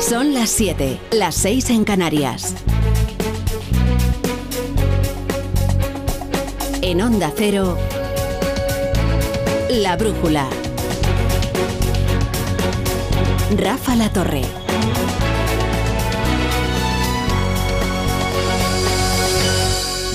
Son las 7, las 6 en Canarias. En Onda Cero, La Brújula. Rafa La Torre.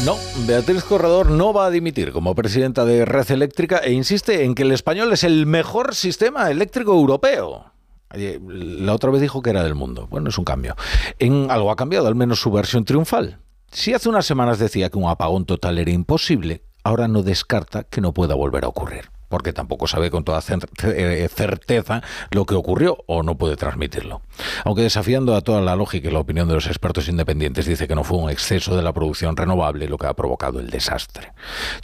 No, Beatriz Corredor no va a dimitir como presidenta de Red Eléctrica e insiste en que el español es el mejor sistema eléctrico europeo. La otra vez dijo que era del mundo. Bueno, es un cambio. En algo ha cambiado, al menos su versión triunfal. Si hace unas semanas decía que un apagón total era imposible, ahora no descarta que no pueda volver a ocurrir porque tampoco sabe con toda eh, certeza lo que ocurrió o no puede transmitirlo. Aunque desafiando a toda la lógica y la opinión de los expertos independientes, dice que no fue un exceso de la producción renovable lo que ha provocado el desastre.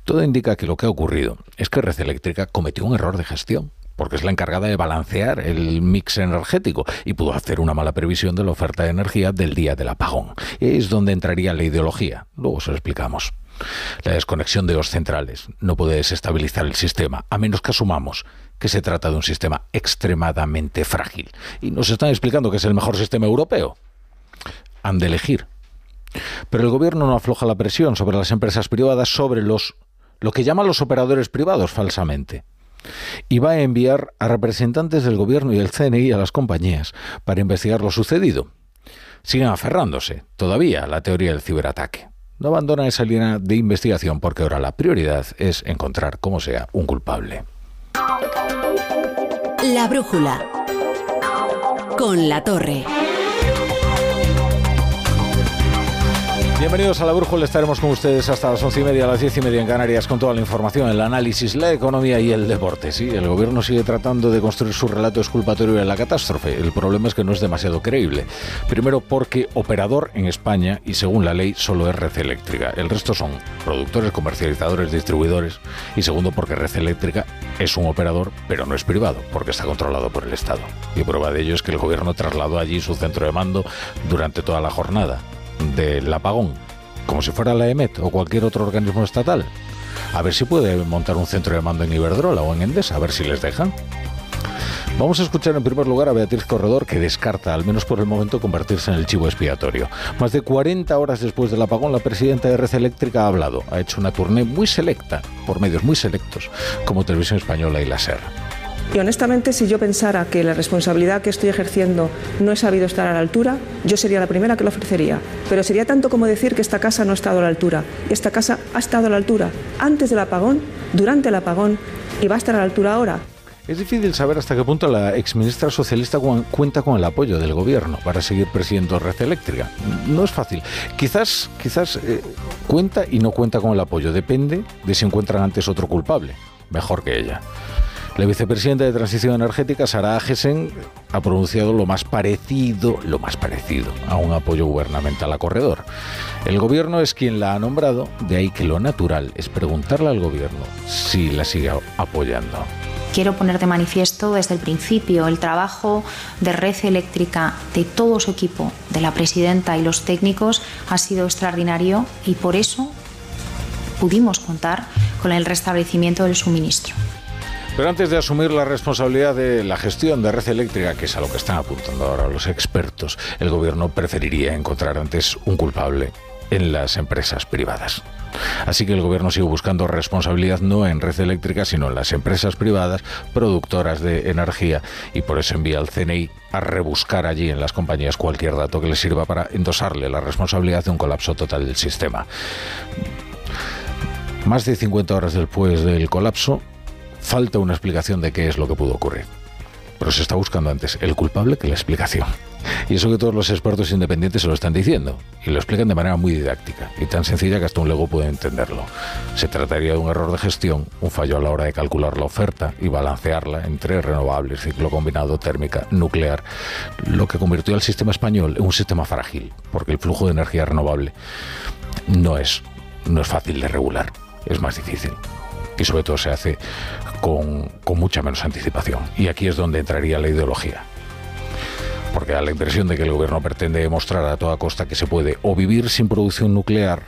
Todo indica que lo que ha ocurrido es que Red Eléctrica cometió un error de gestión porque es la encargada de balancear el mix energético y pudo hacer una mala previsión de la oferta de energía del día del apagón. Es donde entraría la ideología. Luego se lo explicamos. La desconexión de dos centrales no puede desestabilizar el sistema, a menos que asumamos que se trata de un sistema extremadamente frágil. Y nos están explicando que es el mejor sistema europeo. Han de elegir. Pero el gobierno no afloja la presión sobre las empresas privadas sobre los lo que llaman los operadores privados falsamente. Y va a enviar a representantes del gobierno y el CNI a las compañías para investigar lo sucedido. Siguen aferrándose todavía a la teoría del ciberataque no abandona esa línea de investigación porque ahora la prioridad es encontrar, como sea, un culpable. La brújula. Con la torre. Bienvenidos a la Brújula, estaremos con ustedes hasta las once y media, a las diez y media en Canarias con toda la información, el análisis, la economía y el deporte. Sí, el gobierno sigue tratando de construir su relato exculpatorio de la catástrofe. El problema es que no es demasiado creíble. Primero porque operador en España y según la ley solo es red eléctrica. El resto son productores, comercializadores, distribuidores. Y segundo porque red eléctrica es un operador pero no es privado porque está controlado por el Estado. Y prueba de ello es que el gobierno trasladó allí su centro de mando durante toda la jornada del apagón, como si fuera la EMET o cualquier otro organismo estatal. A ver si puede montar un centro de mando en Iberdrola o en Endesa, a ver si les dejan. Vamos a escuchar en primer lugar a Beatriz Corredor, que descarta, al menos por el momento, convertirse en el chivo expiatorio. Más de 40 horas después del apagón, la presidenta de Red Eléctrica ha hablado. Ha hecho una tournée muy selecta, por medios muy selectos, como Televisión Española y la SER. Y honestamente, si yo pensara que la responsabilidad que estoy ejerciendo no he sabido estar a la altura, yo sería la primera que lo ofrecería. Pero sería tanto como decir que esta casa no ha estado a la altura. Esta casa ha estado a la altura antes del apagón, durante el apagón y va a estar a la altura ahora. Es difícil saber hasta qué punto la exministra socialista cuenta con el apoyo del gobierno para seguir presidiendo Red Eléctrica. No es fácil. Quizás, quizás eh, cuenta y no cuenta con el apoyo. Depende de si encuentran antes otro culpable, mejor que ella. La vicepresidenta de Transición Energética, Sara Agesen, ha pronunciado lo más parecido, lo más parecido a un apoyo gubernamental a corredor. El gobierno es quien la ha nombrado, de ahí que lo natural es preguntarle al gobierno si la sigue apoyando. Quiero poner de manifiesto desde el principio el trabajo de red eléctrica de todo su equipo, de la presidenta y los técnicos, ha sido extraordinario y por eso pudimos contar con el restablecimiento del suministro. Pero antes de asumir la responsabilidad de la gestión de red eléctrica, que es a lo que están apuntando ahora los expertos, el gobierno preferiría encontrar antes un culpable en las empresas privadas. Así que el gobierno sigue buscando responsabilidad no en red eléctrica, sino en las empresas privadas productoras de energía y por eso envía al CNI a rebuscar allí en las compañías cualquier dato que le sirva para endosarle la responsabilidad de un colapso total del sistema. Más de 50 horas después del colapso, falta una explicación de qué es lo que pudo ocurrir. Pero se está buscando antes el culpable que la explicación. Y eso que todos los expertos independientes se lo están diciendo. Y lo explican de manera muy didáctica y tan sencilla que hasta un lego puede entenderlo. Se trataría de un error de gestión, un fallo a la hora de calcular la oferta y balancearla entre renovables, ciclo combinado, térmica, nuclear, lo que convirtió al sistema español en un sistema frágil, porque el flujo de energía renovable no es, no es fácil de regular, es más difícil y sobre todo se hace con, mucha menos anticipación. Y aquí es donde entraría la ideología porque da la impresión de que el gobierno pretende demostrar a toda costa que se puede o vivir sin producción nuclear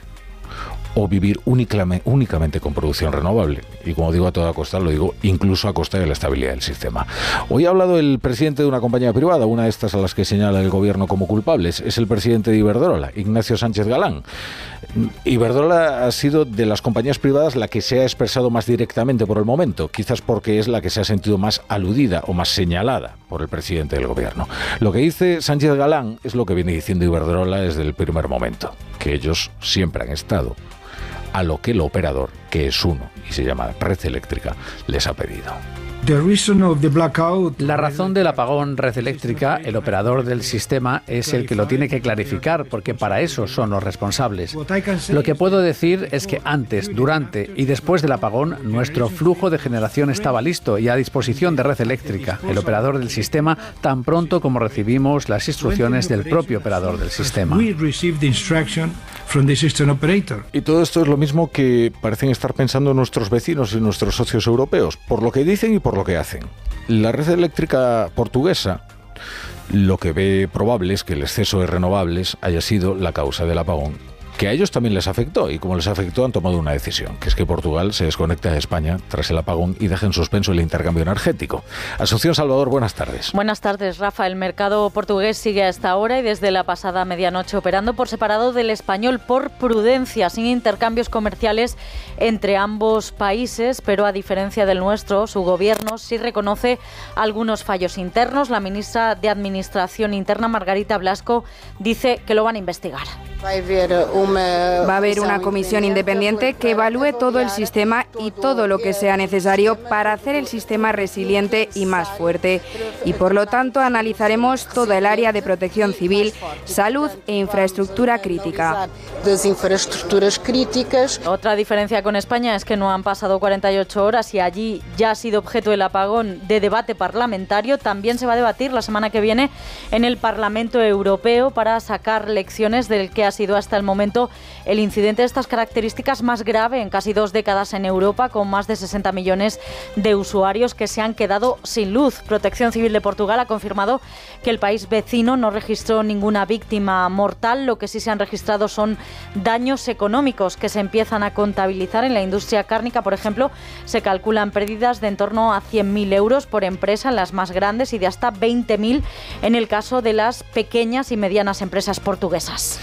o vivir únicamente con producción renovable. Y como digo a toda costa, lo digo incluso a costa de la estabilidad del sistema. Hoy ha hablado el presidente de una compañía privada, una de estas a las que señala el gobierno como culpables. Es el presidente de Iberdrola, Ignacio Sánchez Galán. Iberdrola ha sido de las compañías privadas la que se ha expresado más directamente por el momento, quizás porque es la que se ha sentido más aludida o más señalada por el presidente del gobierno. Lo que dice Sánchez Galán es lo que viene diciendo Iberdrola desde el primer momento, que ellos siempre han estado a lo que el operador, que es uno y se llama Red Eléctrica, les ha pedido. La razón del apagón red eléctrica, el operador del sistema es el que lo tiene que clarificar porque para eso son los responsables. Lo que puedo decir es que antes, durante y después del apagón nuestro flujo de generación estaba listo y a disposición de red eléctrica, el operador del sistema, tan pronto como recibimos las instrucciones del propio operador del sistema. Y todo esto es lo mismo que parecen estar pensando nuestros vecinos y nuestros socios europeos, por lo que dicen y por lo que hacen. La red eléctrica portuguesa lo que ve probable es que el exceso de renovables haya sido la causa del apagón que a ellos también les afectó y como les afectó han tomado una decisión, que es que Portugal se desconecte de España tras el apagón y deje en suspenso el intercambio energético. Asunción Salvador, buenas tardes. Buenas tardes, Rafa. El mercado portugués sigue a esta hora y desde la pasada medianoche operando por separado del español por prudencia, sin intercambios comerciales entre ambos países, pero a diferencia del nuestro, su gobierno sí reconoce algunos fallos internos. La ministra de Administración Interna, Margarita Blasco, dice que lo van a investigar. Va a haber una comisión independiente que evalúe todo el sistema y todo lo que sea necesario para hacer el sistema resiliente y más fuerte. Y por lo tanto analizaremos todo el área de protección civil, salud e infraestructura crítica. Otra diferencia con España es que no han pasado 48 horas y allí ya ha sido objeto el apagón de debate parlamentario. También se va a debatir la semana que viene en el Parlamento Europeo para sacar lecciones del que ha sido hasta el momento el incidente de estas características más grave en casi dos décadas en Europa, con más de 60 millones de usuarios que se han quedado sin luz. Protección Civil de Portugal ha confirmado que el país vecino no registró ninguna víctima mortal. Lo que sí se han registrado son daños económicos que se empiezan a contabilizar en la industria cárnica. Por ejemplo, se calculan pérdidas de en torno a 100.000 euros por empresa en las más grandes y de hasta 20.000 en el caso de las pequeñas y medianas empresas portuguesas.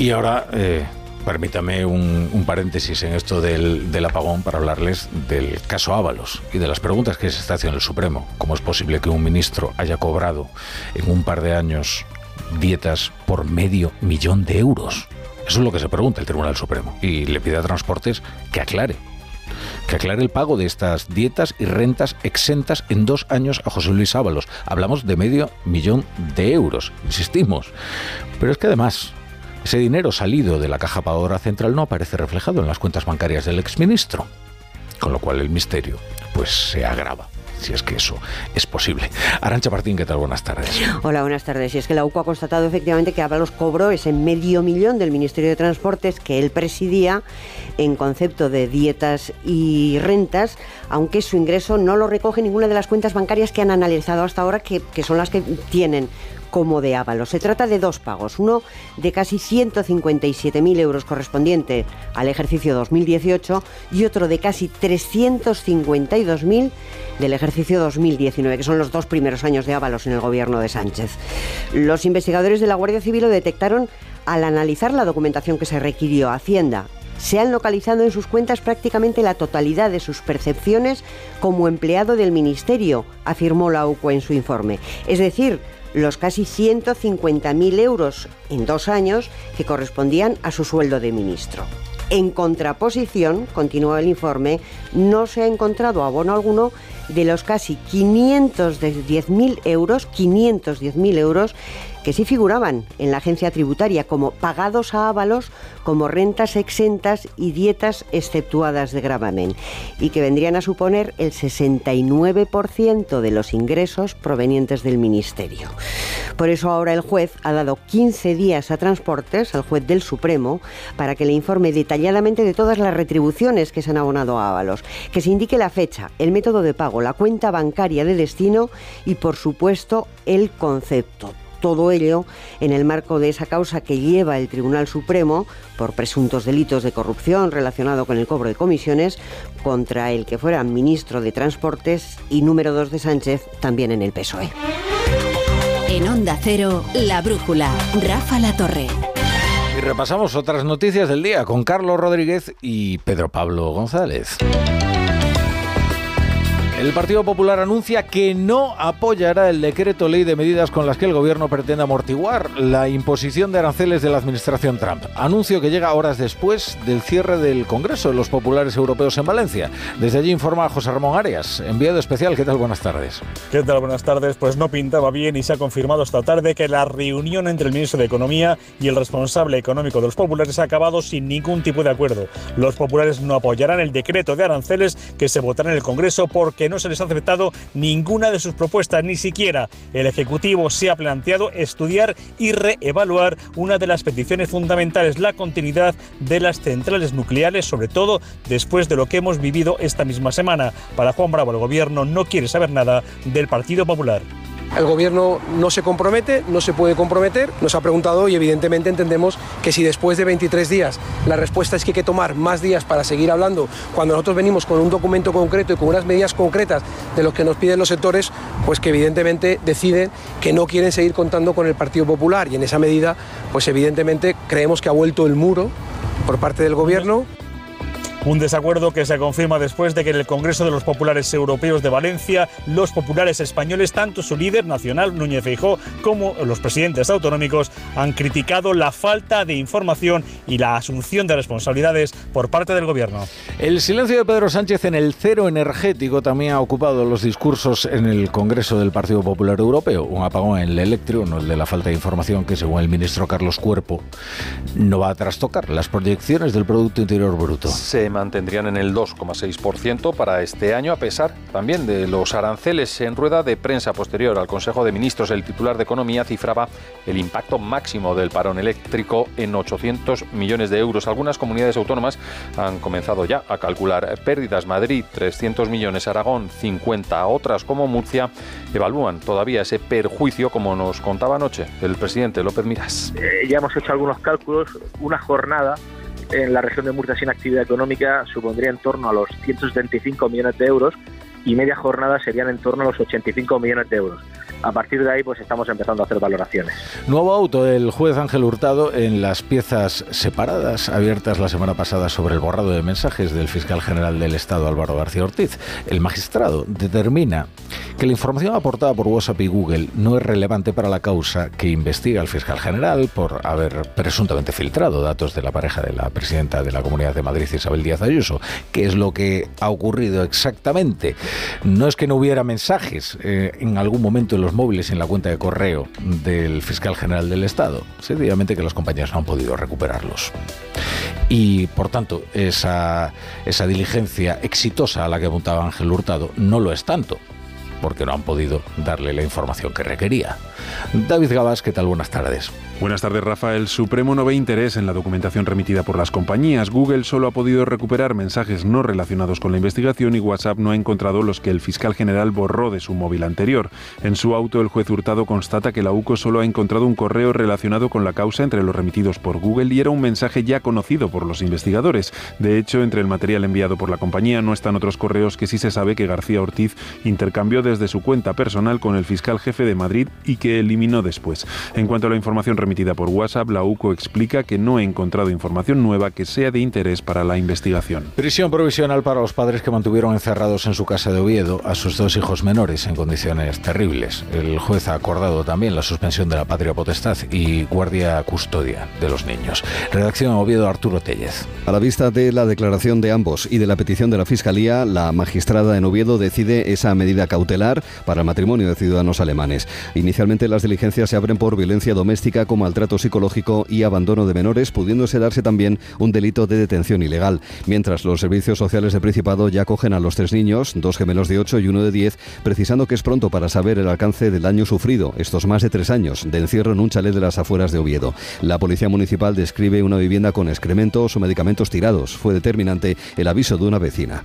Y ahora, eh, permítame un, paréntesis en esto del, del, apagón para hablarles del caso Ábalos y de las preguntas que se está haciendo el Supremo. ¿Cómo es posible que un ministro haya cobrado en un par de años dietas por medio millón de euros? Eso es lo que se pregunta el Tribunal Supremo. Y le pide a Transportes que aclare que aclare el pago de estas dietas y rentas exentas en dos años a José Luis Ábalos. Hablamos de medio millón de euros, insistimos. Pero es que además ese dinero salido de la caja pagadora central no aparece reflejado en las cuentas bancarias del exministro, con lo cual el misterio pues se agrava si es que eso es posible. Arancha Martín, ¿qué tal? Buenas tardes. Hola, buenas tardes. Y es que la UCO ha constatado efectivamente que Ábalos cobró ese medio millón del Ministerio de Transportes que él presidía en concepto de dietas y rentas, aunque su ingreso no lo recoge ninguna de las cuentas bancarias que han analizado hasta ahora, que, son las que tienen como de Ábalos. Se trata de dos pagos, uno de casi 157.000 euros correspondiente al ejercicio 2018 y otro de casi 352.000 del ejercicio 2019, que son los dos primeros años de Ábalos en el gobierno de Sánchez. Los investigadores de la Guardia Civil lo detectaron al analizar la documentación que se requirió a Hacienda se han localizado en sus cuentas prácticamente la totalidad de sus percepciones como empleado del Ministerio, afirmó la UCO en su informe. Es decir, los casi 150.000 euros en dos años que correspondían a su sueldo de ministro. En contraposición, continúa el informe, no se ha encontrado abono alguno de los casi 510.000 euros, 510.000 euros que sí figuraban en la agencia tributaria como pagados a ávalos, como rentas exentas y dietas exceptuadas de gravamen, y que vendrían a suponer el 69% de los ingresos provenientes del Ministerio. Por eso ahora el juez ha dado 15 días a Transportes, al juez del Supremo, para que le informe detalladamente de todas las retribuciones que se han abonado a ávalos, que se indique la fecha, el método de pago, la cuenta bancaria de destino y, por supuesto, el concepto Todo ello en el marco de esa causa que lleva el Tribunal Supremo por presuntos delitos de corrupción relacionado con el cobro de comisiones contra el que fuera ministro de Transportes y número dos de Sánchez también en el PSOE. En Onda Cero, La Brújula, Rafa La Torre. Y repasamos otras noticias del día con Carlos Rodríguez y Pedro Pablo González. El Partido Popular anuncia que no apoyará el decreto ley de medidas con las que el gobierno pretende amortiguar la imposición de aranceles de la administración Trump. Anuncio que llega horas después del cierre del Congreso de los Populares Europeos en Valencia. Desde allí informa José Ramón Arias, enviado especial. ¿Qué tal? Buenas tardes. ¿Qué tal? Buenas tardes. Pues no pintaba bien y se ha confirmado esta tarde que la reunión entre el ministro de Economía y el responsable económico de los populares ha acabado sin ningún tipo de acuerdo. Los populares no apoyarán el decreto de aranceles que se votará en el Congreso porque no se les ha aceptado ninguna de sus propuestas, ni siquiera el Ejecutivo se ha planteado estudiar y reevaluar una de las peticiones fundamentales, la continuidad de las centrales nucleares, sobre todo después de lo que hemos vivido esta misma semana. Para Juan Bravo, el Gobierno no quiere saber nada del Partido Popular. El gobierno no se compromete, no se puede comprometer. Nos ha preguntado y evidentemente entendemos que si después de 23 días la respuesta es que hay que tomar más días para seguir hablando, cuando nosotros venimos con un documento concreto y con unas medidas concretas de los que nos piden los sectores, pues que evidentemente deciden que no quieren seguir contando con el Partido Popular y en esa medida, pues evidentemente creemos que ha vuelto el muro por parte del gobierno. Un desacuerdo que se confirma después de que en el Congreso de los Populares Europeos de Valencia, los populares españoles, tanto su líder nacional, Núñez Feijó, como los presidentes autonómicos, han criticado la falta de información y la asunción de responsabilidades por parte del Gobierno. El silencio de Pedro Sánchez en el cero energético también ha ocupado los discursos en el Congreso del Partido Popular Europeo. Un apagón en el eléctrico, no el de la falta de información que, según el ministro Carlos Cuerpo, no va a trastocar las proyecciones del Producto Interior Bruto mantendrían en el 2,6% para este año, a pesar también de los aranceles. En rueda de prensa posterior al Consejo de Ministros, el titular de Economía cifraba el impacto máximo del parón eléctrico en 800 millones de euros. Algunas comunidades autónomas han comenzado ya a calcular pérdidas. Madrid, 300 millones, Aragón, 50. Otras, como Murcia, evalúan todavía ese perjuicio, como nos contaba anoche el presidente López Miras. Eh, ya hemos hecho algunos cálculos. Una jornada en la región de Murcia sin actividad económica supondría en torno a los 175 millones de euros y media jornada serían en torno a los 85 millones de euros a partir de ahí pues estamos empezando a hacer valoraciones. Nuevo auto del juez Ángel Hurtado en las piezas separadas abiertas la semana pasada sobre el borrado de mensajes del fiscal general del Estado Álvaro García Ortiz. El magistrado determina que la información aportada por WhatsApp y Google no es relevante para la causa que investiga el fiscal general por haber presuntamente filtrado datos de la pareja de la presidenta de la Comunidad de Madrid, Isabel Díaz Ayuso. ¿Qué es lo que ha ocurrido exactamente? No es que no hubiera mensajes eh, en algún momento en los móviles en la cuenta de correo del fiscal general del Estado. Sencillamente que las compañías no han podido recuperarlos. Y por tanto, esa, esa diligencia exitosa a la que apuntaba Ángel Hurtado no lo es tanto porque no han podido darle la información que requería. David Gabas, ¿qué tal? Buenas tardes. Buenas tardes, Rafa. El Supremo no ve interés en la documentación remitida por las compañías. Google solo ha podido recuperar mensajes no relacionados con la investigación y WhatsApp no ha encontrado los que el fiscal general borró de su móvil anterior. En su auto, el juez Hurtado constata que la UCO solo ha encontrado un correo relacionado con la causa entre los remitidos por Google y era un mensaje ya conocido por los investigadores. De hecho, entre el material enviado por la compañía no están otros correos que sí se sabe que García Ortiz intercambió desde su cuenta personal con el fiscal jefe de Madrid y que eliminó después. En cuanto a la información remitida por WhatsApp, la UCO explica que no ha encontrado información nueva que sea de interés para la investigación. Prisión provisional para los padres que mantuvieron encerrados en su casa de Oviedo a sus dos hijos menores en condiciones terribles. El juez ha acordado también la suspensión de la patria potestad y guardia custodia de los niños. Redacción Oviedo Arturo Tellez. A la vista de la declaración de ambos y de la petición de la Fiscalía, la magistrada en Oviedo decide esa medida cautelar para el matrimonio de ciudadanos alemanes. Inicialmente las diligencias se abren por violencia doméstica como maltrato psicológico y abandono de menores, pudiéndose darse también un delito de detención ilegal. Mientras los servicios sociales de Principado ya cogen a los tres niños, dos gemelos de 8 y uno de 10, precisando que es pronto para saber el alcance del daño sufrido, estos más de tres años, de encierro en un chalet de las afueras de Oviedo. La Policía Municipal describe una vivienda con excrementos o medicamentos tirados. Fue determinante el aviso de una vecina.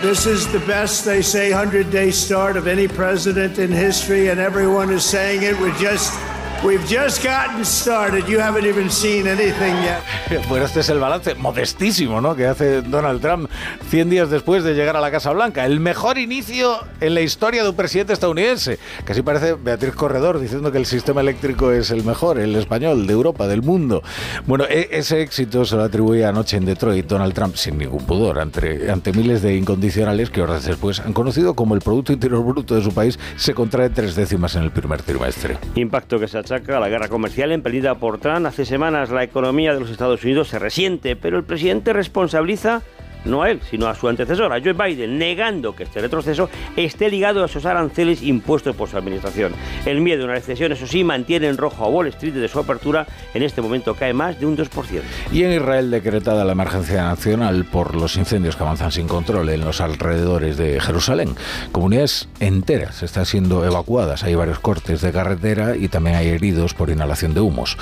This is the best, they say, 100 day start of any president in history, and everyone is saying it. We're just We've just gotten started. You haven't even seen anything yet. Bueno, este es el balance modestísimo, ¿no? Que hace Donald Trump 100 días después de llegar a la Casa Blanca. El mejor inicio en la historia de un presidente estadounidense. Casi parece Beatriz Corredor diciendo que el sistema eléctrico es el mejor, el español, de Europa, del mundo. Bueno, e-, ese éxito se lo atribuye anoche en Detroit Donald Trump sin ningún pudor ante, ante miles de incondicionales que horas después han conocido como el Producto Interior Bruto de su país se contrae tres décimas en el primer trimestre. Impacto que se ha a la guerra comercial emprendida por Trump. Hace semanas la economía de los Estados Unidos se resiente, pero el presidente responsabiliza no a él, sino a su antecesor, a Joe Biden, negando que este retroceso esté ligado a esos aranceles impuestos por su administración. El miedo a una recesión, eso sí, mantiene en rojo a Wall Street de su apertura. En este momento cae más de un 2%. Y en Israel decretada la emergencia nacional por los incendios que avanzan sin control en los alrededores de Jerusalén. Comunidades enteras están siendo evacuadas. Hay varios cortes de carretera y también hay heridos por inhalación de humos.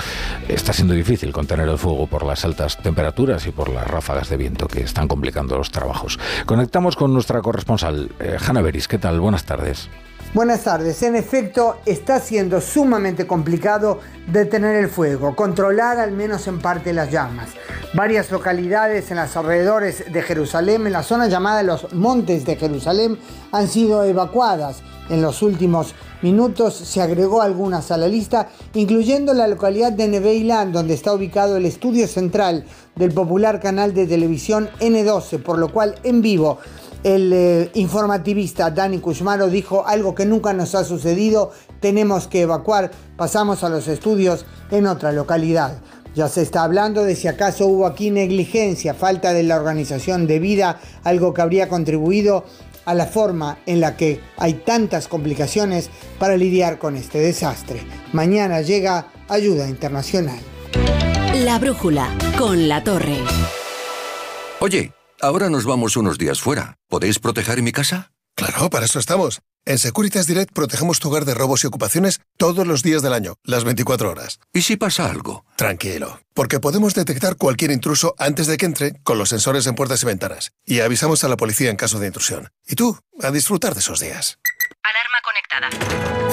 Está siendo difícil contener el fuego por las altas temperaturas y por las ráfagas de viento que están complicando los trabajos. Conectamos con nuestra corresponsal, eh, Hanna Beris. ¿Qué tal? Buenas tardes. Buenas tardes. En efecto, está siendo sumamente complicado detener el fuego, controlar al menos en parte las llamas. Varias localidades en los alrededores de Jerusalén, en la zona llamada los Montes de Jerusalén, han sido evacuadas. En los últimos minutos se agregó algunas a la lista, incluyendo la localidad de Neveiland, donde está ubicado el estudio central del popular canal de televisión N12, por lo cual en vivo el eh, informativista Dani Kushmaro dijo algo que nunca nos ha sucedido, tenemos que evacuar, pasamos a los estudios en otra localidad. Ya se está hablando de si acaso hubo aquí negligencia, falta de la organización de vida, algo que habría contribuido a la forma en la que hay tantas complicaciones para lidiar con este desastre. Mañana llega ayuda internacional. La brújula con la torre. Oye, ahora nos vamos unos días fuera. ¿Podéis proteger mi casa? Claro, para eso estamos. En Securitas Direct protegemos tu hogar de robos y ocupaciones todos los días del año, las 24 horas. ¿Y si pasa algo? Tranquilo, porque podemos detectar cualquier intruso antes de que entre con los sensores en puertas y ventanas. Y avisamos a la policía en caso de intrusión. Y tú, a disfrutar de esos días. Alarma conectada.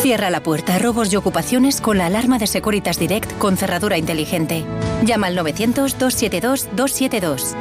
Cierra la puerta a robos y ocupaciones con la alarma de Securitas Direct con cerradura inteligente. Llama al 900-272-272.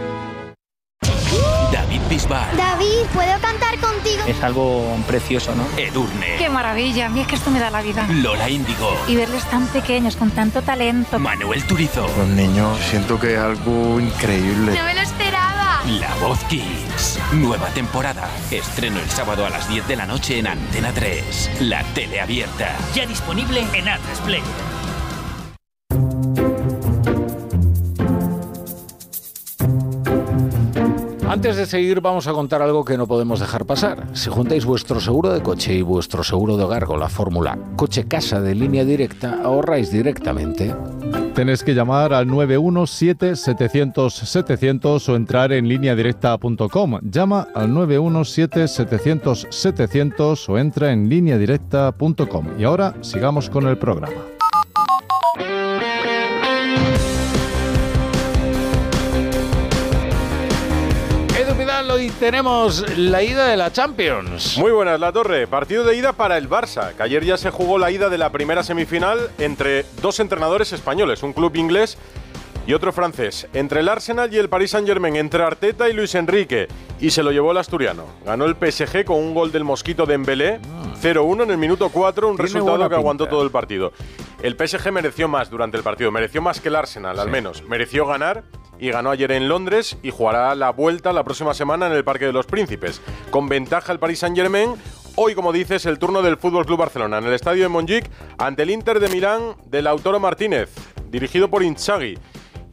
David Bisbal. David, ¿puedo cantar contigo? Es algo precioso, ¿no? Edurne. Qué maravilla, a mí es que esto me da la vida. Lola Índigo. Y verles tan pequeños, con tanto talento. Manuel Turizo. Los niños, siento que es algo increíble. No me lo esperaba. La Voz Kids. Nueva temporada. Estreno el sábado a las 10 de la noche en Antena 3. La tele abierta. Ya disponible en Atresplay. Antes de seguir vamos a contar algo que no podemos dejar pasar. Si juntáis vuestro seguro de coche y vuestro seguro de hogar con la fórmula coche-casa de línea directa, ahorráis directamente. Tenéis que llamar al 917-700-700 o entrar en lineadirecta.com. Llama al 917-700-700 o entra en lineadirecta.com. Y ahora sigamos con el programa. Y tenemos la ida de la Champions. Muy buenas, La Torre. Partido de ida para el Barça, que ayer ya se jugó la ida de la primera semifinal entre dos entrenadores españoles, un club inglés y otro francés. Entre el Arsenal y el Paris Saint-Germain, entre Arteta y Luis Enrique. Y se lo llevó el asturiano. Ganó el PSG con un gol del Mosquito de Embelé, 0-1 en el minuto 4, un resultado que aguantó todo el partido. El PSG mereció más durante el partido, mereció más que el Arsenal, al menos. Mereció ganar y ganó ayer en Londres y jugará la vuelta la próxima semana en el Parque de los Príncipes. Con ventaja el Paris Saint-Germain. Hoy, como dices, el turno del Fútbol Club Barcelona en el estadio de Montjuic ante el Inter de Milán del Lautaro Martínez, dirigido por Inzaghi.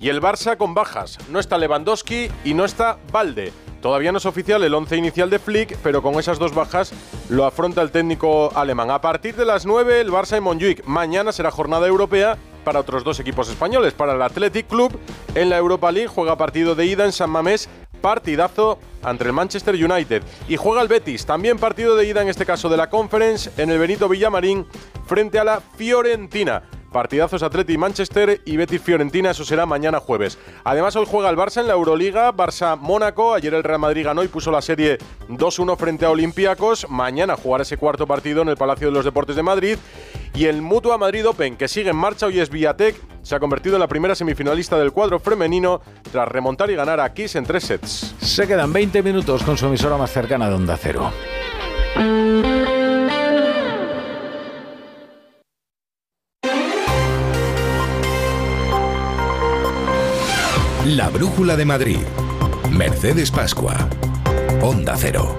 Y el Barça con bajas. No está Lewandowski y no está Valde. Todavía no es oficial el once inicial de Flick, pero con esas dos bajas lo afronta el técnico alemán. A partir de las 9, el Barça en Montjuic. Mañana será jornada europea para otros dos equipos españoles. Para el Athletic Club en la Europa League juega partido de ida en San Mamés, partidazo ante el Manchester United. Y juega el Betis, también partido de ida en este caso de la Conference en el Benito Villamarín frente a la Fiorentina. Partidazos Atleti Manchester y Betis Fiorentina, eso será mañana jueves. Además, hoy juega el Barça en la Euroliga, Barça-Mónaco. Ayer el Real Madrid ganó y puso la serie 2-1 frente a Olympiacos. Mañana jugará ese cuarto partido en el Palacio de los Deportes de Madrid. Y el Mutua Madrid Open, que sigue en marcha, hoy es Viatec, se ha convertido en la primera semifinalista del cuadro femenino tras remontar y ganar a Kiss en tres sets. Se quedan 20 minutos con su emisora más cercana de Onda Cero. La Brújula de Madrid. Mercedes Pascua. Onda Cero.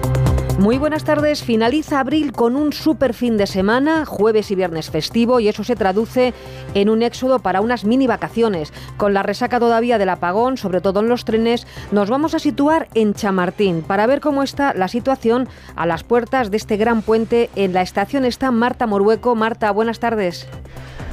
Muy buenas tardes. Finaliza abril con un super fin de semana, jueves y viernes festivo, y eso se traduce en un éxodo para unas mini vacaciones. Con la resaca todavía del apagón, sobre todo en los trenes, nos vamos a situar en Chamartín para ver cómo está la situación a las puertas de este gran puente. En la estación está Marta Morueco. Marta, buenas tardes.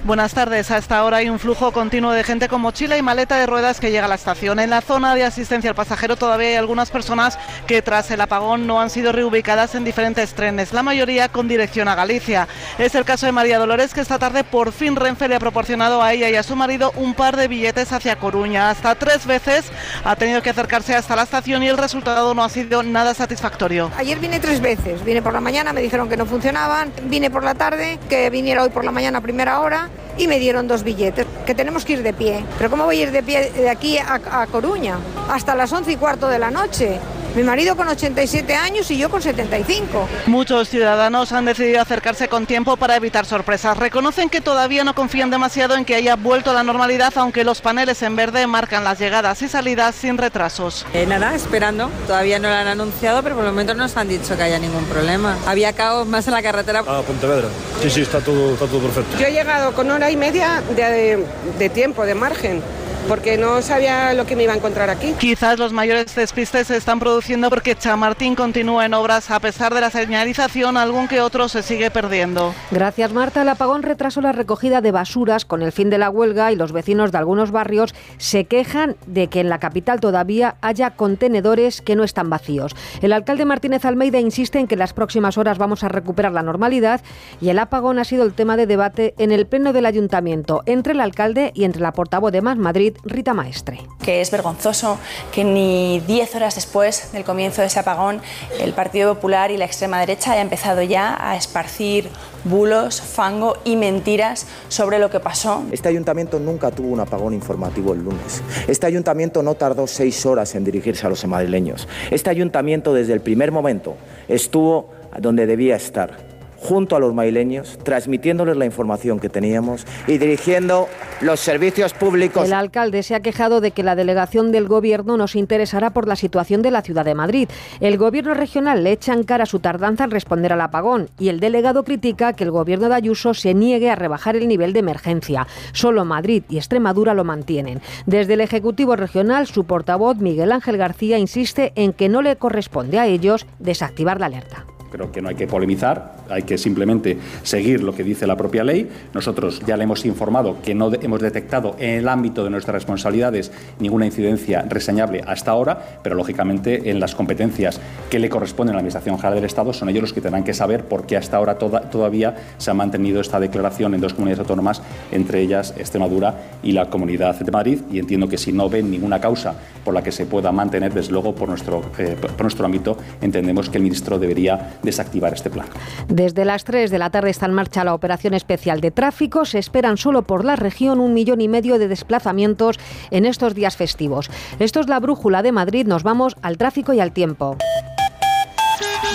Buenas tardes. A esta hora hay un flujo continuo de gente con mochila y maleta de ruedas que llega a la estación. En la zona de asistencia al pasajero todavía hay algunas personas que tras el apagón no han sido reubicadas en diferentes trenes, la mayoría con dirección a Galicia. Es el caso de María Dolores que esta tarde por fin Renfe le ha proporcionado a ella y a su marido un par de billetes hacia Coruña. Hasta tres veces ha tenido que acercarse hasta la estación y el resultado no ha sido nada satisfactorio. Ayer vine tres veces. Vine por la mañana, me dijeron que no funcionaban. Vine por la tarde, que viniera hoy por la mañana a primera hora y me dieron dos billetes, que tenemos que ir de pie. Pero ¿cómo voy a ir de pie de aquí a, Coruña? Hasta las once y cuarto de la noche. Mi marido con 87 años y yo con 75. Muchos ciudadanos han decidido acercarse con tiempo para evitar sorpresas. Reconocen que todavía no confían demasiado en que haya vuelto a la normalidad, aunque los paneles en verde marcan las llegadas y salidas sin retrasos. Eh, nada, esperando. Todavía no lo han anunciado, pero por el momento no nos han dicho que haya ningún problema. Había caos más en la carretera. Ah, Pontevedra. Sí, sí, está todo, está todo perfecto. Yo he llegado con hora y media de, de tiempo, de margen porque no sabía lo que me iba a encontrar aquí. Quizás los mayores despistes se están produciendo porque Chamartín continúa en obras a pesar de la señalización, algún que otro se sigue perdiendo. Gracias Marta, el apagón retrasó la recogida de basuras con el fin de la huelga y los vecinos de algunos barrios se quejan de que en la capital todavía haya contenedores que no están vacíos. El alcalde Martínez Almeida insiste en que en las próximas horas vamos a recuperar la normalidad y el apagón ha sido el tema de debate en el pleno del ayuntamiento entre el alcalde y entre la portavoz de Más Madrid Rita Maestre. Que es vergonzoso que ni 10 horas después del comienzo de ese apagón el Partido Popular y la extrema derecha haya empezado ya a esparcir bulos, fango y mentiras sobre lo que pasó. Este ayuntamiento nunca tuvo un apagón informativo el lunes. Este ayuntamiento no tardó seis horas en dirigirse a los madrileños. Este ayuntamiento desde el primer momento estuvo donde debía estar junto a los maileños, transmitiéndoles la información que teníamos y dirigiendo los servicios públicos. El alcalde se ha quejado de que la delegación del gobierno no se interesará por la situación de la ciudad de Madrid. El gobierno regional le echa en cara su tardanza en responder al apagón y el delegado critica que el gobierno de Ayuso se niegue a rebajar el nivel de emergencia. Solo Madrid y Extremadura lo mantienen. Desde el Ejecutivo Regional, su portavoz Miguel Ángel García insiste en que no le corresponde a ellos desactivar la alerta. Creo que no hay que polemizar, hay que simplemente seguir lo que dice la propia ley. Nosotros ya le hemos informado que no hemos detectado en el ámbito de nuestras responsabilidades ninguna incidencia reseñable hasta ahora, pero lógicamente en las competencias que le corresponden a la Administración General del Estado son ellos los que tendrán que saber por qué hasta ahora toda, todavía se ha mantenido esta declaración en dos comunidades autónomas, entre ellas Extremadura y la Comunidad de Madrid. Y entiendo que si no ven ninguna causa por la que se pueda mantener, desde luego por nuestro, eh, por nuestro ámbito, entendemos que el ministro debería desactivar este plan. Desde las 3 de la tarde está en marcha la operación especial de tráfico. Se esperan solo por la región un millón y medio de desplazamientos en estos días festivos. Esto es la brújula de Madrid. Nos vamos al tráfico y al tiempo.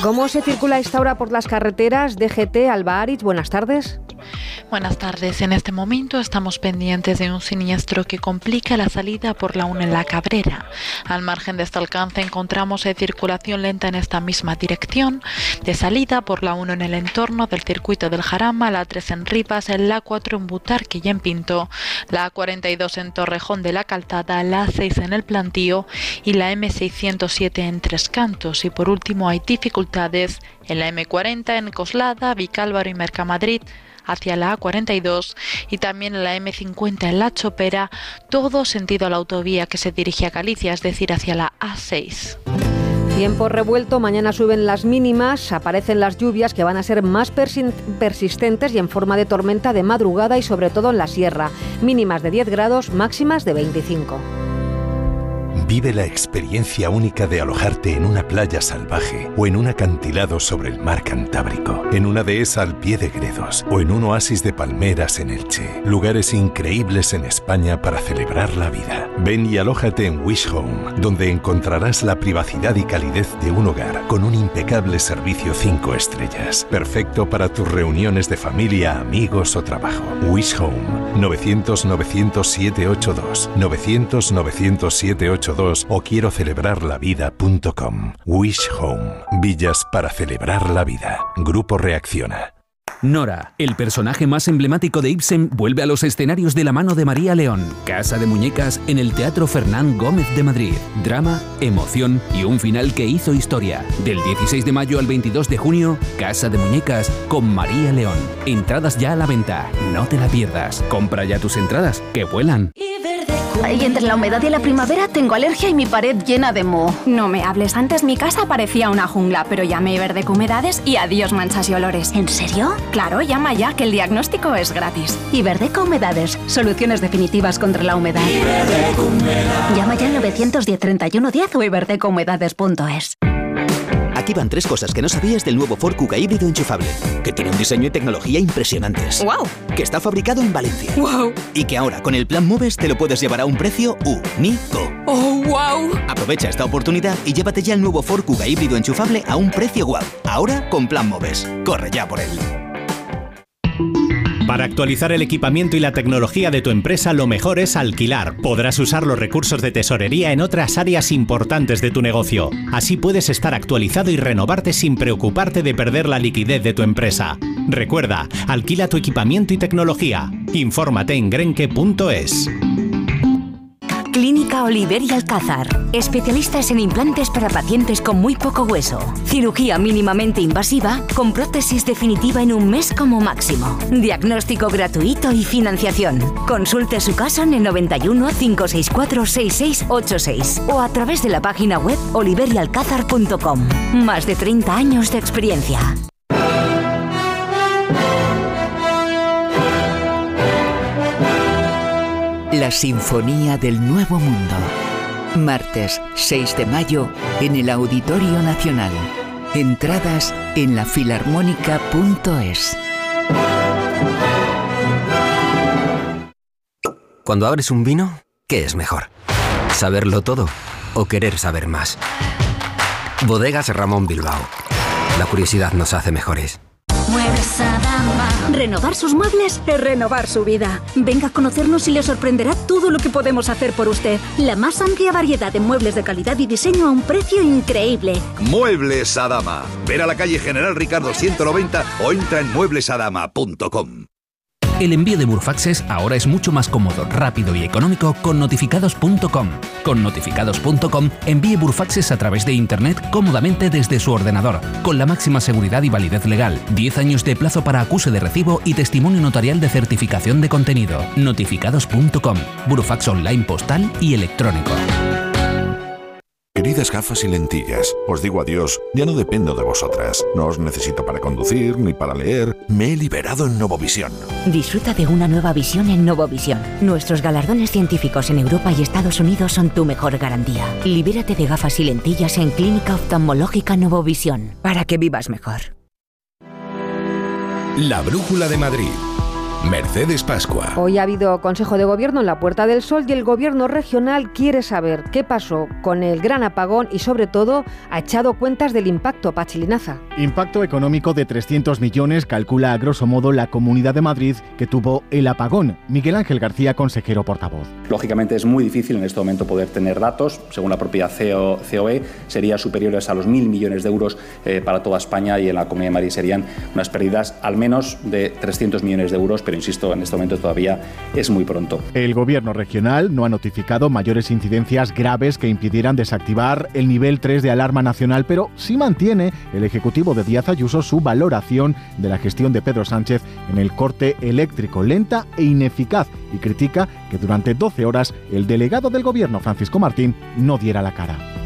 ¿Cómo se circula esta hora por las carreteras? DGT, Alba Aritz, buenas tardes. Buenas tardes. En este momento estamos pendientes de un siniestro que complica la salida por la 1 en la Cabrera. Al margen de este alcance encontramos circulación lenta en esta misma dirección. De salida por la 1 en el entorno del circuito del Jarama, la 3 en Rivas, la 4 en Butarque y en Pinto, la 42 en Torrejón de la Caltada, la 6 en el Plantío y la M607 en Tres Cantos. Y por último hay dificultades en la M40 en Coslada, Vicálvaro y Mercamadrid hacia la A42 y también la M50 en La Chopera, todo sentido a la autovía que se dirige a Galicia, es decir, hacia la A6. Tiempo revuelto, mañana suben las mínimas, aparecen las lluvias que van a ser más persistentes y en forma de tormenta de madrugada y sobre todo en la sierra. Mínimas de 10 grados, máximas de 25. Vive la experiencia única de alojarte en una playa salvaje o en un acantilado sobre el mar Cantábrico, en una dehesa al pie de Gredos o en un oasis de palmeras en Elche. Lugares increíbles en España para celebrar la vida. Ven y alójate en Wish Home, donde encontrarás la privacidad y calidez de un hogar con un impecable servicio 5 estrellas. Perfecto para tus reuniones de familia, amigos o trabajo. Wish Home 900 900 782 900 900 782 o quiero celebrar la vida.com. Wish Home. Villas para celebrar la vida. Grupo Reacciona. Nora, el personaje más emblemático de Ibsen, vuelve a los escenarios de la mano de María León. Casa de Muñecas en el Teatro Fernán Gómez de Madrid. Drama, emoción y un final que hizo historia. Del 16 de mayo al 22 de junio, Casa de Muñecas con María León. Entradas ya a la venta. No te la pierdas. Compra ya tus entradas, que vuelan. Y entre la humedad y la primavera tengo alergia y mi pared llena de moho. No me hables, antes mi casa parecía una jungla, pero llamé Iberdec Humedades y adiós manchas y olores. ¿En serio? Claro, llama ya, que el diagnóstico es gratis. Iberdec Humedades, soluciones definitivas contra la humedad. Llama ya al 910 31 10 o iberdecahumedades.es. Aquí van tres cosas que no sabías del nuevo Ford Kuga híbrido enchufable. Que tiene un diseño y tecnología impresionantes. ¡Wow! Que está fabricado en Valencia. ¡Wow! Y que ahora con el plan Moves te lo puedes llevar a un precio único. ¡Oh, wow! Aprovecha esta oportunidad y llévate ya el nuevo Ford Kuga híbrido enchufable a un precio wow. Ahora con plan Moves. Corre ya por él. Para actualizar el equipamiento y la tecnología de tu empresa, lo mejor es alquilar. Podrás usar los recursos de tesorería en otras áreas importantes de tu negocio. Así puedes estar actualizado y renovarte sin preocuparte de perder la liquidez de tu empresa. Recuerda, alquila tu equipamiento y tecnología. Infórmate en grenke.es. Clínica Oliver y Alcázar. Especialistas en implantes para pacientes con muy poco hueso. Cirugía mínimamente invasiva con prótesis definitiva en un mes como máximo. Diagnóstico gratuito y financiación. Consulte su caso en el 91 564 6686 o a través de la página web oliverialcázar.com. Más de 30 años de experiencia. La Sinfonía del Nuevo Mundo. Martes 6 de mayo en el Auditorio Nacional. Entradas en lafilarmónica.es. Cuando abres un vino, ¿qué es mejor? ¿Saberlo todo o querer saber más? Bodegas Ramón Bilbao. La curiosidad nos hace mejores. Muebles Adama. Renovar sus muebles es renovar su vida. Venga a conocernos y le sorprenderá todo lo que podemos hacer por usted. La más amplia variedad de muebles de calidad y diseño a un precio increíble. Muebles Adama. Ver a la calle General Ricardo 190 o entra en mueblesadama.com. El envío de Burfaxes ahora es mucho más cómodo, rápido y económico con notificados.com. Con notificados.com envíe Burfaxes a través de Internet cómodamente desde su ordenador, con la máxima seguridad y validez legal, 10 años de plazo para acuse de recibo y testimonio notarial de certificación de contenido. Notificados.com, Burfax online postal y electrónico. Queridas gafas y lentillas, os digo adiós, ya no dependo de vosotras. No os necesito para conducir ni para leer. Me he liberado en Novovisión. Disfruta de una nueva visión en Novovisión. Nuestros galardones científicos en Europa y Estados Unidos son tu mejor garantía. Libérate de gafas y lentillas en Clínica Oftalmológica Novovisión para que vivas mejor. La Brújula de Madrid. Mercedes Pascua. Hoy ha habido Consejo de Gobierno en la Puerta del Sol y el Gobierno regional quiere saber qué pasó con el gran apagón y sobre todo ha echado cuentas del impacto Pachilinaza. Impacto económico de 300 millones calcula a grosso modo la Comunidad de Madrid que tuvo el apagón. Miguel Ángel García, consejero portavoz. Lógicamente es muy difícil en este momento poder tener datos. Según la propia CO, COE, serían superiores a los mil millones de euros eh, para toda España y en la Comunidad de Madrid serían unas pérdidas al menos de 300 millones de euros, pero insisto, en este momento todavía es muy pronto. El gobierno regional no ha notificado mayores incidencias graves que impidieran desactivar el nivel 3 de alarma nacional, pero sí mantiene el Ejecutivo de Díaz Ayuso su valoración de la gestión de Pedro Sánchez en el corte eléctrico, lenta e ineficaz, y critica que durante 12 horas el delegado del gobierno, Francisco Martín, no diera la cara.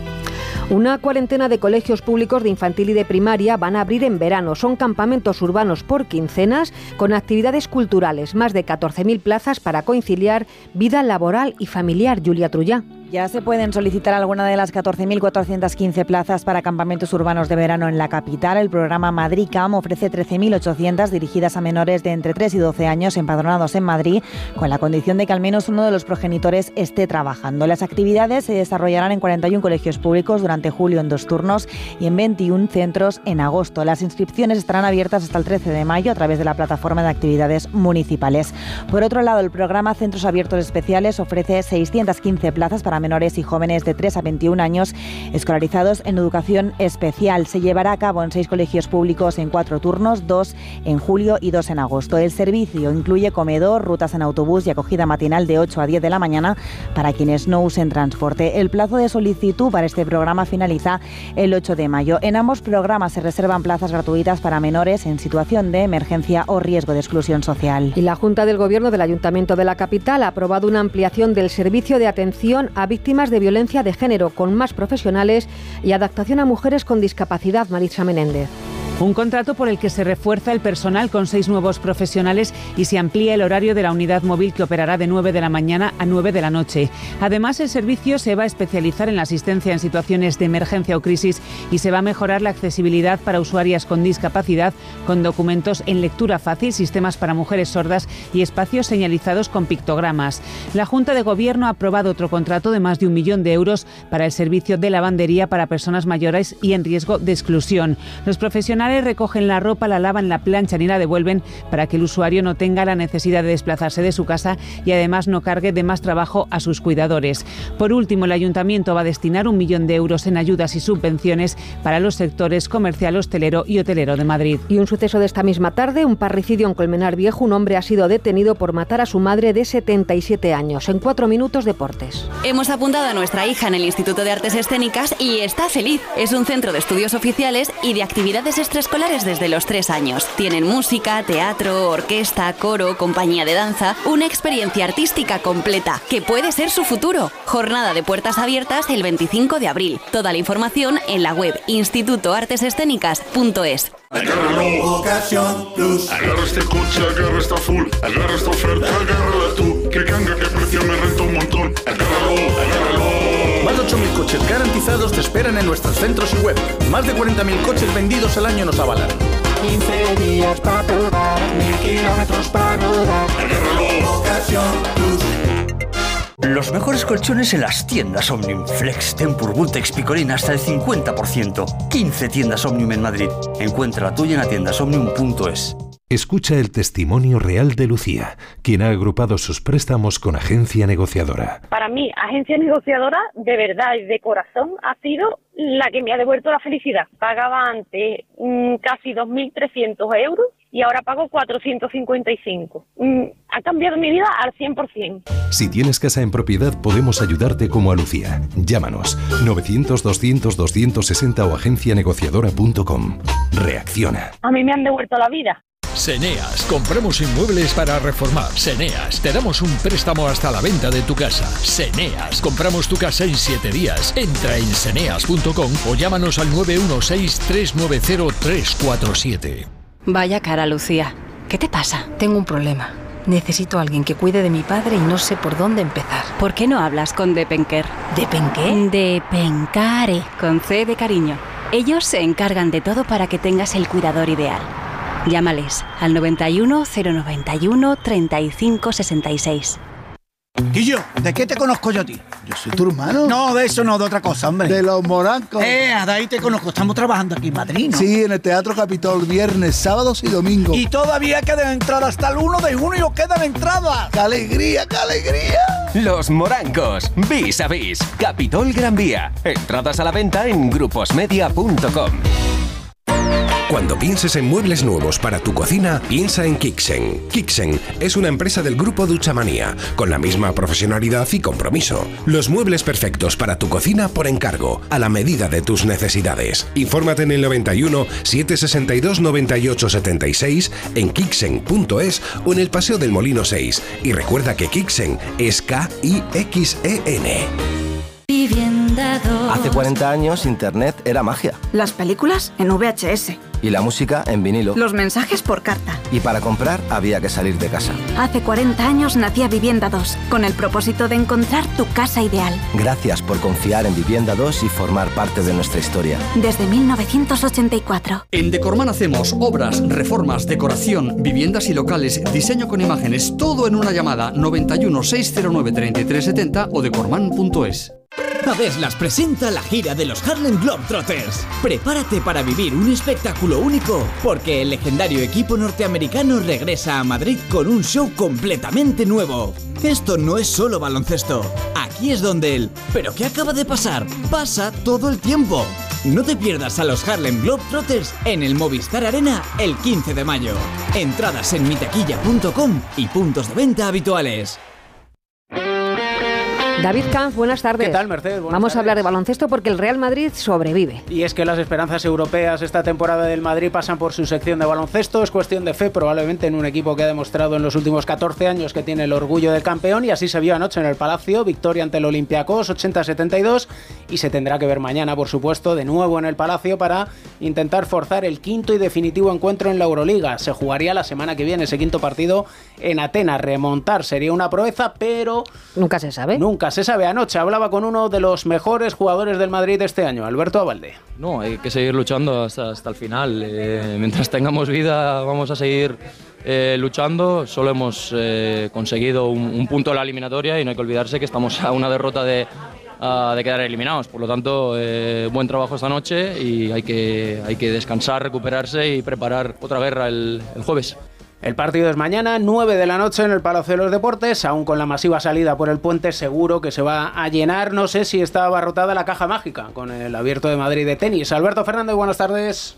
Una cuarentena de colegios públicos de infantil y de primaria van a abrir en verano. Son campamentos urbanos por quincenas con actividades culturales, más de 14.000 plazas para conciliar vida laboral y familiar. Julia Trullá. Ya se pueden solicitar alguna de las 14.415 plazas para campamentos urbanos de verano en la capital. El programa Madrid Cam ofrece 13.800 dirigidas a menores de entre 3 y 12 años empadronados en Madrid, con la condición de que al menos uno de los progenitores esté trabajando. Las actividades se desarrollarán en 41 colegios públicos durante julio en dos turnos y en 21 centros en agosto. Las inscripciones estarán abiertas hasta el 13 de mayo a través de la plataforma de actividades municipales. Por otro lado, el programa Centros Abiertos Especiales ofrece 615 plazas para menores y jóvenes de 3 a 21 años escolarizados en educación especial. Se llevará a cabo en seis colegios públicos en cuatro turnos, dos en julio y dos en agosto. El servicio incluye comedor, rutas en autobús y acogida matinal de 8 a 10 de la mañana para quienes no usen transporte. El plazo de solicitud para este programa finaliza el 8 de mayo. En ambos programas se reservan plazas gratuitas para menores en situación de emergencia o riesgo de exclusión social. Y la Junta del Gobierno del Ayuntamiento de la capital ha aprobado una ampliación del servicio de atención a víctimas de violencia de género con más profesionales y adaptación a mujeres con discapacidad. Marisa Menéndez. Un contrato por el que se refuerza el personal con seis nuevos profesionales y se amplía el horario de la unidad móvil que operará de 9 de la mañana a 9 de la noche. Además, el servicio se va a especializar en la asistencia en situaciones de emergencia o crisis y se va a mejorar la accesibilidad para usuarias con discapacidad con documentos en lectura fácil, sistemas para mujeres sordas y espacios señalizados con pictogramas. La Junta de Gobierno ha aprobado otro contrato de más de un millón de euros para el servicio de lavandería para personas mayores y en riesgo de exclusión. Los profesionales recogen la ropa, la lavan, la planchan y la devuelven para que el usuario no tenga la necesidad de desplazarse de su casa y además no cargue de más trabajo a sus cuidadores. Por último, el ayuntamiento va a destinar un millón de euros en ayudas y subvenciones para los sectores comercial, hostelero y hotelero de Madrid. Y un suceso de esta misma tarde, un parricidio en Colmenar Viejo, un hombre ha sido detenido por matar a su madre de 77 años. En cuatro minutos, deportes. Hemos apuntado a nuestra hija en el Instituto de Artes Escénicas y está feliz. Es un centro de estudios oficiales y de actividades extra escolares desde los tres años. Tienen música, teatro, orquesta, coro, compañía de danza, una experiencia artística completa que puede ser su futuro. Jornada de puertas abiertas el 25 de abril. Toda la información en la web institutoartesescénicas.es. Agárralo, ocasión plus. Agarra este coche, agarra esta full. Agarra esta oferta, agárrala tú. Que canga, que precio me renta un montón. Agárralo, agárralo. Más de 8.000 coches garantizados te esperan en nuestros centros y web. Más de 40.000 coches vendidos al año nos avalan. 15 días para probar, mil kilómetros para rodar. Agárralo, ocasión plus. Los mejores colchones en las tiendas Omnium. Flex, Tempur, Vultex, Picolín hasta el 50%. 15 tiendas Omnium en Madrid. Encuentra la tuya en atiendasomnium.es. Escucha el testimonio real de Lucía, quien ha agrupado sus préstamos con agencia negociadora. Para mí, agencia negociadora, de verdad y de corazón, ha sido la que me ha devuelto la felicidad. Pagaba antes mm, casi 2.300 euros y ahora pago 455. Mm, ha cambiado mi vida al 100%. Si tienes casa en propiedad, podemos ayudarte como a Lucía. Llámanos 900-200-260 o agencianegociadora.com. Reacciona. A mí me han devuelto la vida. Seneas, compramos inmuebles para reformar. Seneas, te damos un préstamo hasta la venta de tu casa. Seneas, compramos tu casa en 7 días. Entra en seneas.com o llámanos al 916-390-347. Vaya cara, Lucía. ¿Qué te pasa? Tengo un problema. Necesito a alguien que cuide de mi padre y no sé por dónde empezar. ¿Por qué no hablas con Depenker? ¿Depenqué? Depencare, con C de cariño. Ellos se encargan de todo para que tengas el cuidador ideal. Llámales al 91 091 35 66. Guillo, ¿de qué te conozco yo a ti? Yo soy tu hermano. No, de eso no, de otra cosa, hombre. De los morancos. Eh, de ahí te conozco. Estamos trabajando aquí en Madrid, ¿no? Sí, en el Teatro Capitol, viernes, sábados y domingos. Y todavía quedan entradas hasta el 1 de junio, quedan entradas. ¡Qué alegría, qué alegría! Los Morancos, vis a vis, Capitol Gran Vía. Entradas a la venta en gruposmedia.com. Cuando pienses en muebles nuevos para tu cocina, piensa en Kixen. Kixen es una empresa del grupo Duchamanía, con la misma profesionalidad y compromiso. Los muebles perfectos para tu cocina por encargo, a la medida de tus necesidades. Infórmate en el 91 762 98 76 en kixen.es o en el Paseo del Molino 6. Y recuerda que Kixen es K-I-X-E-N. mandado. Hace 40 años Internet era magia. Las películas en VHS. Y la música en vinilo. Los mensajes por carta. Y para comprar había que salir de casa. Hace 40 años nacía Vivienda 2, con el propósito de encontrar tu casa ideal. Gracias por confiar en Vivienda 2 y formar parte de nuestra historia. Desde 1984. En Decorman hacemos obras, reformas, decoración, viviendas y locales, diseño con imágenes, todo en una llamada 91 609 3370 o decorman.es. Aveslas presenta la gira de los Harlem Globetrotters. Prepárate para vivir un espectáculo único, porque el legendario equipo norteamericano regresa a Madrid con un show completamente nuevo. Esto no es solo baloncesto. Aquí es donde él. ¿Pero qué acaba de pasar? Pasa todo el tiempo. No te pierdas a los Harlem Globetrotters en el Movistar Arena el 15 de mayo. Entradas en mitaquilla.com y puntos de venta habituales. David Kanz, buenas tardes. ¿Qué tal, Mercedes? Buenas Vamos tardes. a hablar de baloncesto porque el Real Madrid sobrevive. Y es que las esperanzas europeas esta temporada del Madrid pasan por su sección de baloncesto. Es cuestión de fe, probablemente en un equipo que ha demostrado en los últimos 14 años que tiene el orgullo de campeón. Y así se vio anoche en el Palacio. Victoria ante el Olympiacos, 80-72. Y se tendrá que ver mañana, por supuesto, de nuevo en el Palacio para intentar forzar el quinto y definitivo encuentro en la Euroliga. Se jugaría la semana que viene ese quinto partido en Atenas. Remontar sería una proeza, pero. Nunca se sabe. Nunca se sabe. Anoche hablaba con uno de los mejores jugadores del Madrid de este año, Alberto Abalde. No, hay que seguir luchando hasta, hasta el final. Eh, mientras tengamos vida vamos a seguir eh, luchando. Solo hemos eh, conseguido un, un punto en la eliminatoria y no hay que olvidarse que estamos a una derrota de, de quedar eliminados. Por lo tanto, buen trabajo esta noche y hay que, hay que descansar, recuperarse y preparar otra guerra el jueves. El partido es mañana, 9 de la noche en el Palacio de los Deportes, aún con la masiva salida por el puente, seguro que se va a llenar. No sé si está abarrotada la caja mágica con el abierto de Madrid de tenis. Alberto Fernández, buenas tardes.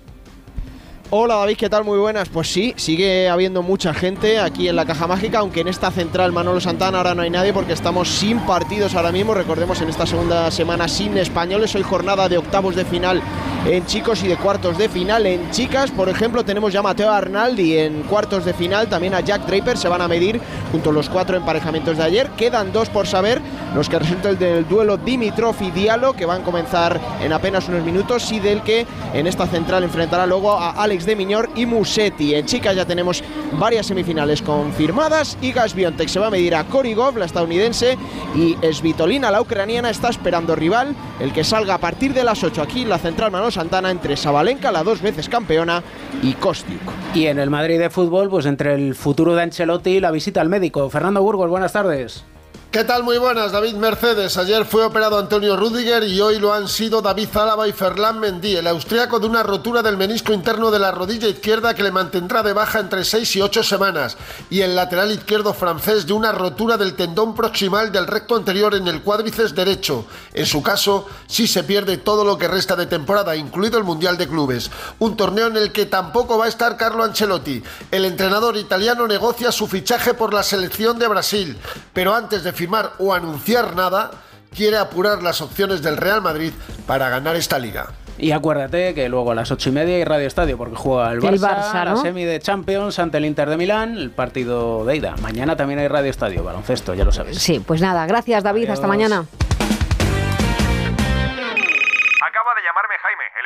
Hola David, ¿qué tal? Muy buenas. Pues sí, sigue habiendo mucha gente aquí en la Caja Mágica, aunque en esta central Manolo Santana ahora no hay nadie porque estamos sin partidos ahora mismo. Recordemos en esta segunda semana sin españoles. Hoy jornada de octavos de final en chicos y de cuartos de final en chicas. Por ejemplo, tenemos ya Mateo Arnaldi en cuartos de final, también a Jack Draper. Se van a medir junto a los cuatro emparejamientos de ayer. Quedan dos por saber, los que resultan del duelo Dimitrov y Diallo, que van a comenzar en apenas unos minutos, y del que en esta central enfrentará luego a Alex de Miñor y Musetti. En chicas ya tenemos varias semifinales confirmadas. Igas Biontek se va a medir a Korigov, la estadounidense, y Svitolina, la ucraniana, está esperando rival, el que salga a partir de las 8 aquí la central Manolo Santana entre Sabalenka, la dos veces campeona, y Kostiuk. Y en el Madrid de fútbol, pues entre el futuro de Ancelotti y la visita al médico. Fernando Burgos, buenas tardes. ¿Qué tal? Muy buenas, David Mercedes. Ayer fue operado Antonio Rudiger y hoy lo han sido David Zálava y Ferland Mendy, el austriaco de una rotura del menisco interno de la rodilla izquierda que le mantendrá de baja entre 6 y 8 semanas, y el lateral izquierdo francés de una rotura del tendón proximal del recto anterior en el cuádriceps derecho. En su caso, sí se pierde todo lo que resta de temporada, incluido el Mundial de Clubes, un torneo en el que tampoco va a estar Carlo Ancelotti. El entrenador italiano negocia su fichaje por la selección de Brasil, pero antes de firmar o anunciar nada, quiere apurar las opciones del Real Madrid para ganar esta liga. Y acuérdate que luego a las ocho y media hay Radio Estadio porque juega el Barça, El Barça, la ¿no? semi de Champions ante el Inter de Milán, el partido de ida. Mañana también hay Radio Estadio, baloncesto, ya lo sabes. Sí, pues nada, gracias David, hasta Adiós. mañana.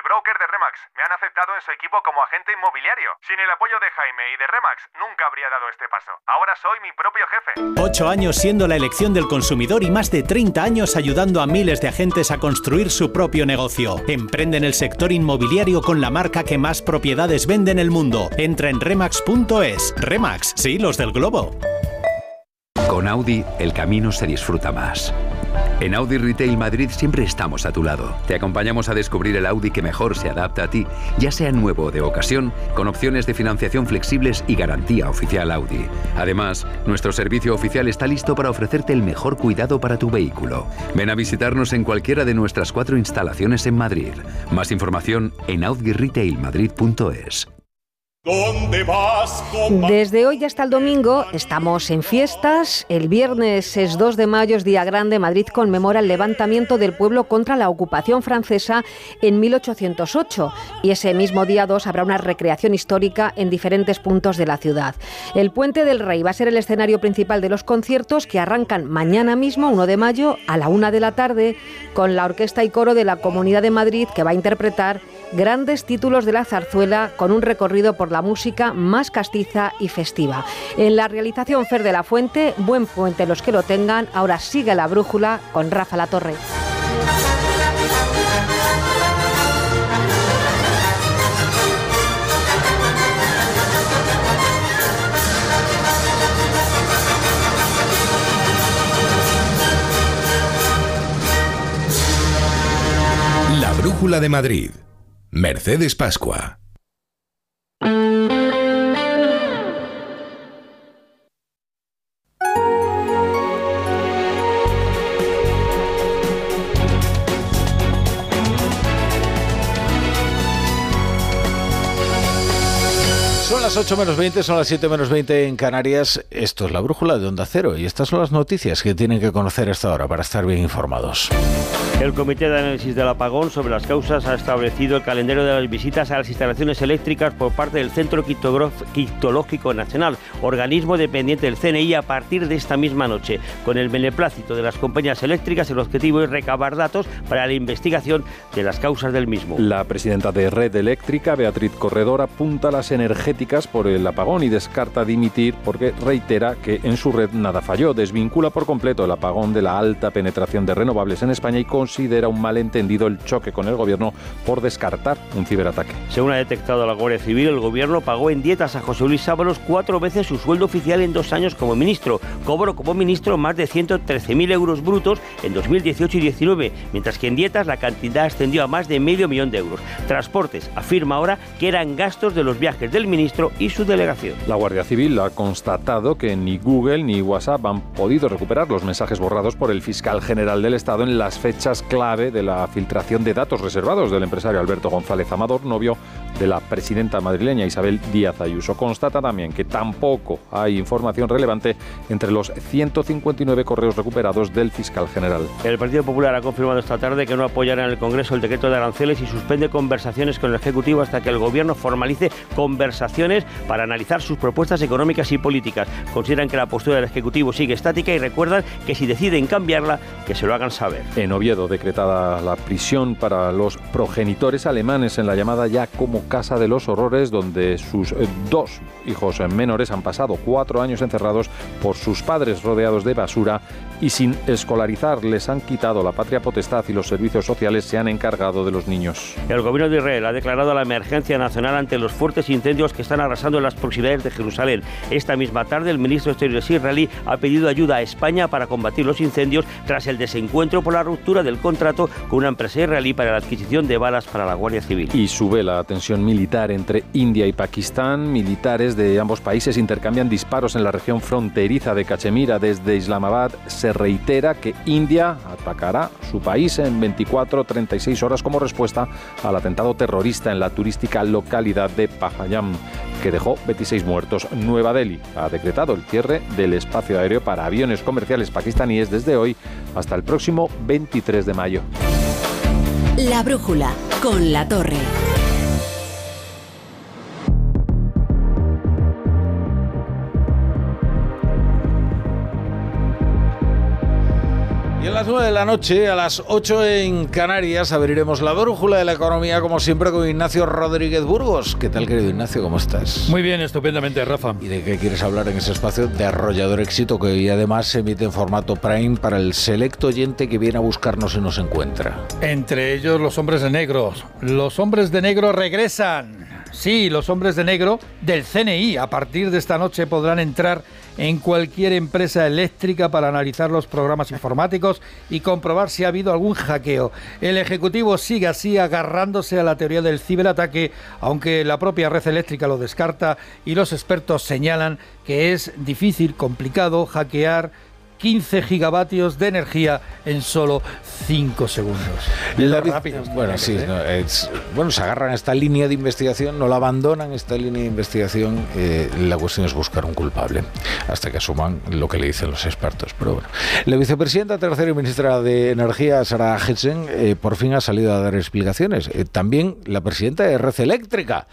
Broker de Remax. Me han aceptado en su equipo como agente inmobiliario. Sin el apoyo de Jaime y de Remax, nunca habría dado este paso. Ahora soy mi propio jefe. Ocho años siendo la elección del consumidor y más de 30 años ayudando a miles de agentes a construir su propio negocio. Emprende en el sector inmobiliario con la marca que más propiedades vende en el mundo. Entra en remax.es. Remax, sí, los del globo. Con Audi, el camino se disfruta más. En Audi Retail Madrid siempre estamos a tu lado. Te acompañamos a descubrir el Audi que mejor se adapta a ti, ya sea nuevo o de ocasión, con opciones de financiación flexibles y garantía oficial Audi. Además, nuestro servicio oficial está listo para ofrecerte el mejor cuidado para tu vehículo. Ven a visitarnos en cualquiera de nuestras cuatro instalaciones en Madrid. Más información en audirailmadrid.es. Desde hoy hasta el domingo estamos en fiestas. El viernes es 2 de mayo, es día grande. Madrid conmemora el levantamiento del pueblo contra la ocupación francesa en 1808. Y ese mismo día 2 habrá una recreación histórica en diferentes puntos de la ciudad. El Puente del Rey va a ser el escenario principal de los conciertos que arrancan mañana mismo, 1 de mayo, a la 1 de la tarde, con la orquesta y coro de la Comunidad de Madrid que va a interpretar grandes títulos de la zarzuela con un recorrido por la música más castiza y festiva. En la realización Fer de la Fuente, buen puente los que lo tengan, ahora sigue la brújula con Rafa La Torre. La Brújula de Madrid. Mercedes Pascua. Son las 8 menos 20, son las 7 menos 20 en Canarias. Esto es la brújula de Onda Cero y estas son las noticias que tienen que conocer a esta hora para estar bien informados. El Comité de Análisis del Apagón sobre las causas ha establecido el calendario de las visitas a las instalaciones eléctricas por parte del Centro Quitológico Nacional, organismo dependiente del CNI, a partir de esta misma noche. Con el beneplácito de las compañías eléctricas, el objetivo es recabar datos para la investigación de las causas del mismo. La presidenta de Red Eléctrica, Beatriz Corredor, apunta a las energéticas por el apagón y descarta dimitir porque reitera que en su red nada falló. Desvincula por completo el apagón de la alta penetración de renovables en España y considera un malentendido el choque con el gobierno por descartar un ciberataque. Según ha detectado la Guardia Civil, el gobierno pagó en dietas a José Luis Sábalos cuatro veces su sueldo oficial en dos años como ministro. Cobró como ministro más de 113.000 euros brutos en 2018 y 2019, mientras que en dietas la cantidad ascendió a más de medio millón de euros. Transportes afirma ahora que eran gastos de los viajes del ministro y su delegación. La Guardia Civil ha constatado que ni Google ni WhatsApp han podido recuperar los mensajes borrados por el fiscal general del Estado en las fechas clave de la filtración de datos reservados del empresario Alberto González Amador, novio de la presidenta madrileña Isabel Díaz Ayuso. Constata también que tampoco hay información relevante entre los 159 correos recuperados del fiscal general. El Partido Popular ha confirmado esta tarde que no apoyará en el Congreso el decreto de aranceles y suspende conversaciones con el Ejecutivo hasta que el Gobierno formalice conversaciones para analizar sus propuestas económicas y políticas. Consideran que la postura del Ejecutivo sigue estática y recuerdan que si deciden cambiarla, que se lo hagan saber. En Oviedo, decretada la prisión para los progenitores alemanes en la llamada ya como Casa de los Horrores, donde sus eh, dos hijos menores han pasado cuatro años encerrados por sus padres rodeados de basura y sin escolarizar. Les han quitado la patria potestad y los servicios sociales se han encargado de los niños. El gobierno de Israel ha declarado la emergencia nacional ante los fuertes incendios que están arrasando en las proximidades de Jerusalén. Esta misma tarde, el ministro de Exteriores israelí ha pedido ayuda a España para combatir los incendios tras el desencuentro por la ruptura del contrato con una empresa israelí para la adquisición de balas para la Guardia Civil. Y sube la tensión militar entre India y Pakistán. Militares de ambos países intercambian disparos en la región fronteriza de Cachemira. Desde Islamabad se reitera que India atacará su país en 24-36 horas como respuesta al atentado terrorista en la turística localidad de Pahayam, que dejó 26 muertos. Nueva Delhi ha decretado el cierre del espacio aéreo para aviones comerciales pakistaníes desde hoy hasta el próximo 23 de mayo. La brújula con la torre. Las 9 de la noche, a las 8 en Canarias, abriremos la brújula de la economía, como siempre, con Ignacio Rodríguez Burgos. ¿Qué tal, querido Ignacio? ¿Cómo estás? Muy bien, estupendamente, Rafa. ¿Y de qué quieres hablar en ese espacio de arrollador éxito que hoy además se emite en formato Prime para el selecto oyente que viene a buscarnos y nos encuentra? Entre ellos los hombres de negro. Los hombres de negro regresan. Sí, los hombres de negro del CNI a partir de esta noche podrán entrar en cualquier empresa eléctrica para analizar los programas informáticos y comprobar si ha habido algún hackeo. El Ejecutivo sigue así agarrándose a la teoría del ciberataque, aunque la propia red eléctrica lo descarta y los expertos señalan que es difícil, complicado hackear 15 gigavatios de energía en solo 5 segundos. La rápido bueno, sí, ¿eh? no, es- bueno, se agarran a esta línea de investigación, no la abandonan esta línea de investigación. eh, la cuestión es buscar un culpable hasta que asuman lo que le dicen los expertos. Pero bueno, la vicepresidenta tercera y ministra de Energía, Sara Hedgen, eh, por fin ha salido a dar explicaciones. Eh, también la presidenta de Red Eléctrica,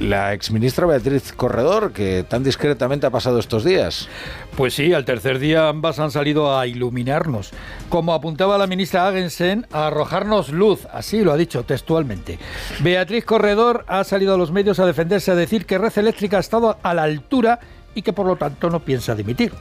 la exministra Beatriz Corredor, que tan discretamente ha pasado estos días. Pues sí, al tercer día ambas han salido a iluminarnos. Como apuntaba la ministra Agensen, a arrojarnos luz, así lo ha dicho textualmente. Beatriz Corredor ha salido a los medios a defenderse, a decir que Red Eléctrica ha estado a la altura y que por lo tanto no piensa dimitir.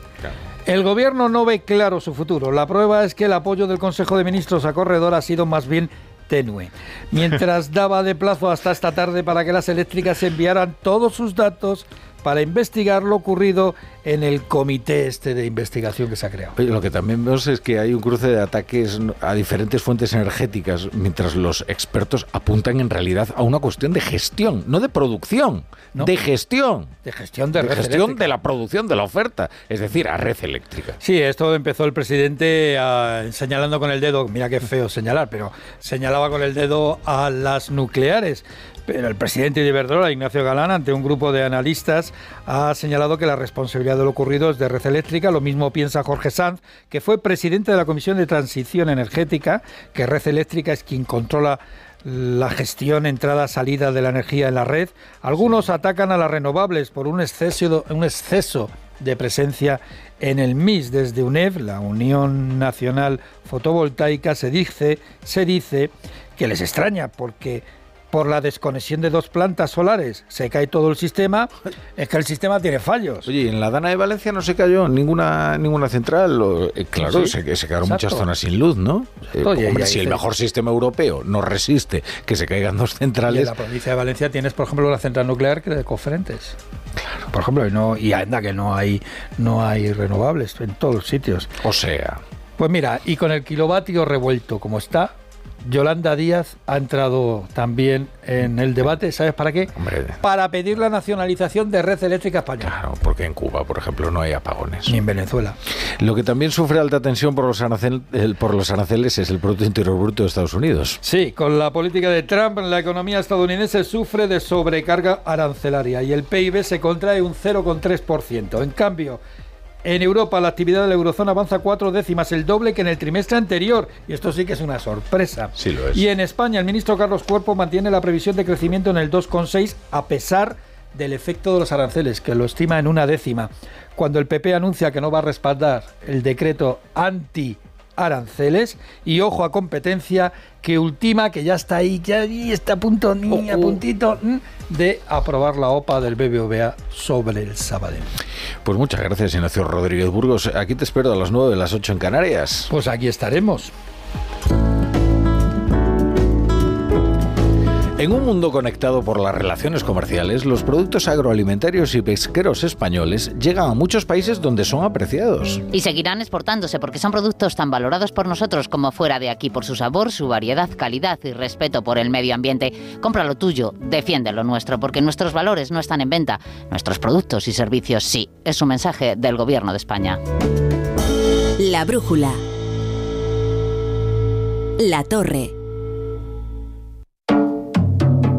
El gobierno no ve claro su futuro. La prueba es que el apoyo del Consejo de Ministros a Corredor ha sido más bien tenue. Mientras daba de plazo hasta esta tarde para que las eléctricas enviaran todos sus datos para investigar lo ocurrido en el comité este de investigación que se ha creado. Oye, lo que también vemos es que hay un cruce de ataques a diferentes fuentes energéticas, mientras los expertos apuntan en realidad a una cuestión de gestión, no de producción, de gestión. De gestión de, red gestión eléctrica. de la producción de la oferta, es decir, a red eléctrica. Sí, esto empezó el presidente ah, señalando con el dedo, mira qué feo señalar, pero señalaba con el dedo a las nucleares. Pero el presidente de Iberdrola, Ignacio Galán, ante un grupo de analistas, ha señalado que la responsabilidad de lo ocurrido es de Red Eléctrica. Lo mismo piensa Jorge Sanz, que fue presidente de la Comisión de Transición Energética, que Red Eléctrica es quien controla la gestión, entrada, salida de la energía en la red. Algunos atacan a las renovables por un exceso, un exceso de presencia en el MIS. Desde UNEV, la Unión Nacional Fotovoltaica, se dice, se dice que les extraña porque por la desconexión de dos plantas solares se cae todo el sistema, es que el sistema tiene fallos. Oye, en la Dana de Valencia no se cayó ninguna ninguna central. o- eh, claro, Sí, se, se quedaron exacto. muchas zonas sin luz, ¿no? Eh, Oye, hombre, si el mejor sistema europeo no resiste que se caigan dos Y en centrales, la provincia de Valencia tienes, por ejemplo, la central nuclear que de Cofrentes. Por ejemplo, y, no, y anda que no hay, no hay renovables en todos los sitios. o sea, Pues mira, y con el kilovatio revuelto como está, Yolanda Díaz ha entrado también en el debate, ¿sabes para qué? hombre, Para pedir la nacionalización de Red Eléctrica Española. claro, porque en Cuba, por ejemplo, no hay apagones. Ni en Venezuela. Lo que también sufre alta tensión por los, arancel- el- por los aranceles es el Producto Interior Bruto de Estados Unidos. Sí, con la política de Trump, la economía estadounidense sufre de sobrecarga arancelaria y el PIB se contrae un 0,3%. En cambio, en Europa la actividad de la eurozona avanza cuatro décimas, el doble que en el trimestre anterior. Y esto sí que es una sorpresa. Sí lo es. Y en España el ministro Carlos Cuerpo mantiene la previsión de crecimiento en el 2,6 a pesar del efecto de los aranceles, que lo estima en una décima. Cuando el PP anuncia que no va a respaldar el decreto anti aranceles y ojo a competencia que ultima que ya está ahí ya ahí está a punto ni a puntito mm, de aprobar la OPA del BBVA sobre el Sabadell. Pues muchas gracias, Ignacio Rodríguez Burgos. Aquí te espero a las 9 de las 8 en Canarias. Pues aquí estaremos. En un mundo conectado por las relaciones comerciales, los productos agroalimentarios y pesqueros españoles llegan a muchos países donde son apreciados. Y seguirán exportándose porque son productos tan valorados por nosotros como fuera de aquí por su sabor, su variedad, calidad y respeto por el medio ambiente. Compra lo tuyo, defiende lo nuestro, porque nuestros valores no están en venta. Nuestros productos y servicios sí. Es un mensaje del Gobierno de España. La brújula. La torre.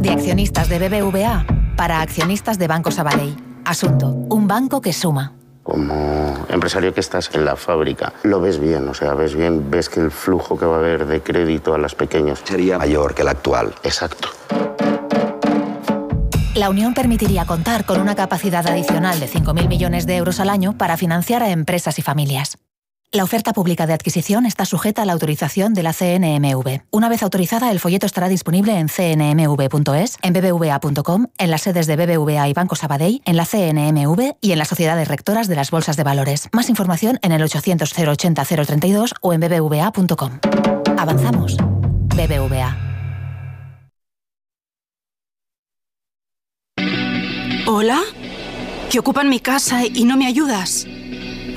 De accionistas de BBVA para accionistas de Banco Sabadell. Asunto, un banco que suma. Como empresario que estás en la fábrica, lo ves bien, o sea, ves bien, ves que el flujo que va a haber de crédito a las pequeñas sería mayor que el actual. Exacto. La unión permitiría contar con una capacidad adicional de 5.000 millones de euros al año para financiar a empresas y familias. La oferta pública de adquisición está sujeta a la autorización de la CNMV. Una vez autorizada, el folleto estará disponible en cnmv.es, en bbva.com, en las sedes de BBVA y Banco Sabadell, en la CNMV y en las sociedades rectoras de las bolsas de valores. Más información en el 800 080 032 o en bbva.com. Avanzamos. BBVA. ¿Hola? Que ocupan mi casa y no me ayudas.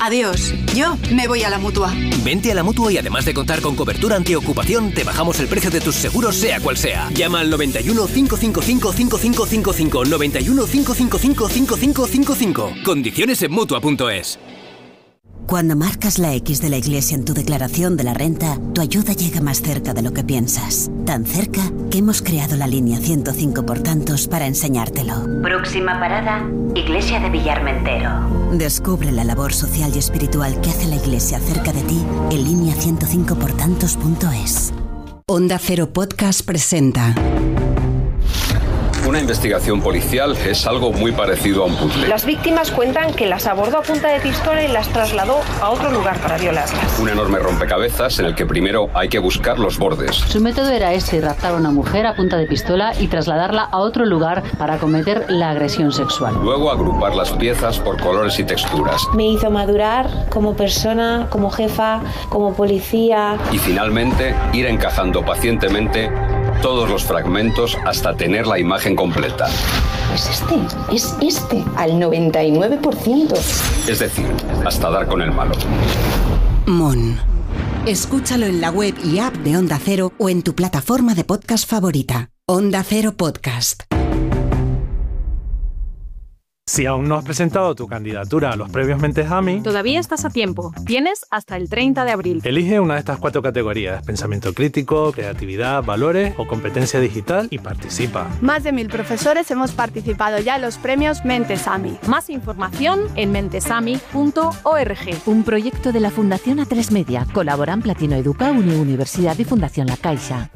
Adiós, yo me voy a la mutua. Vente a la mutua y además de contar con cobertura antiocupación, te bajamos el precio de tus seguros, sea cual sea. Llama al 91 555 5555. 91 555 5555. Condiciones en mutua.es. Cuando marcas la X de la iglesia en tu declaración de la renta, tu ayuda llega más cerca de lo que piensas. Tan cerca que hemos creado la línea 105 por tantos para enseñártelo. Próxima parada, Iglesia de Villarmentero. Descubre la labor social y espiritual que hace la iglesia cerca de ti en línea 105 por tantos.es. Onda Cero Podcast presenta. Una investigación policial es algo muy parecido a un puzzle. Las víctimas cuentan que las abordó a punta de pistola y las trasladó a otro lugar para violarlas. Un enorme rompecabezas en el que primero hay que buscar los bordes. Su método era este, raptar a una mujer a punta de pistola y trasladarla a otro lugar para cometer la agresión sexual. Luego agrupar las piezas por colores y texturas. Me hizo madurar como persona, como jefa, como policía. Y finalmente ir encajando pacientemente todos los fragmentos hasta tener la imagen completa. Es este, es este, al 99%. Es decir, hasta dar con el malo. Mon. Escúchalo en la web y app de Onda Cero o en tu plataforma de podcast favorita. Onda Cero Podcast. Si aún no has presentado tu candidatura a los premios Mentejami, todavía estás a tiempo. Tienes hasta el 30 de abril. Elige una de estas cuatro categorías: pensamiento crítico, creatividad, valores o competencia digital y participa. Más de mil profesores hemos participado ya en los premios Mentesami. Más información en mentesami.org. Un proyecto de la Fundación A3 Media. Colaboran Platino Educa, Uni Universidad y Fundación La Caixa.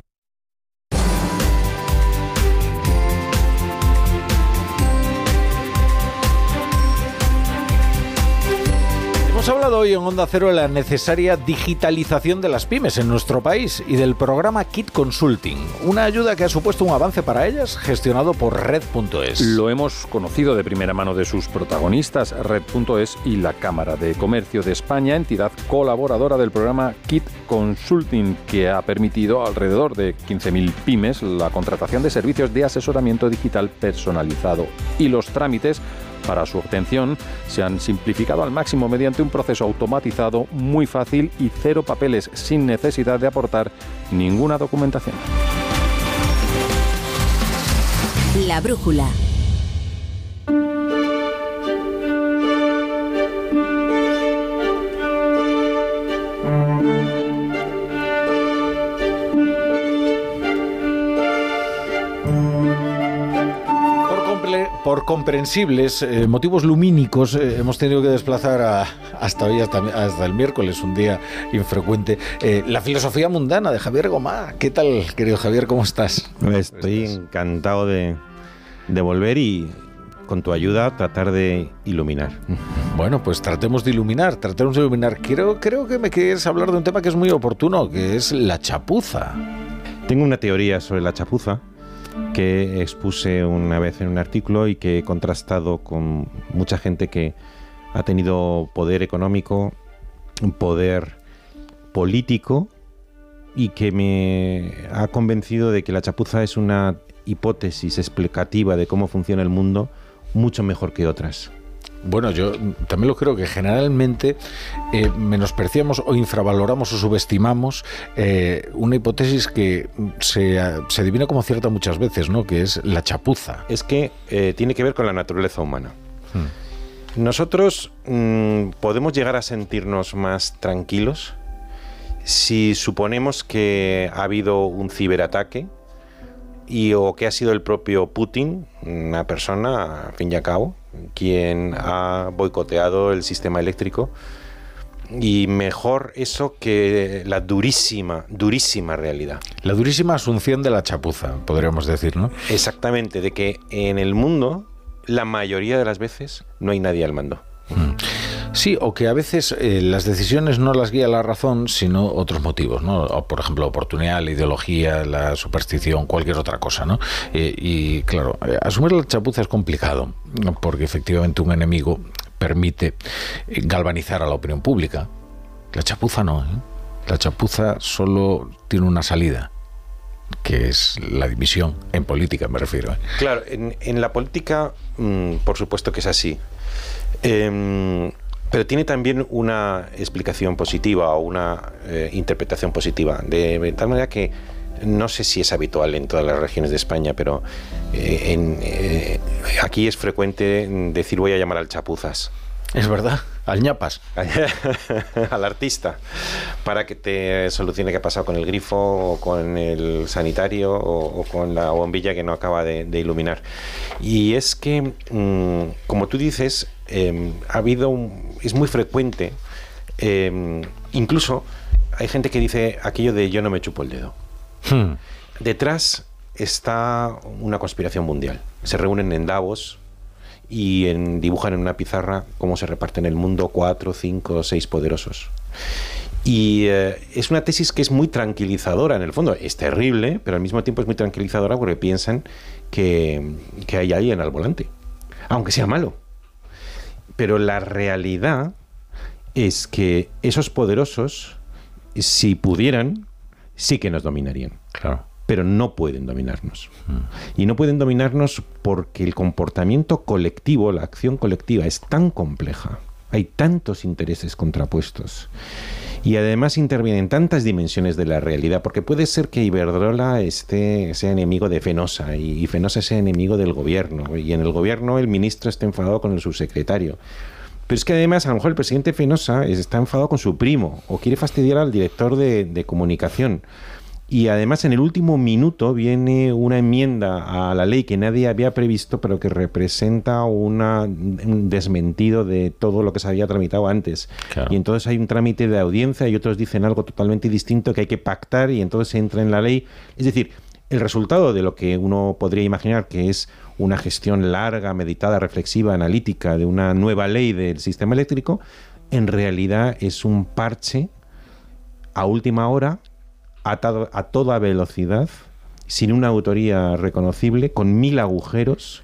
Hemos hablado hoy en Onda Cero de la necesaria digitalización de las pymes en nuestro país y del programa Kit Consulting, una ayuda que ha supuesto un avance para ellas gestionado por Red.es. Lo hemos conocido de primera mano de sus protagonistas, Red.es y la Cámara de Comercio de España, entidad colaboradora del programa Kit Consulting, que ha permitido a alrededor de 15.000 pymes la contratación de servicios de asesoramiento digital personalizado y los trámites para su obtención se han simplificado al máximo mediante un proceso automatizado muy fácil y cero papeles sin necesidad de aportar ninguna documentación. La brújula. Por comprensibles eh, motivos lumínicos eh, hemos tenido que desplazar a, hasta hoy, hasta, hasta, el miércoles, un día infrecuente, eh, la filosofía mundana de Javier Gomá. ¿Qué tal, querido Javier? ¿Cómo estás? Estoy encantado de, de volver y con tu ayuda tratar de iluminar. Bueno, pues tratemos de iluminar, tratemos de iluminar. Creo, creo que me quieres hablar de un tema que es muy oportuno, que es la chapuza. Tengo una teoría sobre la chapuza que expuse una vez en un artículo y que he contrastado con mucha gente que ha tenido poder económico, poder político y que me ha convencido de que la chapuza es una hipótesis explicativa de cómo funciona el mundo mucho mejor que otras. Bueno, yo también lo creo que generalmente eh, menospreciamos o infravaloramos o subestimamos eh, una hipótesis que se, se, adivina como cierta muchas veces, ¿no? Que es la chapuza. Es que eh, tiene que ver con la naturaleza humana. Hmm. Nosotros mmm, podemos llegar a sentirnos más tranquilos si suponemos que ha habido un ciberataque y o que ha sido el propio Putin, una persona, a fin y a cabo, quien ha boicoteado el sistema eléctrico. Y mejor eso que la durísima, durísima realidad. La durísima asunción de la chapuza, podríamos decir, ¿no? Exactamente, de que en el mundo, la mayoría de las veces, no hay nadie al mando. Mm. Sí, o que a veces eh, las decisiones no las guía la razón, sino otros motivos, ¿no? O, por ejemplo, oportunidad, la ideología, la superstición, cualquier otra cosa, ¿no? Eh, y claro, eh, asumir la chapuza es complicado, porque efectivamente un enemigo permite galvanizar a la opinión pública. La chapuza no, La chapuza solo tiene una salida que es la división en política, me refiero. Claro, en, la política, mmm, por supuesto que es así. Eh, pero tiene también una explicación positiva o una eh, interpretación positiva, de tal manera que no sé si es habitual en todas las regiones de España, pero eh, en, eh, aquí es frecuente decir voy a llamar al chapuzas. Es verdad, al ñapas. al artista, para que te solucione qué ha pasado con el grifo o con el sanitario o, con la bombilla que no acaba de, iluminar. Y es que, mm, como tú dices, em, ha habido un, es muy frecuente, em, incluso hay gente que dice aquello de yo no me chupo el dedo. Hmm. Detrás está una conspiración mundial. Se reúnen en Davos y en, dibujan en una pizarra cómo se reparten el mundo cuatro, cinco, seis poderosos. Y eh, es una tesis que es muy tranquilizadora en el fondo. Es terrible, pero al mismo tiempo es muy tranquilizadora porque piensan que, que hay alguien al volante, aunque sea malo. Pero la realidad es que esos poderosos, si pudieran, sí que nos dominarían. Claro pero no pueden dominarnos. Mm. Y no pueden dominarnos porque el comportamiento colectivo, la acción colectiva, es tan compleja. Hay tantos intereses contrapuestos. Y además intervienen tantas dimensiones de la realidad, porque puede ser que Iberdrola esté, sea enemigo de Fenosa y, Fenosa sea enemigo del gobierno, y en el gobierno el ministro esté enfadado con el subsecretario. Pero es que además a lo mejor el presidente Fenosa está enfadado con su primo o quiere fastidiar al director de comunicación y además en el último minuto viene una enmienda a la ley que nadie había previsto, pero que representa una, un desmentido de todo lo que se había tramitado antes. Y entonces hay un trámite de audiencia y otros dicen algo totalmente distinto que hay que pactar y entonces se entra en la ley. Es decir, el resultado de lo que uno podría imaginar que es una gestión larga, meditada, reflexiva, analítica de una nueva ley del sistema eléctrico, en realidad es un parche a última hora atado a toda velocidad, sin una autoría reconocible, con mil agujeros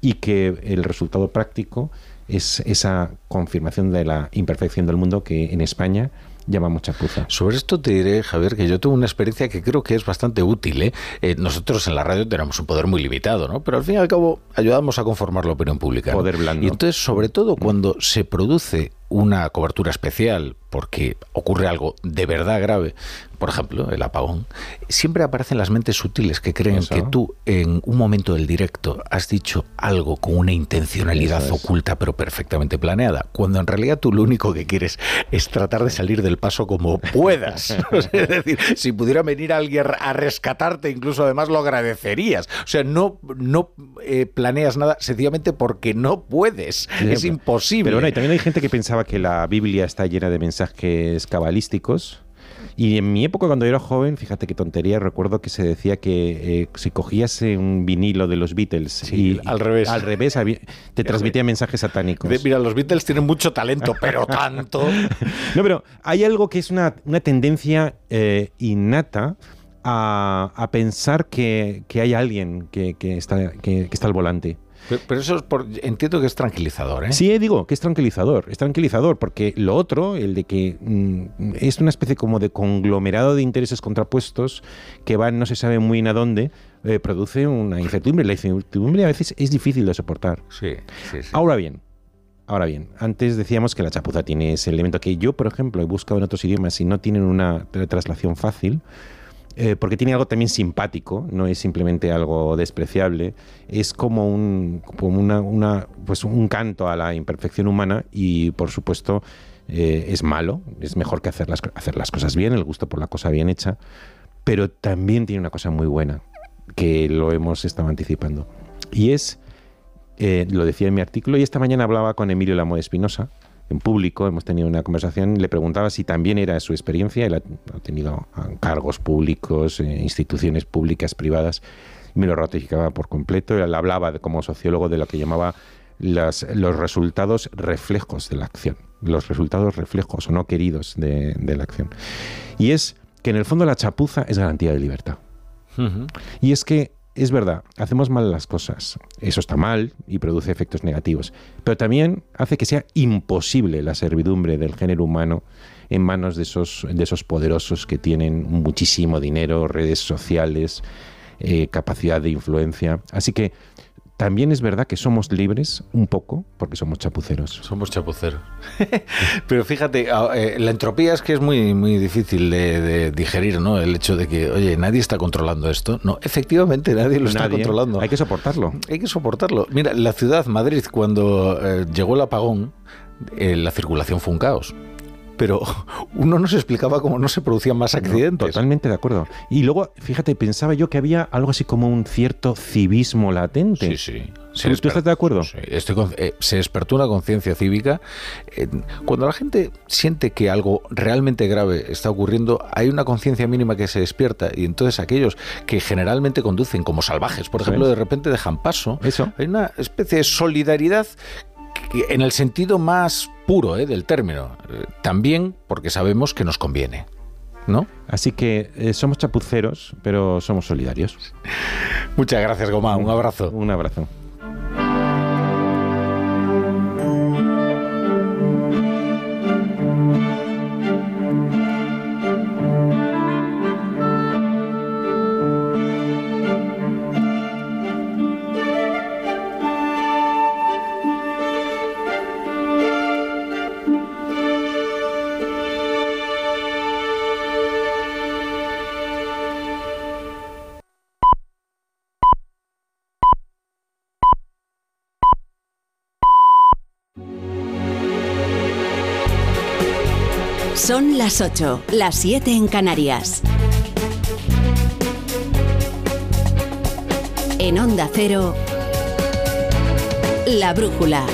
y que el resultado práctico es esa confirmación de la imperfección del mundo que en España llama mucha puza. Sobre esto te diré, Javier, que yo tuve una experiencia que creo que es bastante útil. ¿eh? Eh, nosotros en la radio tenemos un poder muy limitado, ¿no? Pero al fin y al cabo ayudamos a conformar la opinión pública. Poder blando. Y entonces, sobre todo cuando se produce una cobertura especial porque ocurre algo de verdad grave, por ejemplo, el apagón, siempre aparecen las mentes sutiles que creen que tú en un momento del directo has dicho algo con una intencionalidad oculta pero perfectamente planeada, cuando en realidad tú lo único que quieres es tratar de salir del paso como puedas. es decir, si pudiera venir alguien a rescatarte, incluso además lo agradecerías. O sea, no, no eh, planeas nada sencillamente porque no puedes. es imposible. Pero bueno, y también hay gente que pensaba que la Biblia está llena de mensajes cabalísticos. Y en mi época, cuando yo era joven, fíjate qué tontería, recuerdo que se decía que eh, si cogías un vinilo de los Beatles y al revés, al revés te transmitía mensajes satánicos. Mira, los Beatles tienen mucho talento, pero tanto. no, pero hay algo que es una, tendencia eh, innata a, a, pensar que, que hay alguien que, que está, que está al volante. Pero, eso es por, entiendo que es tranquilizador, ¿eh? Sí, digo que es tranquilizador, es tranquilizador, porque lo otro, el de que mm, es una especie como de conglomerado de intereses contrapuestos que van no se sabe muy bien a dónde, eh, produce una incertidumbre. La incertidumbre a veces es difícil de soportar. Sí, sí, sí. Ahora bien, Ahora bien, antes decíamos que la chapuza tiene ese elemento que yo, por ejemplo, he buscado en otros idiomas y no tienen una traslación fácil, eh, porque tiene algo también simpático, no es simplemente algo despreciable, es como un, como una, pues un canto a la imperfección humana y por supuesto eh, es malo, es mejor que hacer las, hacer las cosas bien, el gusto por la cosa bien hecha, pero también tiene una cosa muy buena, que lo hemos estado anticipando, y es, eh, lo decía en mi artículo, y esta mañana hablaba con Emilio Lamo Espinosa, en público, hemos tenido una conversación, le preguntaba si también era su experiencia, él ha, tenido cargos públicos, eh, instituciones públicas, privadas, y me lo ratificaba por completo, él hablaba de, como sociólogo de lo que llamaba los resultados reflejos de la acción, los resultados reflejos o no queridos de, la acción. Y es que en el fondo la chapuza es garantía de libertad. Y es que es verdad, hacemos mal las cosas. Eso está mal y produce efectos negativos. Pero también hace que sea imposible la servidumbre del género humano en manos de esos, de esos poderosos que tienen muchísimo dinero, redes sociales, eh, capacidad de influencia. Así que también es verdad que somos libres un poco porque somos chapuceros. Somos chapuceros. Pero fíjate, eh, la entropía es que es muy, muy difícil de, digerir, ¿no? El hecho de que, oye, nadie está controlando esto. No, efectivamente, nadie lo está controlando. Hay que soportarlo. Hay que soportarlo. Mira, la ciudad, Madrid, cuando eh, llegó el apagón, eh, la circulación fue un caos pero uno no se explicaba cómo no se producían más accidentes. totalmente de acuerdo. Y luego, fíjate, pensaba yo que había algo así como un cierto civismo latente. Sí, sí. ¿Tú, estás de acuerdo? Sí, eh, se despertó una conciencia cívica. cuando la gente siente que algo realmente grave está ocurriendo, hay una conciencia mínima que se despierta y entonces aquellos que generalmente conducen como salvajes, por ejemplo, de repente dejan paso. Eso. Hay una especie de solidaridad en el sentido más puro ¿eh? del término, también porque sabemos que nos conviene. ¿No? Así que eh, somos chapuceros, pero somos solidarios. Muchas gracias, Goma. Un abrazo. Un abrazo. Las 8, las 7 en Canarias. En Onda Cero, La Brújula.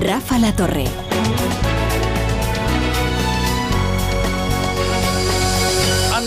Rafa La Torre.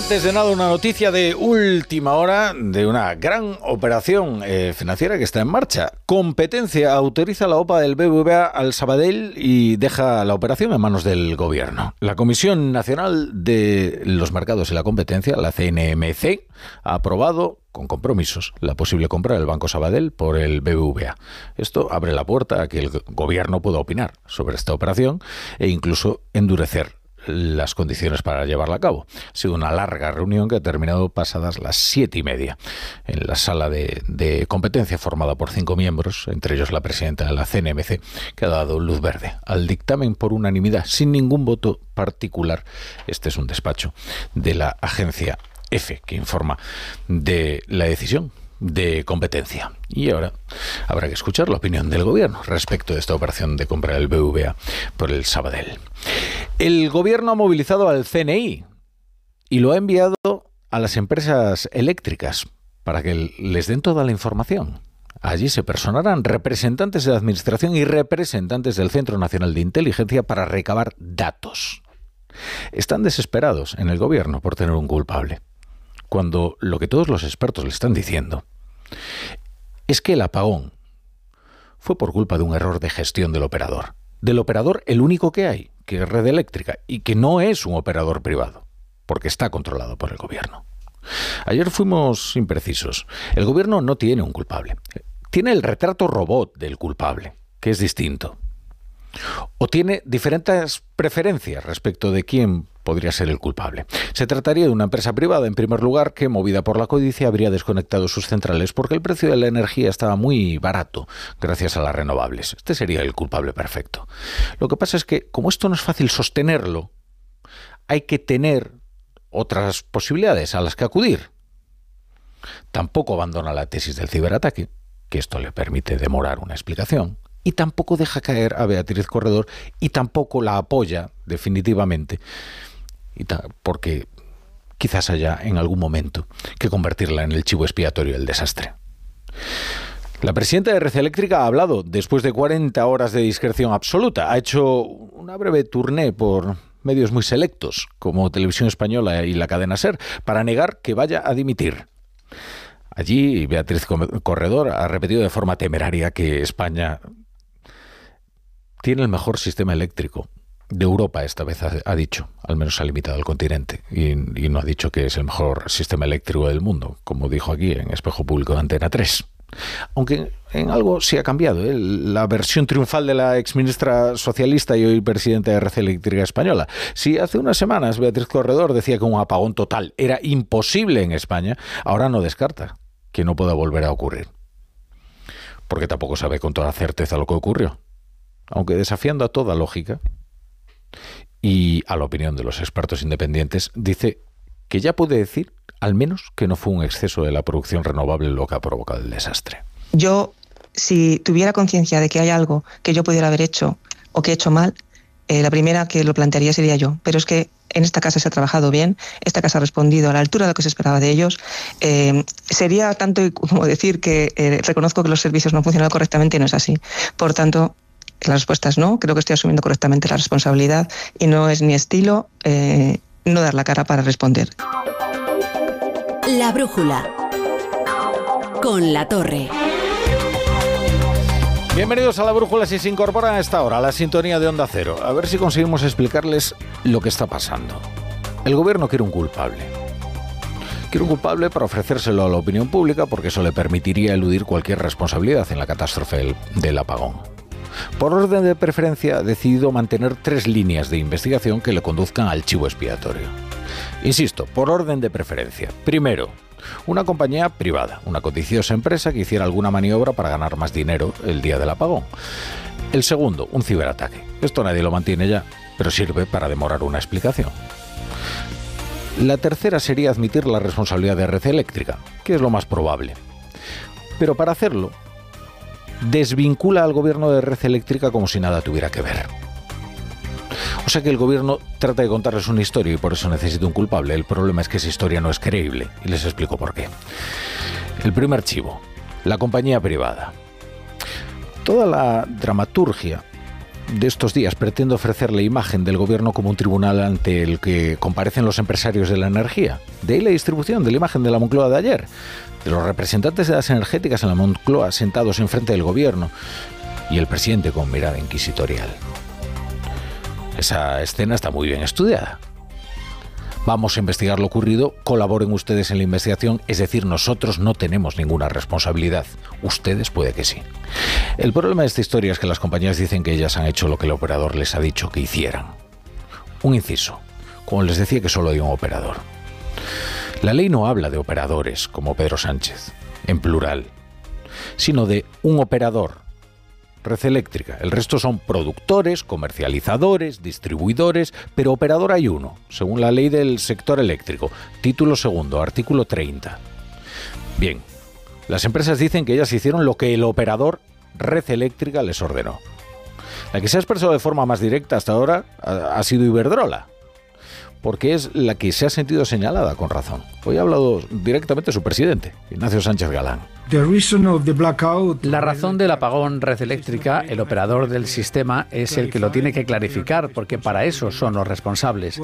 Antes de nada, una noticia de última hora de una gran operación eh, financiera que está en marcha. Competencia autoriza la OPA del BBVA al Sabadell y deja la operación en manos del gobierno. La Comisión Nacional de los Mercados y la Competencia, la CNMC, ha aprobado con compromisos la posible compra del Banco Sabadell por el BBVA. Esto abre la puerta a que el gobierno pueda opinar sobre esta operación e incluso endurecer las condiciones para llevarla a cabo. Ha sido una larga reunión que ha terminado pasadas las siete y media en la sala de, competencia formada por cinco miembros, entre ellos la presidenta de la CNMC, que ha dado luz verde al dictamen por unanimidad, sin ningún voto particular. Este es un despacho de la agencia F, que informa de la decisión de competencia. Y ahora habrá que escuchar la opinión del gobierno respecto de esta operación de compra del BVA por el Sabadell. El gobierno ha movilizado al CNI y lo ha enviado a las empresas eléctricas para que les den toda la información. Allí se personarán representantes de la Administración y representantes del Centro Nacional de Inteligencia para recabar datos. Están desesperados en el gobierno por tener un culpable cuando lo que todos los expertos le están diciendo es que el apagón fue por culpa de un error de gestión del operador. Del operador el único que hay, que es red eléctrica, y que no es un operador privado, porque está controlado por el gobierno. Ayer fuimos imprecisos. El gobierno no tiene un culpable. Tiene el retrato robot del culpable, que es distinto. O tiene diferentes preferencias respecto de quién podría ser el culpable. Se trataría de una empresa privada, en primer lugar, que, movida por la codicia, habría desconectado sus centrales porque el precio de la energía estaba muy barato gracias a las renovables. Este sería el culpable perfecto. Lo que pasa es que, como esto no es fácil sostenerlo, hay que tener otras posibilidades a las que acudir. Tampoco abandona la tesis del ciberataque, que esto le permite demorar una explicación y tampoco deja caer a Beatriz Corredor y tampoco la apoya definitivamente porque quizás haya en algún momento que convertirla en el chivo expiatorio del desastre. La presidenta de Red Eléctrica ha hablado después de 40 horas de discreción absoluta. Ha hecho una breve tournée por medios muy selectos, como Televisión Española y la cadena Ser, para negar que vaya a dimitir. Allí Beatriz Corredor ha repetido de forma temeraria que España tiene el mejor sistema eléctrico de Europa esta vez ha, dicho, al menos ha limitado al continente, y, no ha dicho que es el mejor sistema eléctrico del mundo, como dijo aquí en Espejo Público de Antena 3. Aunque en algo sí ha cambiado. ¿eh? La versión triunfal de la exministra socialista y hoy presidenta de Red Eléctrica Española. Si hace unas semanas Beatriz Corredor decía que un apagón total era imposible en España, ahora no descarta que no pueda volver a ocurrir. Porque tampoco sabe con toda certeza lo que ocurrió. Aunque desafiando a toda lógica y a la opinión de los expertos independientes, dice que ya puede decir, al menos, que no fue un exceso de la producción renovable lo que ha provocado el desastre. Yo, si tuviera conciencia de que hay algo que yo pudiera haber hecho o que he hecho mal, eh, la primera que lo plantearía sería yo. Pero es que en esta casa se ha trabajado bien, esta casa ha respondido a la altura de lo que se esperaba de ellos. Eh, sería tanto como decir que eh, reconozco que los servicios no han funcionado correctamente no es así. Por tanto, la respuesta es no, creo que estoy asumiendo correctamente la responsabilidad y no es mi estilo no dar la cara para responder. La brújula con la torre. Bienvenidos a la brújula si se incorporan a esta hora a la sintonía de Onda Cero. A ver si conseguimos explicarles lo que está pasando. El gobierno quiere un culpable. Quiere un culpable para ofrecérselo a la opinión pública porque eso le permitiría eludir cualquier responsabilidad en la catástrofe del apagón. Por orden de preferencia ha decidido mantener tres líneas de investigación que le conduzcan al chivo expiatorio. Insisto, por orden de preferencia. Primero, una compañía privada, una codiciosa empresa que hiciera alguna maniobra para ganar más dinero el día del apagón. El segundo, un ciberataque. Esto nadie lo mantiene ya, pero sirve para demorar una explicación. La tercera sería admitir la responsabilidad de red eléctrica, que es lo más probable. Pero para hacerlo, desvincula al gobierno de red eléctrica como si nada tuviera que ver. O sea que el gobierno trata de contarles una historia y por eso necesita un culpable. El problema es que esa historia no es creíble y les explico por qué. El primer archivo, la compañía privada. Toda la dramaturgia de estos días pretende ofrecer la imagen del gobierno como un tribunal ante el que comparecen los empresarios de la energía. De ahí la distribución de la imagen de la Moncloa de ayer, los representantes de las energéticas en la Moncloa sentados enfrente del gobierno y el presidente con mirada inquisitorial. Esa escena está muy bien estudiada. Vamos a investigar lo ocurrido, colaboren ustedes en la investigación, es decir, nosotros no tenemos ninguna responsabilidad. Ustedes puede que sí. El problema de esta historia es que las compañías dicen que ellas han hecho lo que el operador les ha dicho que hicieran. Un inciso. Como les decía que solo hay un operador. La ley no habla de operadores como Pedro Sánchez, en plural, sino de un operador red eléctrica. El resto son productores, comercializadores, distribuidores, pero operador hay uno, según la ley del sector eléctrico. Título segundo, artículo 30. Bien, las empresas dicen que ellas hicieron lo que el operador red eléctrica les ordenó. La que se ha expresado de forma más directa hasta ahora ha sido Iberdrola, porque es la que se ha sentido señalada con razón. Hoy ha hablado directamente su presidente, Ignacio Sánchez Galán. La razón del apagón red eléctrica, el operador del sistema es el que lo tiene que clarificar, porque para eso son los responsables.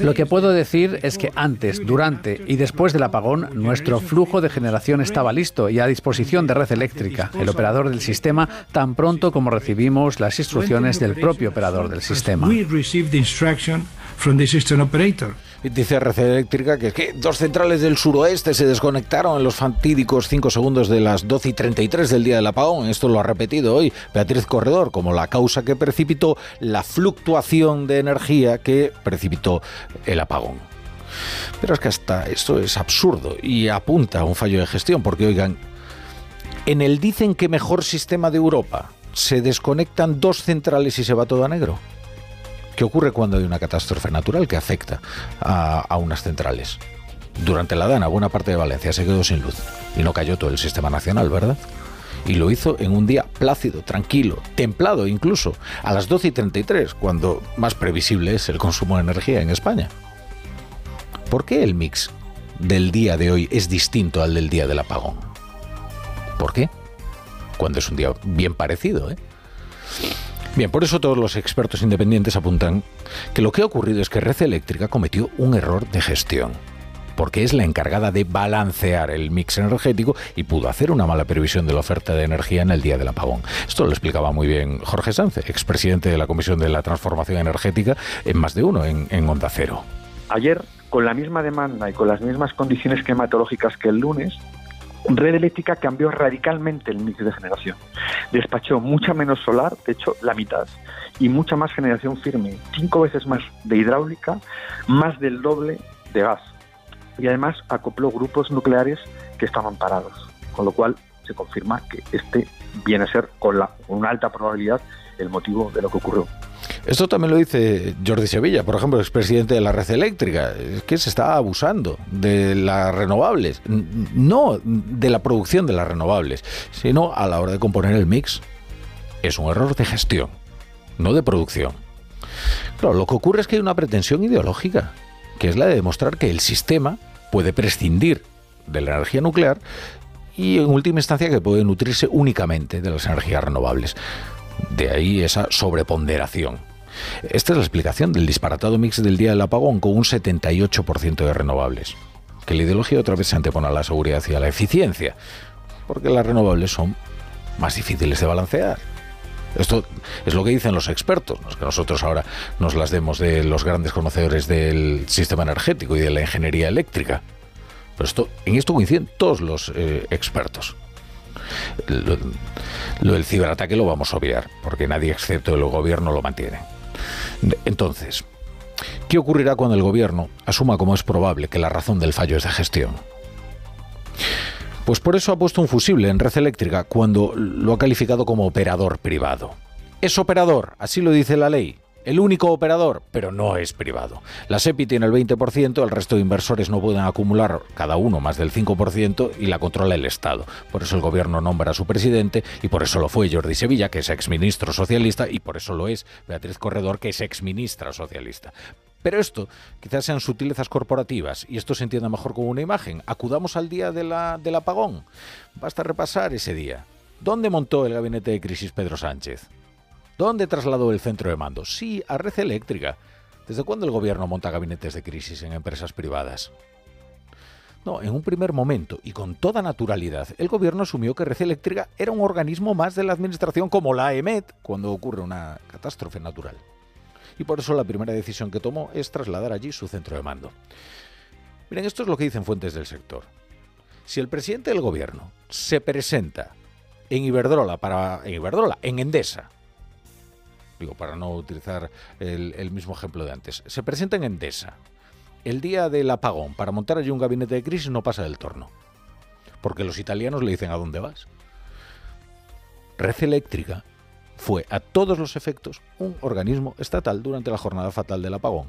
Lo que puedo decir es que antes, durante y después del apagón, nuestro flujo de generación estaba listo y a disposición de red eléctrica, el operador del sistema, tan pronto como recibimos las instrucciones del propio operador del sistema. Dice Red Eléctrica que, que dos centrales del suroeste se desconectaron en los fatídicos 5 segundos de las 12 y 33 del día del apagón. Esto lo ha repetido hoy Beatriz Corredor como la causa que precipitó la fluctuación de energía que precipitó el apagón. Pero es que hasta esto es absurdo y apunta a un fallo de gestión, porque oigan, en el dicen que mejor sistema de Europa se desconectan dos centrales y se va todo a negro. ¿Qué ocurre cuando hay una catástrofe natural que afecta a, unas centrales? Durante la Dana, buena parte de Valencia se quedó sin luz y no cayó todo el sistema nacional, ¿verdad? Y lo hizo en un día plácido, tranquilo, templado incluso, a las 12 y 33, cuando más previsible es el consumo de energía en España. ¿Por qué el mix del día de hoy es distinto al del día del apagón? ¿Por qué? Cuando es un día bien parecido, ¿eh? Bien, por eso todos los expertos independientes apuntan que lo que ha ocurrido es que Red Eléctrica cometió un error de gestión porque es la encargada de balancear el mix energético y pudo hacer una mala previsión de la oferta de energía en el día del apagón. Esto lo explicaba muy bien Jorge Sánchez, expresidente de la Comisión de la Transformación Energética, en más de uno, en Onda Cero. Ayer, con la misma demanda y con las mismas condiciones climatológicas que el lunes, Red Eléctrica cambió radicalmente el mix de generación. Despachó mucha menos solar, de hecho la mitad, y mucha más generación firme, cinco veces más de hidráulica, más del doble de gas. Y además acopló grupos nucleares que estaban parados. con lo cual se confirma que este viene a ser con, la, con una alta probabilidad el motivo de lo que ocurrió. Esto también lo dice Jordi Sevilla, por ejemplo, expresidente de la red eléctrica. Es que se está abusando de las renovables. No de la producción de las renovables, sino a la hora de componer el mix. Es un error de gestión, no de producción. Claro, lo que ocurre es que hay una pretensión ideológica, que es la de demostrar que el sistema puede prescindir de la energía nuclear y en última instancia que puede nutrirse únicamente de las energías renovables. De ahí esa sobreponderación. Esta es la explicación del disparatado mix del día del apagón con un 78% de renovables. Que la ideología otra vez se antepone a la seguridad y a la eficiencia, porque las renovables son más difíciles de balancear. Esto es lo que dicen los expertos, no es que nosotros ahora nos las demos de los grandes conocedores del sistema energético y de la ingeniería eléctrica. Pero esto, en esto coinciden todos los eh, expertos. Lo, del ciberataque lo vamos a obviar, porque nadie excepto el gobierno lo mantiene. Entonces, ¿qué ocurrirá cuando el gobierno asuma como es probable que la razón del fallo es de gestión? Pues por eso ha puesto un fusible en red eléctrica cuando lo ha calificado como operador privado. Es operador, así lo dice la ley el único operador, pero no es privado. La SEPI tiene el 20%, el resto de inversores no pueden acumular cada uno más del 5% y la controla el Estado. Por eso el gobierno nombra a su presidente y por eso lo fue Jordi Sevilla, que es exministro socialista, y por eso lo es Beatriz Corredor, que es exministra socialista. Pero esto quizás sean sutilezas corporativas y esto se entienda mejor como una imagen. Acudamos al día de la, del apagón. Basta repasar ese día. ¿Dónde montó el gabinete de crisis Pedro Sánchez? ¿Dónde trasladó el centro de mando? Sí, a red eléctrica. ¿Desde cuándo el gobierno monta gabinetes de crisis en empresas privadas? No, en un primer momento y con toda naturalidad, el gobierno asumió que Red Eléctrica era un organismo más de la administración como la EMET cuando ocurre una catástrofe natural. Y por eso la primera decisión que tomó es trasladar allí su centro de mando. Miren, esto es lo que dicen fuentes del sector. Si el presidente del gobierno se presenta en Iberdrola para en Iberdrola, en Endesa, para no utilizar el, mismo ejemplo de antes, se presenta en Endesa. El día del apagón, para montar allí un gabinete de crisis, no pasa del torno. Porque los italianos le dicen a dónde vas. Red Eléctrica fue a todos los efectos un organismo estatal durante la jornada fatal del apagón.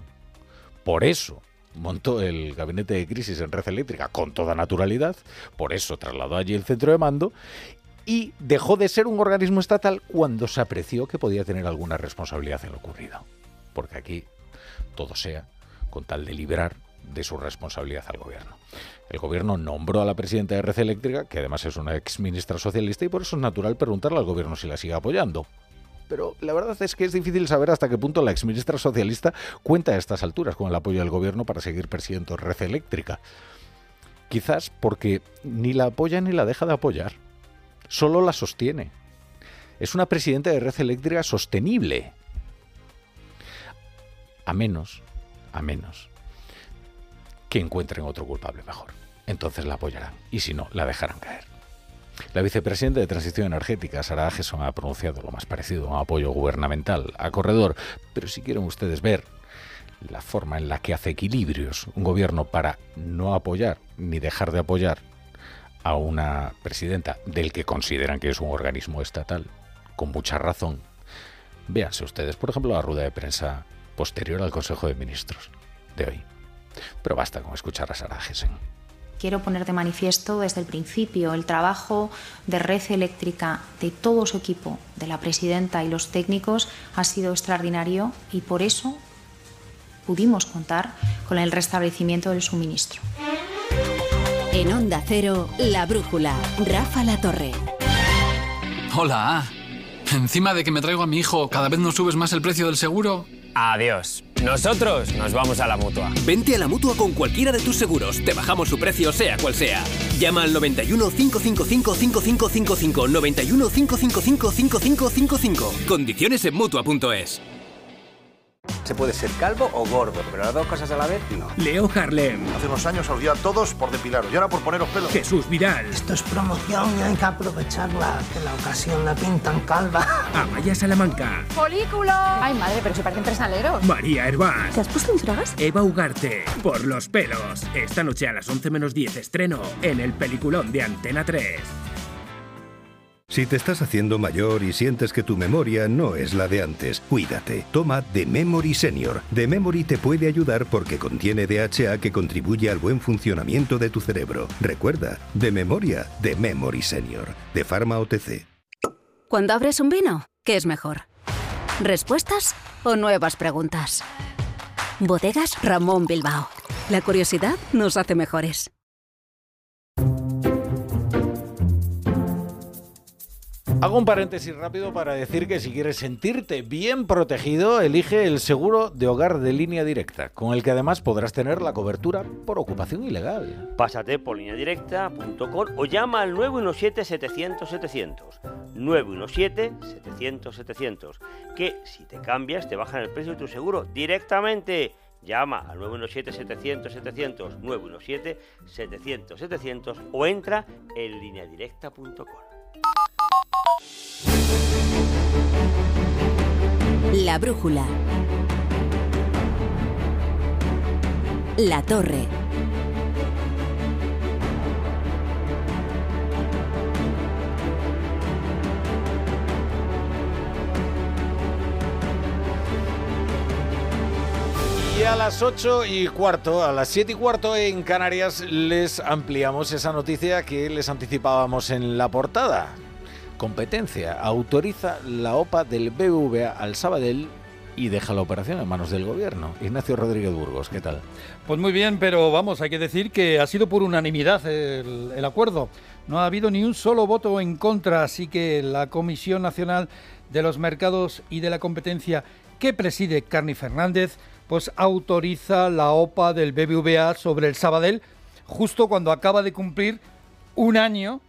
Por eso montó el gabinete de crisis en red eléctrica con toda naturalidad, por eso trasladó allí el centro de mando y dejó de ser un organismo estatal cuando se apreció que podía tener alguna responsabilidad en lo ocurrido. Porque aquí todo sea con tal de liberar de su responsabilidad al gobierno. El gobierno nombró a la presidenta de Red Eléctrica, que además es una ex ministra socialista, y por eso es natural preguntarle al gobierno si la sigue apoyando. Pero la verdad es que es difícil saber hasta qué punto la ex ministra socialista cuenta a estas alturas con el apoyo del gobierno para seguir presidiendo Red Eléctrica. Quizás porque ni la apoya ni la deja de apoyar solo la sostiene. Es una presidenta de red eléctrica sostenible. A menos, a menos que encuentren otro culpable mejor. Entonces la apoyarán y si no, la dejarán caer. La vicepresidenta de Transición Energética, Sara Ageson, ha pronunciado lo más parecido a un apoyo gubernamental a corredor, pero si quieren ustedes ver la forma en la que hace equilibrios un gobierno para no apoyar ni dejar de apoyar a una presidenta del que consideran que es un organismo estatal, con mucha razón, véanse ustedes, por ejemplo, la rueda de prensa posterior al Consejo de Ministros de hoy. Pero basta con escuchar a Sara Gessen. Quiero poner de manifiesto desde el principio el trabajo de red eléctrica de todo su equipo, de la presidenta y los técnicos, ha sido extraordinario y por eso pudimos contar con el restablecimiento del suministro. En Onda Cero, La Brújula, Rafa La Torre. Hola. Encima de que me traigo a mi hijo, ¿cada vez nos subes más el precio del seguro? Adiós. Nosotros nos vamos a la mutua. Vente a la mutua con cualquiera de tus seguros. Te bajamos su precio, sea cual sea. Llama al 91 555 5555. 91 555 5555. Condiciones en mutua.es. Se puede ser calvo o gordo, pero las dos cosas a la vez no. Leo Harlem. Hace unos años os a todos por depilaros y ahora por poneros pelo. Jesús Viral. Esto es promoción y hay que aprovecharla, que la ocasión la pintan calva. Amaya Salamanca. ¡Folículo! Ay, madre, pero si parecen tres aleros. María Herbás. ¿Te has puesto mis bragas? Eva Ugarte. Por los pelos. Esta noche a las 11 menos 10 estreno en el peliculón de Antena 3. Si te estás haciendo mayor y sientes que tu memoria no es la de antes, cuídate. Toma The Memory Senior. The Memory te puede ayudar porque contiene DHA que contribuye al buen funcionamiento de tu cerebro. Recuerda, de memoria, The Memory Senior, de Pharma OTC. Cuando abres un vino, ¿qué es mejor? ¿Respuestas o nuevas preguntas? Bodegas Ramón Bilbao. La curiosidad nos hace mejores. Hago un paréntesis rápido para decir que si quieres sentirte bien protegido, elige el seguro de hogar de línea directa, con el que además podrás tener la cobertura por ocupación ilegal. Pásate por lineadirecta.com o llama al 917-700-700. 917-700-700. Que si te cambias te bajan el precio de tu seguro directamente. Llama al 917-700-700, 917-700-700 o entra en lineadirecta.com. La brújula. La torre. Y a las 8 y cuarto, a las 7 y cuarto en Canarias, les ampliamos esa noticia que les anticipábamos en la portada competencia. Autoriza la OPA del BVA al Sabadell y deja la operación en manos del gobierno. Ignacio Rodríguez Burgos, ¿qué tal? Pues muy bien, pero vamos, hay que decir que ha sido por unanimidad el, acuerdo. No ha habido ni un solo voto en contra, así que la Comisión Nacional de los Mercados y de la Competencia que preside Carni Fernández, pues autoriza la OPA del BBVA sobre el Sabadell justo cuando acaba de cumplir un año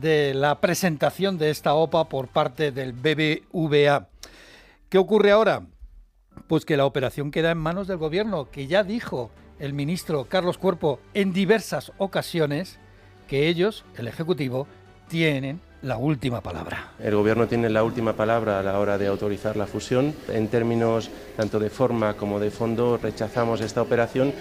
de la presentación de esta OPA por parte del BBVA. ¿Qué ocurre ahora? Pues que la operación queda en manos del gobierno, que ya dijo el ministro Carlos Cuerpo en diversas ocasiones que ellos, el Ejecutivo, tienen la última palabra. El Gobierno tiene la última palabra a la hora de autorizar la fusión. En términos tanto de forma como de fondo, rechazamos esta operación.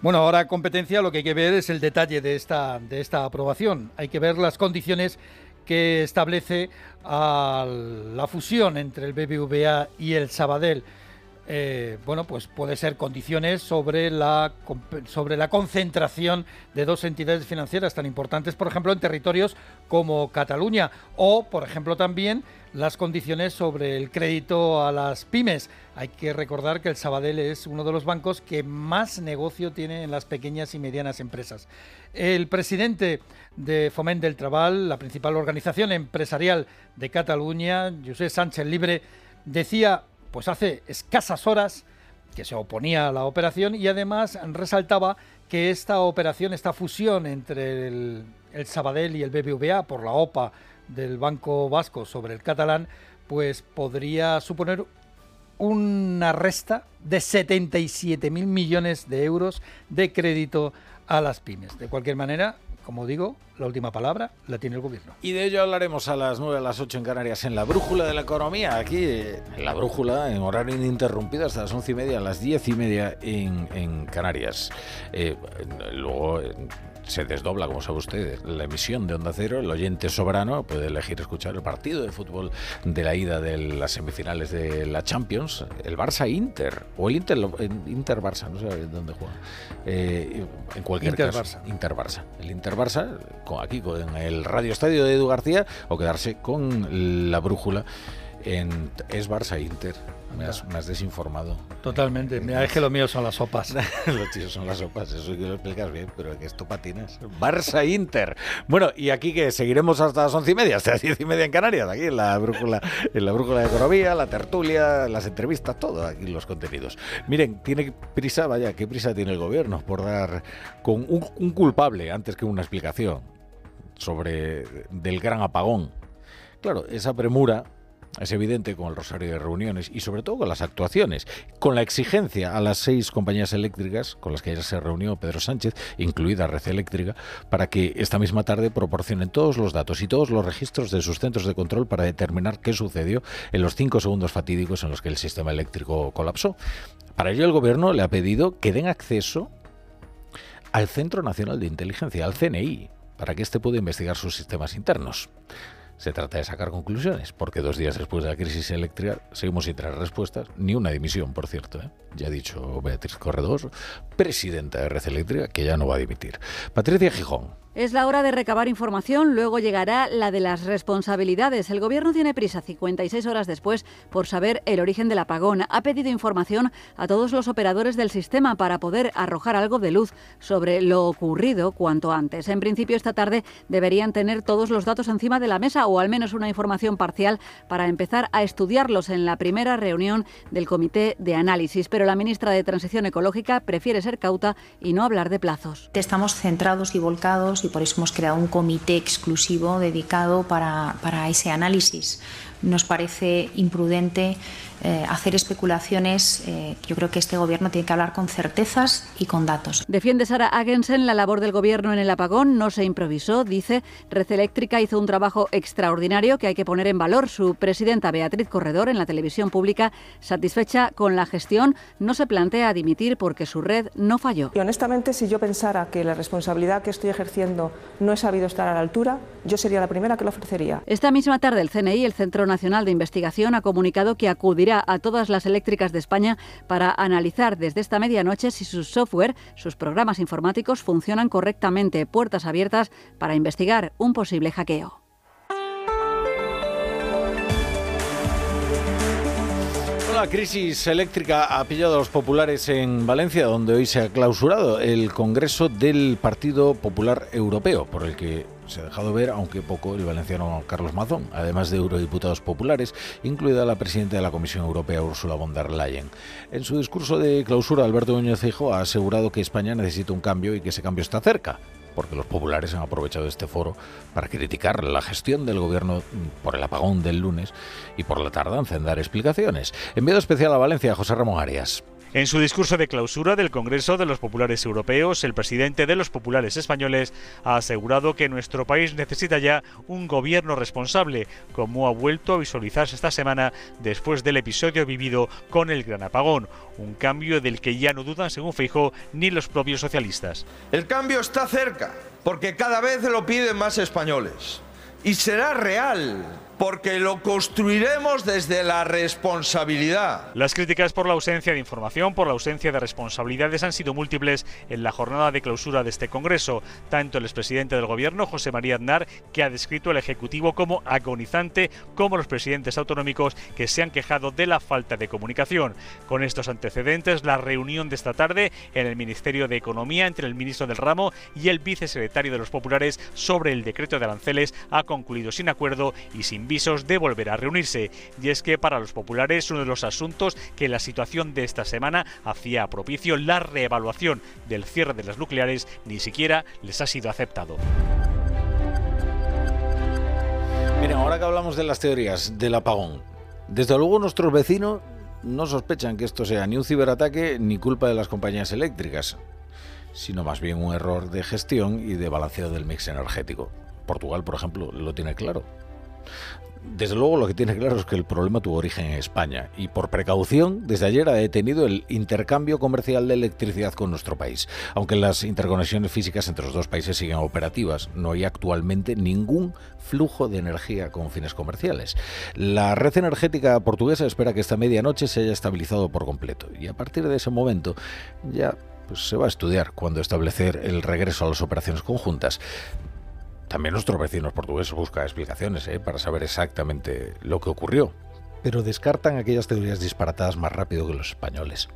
Bueno, ahora competencia lo que hay que ver es el detalle de esta, de esta aprobación. Hay que ver las condiciones que establece la fusión entre el BBVA y el Sabadell. Eh, bueno, pues puede ser condiciones sobre la, sobre la concentración de dos entidades financieras tan importantes, por ejemplo, en territorios como Cataluña, o, por ejemplo, también las condiciones sobre el crédito a las pymes. Hay que recordar que el Sabadell es uno de los bancos que más negocio tiene en las pequeñas y medianas empresas. El presidente de Foment del Trabal, la principal organización empresarial de Cataluña, José Sánchez Libre, decía pues hace escasas horas que se oponía a la operación y además resaltaba que esta operación, esta fusión entre el, Sabadell y el BBVA por la OPA del Banco Vasco sobre el catalán, pues podría suponer una resta de 77.000 millones de euros de crédito a las pymes. De cualquier manera, como digo, la última palabra la tiene el gobierno. Y de ello hablaremos a las 9, a las 8 en Canarias, en la brújula de la economía, aquí en la brújula, en horario ininterrumpido, hasta las 11 y media, a las 10 y media en, Canarias. Eh, luego se desdobla, como sabe usted, la emisión de Onda Cero. El oyente soberano puede elegir escuchar el partido de fútbol de la ida de las semifinales de la Champions, el Barça-Inter, o el Inter-Barça, no sé dónde juega. Eh, en cualquier Inter caso, Inter-Barça. El Inter-Barça, aquí con el Radio Estadio de Edu García, o quedarse con la brújula en es Barça Inter. Me has, desinformado. Totalmente. Mira, es que lo mío son las sopas. los tíos son las sopas, eso que lo explicas bien, pero que esto patinas. Barça Inter. Bueno, y aquí que seguiremos hasta las once y media, hasta las diez y media en Canarias, aquí en la brújula, en la brújula de economía, la tertulia, las entrevistas, todo aquí los contenidos. Miren, tiene prisa, vaya, qué prisa tiene el gobierno por dar con un, un culpable antes que una explicación sobre del gran apagón. Claro, esa premura es evidente con el rosario de reuniones y sobre todo con las actuaciones, con la exigencia a las seis compañías eléctricas con las que ya se reunió Pedro Sánchez, incluida Red Eléctrica, para que esta misma tarde proporcionen todos los datos y todos los registros de sus centros de control para determinar qué sucedió en los cinco segundos fatídicos en los que el sistema eléctrico colapsó. Para ello el gobierno le ha pedido que den acceso al Centro Nacional de Inteligencia, al CNI, para que éste pueda investigar sus sistemas internos. Se trata de sacar conclusiones, porque dos días después de la crisis eléctrica seguimos sin traer respuestas, ni una dimisión, por cierto. ¿eh? Ya ha dicho Beatriz Corredor, presidenta de Red Eléctrica, que ya no va a dimitir. Patricia Gijón. Es la hora de recabar información, luego llegará la de las responsabilidades. El Gobierno tiene prisa, 56 horas después, por saber el origen del apagón. Ha pedido información a todos los operadores del sistema para poder arrojar algo de luz sobre lo ocurrido cuanto antes. En principio, esta tarde deberían tener todos los datos encima de la mesa o al menos una información parcial para empezar a estudiarlos en la primera reunión del Comité de Análisis. Pero la ministra de Transición Ecológica prefiere ser cauta y no hablar de plazos. Estamos centrados y volcados por eso hemos creado un comité exclusivo dedicado para, para ese análisis. Nos parece imprudente eh, hacer especulaciones. Eh, yo creo que este gobierno tiene que hablar con certezas y con datos. Defiende Sara Agensen la labor del gobierno en el apagón. No se improvisó, dice. Red Eléctrica hizo un trabajo extraordinario que hay que poner en valor. Su presidenta Beatriz Corredor en la televisión pública, satisfecha con la gestión, no se plantea dimitir porque su red no falló. Y honestamente, si yo pensara que la responsabilidad que estoy ejerciendo no he sabido estar a la altura, yo sería la primera que lo ofrecería. Esta misma tarde el CNI, el Centro Nacional de Investigación, ha comunicado que acudirá a todas las eléctricas de España para analizar desde esta medianoche si sus software, sus programas informáticos funcionan correctamente, puertas abiertas para investigar un posible hackeo. La crisis eléctrica ha pillado a los populares en Valencia, donde hoy se ha clausurado el Congreso del Partido Popular Europeo, por el que se ha dejado ver, aunque poco, el valenciano Carlos Mazón, además de eurodiputados populares, incluida la presidenta de la Comisión Europea, Ursula von der Leyen. En su discurso de clausura, Alberto Núñez Feijóo ha asegurado que España necesita un cambio y que ese cambio está cerca porque los populares han aprovechado este foro para criticar la gestión del gobierno por el apagón del lunes y por la tardanza en dar explicaciones. Enviado especial a Valencia, José Ramón Arias. En su discurso de clausura del Congreso de los Populares Europeos, el presidente de los Populares Españoles ha asegurado que nuestro país necesita ya un gobierno responsable, como ha vuelto a visualizarse esta semana después del episodio vivido con el gran apagón, un cambio del que ya no dudan, según Feijó, ni los propios socialistas. El cambio está cerca, porque cada vez lo piden más españoles. Y será real porque lo construiremos desde la responsabilidad. Las críticas por la ausencia de información, por la ausencia de responsabilidades han sido múltiples en la jornada de clausura de este Congreso. Tanto el expresidente del Gobierno, José María Aznar, que ha descrito el Ejecutivo como agonizante, como los presidentes autonómicos que se han quejado de la falta de comunicación. Con estos antecedentes, la reunión de esta tarde en el Ministerio de Economía entre el ministro del ramo y el vicesecretario de los Populares sobre el decreto de aranceles ha concluido sin acuerdo y sin visos de volver a reunirse. Y es que para los populares uno de los asuntos que la situación de esta semana hacía propicio la reevaluación del cierre de las nucleares ni siquiera les ha sido aceptado. Miren, ahora que hablamos de las teorías del apagón, desde luego nuestros vecinos no sospechan que esto sea ni un ciberataque ni culpa de las compañías eléctricas, sino más bien un error de gestión y de balanceo del mix energético. Portugal, por ejemplo, lo tiene claro. Desde luego lo que tiene claro es que el problema tuvo origen en España y por precaución desde ayer ha detenido el intercambio comercial de electricidad con nuestro país. Aunque las interconexiones físicas entre los dos países siguen operativas, no hay actualmente ningún flujo de energía con fines comerciales. La red energética portuguesa espera que esta medianoche se haya estabilizado por completo y a partir de ese momento ya pues, se va a estudiar cuándo establecer el regreso a las operaciones conjuntas. También nuestros vecinos portugueses buscan explicaciones ¿eh? para saber exactamente lo que ocurrió, pero descartan aquellas teorías disparatadas más rápido que los españoles.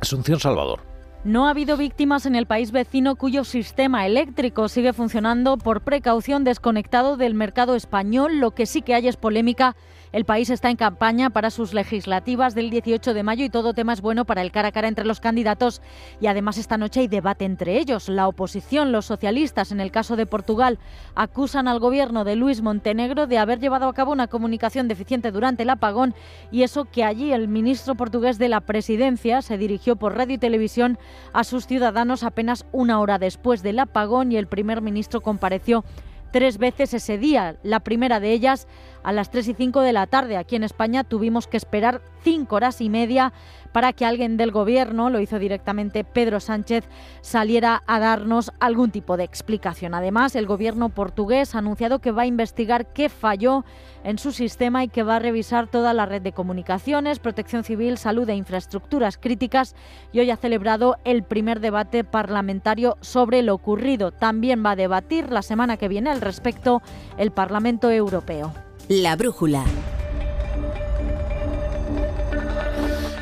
Asunción Salvador. No ha habido víctimas en el país vecino cuyo sistema eléctrico sigue funcionando por precaución desconectado del mercado español. Lo que sí que hay es polémica El país está en campaña para sus legislativas del 18 de mayo y todo tema es bueno para el cara a cara entre los candidatos. Y además esta noche hay debate entre ellos. La oposición, los socialistas, en el caso de Portugal, acusan al gobierno de Luis Montenegro de haber llevado a cabo una comunicación deficiente durante el apagón y eso que allí el ministro portugués de la presidencia se dirigió por radio y televisión a sus ciudadanos apenas una hora después del apagón y el primer ministro compareció tres veces ese día. La primera de ellas a las 3 y 5 de la tarde. Aquí en España tuvimos que esperar cinco horas y media para que alguien del gobierno, lo hizo directamente Pedro Sánchez, saliera a darnos algún tipo de explicación. Además, el gobierno portugués ha anunciado que va a investigar qué falló en su sistema y que va a revisar toda la red de comunicaciones, protección civil, salud e infraestructuras críticas y hoy ha celebrado el primer debate parlamentario sobre lo ocurrido. También va a debatir la semana que viene al respecto el Parlamento Europeo. La brújula.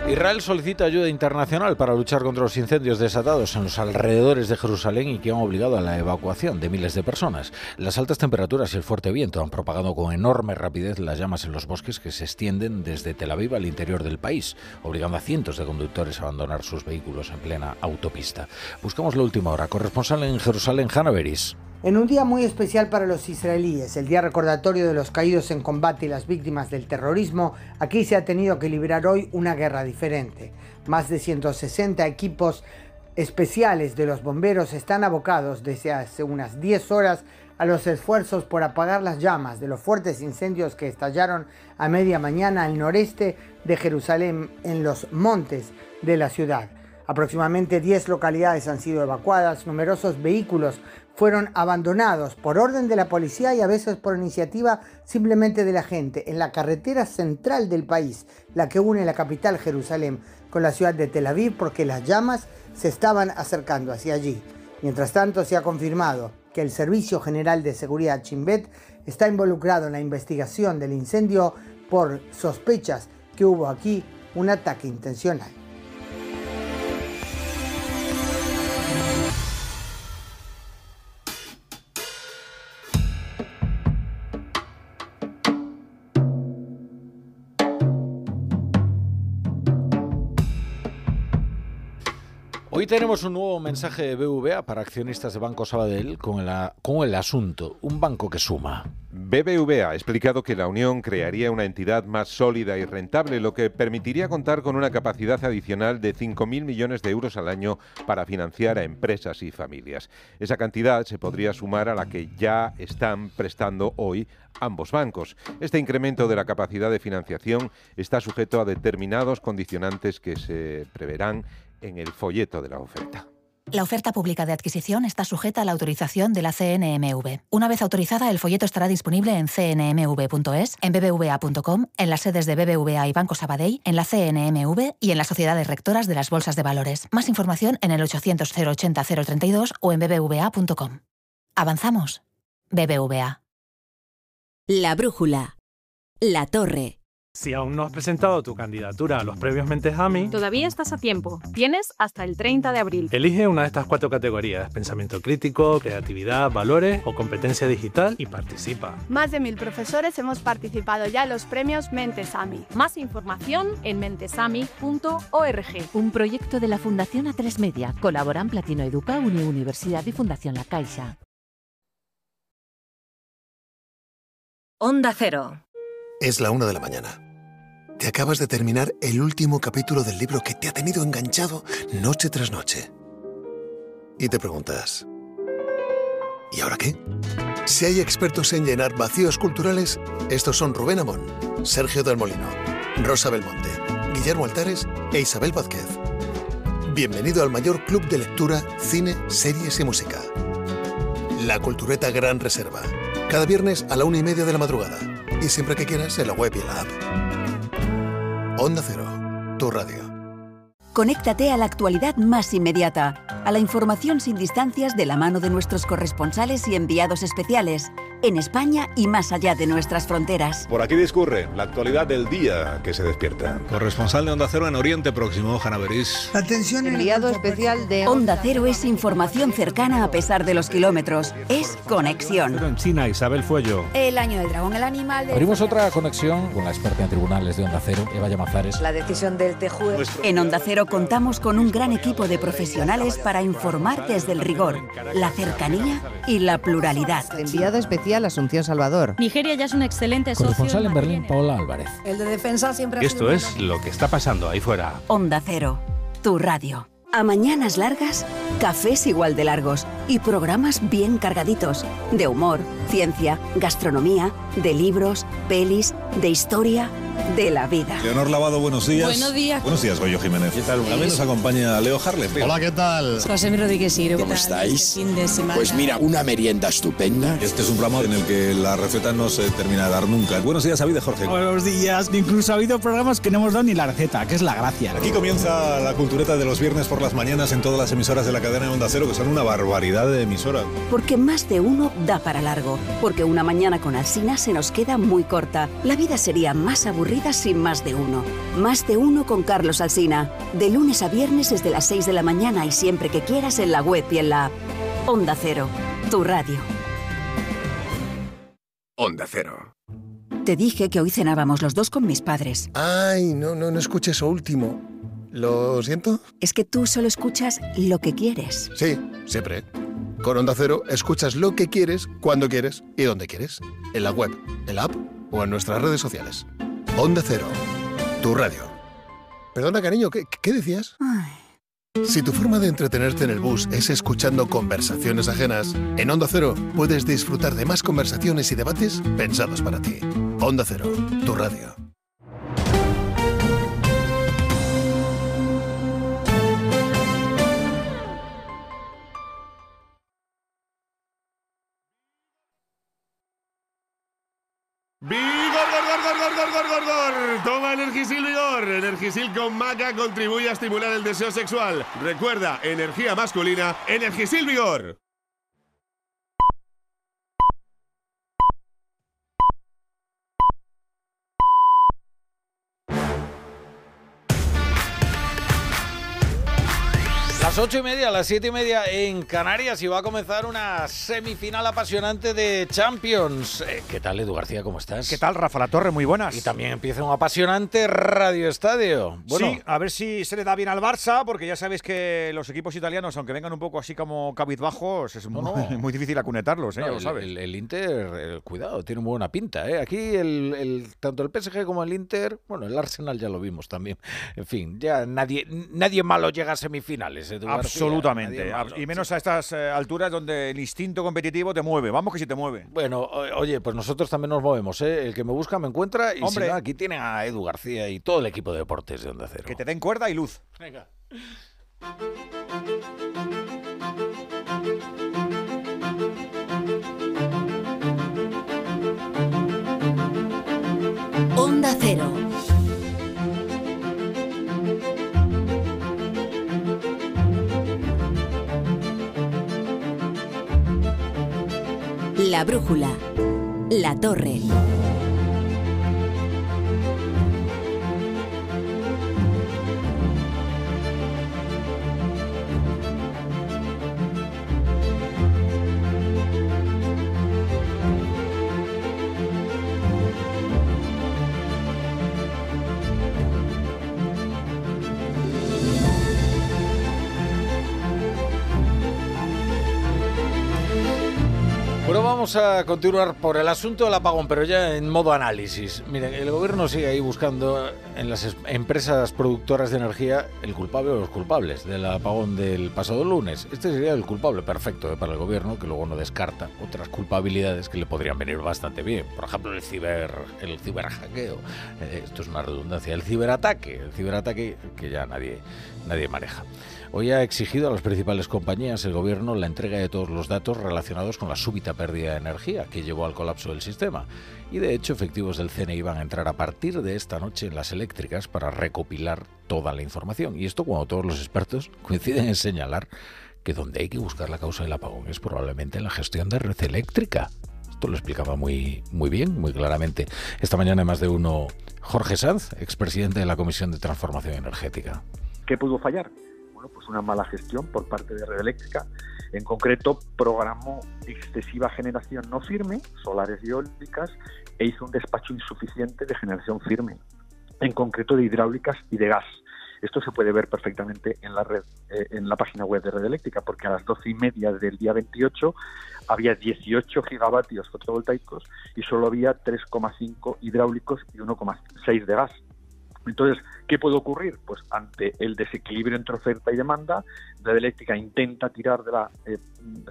Israel solicita ayuda internacional para luchar contra los incendios desatados en los alrededores de Jerusalén y que han obligado a la evacuación de miles de personas. Las altas temperaturas y el fuerte viento han propagado con enorme rapidez las llamas en los bosques que se extienden desde Tel Aviv al interior del país, obligando a cientos de conductores a abandonar sus vehículos en plena autopista. Buscamos la última hora. Corresponsal en Jerusalén, Hanna Beris. En un día muy especial para los israelíes, el día recordatorio de los caídos en combate y las víctimas del terrorismo, aquí se ha tenido que librar hoy una guerra diferente. Más de 160 equipos especiales de los bomberos están abocados desde hace unas 10 horas a los esfuerzos por apagar las llamas de los fuertes incendios que estallaron a media mañana al noreste de Jerusalén en los montes de la ciudad. Aproximadamente 10 localidades han sido evacuadas, numerosos vehículos fueron abandonados por orden de la policía y a veces por iniciativa simplemente de la gente en la carretera central del país, la que une la capital Jerusalén con la ciudad de Tel Aviv porque las llamas se estaban acercando hacia allí. Mientras tanto se ha confirmado que el Servicio General de Seguridad Chimbet está involucrado en la investigación del incendio por sospechas que hubo aquí un ataque intencional. Hoy tenemos un nuevo mensaje de BVA para accionistas de Banco Sabadell con el, con el asunto, un banco que suma. BBVA ha explicado que la Unión crearía una entidad más sólida y rentable, lo que permitiría contar con una capacidad adicional de 5.000 millones de euros al año para financiar a empresas y familias. Esa cantidad se podría sumar a la que ya están prestando hoy ambos bancos. Este incremento de la capacidad de financiación está sujeto a determinados condicionantes que se preverán en el folleto de la oferta. La oferta pública de adquisición está sujeta a la autorización de la CNMV. Una vez autorizada, el folleto estará disponible en cnmv.es, en bbva.com, en las sedes de BBVA y Banco Sabadell, en la CNMV y en las sociedades rectoras de las bolsas de valores. Más información en el 800 080 032 o en bbva.com. Avanzamos. BBVA. La brújula. La torre. Si aún no has presentado tu candidatura a los premios Mentes AMI, todavía estás a tiempo. Tienes hasta el 30 de abril. Elige una de estas cuatro categorías: pensamiento crítico, creatividad, valores o competencia digital y participa. Más de mil profesores hemos participado ya en los premios Mentes AMI. Más información en mentesami.org. Un proyecto de la Fundación A3 Media. Colaboran Platino Educa, Universidad y Fundación La Caixa. Onda Cero. Es la una de la mañana. Te acabas de terminar el último capítulo del libro que te ha tenido enganchado noche tras noche. Y te preguntas, ¿y ahora qué? Si hay expertos en llenar vacíos culturales, estos son Rubén Amón, Sergio del Molino, Rosa Belmonte, Guillermo Altares e Isabel Vázquez. Bienvenido al mayor club de lectura, cine, series y música. La Cultureta Gran Reserva. Cada viernes a la una y media de la madrugada. Y siempre que quieras en la web y en la app. Onda Cero, tu radio. Conéctate a la actualidad más inmediata, a la información sin distancias de la mano de nuestros corresponsales y enviados especiales, en España y más allá de nuestras fronteras. Por aquí discurre la actualidad del día que se despierta. Corresponsal de Onda Cero en Oriente Próximo, Beris. Atención, Enviado especial de Onda Cero es información cercana a pesar de los kilómetros. Es conexión. En China, Isabel Fuello. El año del dragón, el animal. Abrimos otra conexión con la experta en tribunales de Onda Cero, Eva Llamazares. La decisión del TJUE. En Onda Cero contamos con un gran equipo de profesionales para informar desde el rigor, la cercanía y la pluralidad. Enviado especial Asunción Salvador. Nigeria ya es un excelente socio. Corresponsal en Berlín, Paola Álvarez. El de defensa siempre Esto es lo que está pasando ahí fuera. Onda Cero, tu radio. A mañanas largas, cafés igual de largos y programas bien cargaditos. De humor, ciencia, gastronomía, de libros, pelis, de historia, de la vida. Leonor Lavado, buenos días. Buenos días. Buenos días, Goyo Jiménez. ¿Qué tal? También nos acompaña Leo Harlem. Hola, ¿qué tal? José Rodríguez. ¿Cómo estáis? Fin de semana. Pues mira, una merienda estupenda. Este es un programa en el que la receta no se termina de dar nunca. Buenos días, David Jorge. Buenos días. Incluso ha habido programas que no hemos dado ni la receta, que es la gracia. Aquí comienza la cultureta de los viernes por las mañanas en todas las emisoras de la cadena de Onda Cero, que son una barbaridad de emisoras. Porque más de uno da para largo. Porque una mañana con Alsina se nos queda muy corta. La vida sería más aburrida sin más de uno. Más de uno con Carlos Alsina. De lunes a viernes desde las 6 de la mañana y siempre que quieras en la web y en la app. Onda Cero, tu radio. Onda Cero. Te dije que hoy cenábamos los dos con mis padres. Ay, no, no, no escuché eso último. ¿Lo siento? Es que tú solo escuchas lo que quieres. Sí, siempre. Con Onda Cero escuchas lo que quieres, cuando quieres y donde quieres. En la web, en la app o en nuestras redes sociales. Onda Cero, tu radio. Perdona, cariño, ¿qué, qué decías? Si tu forma de entretenerte en el bus es escuchando conversaciones ajenas, en Onda Cero puedes disfrutar de más conversaciones y debates pensados para ti. Onda Cero, tu radio. ¡Vigor, gor, gor, gor, gor, gor, gor, gor! Toma Energisil Vigor. Energisil con maca contribuye a estimular el deseo sexual. Recuerda, energía masculina, Energisil Vigor. Las ocho y media, las siete y media en Canarias y va a comenzar una semifinal apasionante de Champions. Eh, ¿Qué tal, Edu García? ¿Cómo estás? ¿Qué tal, Rafa La Torre? Muy buenas. Y también empieza un apasionante Radio Estadio. Bueno, Sí, a ver si se le da bien al Barça, porque ya sabéis que los equipos italianos, aunque vengan un poco así como cabizbajos, es muy, no. muy difícil acunetarlos, ¿eh? no, ya lo sabes. el- el Inter, eh, cuidado, tiene muy buena pinta. ¿eh? Aquí el, el- tanto el PSG como el Inter, bueno, el Arsenal ya lo vimos también. En fin, ya nadie, nadie malo llega a semifinales. Edu Absolutamente. y menos a estas eh, alturas donde el instinto competitivo te mueve. Vamos que si te mueve. Bueno, oye, pues nosotros también nos movemos, ¿eh? El que me busca me encuentra y Hombre. si no, aquí tienen a Edu García y todo el equipo de deportes de Onda Cero. Que te den cuerda y luz. Venga. Onda Cero. La brújula. La torre. Vamos a continuar por el asunto del apagón, pero ya en modo análisis. Miren, el gobierno sigue ahí buscando en las es- empresas productoras de energía el culpable o los culpables del apagón del pasado lunes. Este sería el culpable perfecto eh, para el gobierno, que luego no descarta otras culpabilidades que le podrían venir bastante bien. Por ejemplo, el ciber, el ciberhackeo. Eh, esto es una redundancia. El ciberataque, el ciberataque que ya nadie, nadie maneja. Hoy ha exigido a las principales compañías el gobierno la entrega de todos los datos relacionados con la súbita pérdida de energía que llevó al colapso del sistema. Y de hecho, efectivos del CNI van a entrar a partir de esta noche en las eléctricas para recopilar toda la información. Y esto cuando todos los expertos coinciden en señalar que donde hay que buscar la causa del apagón es probablemente en la gestión de red eléctrica. Esto lo explicaba muy, muy bien, muy claramente. Esta mañana más de uno Jorge Sanz, expresidente de la Comisión de Transformación Energética. ¿Qué pudo fallar? Pues una mala gestión por parte de Red Eléctrica. En concreto, programó excesiva generación no firme, solares y eólicas, e hizo un despacho insuficiente de generación firme, en concreto de hidráulicas y de gas. Esto se puede ver perfectamente en la red, eh, en la página web de Red Eléctrica, porque a las doce y media del día 28 había 18 gigavatios fotovoltaicos y solo había 3,5 hidráulicos y 1,6 de gas. Entonces, ¿qué puede ocurrir? Pues ante el desequilibrio entre oferta y demanda, Red Eléctrica intenta tirar de la eh,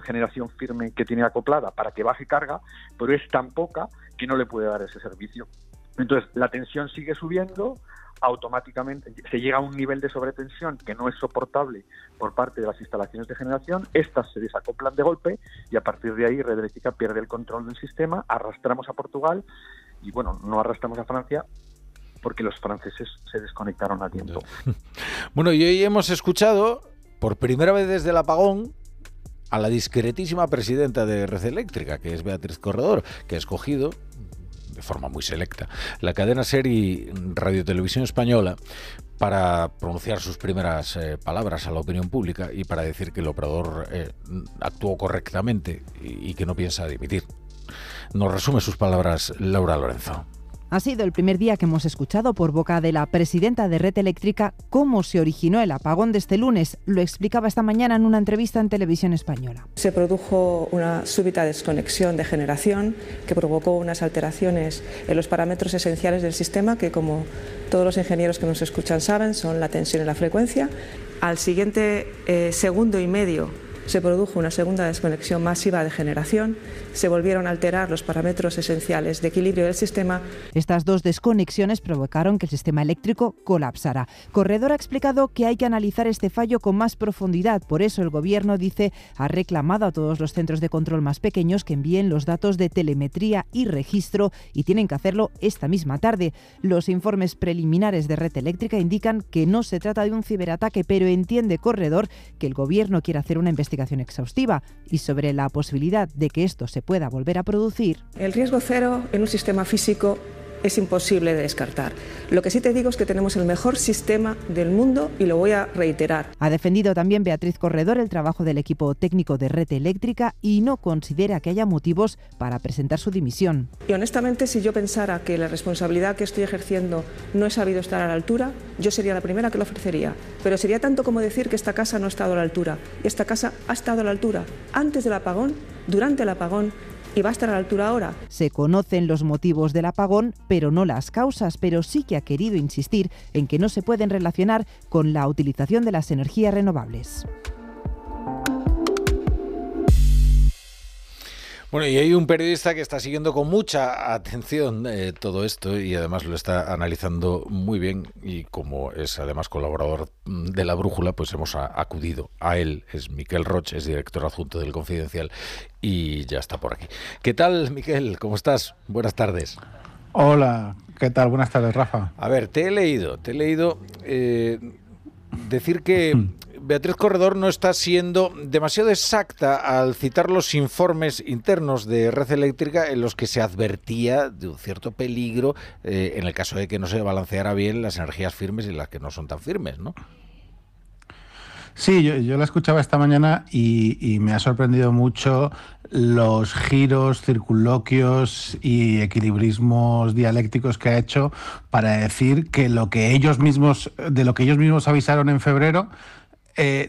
generación firme que tiene acoplada para que baje carga, pero es tan poca que no le puede dar ese servicio. Entonces, la tensión sigue subiendo, automáticamente se llega a un nivel de sobretensión que no es soportable por parte de las instalaciones de generación, estas se desacoplan de golpe y a partir de ahí Red Eléctrica pierde el control del sistema, arrastramos a Portugal y bueno, no arrastramos a Francia porque los franceses se desconectaron a tiempo. Bueno, y hoy hemos escuchado por primera vez desde el apagón a la discretísima presidenta de Red Eléctrica, que es Beatriz Corredor, que ha escogido de forma muy selecta, la cadena Seri Radio Televisión Española para pronunciar sus primeras eh, palabras a la opinión pública y para decir que el operador eh, actuó correctamente y, y que no piensa dimitir. Nos resume sus palabras Laura Lorenzo. Ha sido el primer día que hemos escuchado por boca de la presidenta de Red Eléctrica cómo se originó el apagón de este lunes. Lo explicaba esta mañana en una entrevista en televisión española. Se produjo una súbita desconexión de generación que provocó unas alteraciones en los parámetros esenciales del sistema que, como todos los ingenieros que nos escuchan saben, son la tensión y la frecuencia. Al siguiente eh, segundo y medio se produjo una segunda desconexión masiva de generación, se volvieron a alterar los parámetros esenciales de equilibrio del sistema. Estas dos desconexiones provocaron que el sistema eléctrico colapsara. Corredor ha explicado que hay que analizar este fallo con más profundidad, por eso el gobierno dice ha reclamado a todos los centros de control más pequeños que envíen los datos de telemetría y registro y tienen que hacerlo esta misma tarde. Los informes preliminares de Red Eléctrica indican que no se trata de un ciberataque, pero entiende Corredor que el gobierno quiere hacer una investigación exhaustiva y sobre la posibilidad de que esto se pueda volver a producir. El riesgo cero en un sistema físico es imposible de descartar. Lo que sí te digo es que tenemos el mejor sistema del mundo y lo voy a reiterar. Ha defendido también Beatriz Corredor el trabajo del equipo técnico de Red Eléctrica y no considera que haya motivos para presentar su dimisión. Y honestamente, si yo pensara que la responsabilidad que estoy ejerciendo no he sabido estar a la altura, yo sería la primera que lo ofrecería. Pero sería tanto como decir que esta casa no ha estado a la altura. Y esta casa ha estado a la altura antes del apagón, durante el apagón y va a estar a la altura ahora. Se conocen los motivos del apagón, pero no las causas, pero sí que ha querido insistir en que no se pueden relacionar con la utilización de las energías renovables. Bueno, y hay un periodista que está siguiendo con mucha atención eh, todo esto y además lo está analizando muy bien y como es además colaborador mm, de la Brújula, pues hemos a- acudido a él. Es Miquel Roche, es director adjunto del Confidencial y ya está por aquí. ¿Qué tal, Miquel? ¿Cómo estás? Buenas tardes. Hola, ¿qué tal? Buenas tardes, Rafa. A ver, te he leído, te he leído eh, decir que Beatriz Corredor no está siendo demasiado exacta al citar los informes internos de Red Eléctrica en los que se advertía de un cierto peligro eh, en el caso de que no se balanceara bien las energías firmes y las que no son tan firmes, ¿no? Sí, yo, la escuchaba esta mañana y, y me ha sorprendido mucho los giros, circunloquios y equilibrismos dialécticos que ha hecho para decir que lo que ellos mismos, de lo que ellos mismos avisaron en febrero, eh,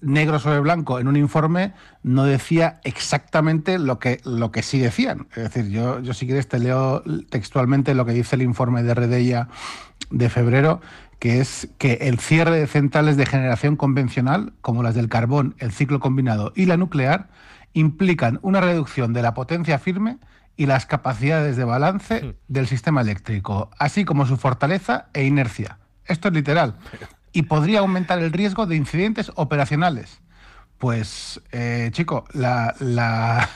negro sobre blanco en un informe no decía exactamente lo que, lo que sí decían. Es decir, yo, yo si quieres te leo textualmente lo que dice el informe de Redella de febrero, que es que el cierre de centrales de generación convencional, como las del carbón, el ciclo combinado y la nuclear, implican una reducción de la potencia firme y las capacidades de balance del sistema eléctrico, así como su fortaleza e inercia. Esto es literal. Y podría aumentar el riesgo de incidentes operacionales. Pues, eh, chico, la,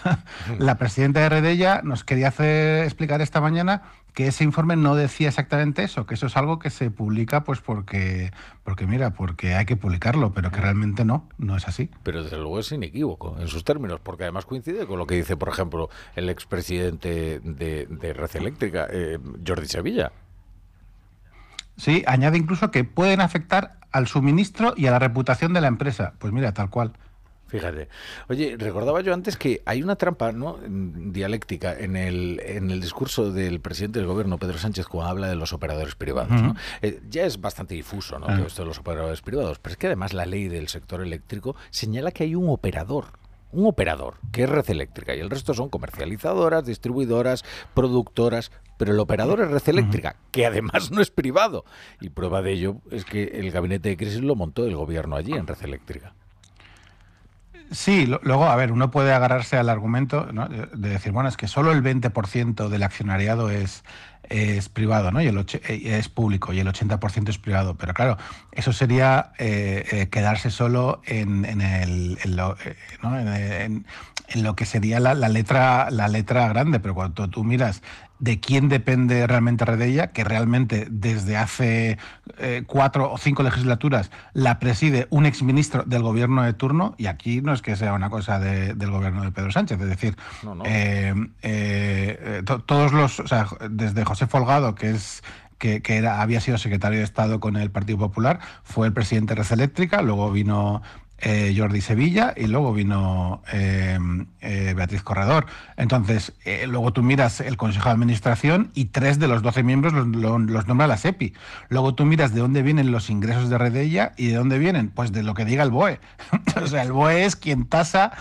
presidenta de Redella nos quería hacer explicar esta mañana que ese informe no decía exactamente eso, que eso es algo que se publica pues porque, porque mira, porque hay que publicarlo, pero que realmente no, no es así. Pero desde luego es inequívoco en sus términos, porque además coincide con lo que dice, por ejemplo, el expresidente de, de Red Eléctrica, eh, Jordi Sevilla. Sí, añade incluso que pueden afectar al suministro y a la reputación de la empresa. Pues mira, tal cual. Fíjate. Oye, recordaba yo antes que hay una trampa ¿no? dialéctica en el, en el discurso del presidente del gobierno, Pedro Sánchez, cuando habla de los operadores privados. ¿no? Eh, ya es bastante difuso ¿no? esto de los operadores privados, pero es que además la ley del sector eléctrico señala que hay un operador un operador, que es red eléctrica, y el resto son comercializadoras, distribuidoras, productoras, pero el operador es red eléctrica, que además no es privado. Y prueba de ello es que el gabinete de crisis lo montó el gobierno allí en red eléctrica. Sí, luego, a ver, uno puede agarrarse al argumento de decir, bueno, es que solo el 20% del accionariado es, es privado, ¿no? Y el eh, es público y el 80% es privado. Pero claro, eso sería eh, eh, quedarse solo en, el, en lo, en, lo, que sería la, la, letra, la letra grande. Pero cuando tú miras de quién depende realmente Redella, que realmente desde hace eh, cuatro o cinco legislaturas la preside un exministro del gobierno de turno, y aquí no es que sea una cosa del gobierno de Pedro Sánchez, es decir, eh, eh, todos los, o sea, desde José Folgado, que es que, era, había sido secretario de Estado con el Partido Popular, fue el presidente de Red Eléctrica, luego vino eh, Jordi Sevilla y luego vino eh, eh, Beatriz Corredor. Entonces, luego tú miras el Consejo de Administración y tres de los doce miembros los, nombra la SEPI. Luego tú miras de dónde vienen los ingresos de Redella y de dónde vienen, pues de lo que diga el BOE. o sea, el BOE es quien tasa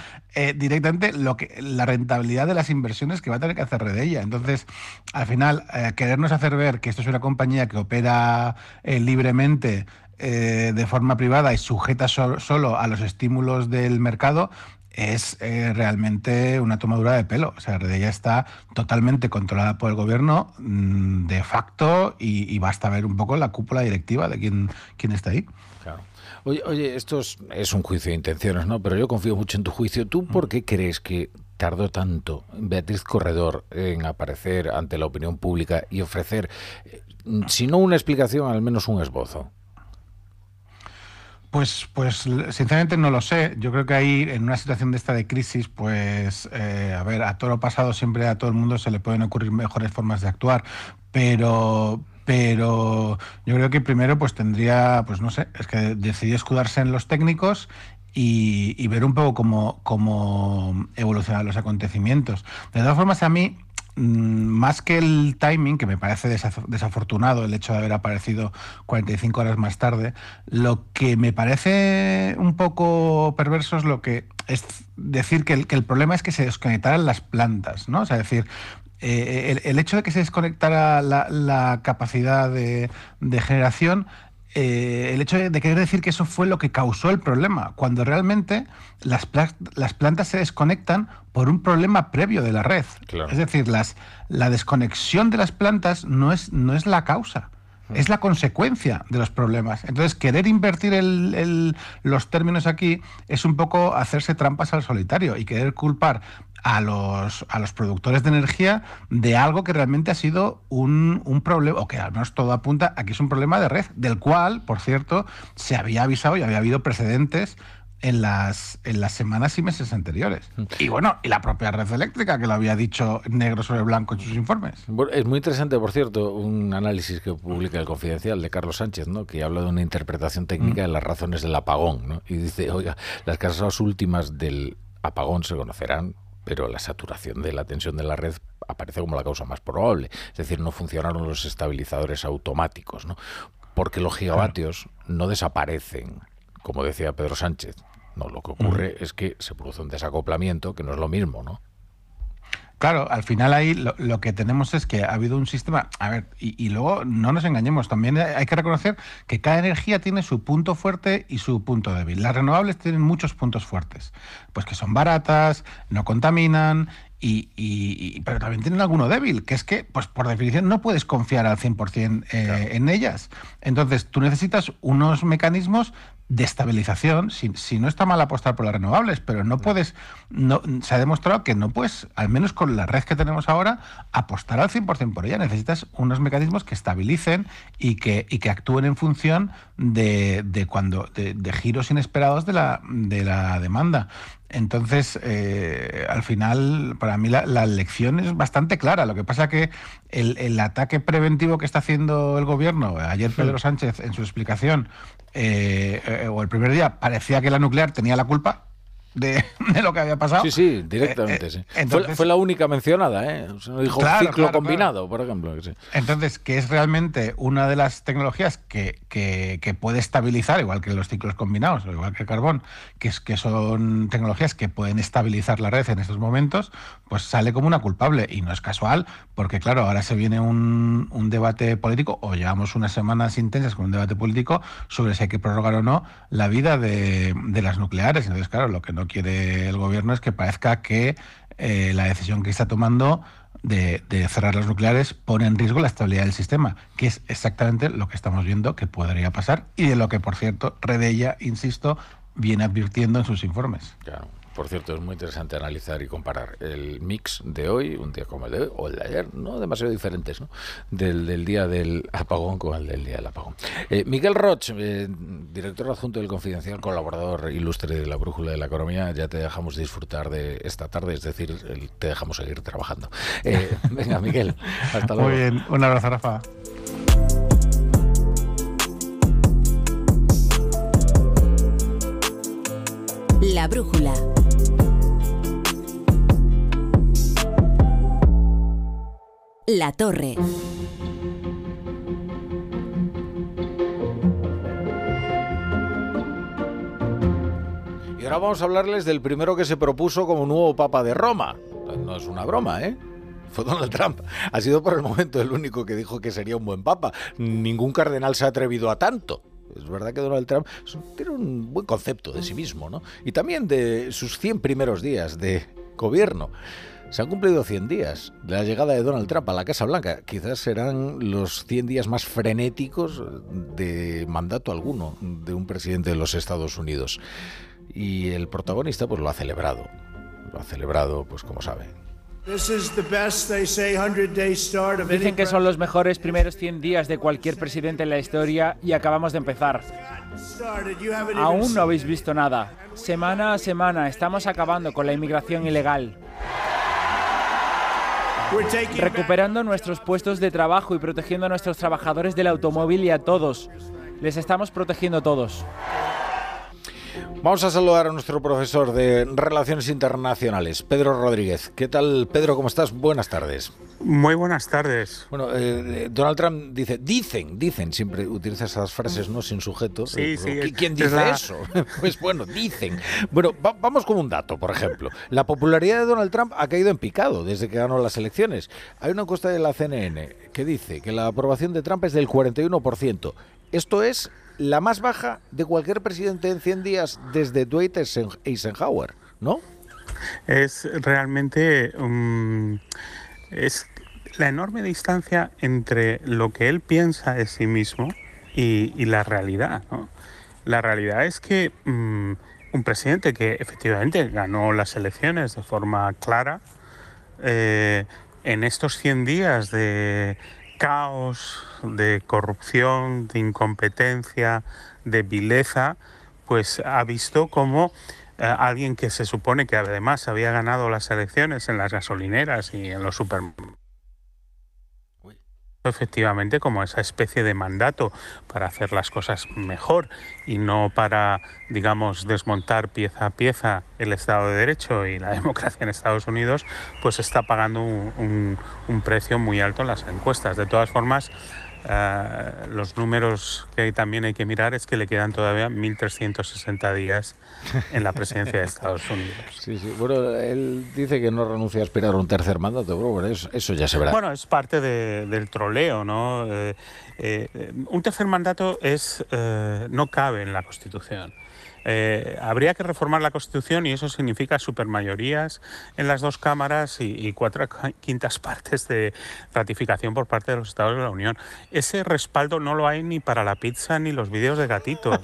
directamente lo que, la rentabilidad de las inversiones que va a tener que hacer Redella. Entonces, al final, querernos hacer ver que esto es una compañía que opera libremente, eh, de forma privada y sujeta solo a los estímulos del mercado, es eh, realmente una tomadura de pelo. O sea, ya está totalmente controlada por el gobierno mm, de facto y, basta ver un poco la cúpula directiva de quién, quién está ahí. Claro. Oye, oye, esto es, un juicio de intenciones, ¿no? Pero yo confío mucho en tu juicio. ¿Tú por qué crees que tardó tanto Beatriz Corredor en aparecer ante la opinión pública y ofrecer, eh, si no una explicación, al menos un esbozo? Pues, pues sinceramente no lo sé. Yo creo que ahí, en una situación de esta de crisis, pues, eh, a ver, a todo lo pasado siempre a todo el mundo se le pueden ocurrir mejores formas de actuar, pero, pero yo creo que primero pues tendría, pues no sé, es que decidió escudarse en los técnicos y, y ver un poco cómo, cómo evolucionan los acontecimientos. De todas formas, a mí más que el timing, que me parece desafortunado el hecho de haber aparecido 45 horas más tarde, lo que me parece un poco perverso es lo que es decir que el, problema es que se desconectaran las plantas, ¿no? O sea, decir, eh, el, hecho de que se desconectara la, capacidad de generación eh, el hecho de querer decir que eso fue lo que causó el problema, cuando realmente las, las plantas se desconectan por un problema previo de la red. Es decir, las, la desconexión de las plantas no es, no es la causa. Mm. Es la consecuencia de los problemas. Entonces, querer invertir el, los términos aquí es un poco hacerse trampas al solitario y querer culpar a los, a los productores de energía de algo que realmente ha sido un, un, problema, o que al menos todo apunta a que es un problema de red, del cual, por cierto, se había avisado y había habido precedentes en las, en las semanas y meses anteriores. Mm. Y bueno, y la propia red eléctrica, que lo había dicho negro sobre blanco en sus informes. Es muy interesante, por cierto, un análisis que publica el Confidencial de Carlos Sánchez, ¿no? que habla de una interpretación técnica mm. de las razones del apagón. ¿no? Y dice, oiga, las causas últimas del apagón se conocerán pero la saturación de la tensión de la red aparece como la causa más probable. Es decir, no funcionaron los estabilizadores automáticos, ¿no? Porque los gigavatios no desaparecen, como decía Pedro Sánchez. No, lo que ocurre es que se produce un desacoplamiento que no es lo mismo, ¿no? Claro, al final ahí lo, que tenemos es que ha habido un sistema, a ver, y, luego no nos engañemos, también hay que reconocer que cada energía tiene su punto fuerte y su punto débil. Las renovables tienen muchos puntos fuertes, pues que son baratas, no contaminan y, pero también tienen alguno débil, que es que, pues por definición, no puedes confiar al 100% eh, en ellas. Entonces, tú necesitas unos mecanismos de estabilización, si, si, no está mal apostar por las renovables, pero no puedes, no, se ha demostrado que no puedes, al menos con la red que tenemos ahora, apostar al 100% por ella. Necesitas unos mecanismos que estabilicen y que, y que actúen en función de, de cuando de, de, giros inesperados de la, de la demanda. Entonces, eh, al final, para mí la, la, lección es bastante clara. Lo que pasa que el, el, ataque preventivo que está haciendo el gobierno, ayer Pedro Sánchez en su explicación, eh, eh, o el primer día, parecía que la nuclear tenía la culpa, de, de, lo que había pasado. Sí, sí, directamente, eh, sí. Entonces, fue, fue, la única mencionada, ¿eh? O sea, dijo claro, ciclo claro, combinado, claro. por ejemplo. Sí. Entonces, que es realmente una de las tecnologías que, que, que, puede estabilizar, igual que los ciclos combinados, o igual que el carbón, que, es, que son tecnologías que pueden estabilizar la red en estos momentos, pues sale como una culpable. Y no es casual, porque claro, ahora se viene un, un debate político, o llevamos unas semanas intensas con un debate político sobre si hay que prorrogar o no la vida de, de las nucleares. Entonces, claro, lo que no quiere el gobierno es que parezca que eh, la decisión que está tomando de, de, cerrar las nucleares pone en riesgo la estabilidad del sistema, que es exactamente lo que estamos viendo que podría pasar y de lo que, por cierto, Redella, insisto, viene advirtiendo en sus informes. Claro. Por cierto, es muy interesante analizar y comparar el mix de hoy, un día como el de hoy, o el de ayer, no demasiado diferentes, ¿no? Del, del día del apagón con el del día del apagón. Eh, Miguel Roch, eh, director adjunto del Confidencial, colaborador ilustre de la Brújula de la Economía, ya te dejamos disfrutar de esta tarde, es decir, te dejamos seguir trabajando. Eh, venga, Miguel, hasta luego. Muy bien, un abrazo, Rafa. La Brújula. La Torre. Y ahora vamos a hablarles del primero que se propuso como nuevo Papa de Roma. No es una broma, ¿eh? Fue Donald Trump. Ha sido por el momento el único que dijo que sería un buen Papa. Ningún cardenal se ha atrevido a tanto. Es verdad que Donald Trump tiene un buen concepto de sí mismo, ¿no? Y también de sus 100 primeros días de gobierno. Se han cumplido 100 días de la llegada de Donald Trump a la Casa Blanca. Quizás serán los 100 días más frenéticos de mandato alguno de un presidente de los Estados Unidos. Y el protagonista pues lo ha celebrado. Lo ha celebrado, pues como saben, Dicen que son los mejores primeros 100 días de cualquier presidente en la historia y acabamos de empezar. Aún no habéis visto nada. Semana a semana estamos acabando con la inmigración ilegal. Recuperando nuestros puestos de trabajo y protegiendo a nuestros trabajadores del automóvil y a todos. Les estamos protegiendo a todos. Vamos a saludar a nuestro profesor de Relaciones Internacionales, Pedro Rodríguez. ¿Qué tal, Pedro? ¿Cómo estás? Buenas tardes. Muy buenas tardes. Bueno, eh, Donald Trump dice, dicen, dicen, siempre utiliza esas frases, ¿no? Sin sujeto. Sí, eh, sí. ¿Quién dice la... eso? pues bueno, dicen. Bueno, va, vamos con un dato, por ejemplo. La popularidad de Donald Trump ha caído en picado desde que ganó las elecciones. Hay una encuesta de la CNN que dice que la aprobación de Trump es del 41%. Esto es la más baja de cualquier presidente en 100 días desde Dwight Eisenhower, ¿no? Es realmente um, es la enorme distancia entre lo que él piensa de sí mismo y, la realidad. La realidad es que um, un presidente que efectivamente ganó las elecciones de forma clara, eh, en estos 100 días de caos, de corrupción, de incompetencia, de vileza, pues ha visto como eh, alguien que se supone que además había ganado las elecciones en las gasolineras y en los supermercados efectivamente como esa especie de mandato para hacer las cosas mejor y no para, digamos, desmontar pieza a pieza el Estado de Derecho y la democracia en Estados Unidos, pues está pagando un, un, precio muy alto en las encuestas. De todas formas, Uh, los números que también hay que mirar es que le quedan todavía 1.360 días en la presidencia de Estados Unidos. Sí, sí. Bueno, él dice que no renuncia a aspirar a un tercer mandato, pero bueno, eso, eso ya se verá. Bueno, es parte de, del troleo, ¿no? Eh, eh, un tercer mandato es, eh, no cabe en la Constitución. Eh, habría que reformar la Constitución y eso significa supermayorías en las dos cámaras y, cuatro quintas partes de ratificación por parte de los Estados de la Unión. Ese respaldo no lo hay ni para la pizza ni los vídeos de gatitos,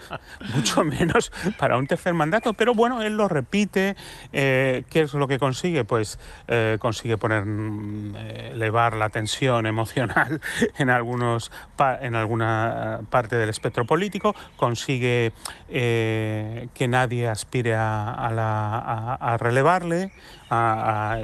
mucho menos para un tercer mandato. Pero bueno, él lo repite. Eh, ¿Qué es lo que consigue? Pues eh, consigue poner, mm, elevar la tensión emocional en, algunos, en alguna parte del espectro político, consigue que nadie aspire a, relevarle,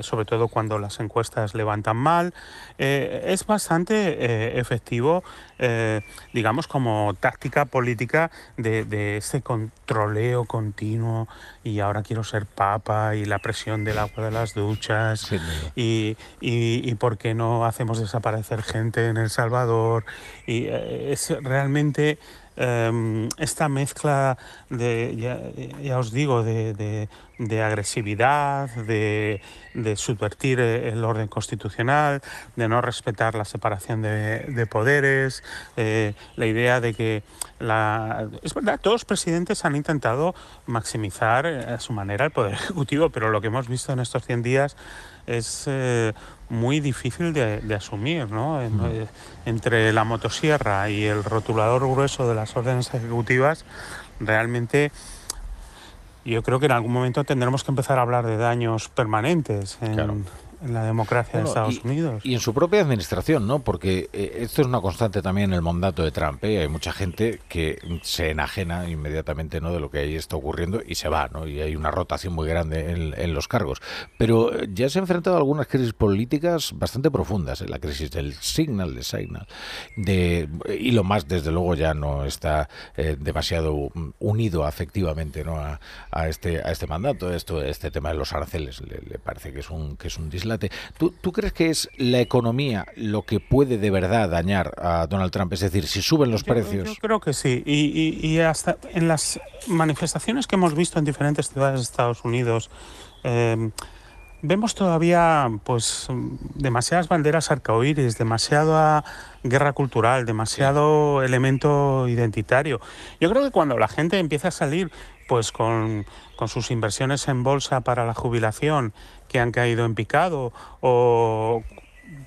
sobre todo cuando las encuestas levantan mal. Eh, es bastante eh, efectivo, eh, digamos, como táctica política de, de, ese controleo continuo y ahora quiero ser papa y la presión del agua de las duchas y, y, y, por qué no hacemos desaparecer gente en El Salvador. Y es realmente Em, esta mezcla de, ya, os digo, de, agresividad, de, subvertir el orden constitucional, de no respetar la separación de, poderes, eh, la idea de que la... Es verdad, todos los presidentes han intentado maximizar eh, a su manera el poder ejecutivo, pero lo que hemos visto en estos 100 días es eh, muy difícil de, asumir, ¿no? Eh, entre la motosierra y el rotulador grueso de las órdenes ejecutivas, realmente yo creo que en algún momento tendremos que empezar a hablar de daños permanentes en, en la democracia de Estados Unidos. Y en su propia administración, ¿no? Porque eh, esto es una constante también en el mandato de Trump. ¿eh? Hay mucha gente que se enajena inmediatamente ¿no? de lo que ahí está ocurriendo y se va, ¿no? Y hay una rotación muy grande en, los cargos. Pero eh, ya se ha enfrentado a algunas crisis políticas bastante profundas. La crisis del Signal, de Signal. De, y lo más, desde luego, ya no está demasiado unido afectivamente ¿no? a, este, a este mandato. Esto, este tema de los aranceles le, parece que es un, que es un dislate ¿Tú, crees que es la economía lo que puede de verdad dañar a Donald Trump? Es decir, si suben los precios. Yo creo que sí. Y, hasta en las manifestaciones que hemos visto en diferentes ciudades de Estados Unidos, em, vemos todavía pues demasiadas banderas arcoíris, demasiada guerra cultural, demasiado elemento identitario. Yo creo que cuando la gente empieza a salir pues con, con sus inversiones en bolsa para la jubilación que han caído en picado o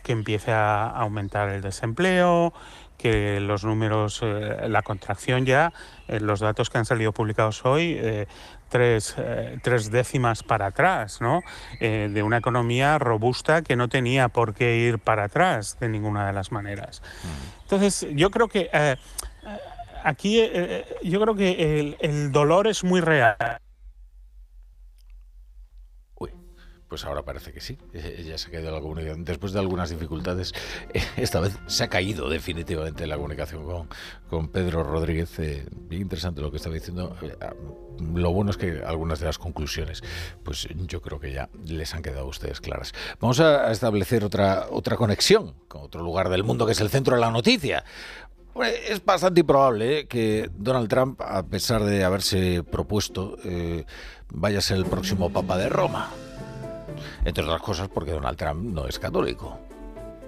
que empiece a aumentar el desempleo, que los números, eh, la contracción ya, eh, los datos que han salido publicados hoy, eh, tres, tres, décimas para atrás, ¿no? de una economía robusta que no tenía por qué ir para atrás de ninguna de las maneras. Mm. Entonces, yo creo que aquí, yo creo que el, el dolor es muy real. Pues ahora parece que sí, ya se ha caído la comunicación. Después de algunas dificultades, esta vez se ha caído definitivamente la comunicación con, con Pedro Rodríguez. Eh, bien interesante lo que estaba diciendo. Eh, ah, lo bueno es que algunas de las conclusiones, pues yo creo que ya les han quedado a ustedes claras. Vamos a establecer otra, otra conexión con otro lugar del mundo que es el centro de la noticia. Es bastante improbable eh, que Donald Trump, a pesar de haberse propuesto, vaya a ser el próximo Papa de Roma. Entre otras cosas porque Donald Trump no es católico.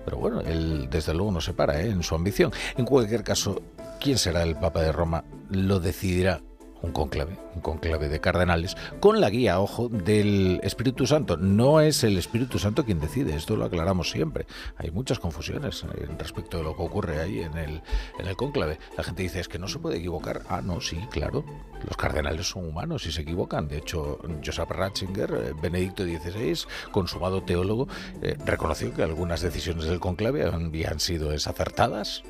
Pero bueno, él desde luego no se para ¿eh? en su ambición. En cualquier caso, ¿quién será el Papa de Roma? Lo decidirá un conclave, un conclave de cardenales, con la guía, ojo, del Espíritu Santo. No es el Espíritu Santo quien decide, esto lo aclaramos siempre. Hay muchas confusiones respecto de lo que ocurre ahí en el, en el conclave. La gente dice, es que no se puede equivocar. Ah, no, sí, claro. Los cardenales son humanos y se equivocan. De hecho, Joseph Ratzinger, eh, Benedicto XVI, consumado teólogo, eh, reconoció que algunas decisiones del conclave habían sido desacertadas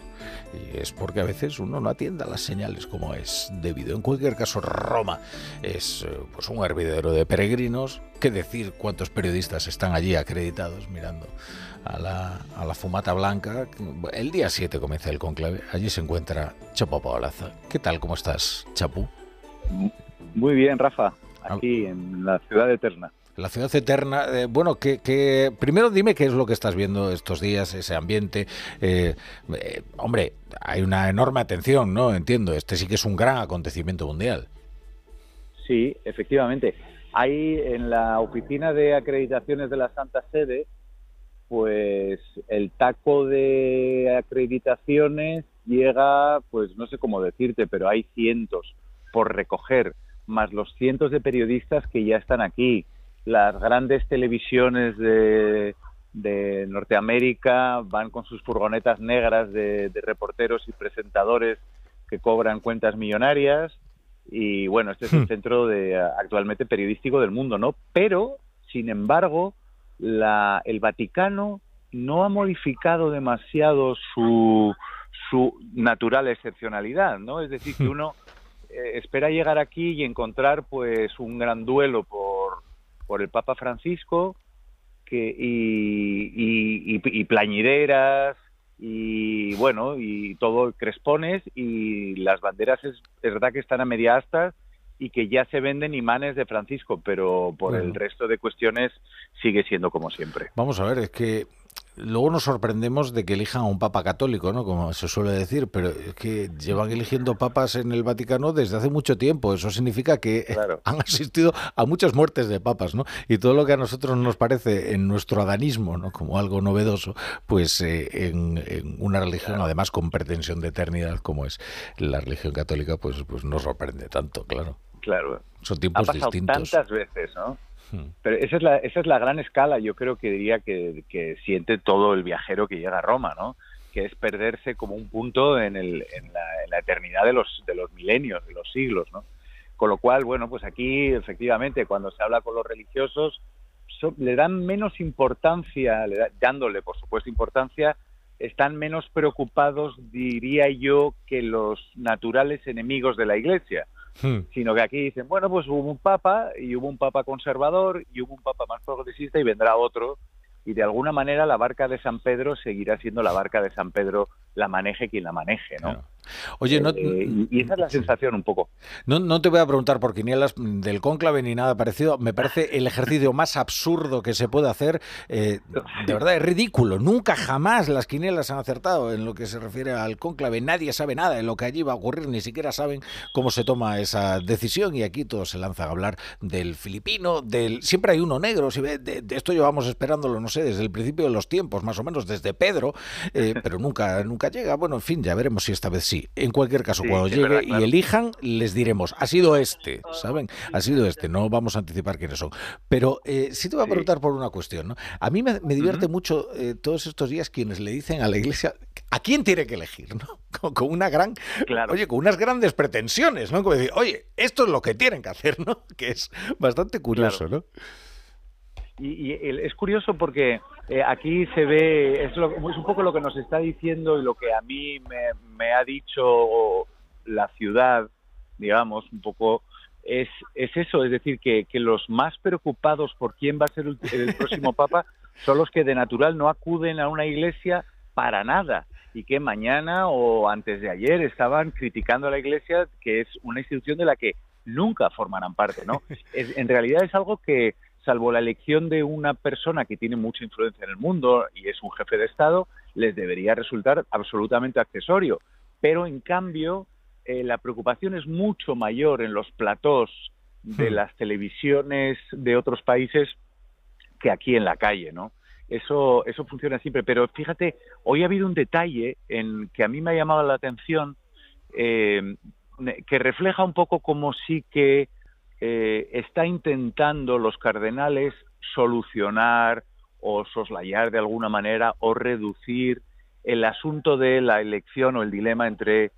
y es porque a veces uno no atiende a las señales como es debido. En cualquier caso, Roma es eh, pues un hervidero de peregrinos. ¿Qué decir cuántos periodistas están allí acreditados mirando a la, a la fumata blanca? El día 7 comienza el conclave. Allí se encuentra Chapo Paolaza. ¿Qué tal? ¿Cómo estás, Chapu? Muy bien, Rafa. Aquí en la ciudad eterna. La ciudad eterna, eh, bueno, que, primero dime qué es lo que estás viendo estos días, ese ambiente. Eh, eh, hombre, hay una enorme atención, ¿no? Entiendo, este sí que es un gran acontecimiento mundial. Sí, efectivamente. Hay en la oficina de acreditaciones de la Santa Sede, pues el taco de acreditaciones llega, pues no sé cómo decirte, pero hay cientos por recoger, más los cientos de periodistas que ya están aquí, las grandes televisiones de, de Norteamérica van con sus furgonetas negras de, de reporteros y presentadores que cobran cuentas millonarias y bueno, este es el Hmm. centro de actualmente periodístico del mundo, ¿no? Pero, sin embargo, la, el Vaticano no ha modificado demasiado su, su natural excepcionalidad, ¿no? Es decir, que Hmm. uno eh, espera llegar aquí y encontrar pues un gran duelo por, por el Papa Francisco que, y, y, y- y plañideras y bueno, y todo crespones y las banderas es, es verdad que están a media asta y que ya se venden imanes de Francisco, pero por el resto de cuestiones sigue siendo como siempre. Vamos a ver, es que luego nos sorprendemos de que elijan a un papa católico, ¿no? Como se suele decir, pero es que llevan eligiendo papas en el Vaticano desde hace mucho tiempo. Eso significa que han asistido a muchas muertes de papas, ¿no? Y todo lo que a nosotros nos parece en nuestro adanismo, ¿no? Como algo novedoso, pues eh, en, en una religión, además con pretensión de eternidad como es la religión católica, pues, pues nos sorprende tanto, claro. Claro. Son Ha tiempos pasado distintos. tantas veces, ¿no? Hmm. Pero esa es la, esa es la gran escala, yo creo que diría que, siente todo el viajero que llega a Roma, ¿no? Que es perderse como un punto en, el, en, la, en la eternidad de los, de los milenios, de los siglos, ¿no? Con lo cual, bueno, pues aquí efectivamente cuando se habla con los religiosos so- le dan menos importancia, le da- dándole por supuesto importancia, están menos preocupados, diría yo, que los naturales enemigos de la Iglesia Hmm. sino que aquí dicen, bueno, pues hubo un papa y hubo un papa conservador y hubo un papa más progresista y vendrá otro y de alguna manera la barca de San Pedro seguirá siendo la barca de San Pedro, la maneje quien la maneje, ¿no? Oye, no, Eh, y, y esa es la sensación un poco. No, no te voy a preguntar por quinielas del cónclave ni nada parecido. Me parece el ejercicio más absurdo que se puede hacer. Eh, de verdad, es ridículo. Nunca jamás las quinielas han acertado en lo que se refiere al cónclave. Nadie sabe nada de lo que allí va a ocurrir, ni siquiera saben cómo se toma esa decisión. Y aquí todos se lanzan a hablar del filipino, del. Siempre hay uno negro. Si ve, de, de esto llevamos esperándolo, no sé, desde el principio de los tiempos, más o menos desde Pedro, eh, pero nunca, nunca llega. Bueno, en fin, ya veremos si esta vez sí. En cualquier caso, Sí, cuando llegue verdad, y claro. elijan, les diremos, ha sido este, ¿saben? Ha sido este, no vamos a anticipar quiénes son. Pero eh, sí te voy a preguntar por una cuestión, ¿no? A mí me, me divierte mucho eh, todos estos días quienes le dicen a la iglesia a quién tiene que elegir, ¿no? Con, con una gran, oye, con unas grandes pretensiones, ¿no? Como decir, oye, esto es lo que tienen que hacer, ¿no? Que es bastante curioso, ¿no? Y, y el- es curioso porque eh, aquí se ve, es, lo- es un poco lo que nos está diciendo y lo que a mí me, me ha dicho la ciudad, digamos, un poco, es, es eso, es decir, que, que los más preocupados por quién va a ser el, el próximo papa son los que de natural no acuden a una iglesia para nada y que mañana o antes de ayer estaban criticando a la iglesia, que es una institución de la que nunca formarán parte, ¿no? Es- en realidad es algo que, salvo la elección de una persona que tiene mucha influencia en el mundo y es un jefe de Estado, les debería resultar absolutamente accesorio. Pero, en cambio, eh, la preocupación es mucho mayor en los platós de Hmm. las televisiones de otros países que aquí en la calle, ¿no? Eso, eso funciona siempre. Pero fíjate, hoy ha habido un detalle en que a mí me ha llamado la atención eh, que refleja un poco como sí que eh, está intentando los cardenales solucionar o soslayar de alguna manera o reducir el asunto de la elección o el dilema entre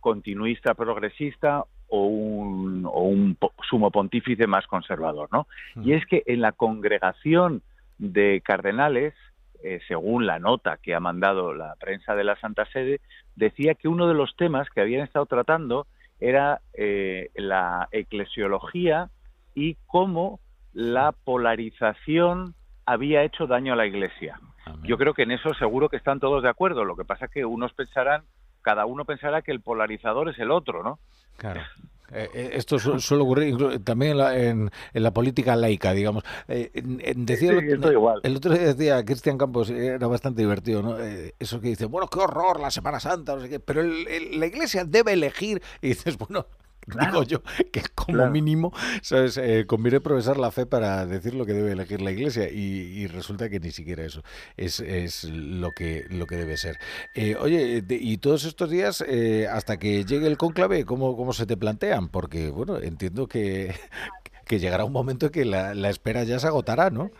continuista progresista o un, o un sumo pontífice más conservador, ¿no? Y es que en la congregación de cardenales, eh, según la nota que ha mandado la prensa de la Santa Sede, decía que uno de los temas que habían estado tratando era eh, la eclesiología y cómo la polarización había hecho daño a la Iglesia. Yo creo que en eso seguro que están todos de acuerdo. Lo que pasa es que unos pensarán, cada uno pensará que el polarizador es el otro, ¿no? Claro. Eh, eh, esto su- suele ocurrir también en la, en- en la política laica, digamos. Eh, en- decía Sí, el, igual. el otro día decía Cristian Campos, era bastante divertido, ¿no? Eh, eso que dice, bueno, qué horror la Semana Santa, no sé qué, pero el- el- la Iglesia debe elegir. Y dices, bueno, digo yo que como mínimo ¿sabes? Eh, conviene profesar la fe para decir lo que debe elegir la Iglesia y, resulta que ni siquiera eso es, es lo que lo que debe ser. Eh, oye, y todos estos días eh, hasta que llegue el cónclave, ¿cómo, ¿cómo se te plantean? Porque, bueno, entiendo que, que llegará un momento en que la, la espera ya se agotará, ¿no?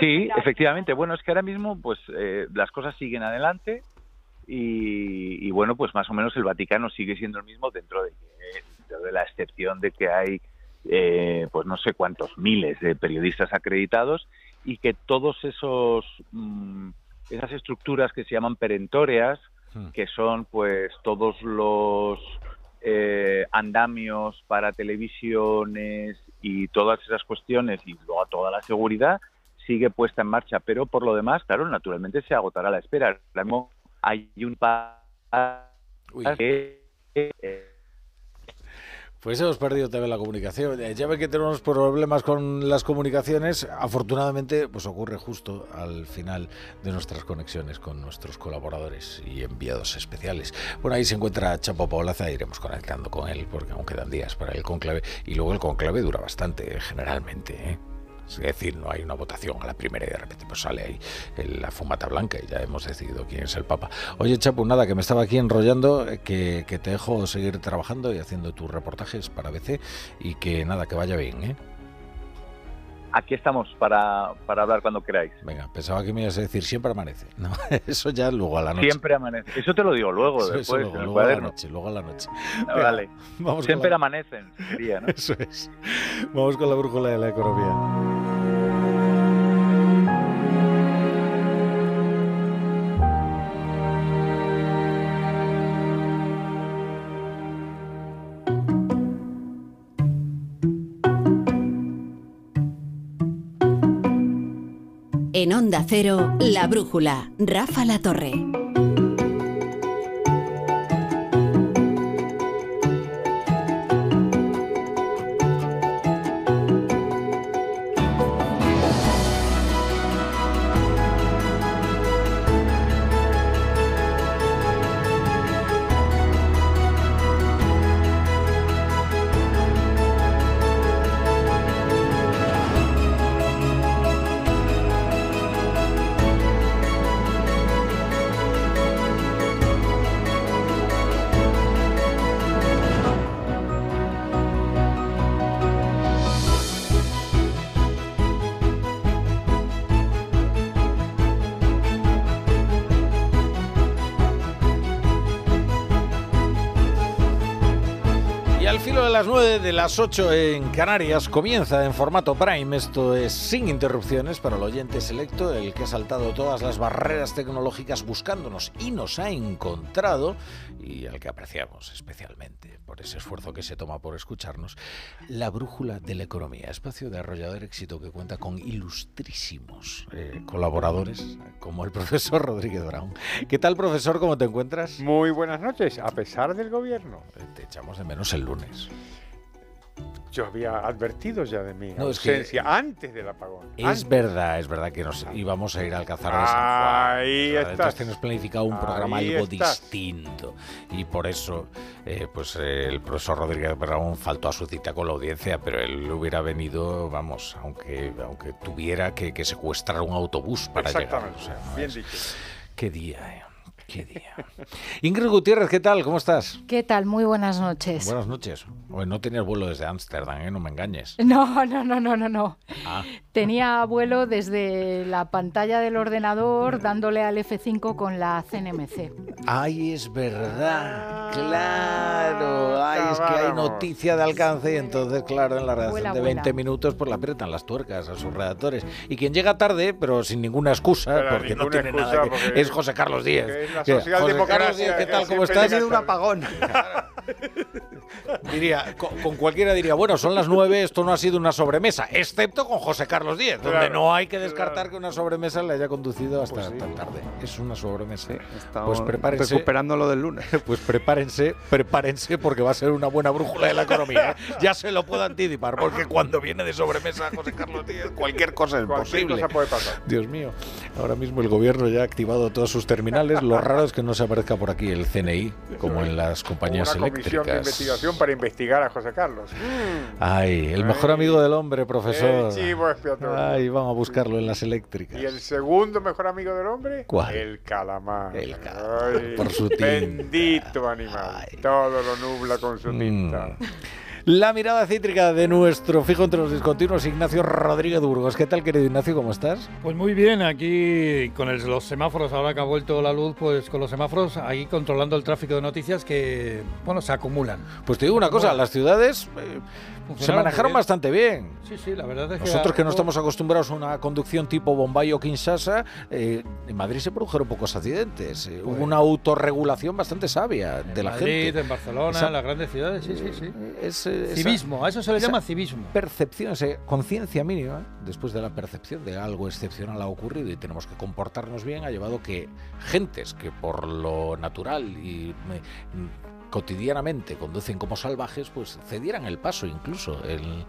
Sí, efectivamente. Bueno, es que ahora mismo pues las cosas siguen adelante y, bueno, pues más o menos el Vaticano sigue siendo el mismo dentro de, de la excepción de que hay eh, pues no sé cuántos miles de periodistas acreditados y que todos esos mm, esas estructuras que se llaman perentorias hmm. que son pues todos los eh, andamios para televisiones y todas esas cuestiones y luego toda la seguridad sigue puesta en marcha pero por lo demás claro naturalmente se agotará la espera hay un que eh, pues hemos perdido también la comunicación. Eh, ya ve que tenemos problemas con las comunicaciones. Afortunadamente, pues ocurre justo al final de nuestras conexiones con nuestros colaboradores y enviados especiales. Bueno, ahí se encuentra Chapo Paulaza, iremos conectando con él porque aún quedan días para el conclave. Y luego el conclave dura bastante, generalmente. ¿eh? Es decir, no hay una votación a la primera y de repente pues sale ahí la fumata blanca y ya hemos decidido quién es el Papa. Oye, Chapu, nada, que me estaba aquí enrollando, eh, que, que te dejo seguir trabajando y haciendo tus reportajes para BC y que nada, que vaya bien, ¿eh? Aquí estamos para, para hablar cuando queráis. Venga, pensaba que me ibas a decir siempre amanece. No, eso ya luego a la noche. Siempre amanece. Eso te lo digo luego, después, luego, a la noche, luego a la noche. vale. Vamos siempre amanecen, sería, ¿no? Eso es. Vamos con la brújula de la economía. Onda La Brújula, Rafa La Torre. De las 8 en Canarias comienza en formato Prime. Esto es sin interrupciones para el oyente selecto, el que ha saltado todas las barreras tecnológicas buscándonos y nos ha encontrado y al que apreciamos especialmente por ese esfuerzo que se toma por escucharnos. La brújula de la economía, espacio de arrollador éxito que cuenta con ilustrísimos eh, colaboradores como el profesor Rodríguez Brown. ¿Qué tal, profesor? ¿Cómo te encuentras? Muy buenas noches, a pesar del gobierno. Te echamos de menos el lunes yo había advertido ya de mi ausencia antes del apagón. Es verdad, es verdad que nos íbamos a ir a San Juan. Ahí está. Entonces tienes planificado un programa algo distinto. Y por eso, eh, pues el profesor Rodríguez Brown faltó a su cita con la audiencia, pero él hubiera venido, vamos, aunque, aunque tuviera que, secuestrar un autobús para llegar. Bien dicho. Qué día, eh. Qué día. Ingrid Gutiérrez, ¿qué tal? ¿Cómo estás? ¿Qué tal? Muy buenas noches. Buenas noches. no tenías vuelo desde Ámsterdam, ¿eh? No me engañes. No, no, no, no, no, no. Ah. Tenía vuelo desde la pantalla del ordenador dándole al F5 con la CNMC. Ay, es verdad. Claro. Ay, es que hay noticia de alcance y entonces, claro, en la redacción de 20 minutos pues la apretan las tuercas a sus redactores. Y quien llega tarde, pero sin ninguna excusa, porque no tiene nada que... Es José Carlos Díez la. ¿Qué tal? ¿Cómo estás? Ha un apagón. diría, con, cualquiera diría, bueno, son las nueve, esto no ha sido una sobremesa, excepto con José Carlos Díez, donde no hay que descartar que una sobremesa le haya conducido hasta pues tan tarde. Es una sobremesa. pues prepárense. Recuperando lo del lunes. Pues prepárense, prepárense porque va a ser una buena brújula de la economía. ¿eh? Ya se lo puedo anticipar, porque cuando viene de sobremesa José Carlos Díez, cualquier cosa es posible. puede pasar. Dios mío, ahora mismo el gobierno ya ha activado todos sus terminales. Lo raro es que no se aparezca por aquí el CNI, como en las compañías eléctricas. Información para investigar a José Carlos. Mm. Ay, el mejor amigo del hombre, profesor. El chivo expiatorio. Ay, vamos a buscarlo en las eléctricas. ¿Y el segundo mejor amigo del hombre? ¿Cuál? El calamar. El calamar. Ay, Por su tinta. Bendito animal. Todo lo nubla con su tinta. La mirada cítrica de nuestro fijo entre los discontinuos, Ignacio Rodríguez Burgos. ¿Qué tal, querido Ignacio? ¿Cómo estás? Pues muy bien, aquí con el- los semáforos, ahora que ha vuelto la luz, pues con los semáforos, ahí controlando el tráfico de noticias que, bueno, se acumulan. Pues te digo una cosa, las ciudades eh, se manejaron bastante bien. Sí, sí, la verdad es que... Nosotros que no estamos acostumbrados a una conducción tipo Bombay o Kinshasa, eh, en Madrid se produjeron pocos accidentes. Eh, Hubo una autorregulación bastante sabia de la Pues Madrid, gente. en Barcelona, Esa- en las grandes ciudades, sí, sí, sí. Es, eh, esa- civismo, a eso se le llama civismo. Percepción, conciencia mínima, después de la percepción de algo excepcional ha ocurrido y tenemos que comportarnos bien, ha llevado que gentes que por lo natural y cotidianamente conducen como salvajes, pues cedieran el paso incluso. El-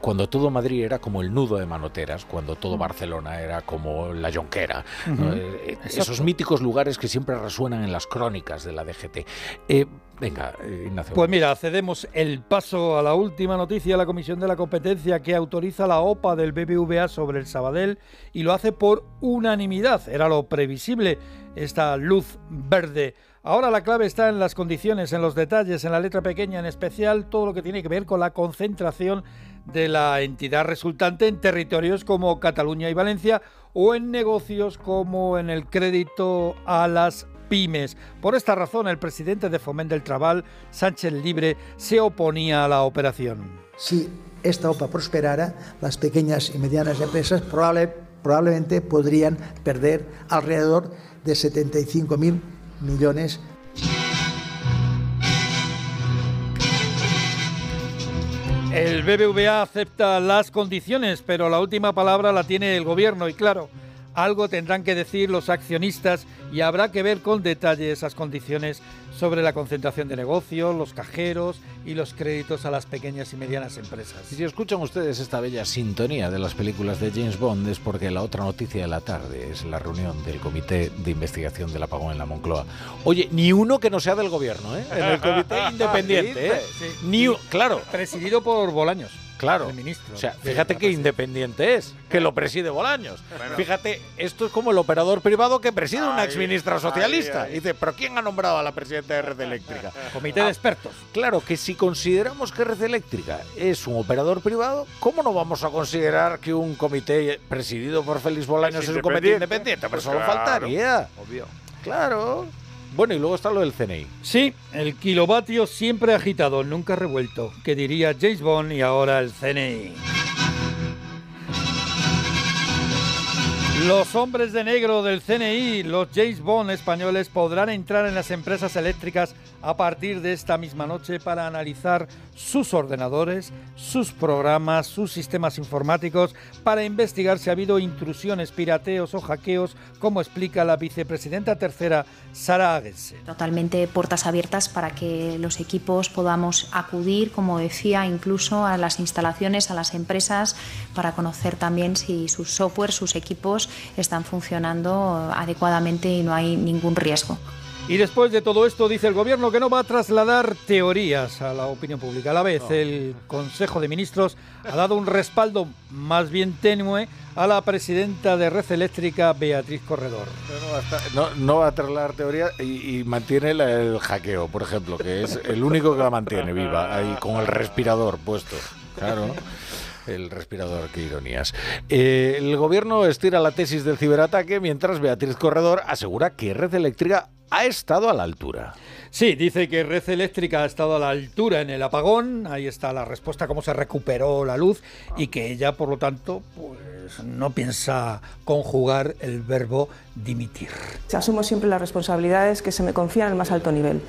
cuando todo Madrid era como el nudo de manoteras, cuando todo Barcelona era como la Jonquera. Eh, Exacto. esos míticos lugares que siempre resuenan en las crónicas de la DGT. Eh, venga, eh, Ignacio. Pues mira, cedemos el paso a la última noticia. La Comisión de la Competencia que autoriza la OPA del BBVA sobre el Sabadell y lo hace por unanimidad. Era lo previsible, esta luz verde. Ahora la clave está en las condiciones, en los detalles, en la letra pequeña, en especial todo lo que tiene que ver con la concentración de la entidad resultante en territorios como Cataluña y Valencia o en negocios como en el crédito a las pymes. Por esta razón, el presidente de Foment del Trabal, Sánchez Libre, se oponía a la operación. Si esta OPA prosperara, las pequeñas y medianas empresas probable- probablemente podrían perder alrededor de 75.000 millones. El BBVA acepta las condiciones, pero la última palabra la tiene el gobierno y claro, algo tendrán que decir los accionistas y habrá que ver con detalle esas condiciones sobre la concentración de negocios, los cajeros y los créditos a las pequeñas y medianas empresas. Si escuchan ustedes esta bella sintonía de las películas de James Bond es porque la otra noticia de la tarde es la reunión del Comité de Investigación del Apagón en la Moncloa. Oye, ni uno que no sea del gobierno, ¿eh? En el Comité Independiente, ¿eh? Ni claro. Presidido por Bolaños. Claro. el ministro. O sea, fíjate qué independiente es, que lo preside Bolaños. Bueno. Fíjate, esto es como el operador privado que preside una Ay, exministra socialista. Y dice, ¿pero quién ha nombrado a la presidenta de Red Eléctrica? Comité de expertos. Claro que si consideramos que Red Eléctrica es un operador privado, ¿cómo no vamos a considerar que un comité presidido por Félix Bolaños es, Es un comité independiente. independiente? Pero Pues solo claro, faltaría. Obvio. Claro. Bueno, y luego está lo del CNI. Sí, el kilovatio siempre agitado, nunca revuelto, que diría James Bond y ahora el CNI. Los hombres de negro del CNI, los James Bond españoles, podrán entrar en las empresas eléctricas a partir de esta misma noche para analizar sus ordenadores, sus programas, sus sistemas informáticos, para investigar si ha habido intrusiones, pirateos o hackeos, como explica la vicepresidenta tercera, Sara Aguese. Totalmente puertas abiertas para que los equipos podamos acudir, como decía, incluso a las instalaciones, a las empresas, para conocer también si sus software, sus equipos están funcionando adecuadamente y no hay ningún riesgo. Y después de todo esto, dice el gobierno que no va a trasladar teorías a la opinión pública. A la vez, el Consejo de Ministros ha dado un respaldo más bien tenue a la presidenta de Red Eléctrica, Beatriz Corredor. No va a, estar- no- no va a trasladar teoría y, y mantiene la- el hackeo, por ejemplo, que es el único que la mantiene viva, ahí con el respirador puesto. Claro. El respirador, qué ironías. Eh, el gobierno estira la tesis del ciberataque mientras Beatriz Corredor asegura que Red Eléctrica ha estado a la altura. Sí, dice que Red Eléctrica ha estado a la altura en el apagón, ahí está la respuesta, cómo se recuperó la luz y que ella, por lo tanto, pues no piensa conjugar el verbo dimitir. Asumo siempre las responsabilidades que se me confían al más alto nivel.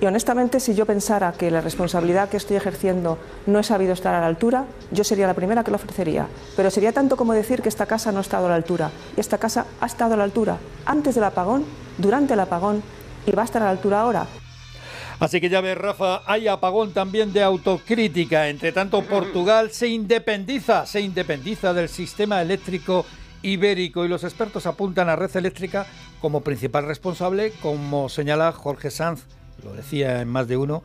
Y honestamente, si yo pensara que la responsabilidad que estoy ejerciendo no he sabido estar a la altura, yo sería la primera que lo ofrecería. Pero sería tanto como decir que esta casa no ha estado a la altura. Y esta casa ha estado a la altura antes del apagón, durante el apagón y va a estar a la altura ahora. Así que ya ves, Rafa, hay apagón también de autocrítica. Entre tanto, Portugal se independiza, se independiza del sistema eléctrico ibérico y los expertos apuntan a Red Eléctrica como principal responsable, como señala Jorge Sanz, lo decía en más de uno,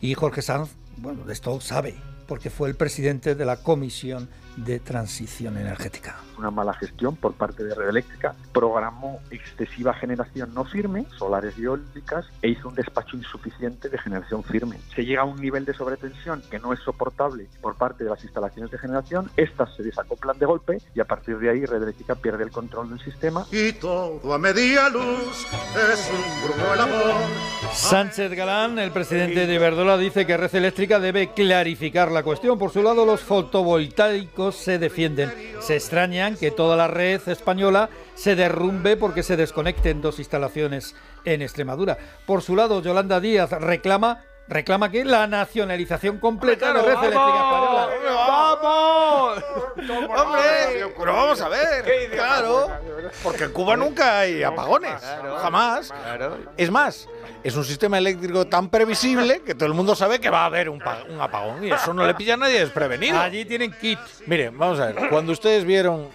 y Jorge Sanz, bueno, de esto sabe, porque fue el presidente de la Comisión de Transición Energética. Una mala gestión por parte de Red Eléctrica, programó excesiva generación no firme, solares y eólicas, e hizo un despacho insuficiente de generación firme. Se llega a un nivel de sobretensión que no es soportable por parte de las instalaciones de generación, estas se desacoplan de golpe y a partir de ahí Red Eléctrica pierde el control del sistema. Y todo a media luz es un el amor. Sánchez Galán, el presidente de Verdola, dice que Red Eléctrica debe clarificar la cuestión. Por su lado, los fotovoltaicos se defienden. Se extrañan que toda la red española se derrumbe porque se desconecten dos instalaciones en Extremadura. Por su lado, Yolanda Díaz reclama reclama que la nacionalización completa de la red eléctrica española. ¡Vamos! ¡Hombre! Pero vamos a ver. Claro. Porque en Cuba nunca hay apagones. Jamás. Es más, es un sistema eléctrico tan previsible que todo el mundo sabe que va a haber un, pa- un apagón y eso no le pilla a nadie desprevenido. Allí tienen kit. Miren, vamos a ver. Cuando ustedes vieron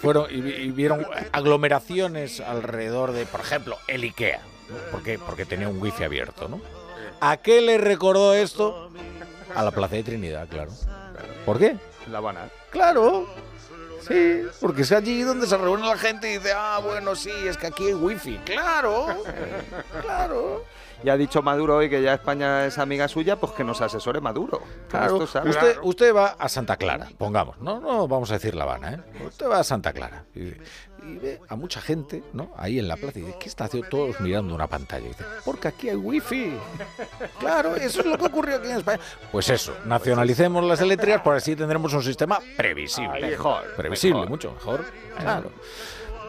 fueron y, vi- y vieron aglomeraciones alrededor de, por ejemplo, el IKEA, ¿no? porque porque tenía un wifi abierto, ¿no? ¿A qué le recordó esto? A la Plaza de Trinidad, claro. ¿Por qué? La Habana. Claro. Sí, porque es allí donde se reúne la gente y dice, ah, bueno, sí, es que aquí hay wifi. Claro, claro. Ya ha dicho Maduro hoy que ya España es amiga suya, pues que nos asesore Maduro. Claro, usted, usted va a Santa Clara, pongamos, no, no vamos a decir La Habana, ¿eh? Usted va a Santa Clara y, y ve a mucha gente, ¿no? Ahí en la plaza y dice, ¿qué está haciendo todos mirando una pantalla? Y dice, porque aquí hay wifi. Claro, eso es lo que ocurrió aquí en España. Pues eso, nacionalicemos las eléctricas, por así tendremos un sistema previsible. Mejor, Previsible, mejor. mucho mejor. Claro.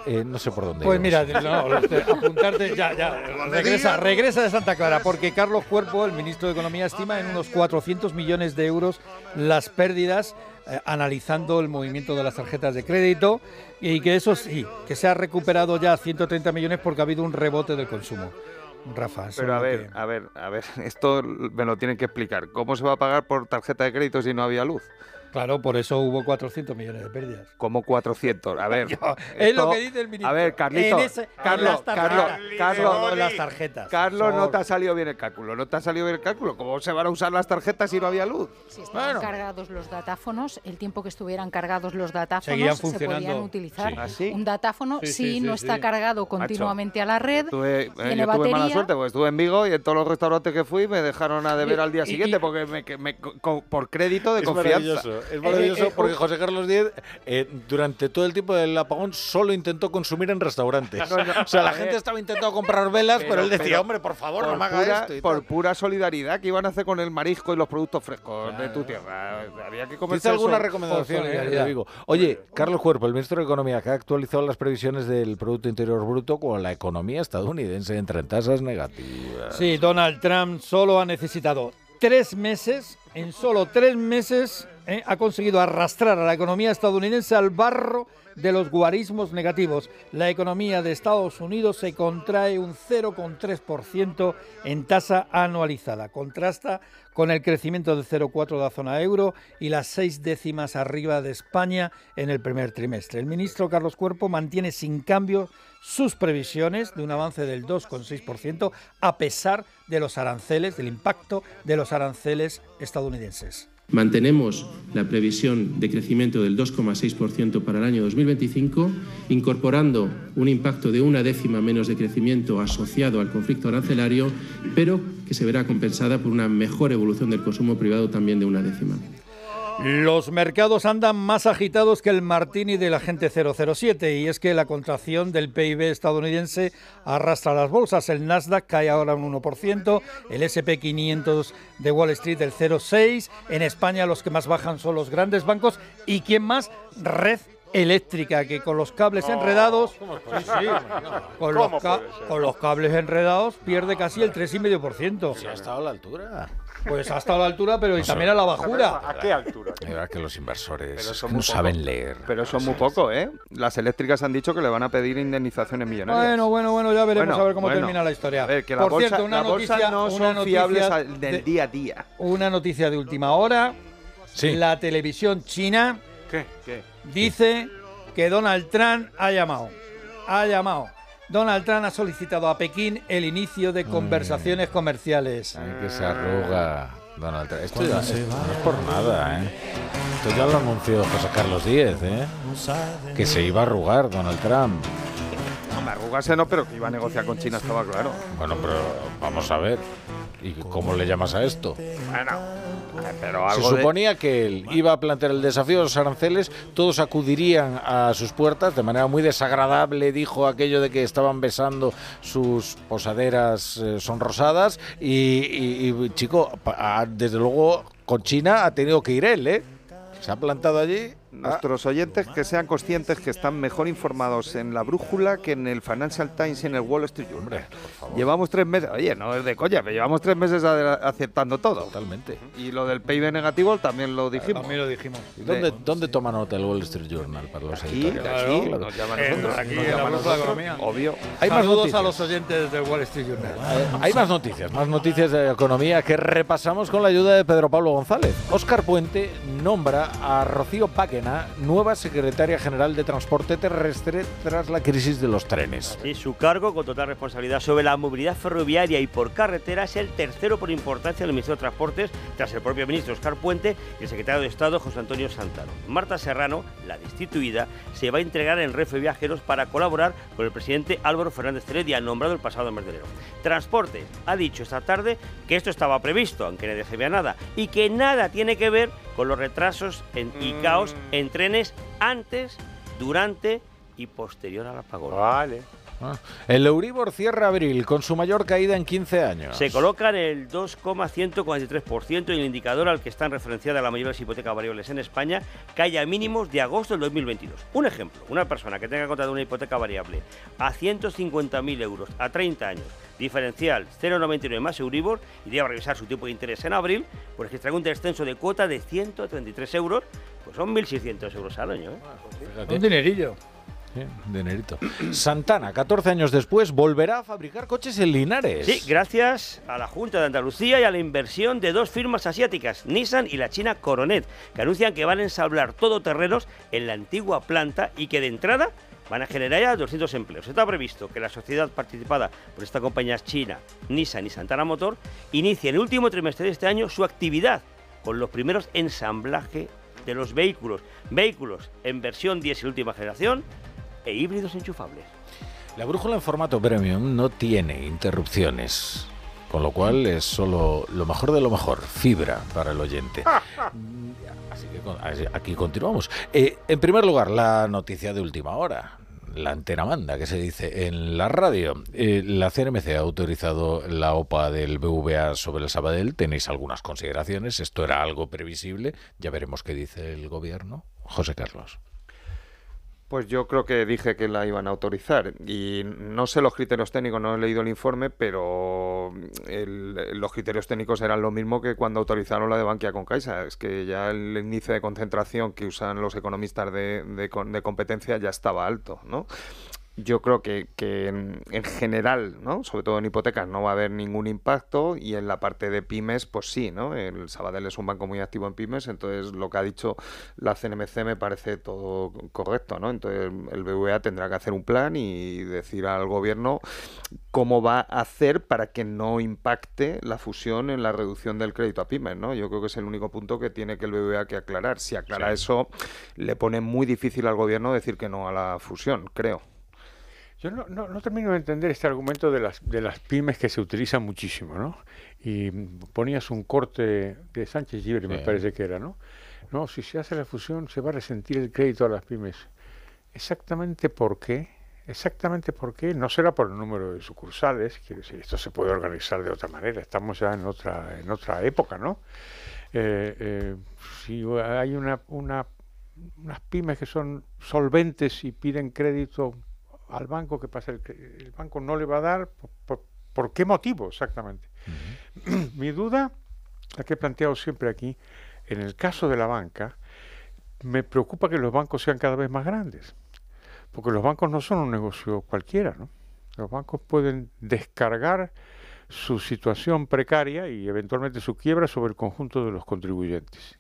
Eh, no sé por dónde. Pues mira, no, usted, apuntarte, ya, ya, regresa, regresa de Santa Clara, porque Carlos Cuerpo, el ministro de Economía, estima en unos 400 millones de euros las pérdidas, eh, analizando el movimiento de las tarjetas de crédito, y que eso sí, que se ha recuperado ya 130 millones porque ha habido un rebote del consumo. Rafa, eso Pero a ver, a ver, a ver, esto me lo tienen que explicar. ¿Cómo se va a pagar por tarjeta de crédito si no había luz? Claro, por eso hubo 400 millones de pérdidas. Como 400. A ver. es lo esto- que dice el ministro. A ver, Carlito. En ese- en Carlos. Carlos, Carlos, las tarjetas. Carlos, no te ha salido bien el cálculo. No te ha salido bien el cálculo. ¿Cómo se van a usar las tarjetas si no había luz? Si estaban cargados los datáfonos, el tiempo que estuvieran cargados los datáfonos Seguían se podían utilizar. Sí. ¿Ah, sí? Un datáfono, Sí, si sí, sí, no está sí. cargado Macho. continuamente a la red, Tuve, eh, tiene yo tuve batería. mala suerte porque estuve en Vigo y en todos los restaurantes que fui me dejaron a deber Y- al día y- siguiente y- porque me, me- co- por crédito de Es confianza. Maravilloso, es maravilloso Eh, eh, porque un- José Carlos Díez eh, durante todo el tiempo del apagón solo intentó consumir en restaurantes. No, no, o sea, la gente estaba intentando comprar velas, pero, él decía, pero hombre, por favor, no me haga pura- esto. y por tal. pura solidaridad que iban a hacer con el marisco y los productos frescos de tu tierra. Había que Dice alguna recomendación, eh, digo. Oye, Carlos Cuerpo, el ministro de Economía, que ha actualizado las previsiones del Producto Interior Bruto con la economía estadounidense entra en tasas negativas. Sí, Donald Trump solo ha necesitado tres meses, en solo tres meses eh, ha conseguido arrastrar a la economía estadounidense al barro de los guarismos negativos. La economía de Estados Unidos se contrae un 0,3% en tasa anualizada. Contrasta con el crecimiento del 0,4 de la zona euro y las seis décimas arriba de España en el primer trimestre. El ministro Carlos Cuerpo mantiene sin cambio sus previsiones de un avance del 2,6% a pesar de los aranceles, del impacto de los aranceles estadounidenses. Mantenemos la previsión de crecimiento del 2,6% para el año 2025, incorporando un impacto de una décima menos de crecimiento asociado al conflicto arancelario, pero que se verá compensada por una mejor evolución del consumo privado también de una décima. Los mercados andan más agitados que el martini del agente 007 y es que la contracción del PIB estadounidense arrastra las bolsas. El Nasdaq cae ahora un 1%, el SP 500 de Wall Street del 0,6%. En España los que más bajan son los grandes bancos y ¿quién más? Red eléctrica que con los cables enredados con los, con los cables enredados pierde casi el 3,5%. Sí, ha estado a la altura. Pues ha estado a la altura, pero y No sé. también a la bajura. ¿A qué altura? Es verdad que los inversores no poco. saben leer. Pero son muy poco, ¿eh? Las eléctricas han dicho que le van a pedir indemnizaciones millonarias. Bueno, bueno, bueno, ya veremos Bueno, a ver cómo bueno. termina la historia. A ver, que la Por bolsa- cierto, una la bolsa noticia, no una son noticia fiables del de- día a día. Una noticia de última hora. La televisión china ¿Qué? ¿Qué? dice que Donald Trump ha llamado. Ha llamado Donald Trump ha solicitado a Pekín el inicio de conversaciones comerciales. Ay, que se arruga. Donald Trump. Esto ya, no es por nada, ¿eh? Esto ya lo anunció José Carlos Díez, ¿eh? Que se iba a arrugar Donald Trump. No, arrugarse no, pero que iba a negociar con China estaba claro. Bueno, pero vamos a ver. ¿Y cómo le llamas a esto? Bueno, pero algo Se suponía que él iba a plantear el desafío de los aranceles, todos acudirían a sus puertas de manera muy desagradable, dijo aquello de que estaban besando sus posaderas eh, sonrosadas y, y, chico, desde luego con China ha tenido que ir él, ¿eh? Se ha plantado allí nuestros oyentes que sean conscientes que están mejor informados en la brújula que en el Financial Times y en el Wall Street Journal. Llevamos tres meses, oye, no es de coña, pero llevamos tres meses aceptando todo. Totalmente. Y lo del PIB negativo también lo dijimos. También lo dijimos. ¿Y dónde, ¿Dónde toma nota el Wall Street Journal para los aquí, editores? Aquí, nos llama a nosotros. Aquí en la brújula de economía. Obvio. Hay más Saludos a los oyentes del Wall Street Journal. Hay más noticias, más noticias de economía que repasamos con la ayuda de Pedro Pablo González. Óscar Puente nombra a Rocío Nueva secretaria general de Transporte Terrestre tras la crisis de los trenes. Sí, su cargo con total responsabilidad sobre la movilidad ferroviaria y por carretera es el tercero por importancia del Ministerio de Transportes tras el propio ministro Oscar Puente y el secretario de Estado José Antonio Santano. Marta Serrano, la destituida, se va a entregar en Renfe Viajeros para colaborar con el presidente Álvaro Fernández Heredia, nombrado el pasado mes de enero. Transporte ha dicho esta tarde que esto estaba previsto, aunque nadie se nada, y que nada tiene que ver con los retrasos en, y caos en trenes antes, durante y posterior al apagón. Vale. Ah. El Euribor cierra abril con su mayor caída en 15 años. Se coloca en el 2,143% y el indicador al que están referenciadas la mayoría de las hipotecas variables en España cae a mínimos de agosto del 2022. Un ejemplo, una persona que tenga contratado una hipoteca variable a 150.000 euros a 30 años, diferencial 0,99 más Euribor, y debe revisar su tipo de interés en abril, pues extrae un descenso de cuota de 133 euros, pues son 1.600 euros al año. ¿eh? Un dinerillo. Dinerito. Santana, 14 años después, volverá a fabricar coches en Linares. Sí, gracias a la Junta de Andalucía y a la inversión de dos firmas asiáticas, Nissan y la china Coronet, que anuncian que van a ensablar todoterrenos en la antigua planta y que de entrada van a generar ya 200 empleos. Está previsto que la sociedad participada por esta compañía china, Nissan y Santana Motor, inicie en el último trimestre de este año su actividad con los primeros ensamblaje de los vehículos. Vehículos en versión diésel última generación e híbridos enchufables. La brújula en formato premium no tiene interrupciones, con lo cual es solo lo mejor de lo mejor, fibra para el oyente. Así que aquí continuamos. Eh, en primer lugar, la noticia de última hora. La antena manda, que se dice en la radio. Eh, la CNMC ha autorizado la OPA del BVA sobre el Sabadell. Tenéis algunas consideraciones. Esto era algo previsible. Ya veremos qué dice el gobierno. José Carlos. Pues yo creo que dije que la iban a autorizar y no sé los criterios técnicos, no he leído el informe, pero los criterios técnicos eran lo mismo que cuando autorizaron la de Bankia con Caixa. Es que ya el índice de concentración que usan los economistas de, de competencia ya estaba alto, ¿no? Yo creo que, en, general, ¿no? sobre todo en hipotecas, no va a haber ningún impacto y en la parte de pymes, pues sí, ¿no? El Sabadell es un banco muy activo en pymes, entonces lo que ha dicho la CNMC me parece todo correcto, ¿no? Entonces el BVA tendrá que hacer un plan y decir al gobierno cómo va a hacer para que no impacte la fusión en la reducción del crédito a pymes, ¿no? Yo creo que es el único punto que tiene que el BVA que aclarar. Si aclara eso, le pone muy difícil al gobierno decir que no a la fusión, creo. Yo no, no, termino de entender este argumento de las, de las pymes que se utilizan muchísimo, ¿no? Y ponías un corte de Sánchez Libre, me parece que era, ¿no? No, si se hace la fusión se va a resentir el crédito a las pymes. ¿Exactamente por qué? Exactamente por qué. No será por el número de sucursales, quiero decir, esto se puede organizar de otra manera, estamos ya en otra, en otra época, ¿no? Eh, eh, si hay una, una, unas pymes que son solventes y piden crédito al banco, ¿qué pasa? El, el banco no le va a dar, ¿por, qué motivo exactamente? Mi duda, la que he planteado siempre aquí, en el caso de la banca, me preocupa que los bancos sean cada vez más grandes, porque los bancos no son un negocio cualquiera, ¿no? Los bancos pueden descargar su situación precaria y eventualmente su quiebra sobre el conjunto de los contribuyentes.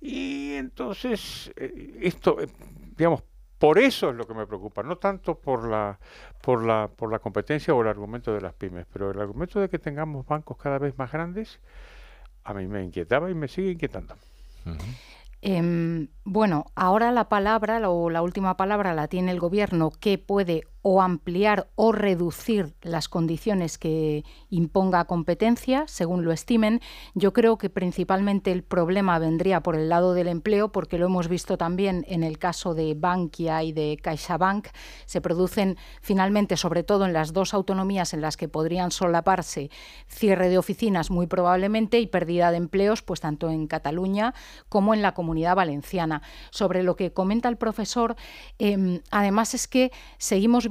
Y entonces, eh, esto, eh, digamos, Por eso es lo que me preocupa, no tanto por la, por la, por la competencia o el argumento de las pymes, pero el argumento de que tengamos bancos cada vez más grandes, a mí me inquietaba y me sigue inquietando. Em, bueno, ahora la palabra o la última palabra la tiene el gobierno que puede o ampliar o reducir las condiciones que imponga competencia, según lo estimen. Yo creo que principalmente el problema vendría por el lado del empleo, porque lo hemos visto también en el caso de Bankia y de CaixaBank. Se producen finalmente, sobre todo en las dos autonomías en las que podrían solaparse, cierre de oficinas muy probablemente y pérdida de empleos, pues tanto en Cataluña como en la comunidad valenciana. Sobre lo que comenta el profesor, em, además es que seguimos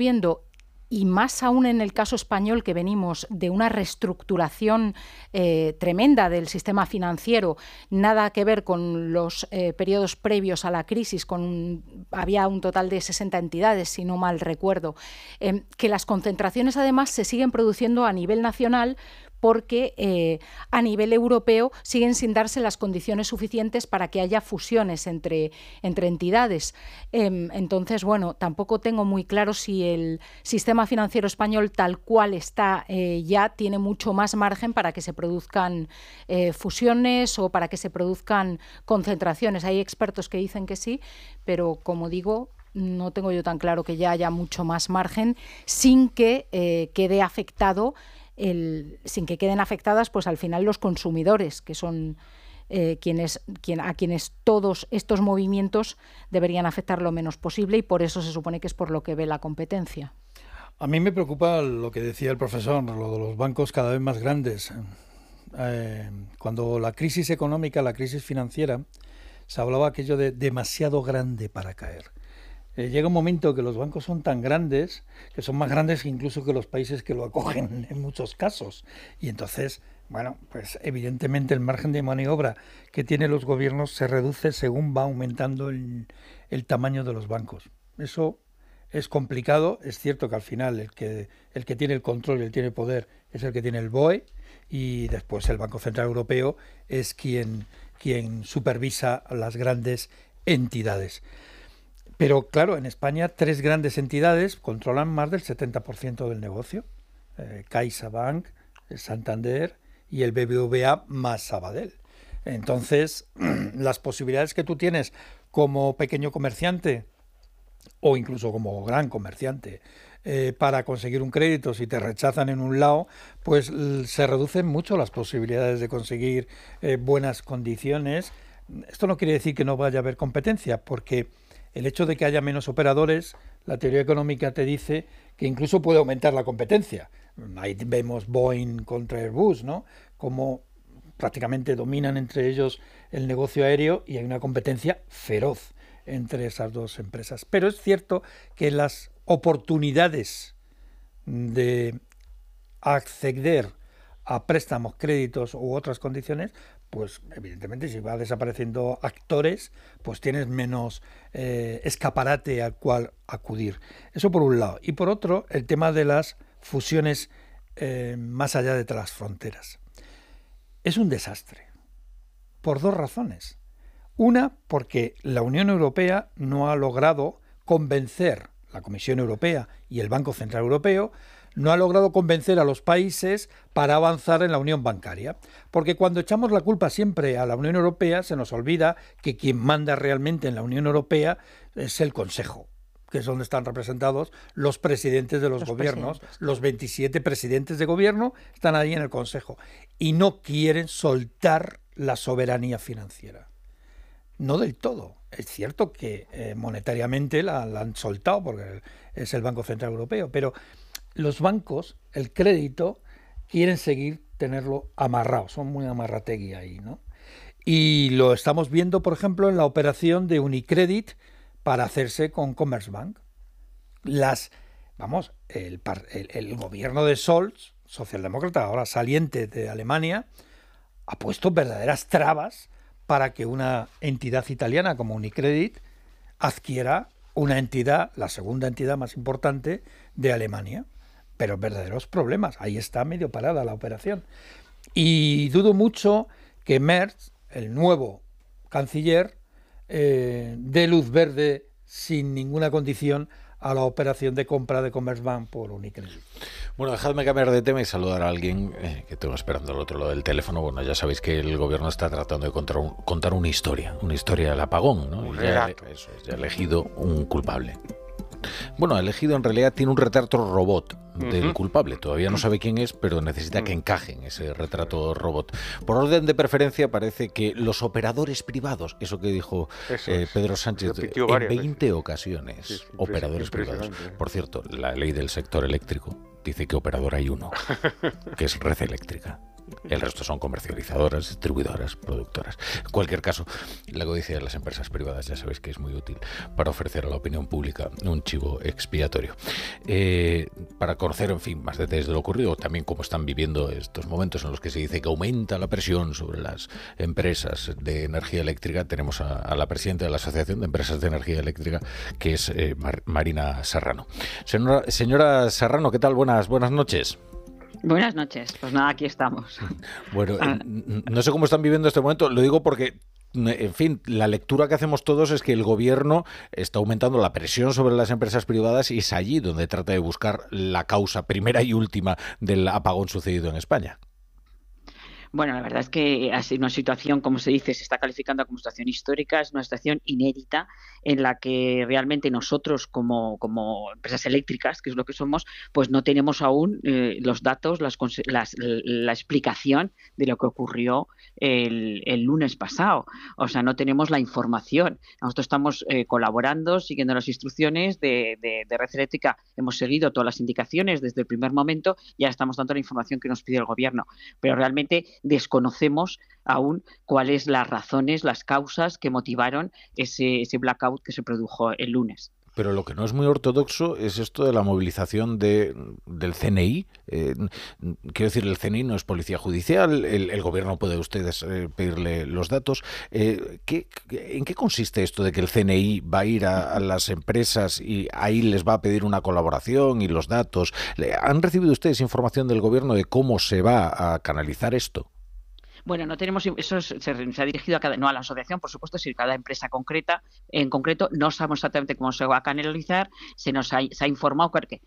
y más aún en el caso español que venimos de una reestructuración eh, tremenda del sistema financiero, nada que ver con los eh, periodos previos a la crisis, con había un total de 60 entidades, si no mal recuerdo, em, que las concentraciones además se siguen produciendo a nivel nacional porque eh, a nivel europeo siguen sin darse las condiciones suficientes para que haya fusiones entre, entre entidades. Em, entonces, bueno, tampoco tengo muy claro si el sistema financiero español tal cual está eh, ya tiene mucho más margen para que se produzcan eh, fusiones o para que se produzcan concentraciones. Hay expertos que dicen que sí, pero como digo, no tengo yo tan claro que ya haya mucho más margen sin que quede afectado sin que queden afectadas, pues al final los consumidores, que son eh, quienes, a quienes todos estos movimientos deberían afectar lo menos posible y por eso se supone que es por lo que ve la competencia. A mí me preocupa lo que decía el profesor, lo de los bancos cada vez más grandes. Eh, cuando la crisis económica, la crisis financiera, se hablaba aquello de demasiado grande para caer. Eh, llega un momento que los bancos son tan grandes, que son más grandes incluso que los países que lo acogen en muchos casos. Y entonces, bueno, pues evidentemente el margen de maniobra que tienen los gobiernos se reduce según va aumentando el, el tamaño de los bancos. Eso es complicado, es cierto que al final el que, el que tiene el control y el tiene poder es el que tiene el BOE y después el Banco Central Europeo es quien, quien supervisa las grandes entidades. Pero claro, en España tres grandes entidades controlan más del 70% del negocio. Eh, CaixaBank, Santander y el BBVA más Sabadell. Entonces, las posibilidades que tú tienes como pequeño comerciante o incluso como gran comerciante eh, para conseguir un crédito, si te rechazan en un lado, pues se reducen mucho las posibilidades de conseguir eh, buenas condiciones. Esto no quiere decir que no vaya a haber competencia, porque el hecho de que haya menos operadores, la teoría económica te dice que incluso puede aumentar la competencia. Ahí vemos Boeing contra Airbus, ¿no? Como prácticamente dominan entre ellos el negocio aéreo y hay una competencia feroz entre esas dos empresas. Pero es cierto que las oportunidades de acceder a préstamos, créditos u otras condiciones, pues evidentemente si va desapareciendo actores, pues tienes menos eh, escaparate al cual acudir. Eso por un lado. Y por otro, el tema de las fusiones eh, más allá de las fronteras. Es un desastre. Por dos razones. Una, porque la Unión Europea no ha logrado convencer la Comisión Europea y el Banco Central Europeo no ha logrado convencer a los países para avanzar en la unión bancaria. Porque cuando echamos la culpa siempre a la Unión Europea, se nos olvida que quien manda realmente en la Unión Europea es el Consejo que es donde están representados los presidentes de los, gobiernos, los 27 presidentes de gobierno están ahí en el Consejo y no quieren soltar la soberanía financiera. No del todo. Es cierto que eh, monetariamente la, la, han soltado porque es el Banco Central Europeo, pero los bancos, el crédito, quieren seguir tenerlo amarrado, son muy amarrategui ahí, ¿no? Y lo estamos viendo, por ejemplo, en la operación de Unicredit para hacerse con Commerzbank. Las, vamos, el, el, gobierno de Scholz, socialdemócrata, ahora saliente de Alemania, ha puesto verdaderas trabas para que una entidad italiana como Unicredit adquiera una entidad, la segunda entidad más importante de Alemania pero verdaderos problemas. Ahí está medio parada la operación. Y dudo mucho que Merz, el nuevo canciller, eh, dé luz verde sin ninguna condición a la operación de compra de Commerzbank por Unicredit. Bueno, dejadme cambiar de tema y saludar a alguien eh, que tengo esperando al otro lado del teléfono. Bueno, ya sabéis que el gobierno está tratando de contar, contar una historia, una historia del apagón, ¿no? ya, eso, ya ha elegido un culpable. Bueno, ha elegido en realidad tiene un retrato robot del culpable. Todavía no sabe quién es, pero necesita que encaje en ese retrato robot. Por orden de preferencia, parece que los operadores privados, eso que dijo eh, Pedro Sánchez en 20 ocasiones, operadores privados. Por cierto, la ley del sector eléctrico dice que operador hay uno, que es red eléctrica. El resto son comercializadoras, distribuidoras, productoras. En cualquier caso, la codicia de las empresas privadas ya sabéis que es muy útil para ofrecer a la opinión pública un chivo expiatorio. Eh, para conocer, en fin, más detalles de lo ocurrido, también cómo están viviendo estos momentos en los que se dice que aumenta la presión sobre las empresas de energía eléctrica, tenemos a, la presidenta de la Asociación de Empresas de Energía Eléctrica, que es eh, Marina Serrano. Señora, Serrano, ¿qué tal? Buenas, buenas noches. Buenas noches, pues nada, aquí estamos. Bueno, ah. no sé cómo están viviendo este momento, lo digo porque en fin, la lectura que hacemos todos es que el gobierno está aumentando la presión sobre las empresas privadas y es allí donde trata de buscar la causa primera y última del apagón sucedido en España. Bueno, la verdad es que ha sido una situación, como se dice, se está calificando como situación histórica, es una situación inédita en la que realmente nosotros como, como empresas eléctricas, que es lo que somos, pues no tenemos aún eh, los datos, las, la explicación de lo que ocurrió el, el, lunes pasado. O sea, no tenemos la información. Nosotros estamos eh, colaborando, siguiendo las instrucciones de, de, de, Red Eléctrica. Hemos seguido todas las indicaciones desde el primer momento y ya estamos dando la información que nos pide el gobierno. Pero realmente desconocemos aún cuáles las razones, las causas que motivaron ese, ese blackout que se produjo el lunes. Pero lo que no es muy ortodoxo es esto de la movilización de, del CNI. Eh, quiero decir, el CNI no es policía judicial, el, gobierno puede ustedes eh, pedirle los datos. Eh, ¿En qué consiste esto de que el CNI va a ir a, las empresas y ahí les va a pedir una colaboración y los datos? ¿Han recibido ustedes información del gobierno de cómo se va a canalizar esto? Bueno, no tenemos, eso se, ha dirigido a cada, no a la asociación, por supuesto, sino a cada empresa concreta. En concreto, no sabemos exactamente cómo se va a canalizar, se nos ha, se ha informado que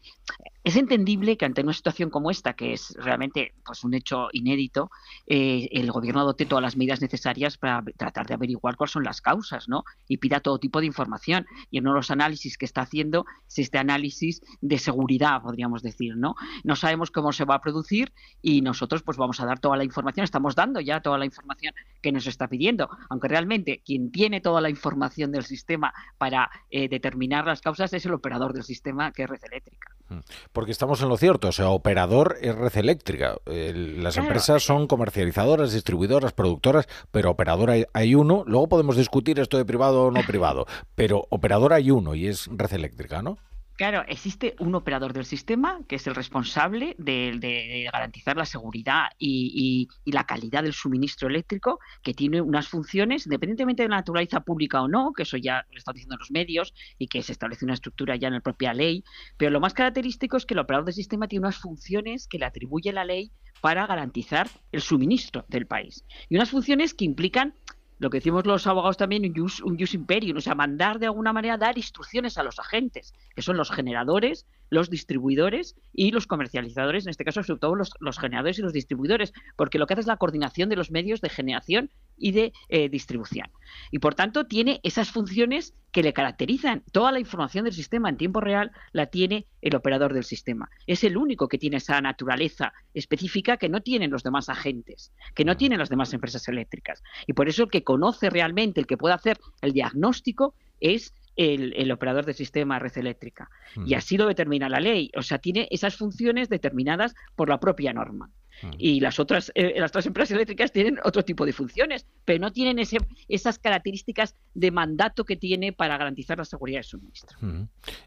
es entendible que ante una situación como esta, que es realmente pues un hecho inédito, eh, el gobierno adopte todas las medidas necesarias para tratar de averiguar cuáles son las causas, ¿no? Y pida todo tipo de información. Y en uno de los análisis que está haciendo es este análisis de seguridad, podríamos decir, ¿no? No sabemos cómo se va a producir y nosotros pues vamos a dar toda la información, estamos dando ya toda la información que nos está pidiendo, aunque realmente quien tiene toda la información del sistema para eh, determinar las causas es el operador del sistema, que es Red Eléctrica. Mm. Porque estamos en lo cierto, o sea, operador es Red Eléctrica. las empresas son comercializadoras, distribuidoras, productoras, pero operador hay, uno. Luego podemos discutir esto de privado o no privado, pero operador hay uno y es Red Eléctrica, ¿no? Claro, existe un operador del sistema que es el responsable de, garantizar la seguridad y, la calidad del suministro eléctrico, que tiene unas funciones, independientemente de la naturaleza pública o no, que eso ya lo están diciendo los medios y que se establece una estructura ya en la propia ley, pero lo más característico es que el operador del sistema tiene unas funciones que le atribuye la ley para garantizar el suministro del país. Y unas funciones que implican lo que decimos los abogados también, un jus, un imperium, o sea, mandar de alguna manera, dar instrucciones a los agentes, que son los generadores, los distribuidores y los comercializadores, en este caso sobre todo los, generadores y los distribuidores, porque lo que hace es la coordinación de los medios de generación y de eh, distribución. Y por tanto tiene esas funciones que le caracterizan. Toda la información del sistema en tiempo real la tiene el operador del sistema. Es el único que tiene esa naturaleza específica que no tienen los demás agentes, que no tienen las demás empresas eléctricas. Y por eso el que conoce realmente, el que puede hacer el diagnóstico es el, operador del sistema red eléctrica. Y así lo determina la ley. O sea, tiene esas funciones determinadas por la propia norma. Y las otras, eh, las otras empresas eléctricas tienen otro tipo de funciones, pero no tienen ese, esas características de mandato que tiene para garantizar la seguridad de suministro.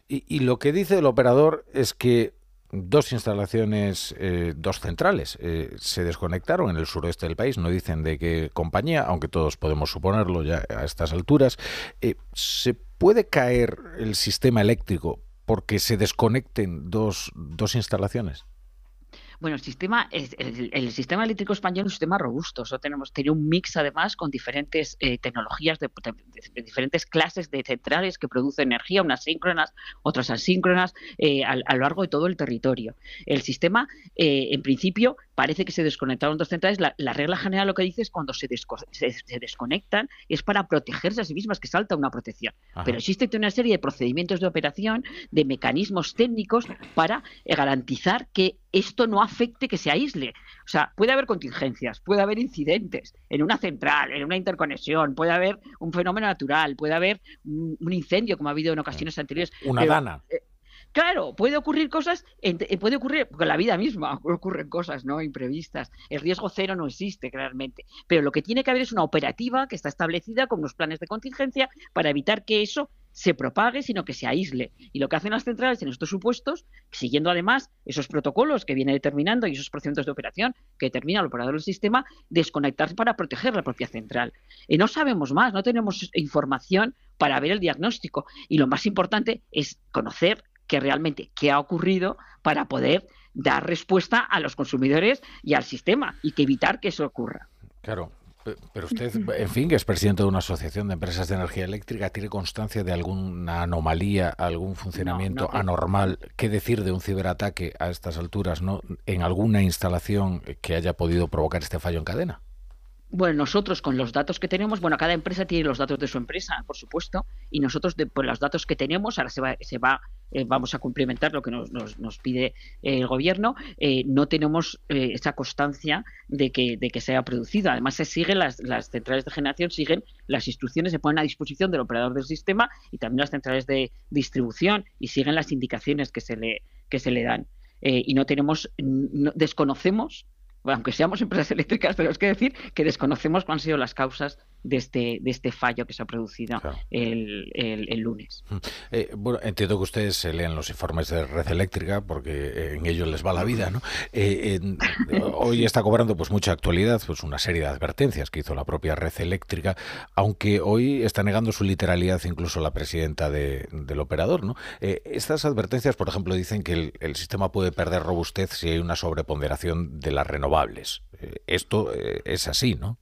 y, lo que dice el operador es que dos instalaciones, eh, dos centrales, eh, se desconectaron en el suroeste del país. No dicen de qué compañía, aunque todos podemos suponerlo ya a estas alturas. ¿Se puede caer el sistema eléctrico porque se desconecten dos, dos instalaciones? Bueno, el sistema, el, sistema eléctrico español es un sistema robusto. tenemos tenido un mix además con diferentes eh, tecnologías de, diferentes clases de centrales que producen energía, unas síncronas, otras asíncronas, eh, a, lo largo de todo el territorio. El sistema, eh, en principio, parece que se desconectaron dos centrales. La, regla general lo que dice es cuando se, se, desconectan es para protegerse a sí mismas, que salta una protección. Pero existe una serie de procedimientos de operación, de mecanismos técnicos para garantizar que esto no afecte que se aísle. O sea, puede haber contingencias, puede haber incidentes en una central, en una interconexión, puede haber un fenómeno natural, puede haber un, incendio como ha habido en ocasiones anteriores. Una dana. Eh, claro, puede ocurrir cosas, eh, puede ocurrir, con la vida misma ocurren cosas no imprevistas. El riesgo cero no existe claramente, pero lo que tiene que haber es una operativa que está establecida con unos planes de contingencia para evitar que eso se propague, sino que se aísle. Y lo que hacen las centrales en estos supuestos, siguiendo además esos protocolos que viene determinando y esos procedimientos de operación que determina el operador del sistema, desconectarse para proteger la propia central. Y no sabemos más, no tenemos información para ver el diagnóstico. Y lo más importante es conocer que realmente qué ha ocurrido para poder dar respuesta a los consumidores y al sistema y que evitar que eso ocurra. Claro, pero usted, en fin, que es presidente de una asociación de empresas de energía eléctrica, ¿tiene constancia de alguna anomalía, algún funcionamiento anormal? ¿Qué decir de un ciberataque a estas alturas, no? En alguna instalación que haya podido provocar este fallo en cadena. Bueno, nosotros con los datos que tenemos, bueno, cada empresa tiene los datos de su empresa, por supuesto, y nosotros de, por los datos que tenemos, ahora se va, se va eh, vamos a cumplimentar lo que nos, nos, pide el gobierno, eh, no tenemos eh, esa constancia de que, de que se haya producido. Además, se siguen las, las centrales de generación, siguen las instrucciones, se ponen a disposición del operador del sistema y también las centrales de distribución y siguen las indicaciones que se le, que se le dan. y no tenemos, desconocemos aunque seamos empresas eléctricas, pero es que decir que desconocemos cuáles han sido las causas de este, de este fallo que se ha producido el, el, lunes. Mm. Eh, bueno, entiendo que ustedes se leen los informes de Red Eléctrica porque en ellos les va la vida, ¿no? Eh, hoy está cobrando pues mucha actualidad pues una serie de advertencias que hizo la propia Red Eléctrica, aunque hoy está negando su literalidad incluso la presidenta de, del operador, ¿no? Eh, estas advertencias, por ejemplo, dicen que el, el, sistema puede perder robustez si hay una sobreponderación de las renovables. Esto es así, ¿no?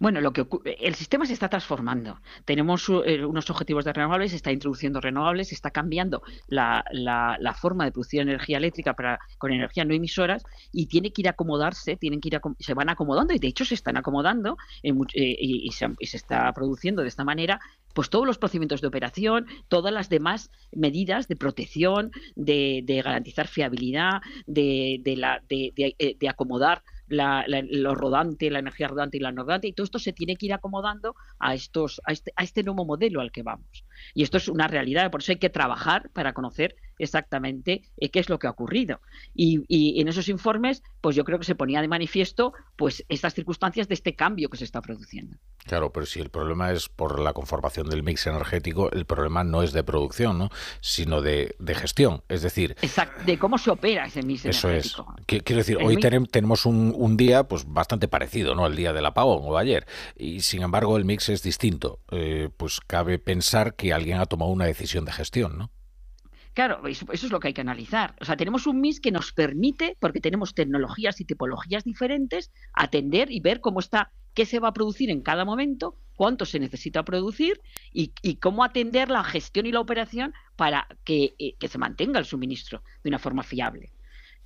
Bueno, lo que el sistema se está transformando. Tenemos eh, unos objetivos de renovables, se está introduciendo renovables, se está cambiando la, la, forma de producir energía eléctrica para, con energía no emisoras y tiene que ir acomodarse, tienen que ir se van acomodando y de hecho se están acomodando eh, y, se, está produciendo de esta manera pues todos los procedimientos de operación, todas las demás medidas de protección, de, garantizar fiabilidad, de, de, la, de, eh, acomodar la, lo rodante, la energía rodante y la no rodante, y todo esto se tiene que ir acomodando a, estos, a, este, a este nuevo modelo al que vamos. Y esto es una realidad, por eso hay que trabajar para conocer exactamente eh, qué es lo que ha ocurrido. Y, y, en esos informes, pues yo creo que se ponía de manifiesto pues estas circunstancias de este cambio que se está produciendo. Claro, pero si el problema es por la conformación del mix energético, el problema no es de producción, ¿no? sino de, de gestión. Es decir, Exacto, de cómo se opera ese mix eso energético. Es. Quiero decir, hoy tenemos un, un, día pues bastante parecido ¿no? al día del apagón o ayer, y sin embargo el mix es distinto. Eh, pues cabe pensar que alguien ha tomado una decisión de gestión, ¿no? Claro, eso, es lo que hay que analizar. O sea, tenemos un MIS que nos permite, porque tenemos tecnologías y tipologías diferentes, atender y ver cómo está, qué se va a producir en cada momento, cuánto se necesita producir y, cómo atender la gestión y la operación para que, eh, que se mantenga el suministro de una forma fiable.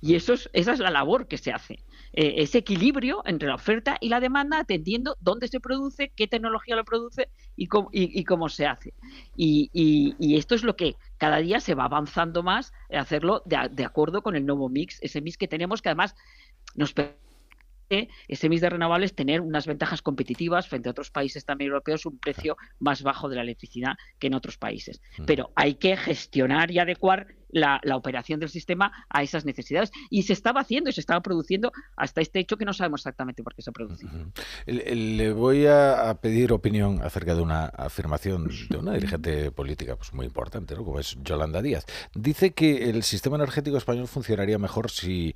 Y eso es, esa es la labor que se hace. Eh, ese equilibrio entre la oferta y la demanda, atendiendo dónde se produce, qué tecnología lo produce y cómo, y, cómo se hace. Y, esto es lo que cada día se va avanzando más, hacerlo de, de acuerdo con el nuevo mix, ese mix que tenemos que además nos permite ese mix de renovables tener unas ventajas competitivas frente a otros países también europeos, un precio más bajo de la electricidad que en otros países. Mm. Pero hay que gestionar y adecuar la, operación del sistema a esas necesidades. Y se estaba haciendo y se estaba produciendo hasta este hecho que no sabemos exactamente por qué se ha producido. Le voy a pedir opinión acerca de una afirmación de una dirigente política pues muy importante, ¿no? como es Yolanda Díaz. Dice que el sistema energético español funcionaría mejor si,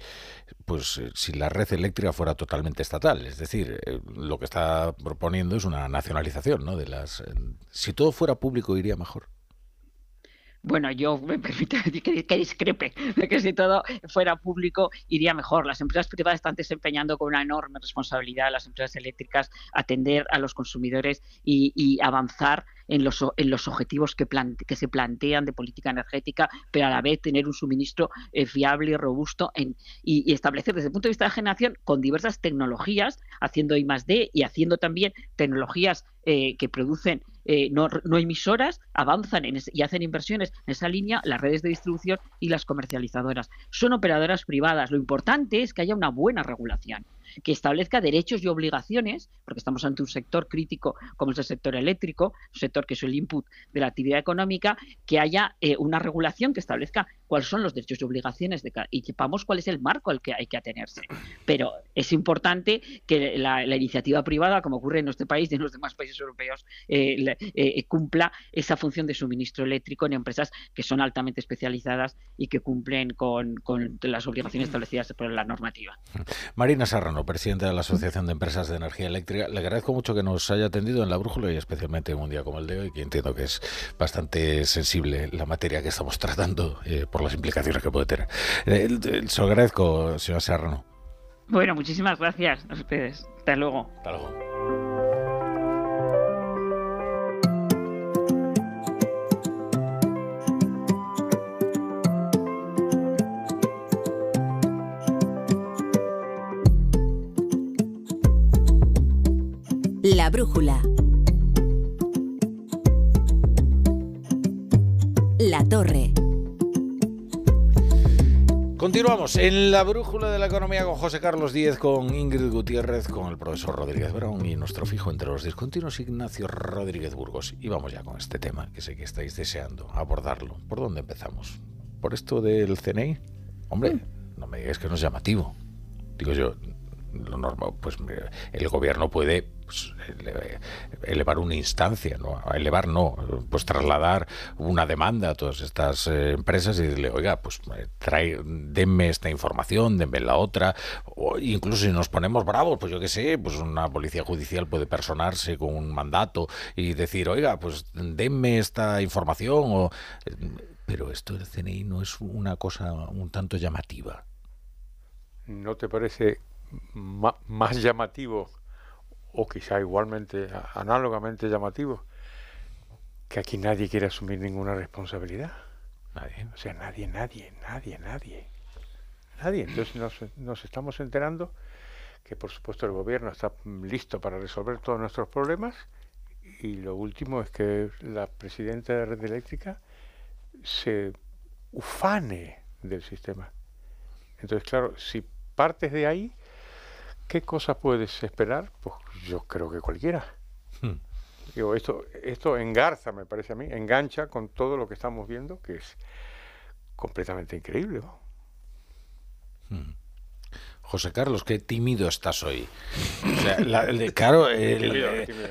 pues, si la red eléctrica fuera totalmente estatal. Es decir, eh, lo que está proponiendo es una nacionalización ¿no? de las... Si todo fuera público iría mejor. Bueno, yo me permito que, que, discrepe de que si todo fuera público iría mejor. Las empresas privadas están desempeñando con una enorme responsabilidad, las empresas eléctricas, atender a los consumidores y, avanzar en los, en los objetivos que, se plantean de política energética, pero a la vez tener un suministro eh, fiable y robusto en, y, establecer desde el punto de vista de generación con diversas tecnologías, haciendo I D y haciendo también tecnologías eh, que producen eh, no, emisoras avanzan y hacen inversiones en esa línea las redes de distribución y las comercializadoras. Son operadoras privadas. Lo importante es que haya una buena regulación que establezca derechos y obligaciones, porque estamos ante un sector crítico como es el sector eléctrico, un sector que es el input de la actividad económica, que haya eh, una regulación que establezca cuáles son los derechos y obligaciones de y sepamos cuál es el marco al que hay que atenerse. Pero es importante que la, iniciativa privada, como ocurre en nuestro país y en los demás países europeos, eh, eh, cumpla esa función de suministro eléctrico en empresas que son altamente especializadas y que cumplen con, con las obligaciones establecidas por la normativa. Marina Serrano, presidenta de la Asociación de Empresas de Energía Eléctrica, le agradezco mucho que nos haya atendido en la brújula y especialmente en un día como el de hoy, que entiendo que es bastante sensible la materia que estamos tratando eh, por las implicaciones que puede tener. Eh, se lo agradezco, señora Serrano. Bueno, muchísimas gracias a ustedes. Hasta luego. Hasta luego. La brújula. La torre. Continuamos en la brújula de la economía con José Carlos Díez, con Ingrid Gutiérrez, con el profesor Rodríguez Brown y nuestro fijo entre los discontinuos Ignacio Rodríguez Burgos. Y vamos ya con este tema que sé que estáis deseando abordarlo. ¿Por dónde empezamos? ¿Por esto del CNI? Hombre, no me digáis que no es llamativo. Digo yo, lo normal, pues el gobierno puede pues, elevar una instancia, ¿no? elevar no, pues trasladar una demanda a todas estas eh, empresas y decirle, oiga, pues eh, trae, denme esta información, denme la otra, o incluso si nos ponemos bravos, pues yo qué sé, pues una policía judicial puede personarse con un mandato y decir, oiga, pues denme esta información, o, pero esto del CNI no es una cosa un tanto llamativa. ¿No te parece más llamativo o quizá igualmente, análogamente llamativo, que aquí nadie quiere asumir ninguna responsabilidad. Nadie. O sea, nadie, nadie, nadie, nadie. Nadie. Entonces nos, nos estamos enterando que por supuesto el gobierno está listo para resolver todos nuestros problemas y lo último es que la presidenta de Red Eléctrica se ufane del sistema. Entonces, claro, si partes de ahí, ¿Qué cosa puedes esperar? Pues yo creo que cualquiera. Hmm. Digo, esto, esto engarza, me parece a mí, engancha con todo lo que estamos viendo, que es completamente increíble. Hmm. José Carlos, qué tímido estás hoy. claro,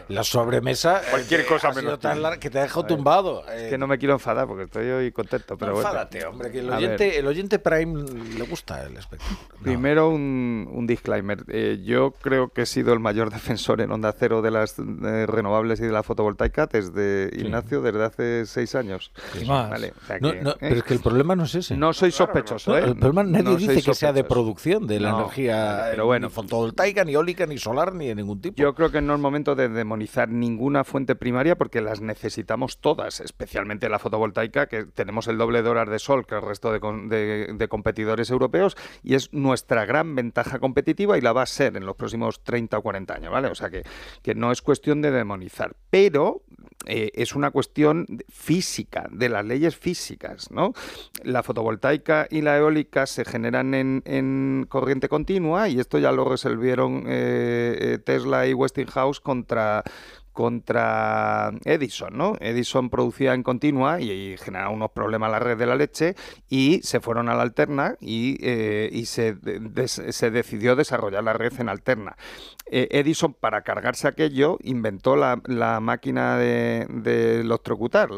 la sobremesa cualquier cosa menos tan larga que te dejo tumbado. Es que no me quiero enfadar porque estoy hoy contento. Pero no enfádate, hombre, que el oyente, el oyente, Prime le gusta el espectáculo. Primero un, disclaimer. Eh, yo creo que he sido el mayor defensor en Onda Cero de las renovables y de la fotovoltaica desde Ignacio desde hace seis años. Vale, Pero es que el problema no es ese. No soy sospechoso. ¿eh? El problema nadie dice que sea de producción de la pero bueno, ni fotovoltaica, ni eólica, ni solar, ni de ningún tipo. Yo creo que no es momento de demonizar ninguna fuente primaria porque las necesitamos todas, especialmente la fotovoltaica, que tenemos el doble de horas de sol que el resto de, competidores europeos y es nuestra gran ventaja competitiva y la va a ser en los próximos 30 o 40 años, ¿vale? O sea que, que no es cuestión de demonizar, pero eh, es una cuestión física, de las leyes físicas, ¿no? La fotovoltaica y la eólica se generan en, en corriente continua y esto ya lo resolvieron eh, eh, Tesla y Westinghouse contra contra Edison, ¿no? Edison producía en continua y, generaba unos problemas a la red de la leche y se fueron a la alterna y, eh, se, se, decidió desarrollar la red en alterna. Eh, Edison, para cargarse aquello, inventó la, máquina de, de electrocutar,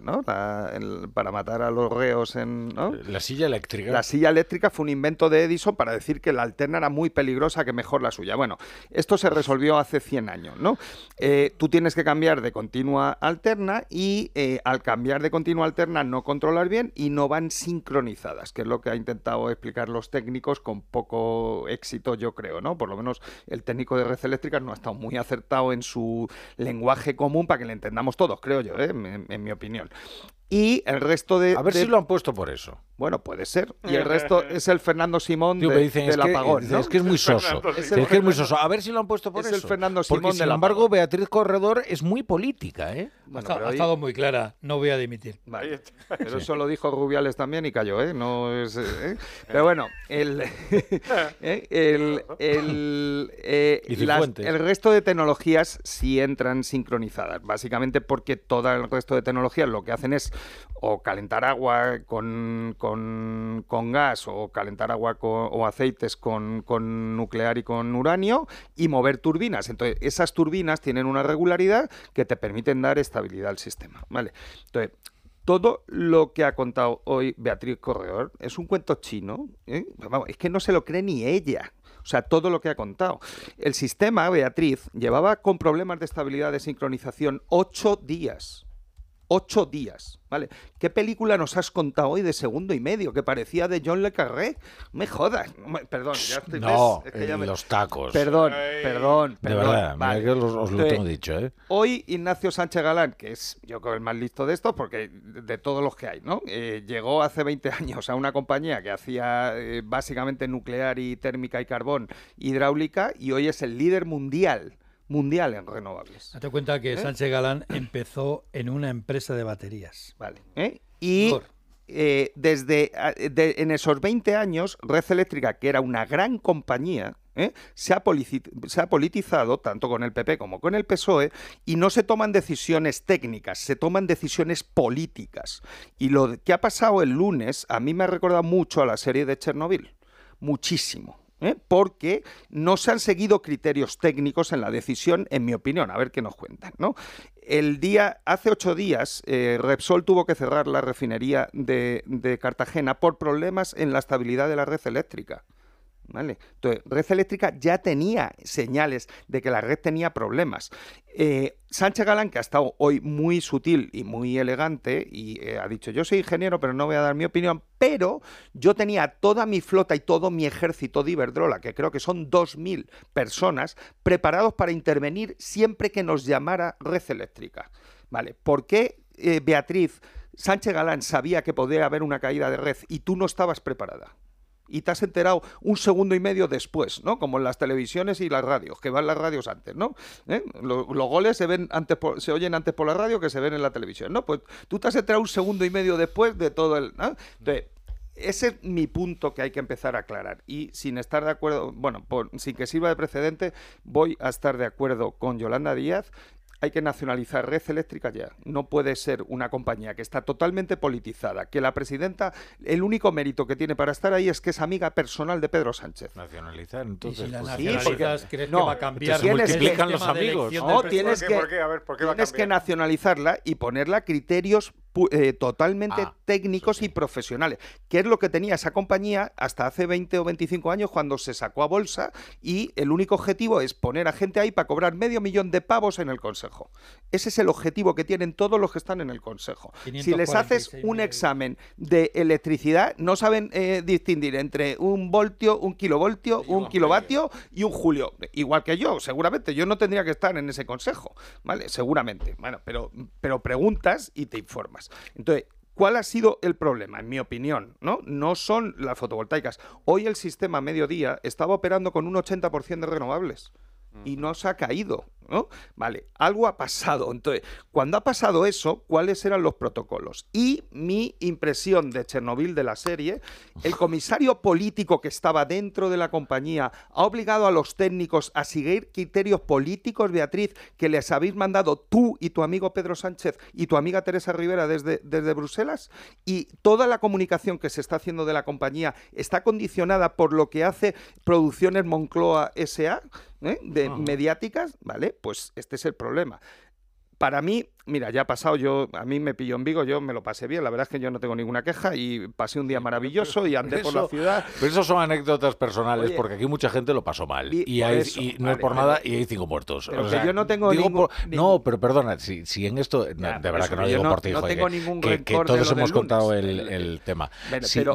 ¿no? para matar a los reos en... La silla eléctrica. La silla eléctrica fue un invento de Edison para decir que la alterna era muy peligrosa, que mejor la suya. Bueno, esto se resolvió hace 100 años, ¿no? Eh, tú tienes que cambiar de continua alterna y eh, al cambiar de continua alterna no controlar bien y no van sincronizadas, que es lo que ha intentado explicar los técnicos con poco éxito, yo creo, ¿no? Por lo menos el técnico de red eléctrica no ha estado muy acertado en su lenguaje común para que le entendamos todos, creo yo, ¿eh? en mi opinión. Y el resto de. A ver si lo han puesto por eso. Bueno, puede ser. Y el resto es el Fernando Simón de, dicen, del apagón. Es que es muy soso. Es, que es muy soso. A ver si lo han puesto por es eso. Es el Fernando Simón Porque, sin embargo, Beatriz Corredor es muy política, ¿eh? ha, estado muy clara. No voy a dimitir. Vale. Pero eso lo dijo Rubiales también y cayó, ¿eh? No es, ¿eh? Pero bueno, el. ¿eh? el, el, eh, el resto de tecnologías sí entran sincronizadas. Básicamente porque todo el resto de tecnologías lo que hacen es o calentar agua con, con, gas o calentar agua o aceites con, con, nuclear y con uranio y mover turbinas. Entonces, esas turbinas tienen una regularidad que te permiten dar estabilidad al sistema. ¿vale? Entonces, todo lo que ha contado hoy Beatriz Corredor es un cuento chino. ¿eh? es que no se lo cree ni ella. O sea, todo lo que ha contado. El sistema, Beatriz, llevaba con problemas de estabilidad de sincronización ocho días ocho días, ¿vale? ¿Qué película nos has contado hoy de segundo y medio que parecía de John Le Carré? Me jodas. Perdón, ya estoy... No, los tacos. Perdón, perdón, De verdad, que os, lo tengo dicho, ¿eh? Hoy Ignacio Sánchez Galán, que es yo creo el más listo de estos, porque de todos los que hay, ¿no? Eh, llegó hace 20 años a una compañía que hacía eh, básicamente nuclear y térmica y carbón hidráulica y hoy es el líder mundial mundial en renovables. Date cuenta que ¿Eh? Sánchez Galán empezó en una empresa de baterías. Vale. ¿Eh? Y eh, desde en esos 20 años, Red Eléctrica, que era una gran compañía, se ha, se, ha politizado tanto con el PP como con el PSOE y no se toman decisiones técnicas, se toman decisiones políticas. Y lo que ha pasado el lunes a mí me ha recordado mucho a la serie de Chernobyl, muchísimo. ¿Eh? porque no se han seguido criterios técnicos en la decisión, en mi opinión. A ver qué nos cuentan, ¿no? El día, hace ocho días, eh, Repsol tuvo que cerrar la refinería de Cartagena por problemas en la estabilidad de la red eléctrica. ¿Vale? Entonces, Red Eléctrica ya tenía señales de que la red tenía problemas. Eh, Sánchez Galán, que ha estado hoy muy sutil y muy elegante, y eh, ha dicho, yo soy ingeniero, pero no voy a dar mi opinión, pero yo tenía toda mi flota y todo mi ejército de Iberdrola, que creo que son 2.000 personas, preparados para intervenir siempre que nos llamara Red Eléctrica. ¿Vale? ¿Por qué eh, Beatriz Sánchez Galán sabía que podía haber una caída de red y tú no estabas preparada? Y te has enterado un segundo y medio después, ¿no? Como en las televisiones y las radios, que van las radios antes, ¿no? ¿Eh? Los, goles se ven antes se oyen antes por la radio que se ven en la televisión, ¿no? Pues tú te has enterado un segundo y medio después de todo el... Entonces, ese es mi punto que hay que empezar a aclarar. Y sin estar de acuerdo, bueno, sin que sirva de precedente, voy a estar de acuerdo con Yolanda Díaz hay que nacionalizar Red Eléctrica ya. No puede ser una compañía que está totalmente politizada, que la presidenta, el único mérito que tiene para estar ahí es que es amiga personal de Pedro Sánchez. Nacionalizar, entonces. ¿Y si la pues, nacionalizas, ¿crees que va a cambiar? Tienes que, los amigos. No, tienes que, tienes que nacionalizarla y ponerla criterios eh, totalmente ah, técnicos y profesionales, que es lo que tenía esa compañía hasta hace 20 o 25 años cuando se sacó a bolsa y el único objetivo es poner a gente ahí para cobrar medio millón de pavos en el Consejo. Ese es el objetivo que tienen todos los que están en el Consejo. Si les haces un examen de electricidad, no saben eh, distinguir entre un voltio, un kilovoltio, un kilovatio y un julio. Igual que yo, seguramente. Yo no tendría que estar en ese Consejo, ¿vale? Seguramente. Bueno, pero, pero preguntas y te informas. Entonces, ¿Cuál ha sido el problema? En mi opinión, ¿no? No son las fotovoltaicas. Hoy el sistema mediodía estaba operando con un 80% de renovables y no se ha caído. ¿No? Vale, algo ha pasado. Entonces, cuando ha pasado eso, ¿cuáles eran los protocolos? Y mi impresión de Chernobyl de la serie, el comisario político que estaba dentro de la compañía ha obligado a los técnicos a seguir criterios políticos, Beatriz, que les habéis mandado tú y tu amigo Pedro Sánchez y tu amiga Teresa Rivera desde, desde Bruselas. Y toda la comunicación que se está haciendo de la compañía está condicionada por lo que hace Producciones Moncloa SA, ¿eh? de mediáticas, ¿vale? Pues este es el problema. Para mí, mira, ya ha pasado, yo a mí me pilló en Vigo, yo me lo pasé bien, la verdad es que yo no tengo ninguna queja y pasé un día maravilloso y andé por la ciudad. Pero eso son anécdotas personales, porque aquí mucha gente lo pasó mal. Y, hay, no es por nada, y hay cinco muertos. yo no tengo ningún, No, pero perdona, si, si en esto, de verdad que no lo digo por ti, no tengo ningún que, que todos hemos contado el, tema.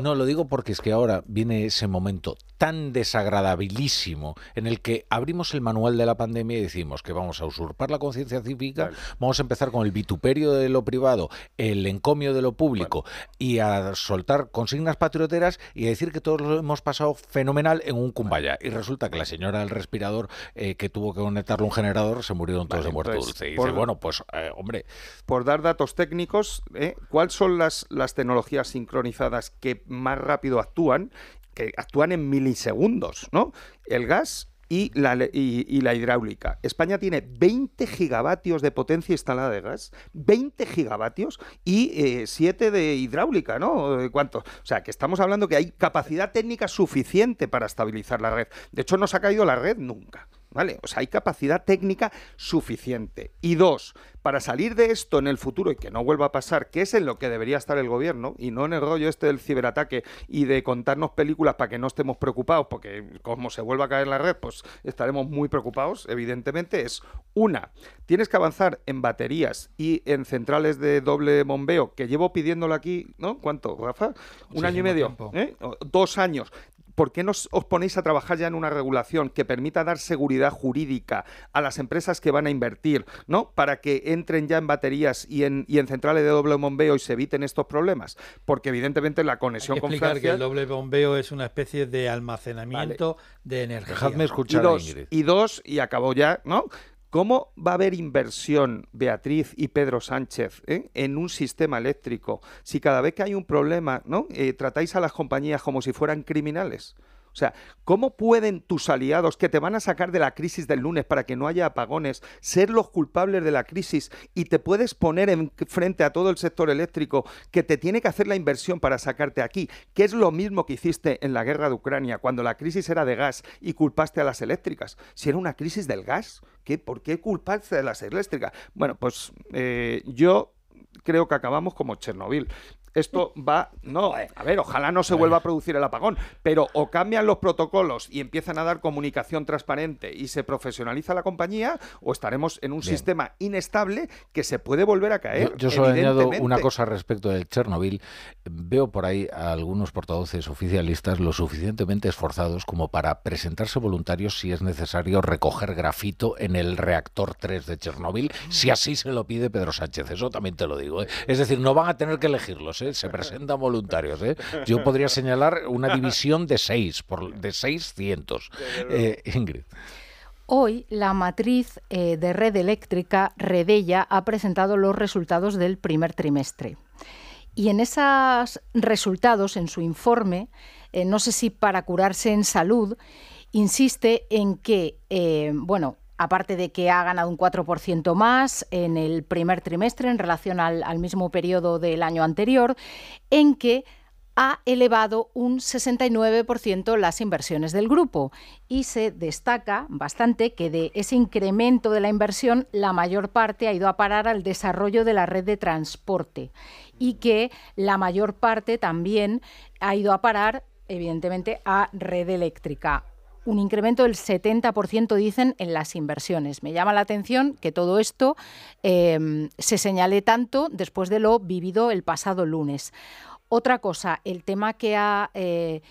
no, lo digo porque es que ahora viene ese momento tan desagradabilísimo en el que abrimos el manual de la pandemia y decimos que vamos a usurpar la conciencia cívica, vamos a empezar con el vituperio de lo privado, el encomio de lo público y a soltar consignas patrioteras y a decir que todos lo hemos pasado fenomenal en un cumbaya. Y resulta que la señora del respirador eh, que tuvo que conectarle un generador se murieron todos de muerte dulce. Y dice, bueno, pues eh, hombre. Por dar datos técnicos, ¿eh? ¿cuáles son las, las tecnologías sincronizadas que más rápido actúan? que actúan en milisegundos, ¿no? El gas y la, y, la, hidráulica. España tiene 20 gigavatios de potencia instalada de gas, 20 gigavatios y 7 eh, de hidráulica, ¿no? ¿Cuánto? O sea, que estamos hablando que hay capacidad técnica suficiente para estabilizar la red. De hecho, no se ha caído la red nunca. ¿Vale? O sea, hay capacidad técnica suficiente. Y dos, para salir de esto en el futuro y que no vuelva a pasar, que es en lo que debería estar el gobierno, y no en el rollo este del ciberataque y de contarnos películas para que no estemos preocupados, porque como se vuelva a caer la red, pues estaremos muy preocupados, evidentemente, es una, tienes que avanzar en baterías y en centrales de doble bombeo, que llevo pidiéndolo aquí, ¿no? ¿Cuánto, Rafa? Un año y medio, ¿eh? dos años. ¿Por qué no os ponéis a trabajar ya en una regulación que permita dar seguridad jurídica a las empresas que van a invertir, ¿no? Para que entren ya en baterías y en, y en centrales de doble bombeo y se eviten estos problemas. Porque evidentemente la conexión Hay que con explicar que el doble bombeo es una especie de almacenamiento de energía. Dejadme escuchar y dos, Y dos, y acabó ya, ¿no? ¿Cómo va a haber inversión, Beatriz y Pedro Sánchez, eh, en un sistema eléctrico si cada vez que hay un problema ¿no? Eh, tratáis a las compañías como si fueran criminales? O sea, ¿cómo pueden tus aliados que te van a sacar de la crisis del lunes para que no haya apagones ser los culpables de la crisis y te puedes poner en frente a todo el sector eléctrico que te tiene que hacer la inversión para sacarte aquí? Que es lo mismo que hiciste en la guerra de Ucrania cuando la crisis era de gas y culpaste a las eléctricas. Si era una crisis del gas, ¿qué, ¿por qué culpaste a las eléctricas? Bueno, pues eh, yo creo que acabamos como Chernobyl esto va, no, a ver, ojalá no se vuelva a producir el apagón, pero o cambian los protocolos y empiezan a dar comunicación transparente y se profesionaliza la compañía, o estaremos en un sistema inestable que se puede volver a caer. Yo, solo añado una cosa respecto del Chernobyl. Veo por ahí a algunos portavoces oficialistas lo suficientemente esforzados como para presentarse voluntarios si es necesario recoger grafito en el reactor 3 de Chernobyl, si así se lo pide Pedro Sánchez. Eso también te lo digo. ¿eh? Es decir, no van a tener que elegirlos ¿eh? se presentan voluntarios. ¿eh? Yo podría señalar una división de seis, por, de 600. Eh, Ingrid. Hoy la matriz de red eléctrica, Redella, ha presentado los resultados del primer trimestre. Y en esos resultados, en su informe, no sé si para curarse en salud, insiste en que, bueno, aparte de que ha ganado un 4% más en el primer trimestre en relación al, mismo periodo del año anterior, en que ha elevado un 69% las inversiones del grupo. Y se destaca bastante que de ese incremento de la inversión la mayor parte ha ido a parar al desarrollo de la red de transporte y que la mayor parte también ha ido a parar evidentemente a red eléctrica un incremento del 70%, dicen, en las inversiones. Me llama la atención que todo esto em, se señale tanto después de lo vivido el pasado lunes. Otra cosa, el tema que ha, eh,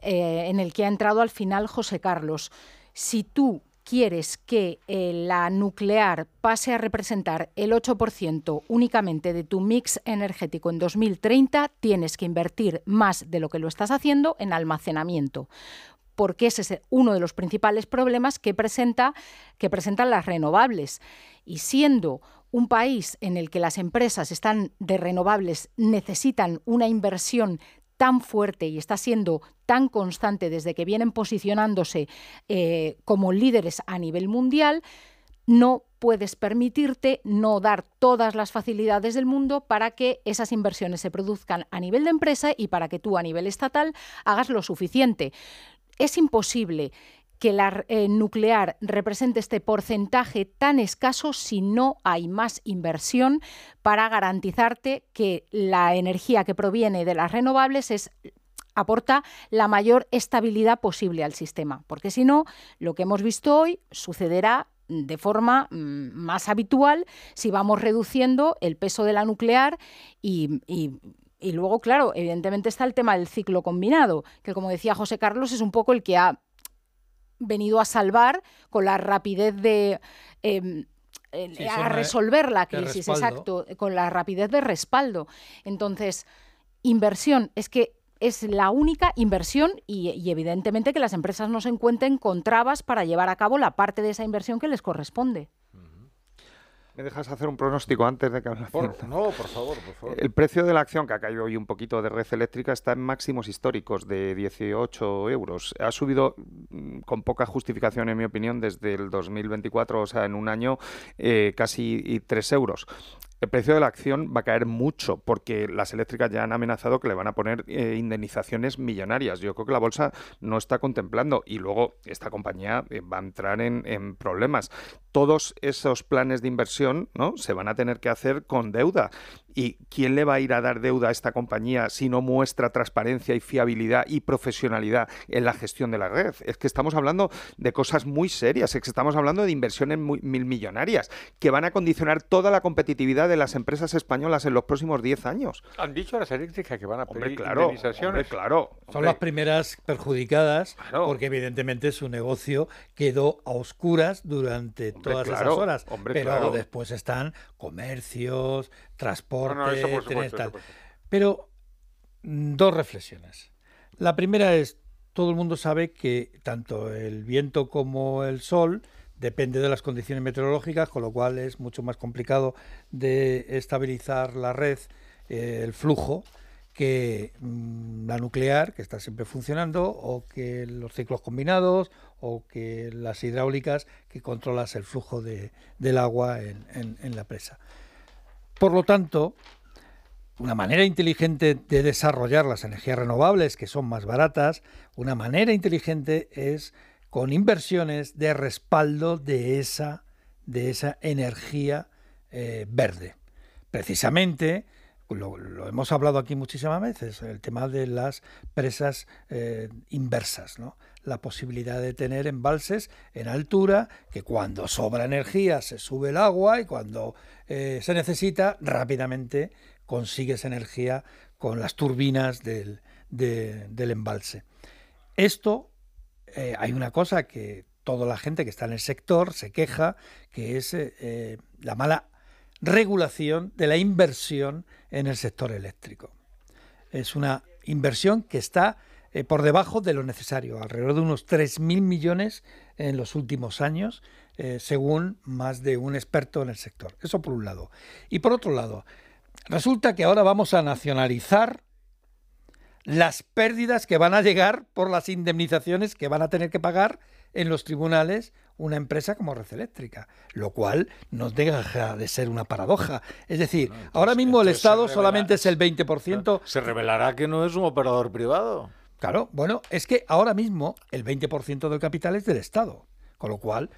eh, en el que ha entrado al final José Carlos. Si tú quieres que eh, la nuclear pase a representar el 8% únicamente de tu mix energético en 2030, tienes que invertir más de lo que lo estás haciendo en almacenamiento porque ese es uno de los principales problemas que, presenta, que presentan las renovables. Y siendo un país en el que las empresas están de renovables necesitan una inversión tan fuerte y está siendo tan constante desde que vienen posicionándose eh, como líderes a nivel mundial, no puedes permitirte no dar todas las facilidades del mundo para que esas inversiones se produzcan a nivel de empresa y para que tú a nivel estatal hagas lo suficiente es imposible que la eh, nuclear represente este porcentaje tan escaso si no hay más inversión para garantizarte que la energía que proviene de las renovables es aporta la mayor estabilidad posible al sistema, porque si no, lo que hemos visto hoy sucederá de forma mm, más habitual si vamos reduciendo el peso de la nuclear y luego, claro, evidentemente está el tema del ciclo combinado, que como decía José Carlos, es un poco el que ha venido a salvar con la rapidez de... Em, a resolver la crisis, exacto, con la rapidez de respaldo. Entonces, inversión, es que es la única inversión y, y, evidentemente que las empresas no se encuentren con trabas para llevar a cabo la parte de esa inversión que les corresponde. ¿Me dejas hacer un pronóstico antes de que No, por favor, por favor. El precio de la acción, que ha caído hoy un poquito de red eléctrica, está en máximos históricos de 18 euros. Ha subido mm, con poca justificación, en mi opinión, desde el 2024, o sea, en un año, eh, casi 3 euros el precio de la acción va a caer mucho porque las eléctricas ya han amenazado que le van a poner eh, indemnizaciones millonarias. Yo creo que la bolsa no está contemplando y luego esta compañía eh, va a entrar en, en, problemas. Todos esos planes de inversión ¿no? se van a tener que hacer con deuda ¿Y quién le va a ir a dar deuda a esta compañía si no muestra transparencia y fiabilidad y profesionalidad en la gestión de la red? Es que estamos hablando de cosas muy serias, es que estamos hablando de inversiones muy, mil millonarias que van a condicionar toda la competitividad de las empresas españolas en los próximos 10 años. Han dicho las eléctricas que van a pedir claro, claro. Son las primeras perjudicadas porque evidentemente su negocio quedó a oscuras durante todas esas horas. pero después están comercios, transporte, Pero mm, dos reflexiones. La primera es, todo el mundo sabe que tanto el viento como el sol depende de las condiciones meteorológicas, con lo cual es mucho más complicado de estabilizar la red, eh, el flujo, que mm, la nuclear, que está siempre funcionando, o que los ciclos combinados, o que las hidráulicas, que controlas el flujo de, del agua en la presa. Por lo tanto, una manera inteligente de desarrollar las energías renovables, que son más baratas, una manera inteligente es con inversiones de respaldo de esa, de esa energía eh, verde. Precisamente, lo, hemos hablado aquí muchísimas veces, el tema de las presas eh, inversas, ¿no? La posibilidad de tener embalses en altura, que cuando sobra energía se sube el agua y cuando eh, se necesita, rápidamente consigues energía con las turbinas del, embalse. Esto, eh, hay una cosa que toda la gente que está en el sector se queja, que es eh, la mala regulación de la inversión en el sector eléctrico. Es una inversión que está eh, por debajo de lo necesario, alrededor de unos 3.000 millones en los últimos años, eh, según más de un experto en el sector. Eso por un lado. Y por otro lado, resulta que ahora vamos a nacionalizar las pérdidas que van a llegar por las indemnizaciones que van a tener que pagar en los tribunales una empresa como Red Eléctrica, lo cual no deja de ser una paradoja. Es decir, ahora mismo el Estado solamente es el 20%. Se revelará que no es un operador privado. Claro, bueno, es que ahora mismo el 20% del capital es del Estado, con lo cual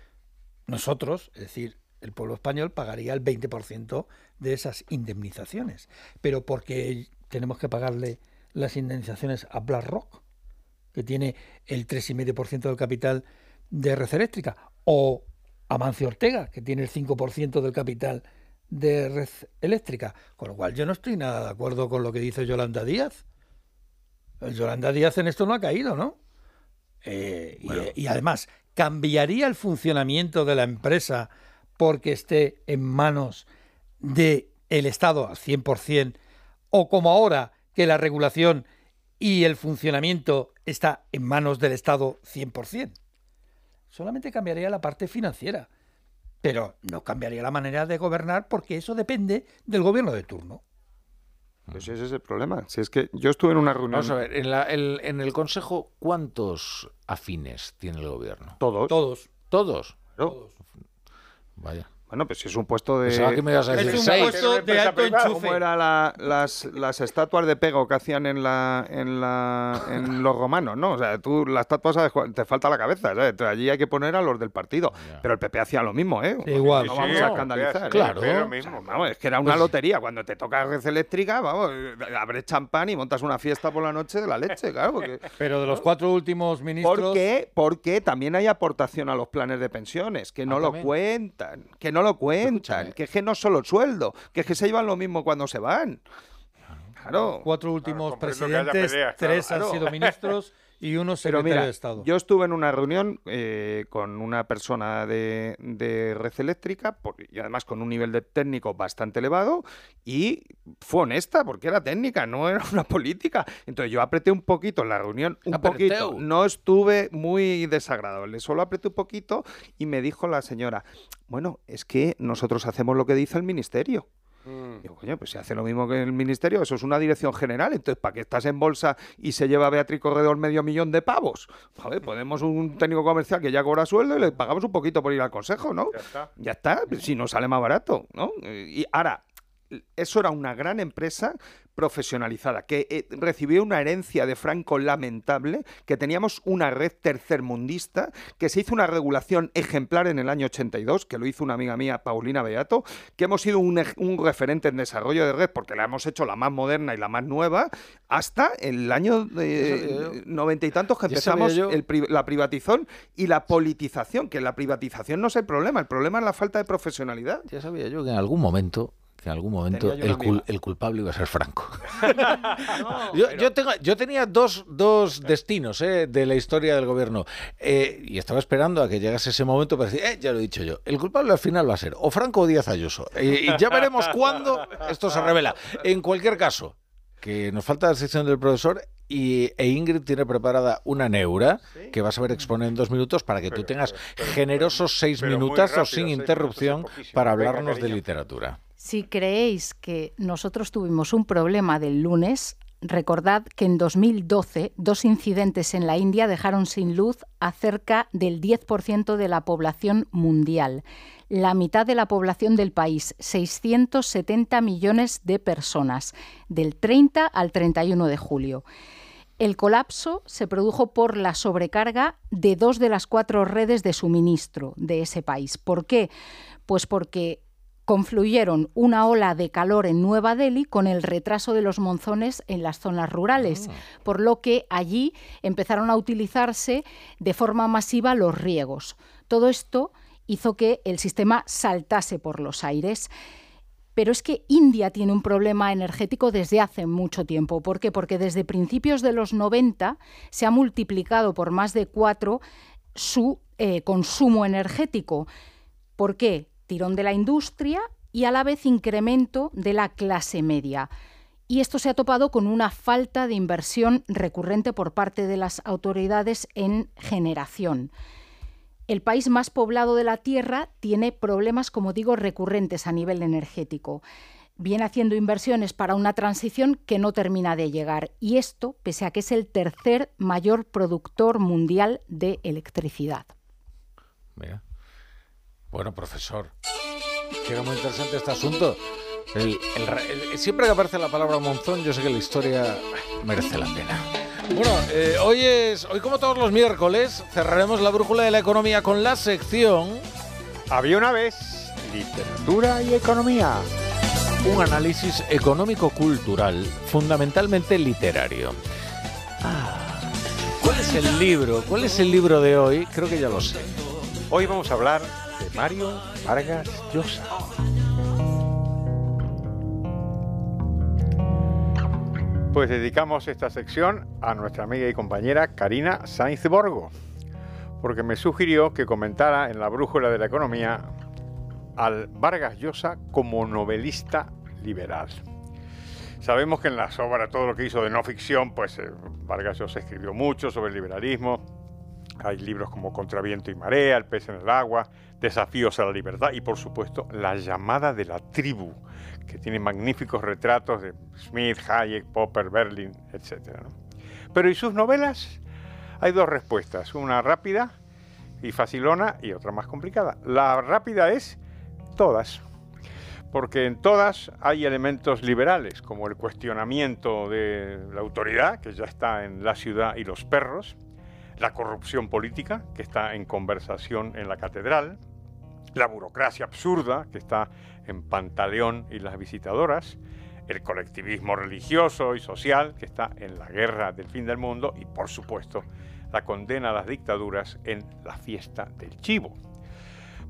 nosotros, es decir, el pueblo español pagaría el 20% de esas indemnizaciones. Pero porque tenemos que pagarle las indemnizaciones a BlackRock, que tiene el 3,5% del capital de Red Eléctrica, o a Mancio Ortega, que tiene el 5% del capital de Red Eléctrica. Con lo cual yo no estoy nada de acuerdo con lo que dice Yolanda Díaz. Yolanda Díaz en esto no ha caído, ¿no? Eh, y, además, ¿cambiaría el funcionamiento de la empresa porque esté en manos del el Estado al 100%? ¿O como ahora que la regulación y el funcionamiento está en manos del Estado 100%? Solamente cambiaría la parte financiera, pero no cambiaría la manera de gobernar porque eso depende del gobierno de turno. Pues ese es el problema. Si es que yo estuve en una reunión. Vamos a ver, en, el Consejo, ¿cuántos afines tiene el gobierno? Todos. Todos. ¿Todos? Todos. Vaya. Bueno, pues si es un puesto de. Es un puesto de alto enchufe. ¿Cómo eran las, las estatuas de pego que hacían en la, en la en los romanos, no? O sea, tú las estatuas te falta la cabeza, ¿sabes? Allí hay que poner a los del partido. Pero el PP hacía lo mismo, ¿eh? igual. No vamos a escandalizar. ¿eh? Claro. Vamos, es que era una pues lotería. Cuando te toca red eléctrica, vamos, abres champán y montas una fiesta por la noche de la leche, claro. Pero de los cuatro últimos ministros. ¿Por qué? Porque también hay aportación a los planes de pensiones, que no ah, lo cuentan, que no lo cuentan, que es que no solo el sueldo, que es que se llevan lo mismo cuando se van. Claro. Cuatro últimos presidentes, tres han sido ministros y uno secretario de Estado. Yo estuve en una reunión eh, con una persona de, red eléctrica y además con un nivel de técnico bastante elevado y fue honesta porque era técnica, no era una política. Entonces yo apreté un poquito en la reunión, un poquito. No estuve muy desagradable, solo apreté un poquito y me dijo la señora, bueno, es que nosotros hacemos lo que dice el ministerio. Mm. Digo, coño, pues se hace lo mismo que el ministerio, eso es una dirección general, entonces ¿para qué estás en bolsa y se lleva Beatriz Corredor medio millón de pavos? A ver, podemos un técnico comercial que ya cobra sueldo y le pagamos un poquito por ir al consejo, ¿no? Ya está. Ya está, si nos sale más barato, ¿no? Y ahora, eso era una gran empresa profesionalizada, que eh, recibió una herencia de Franco lamentable, que teníamos una red tercermundista, que se hizo una regulación ejemplar en el año 82, que lo hizo una amiga mía, Paulina Beato, que hemos sido un, referente en desarrollo de red, porque la hemos hecho la más moderna y la más nueva, hasta el año noventa y tantos que empezamos la privatización y la politización, que la privatización no es el problema, el problema es la falta de profesionalidad. Ya sabía yo que en algún momento que en algún momento el, culpable iba a ser Franco. yo, tengo, yo, tenía dos, dos destinos eh, de la historia del gobierno eh, y estaba esperando a que llegase ese momento para decir, eh, ya lo he dicho yo, el culpable al final va a ser o Franco o Díaz Ayuso. y ya veremos cuándo esto se revela. En cualquier caso, que nos falta la sección del profesor y, e Ingrid tiene preparada una neura que vas a ver exponer en dos minutos para que tú tengas generosos seis minutos o sin interrupción para hablarnos de literatura. Si creéis que nosotros tuvimos un problema del lunes, recordad que en 2012 dos incidentes en la India dejaron sin luz a cerca del 10% de la población mundial, la mitad de la población del país, 670 millones de personas, del 30 al 31 de julio. El colapso se produjo por la sobrecarga de dos de las cuatro redes de suministro de ese país. ¿Por qué? Pues porque confluyeron una ola de calor en Nueva Delhi con el retraso de los monzones en las zonas rurales, ah. por lo que allí empezaron a utilizarse de forma masiva los riegos. Todo esto hizo que el sistema saltase por los aires. Pero es que India tiene un problema energético desde hace mucho tiempo. ¿Por qué? Porque desde principios de los 90 se ha multiplicado por más de cuatro su eh, consumo energético. ¿Por qué? Tirón de la industria y a la vez incremento de la clase media. Y esto se ha topado con una falta de inversión recurrente por parte de las autoridades en generación. El país más poblado de la Tierra tiene problemas, como digo, recurrentes a nivel energético. Viene haciendo inversiones para una transición que no termina de llegar. Y esto, pese a que es el tercer mayor productor mundial de electricidad. Bueno, profesor, qué muy interesante este asunto. siempre que aparece la palabra monzón, yo sé que la historia merece la pena. Bueno, eh, hoy es, hoy como todos los miércoles, cerraremos la brújula de la economía con la sección. Había una vez literatura y economía. Un análisis económico-cultural, fundamentalmente literario. Ah, ¿Cuál es el libro? ¿Cuál es el libro de hoy? Creo que ya lo sé. Hoy vamos a hablar Mario Vargas Llosa. Pues dedicamos esta sección a nuestra amiga y compañera Karina Sainz Borgo, porque me sugirió que comentara en la brújula de la economía al Vargas Llosa como novelista liberal. Sabemos que en las obras, todo lo que hizo de no ficción, pues eh, Vargas Llosa escribió mucho sobre el liberalismo, hay libros como Contraviento y Marea, El pez en el agua, Desafíos a la libertad y por supuesto La llamada de la tribu, que tiene magníficos retratos de Smith, Hayek, Popper, Berlin, etc. Pero ¿y sus novelas? Hay dos respuestas, una rápida y facilona y otra más complicada. La rápida es todas, porque en todas hay elementos liberales, como el cuestionamiento de la autoridad, que ya está en la ciudad y los perros, la corrupción política, que está en conversación en la catedral, la burocracia absurda, que está en Pantaleón y las visitadoras, el colectivismo religioso y social, que está en la guerra del fin del mundo, y por supuesto, la condena a las dictaduras en la fiesta del chivo.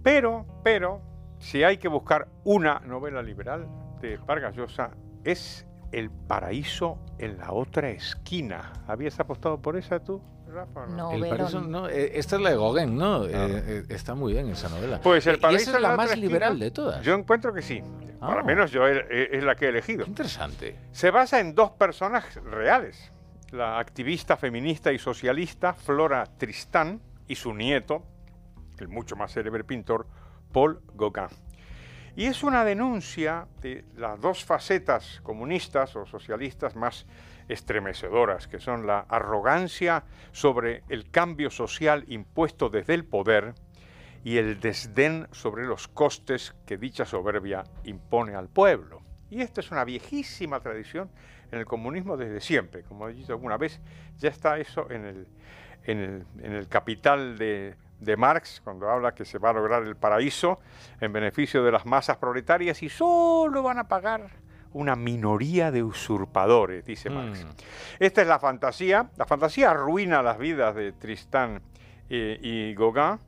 Pero, pero, si hay que buscar una novela liberal de Vargas Llosa, es El paraíso en la otra esquina. ¿Habías apostado por esa tú? Rafa, no? el paraíso, no, eh, esta es la de Gauguin, ¿no? Eh, eh, está muy bien esa novela. Pues el esa es la, más liberal de todas. Yo encuentro que sí. Al ah. menos yo es la que he elegido. interesante. Se basa en dos personas reales la activista feminista y socialista Flora Tristán y su nieto, el mucho más célebre pintor Paul Gauguin. Y es una denuncia de las dos facetas comunistas o socialistas más estremecedoras, que son la arrogancia sobre el cambio social impuesto desde el poder y el desdén sobre los costes que dicha soberbia impone al pueblo. Y esta es una viejísima tradición en el comunismo desde siempre. Como he dicho alguna vez, ya está eso en el, en el, capital de, de Marx, cuando habla que se va a lograr el paraíso en beneficio de las masas proletarias y solo van a pagar una minoría de usurpadores, dice mm. Marx. Esta es la fantasía. La fantasía arruina las vidas de Tristán y, y Gauguin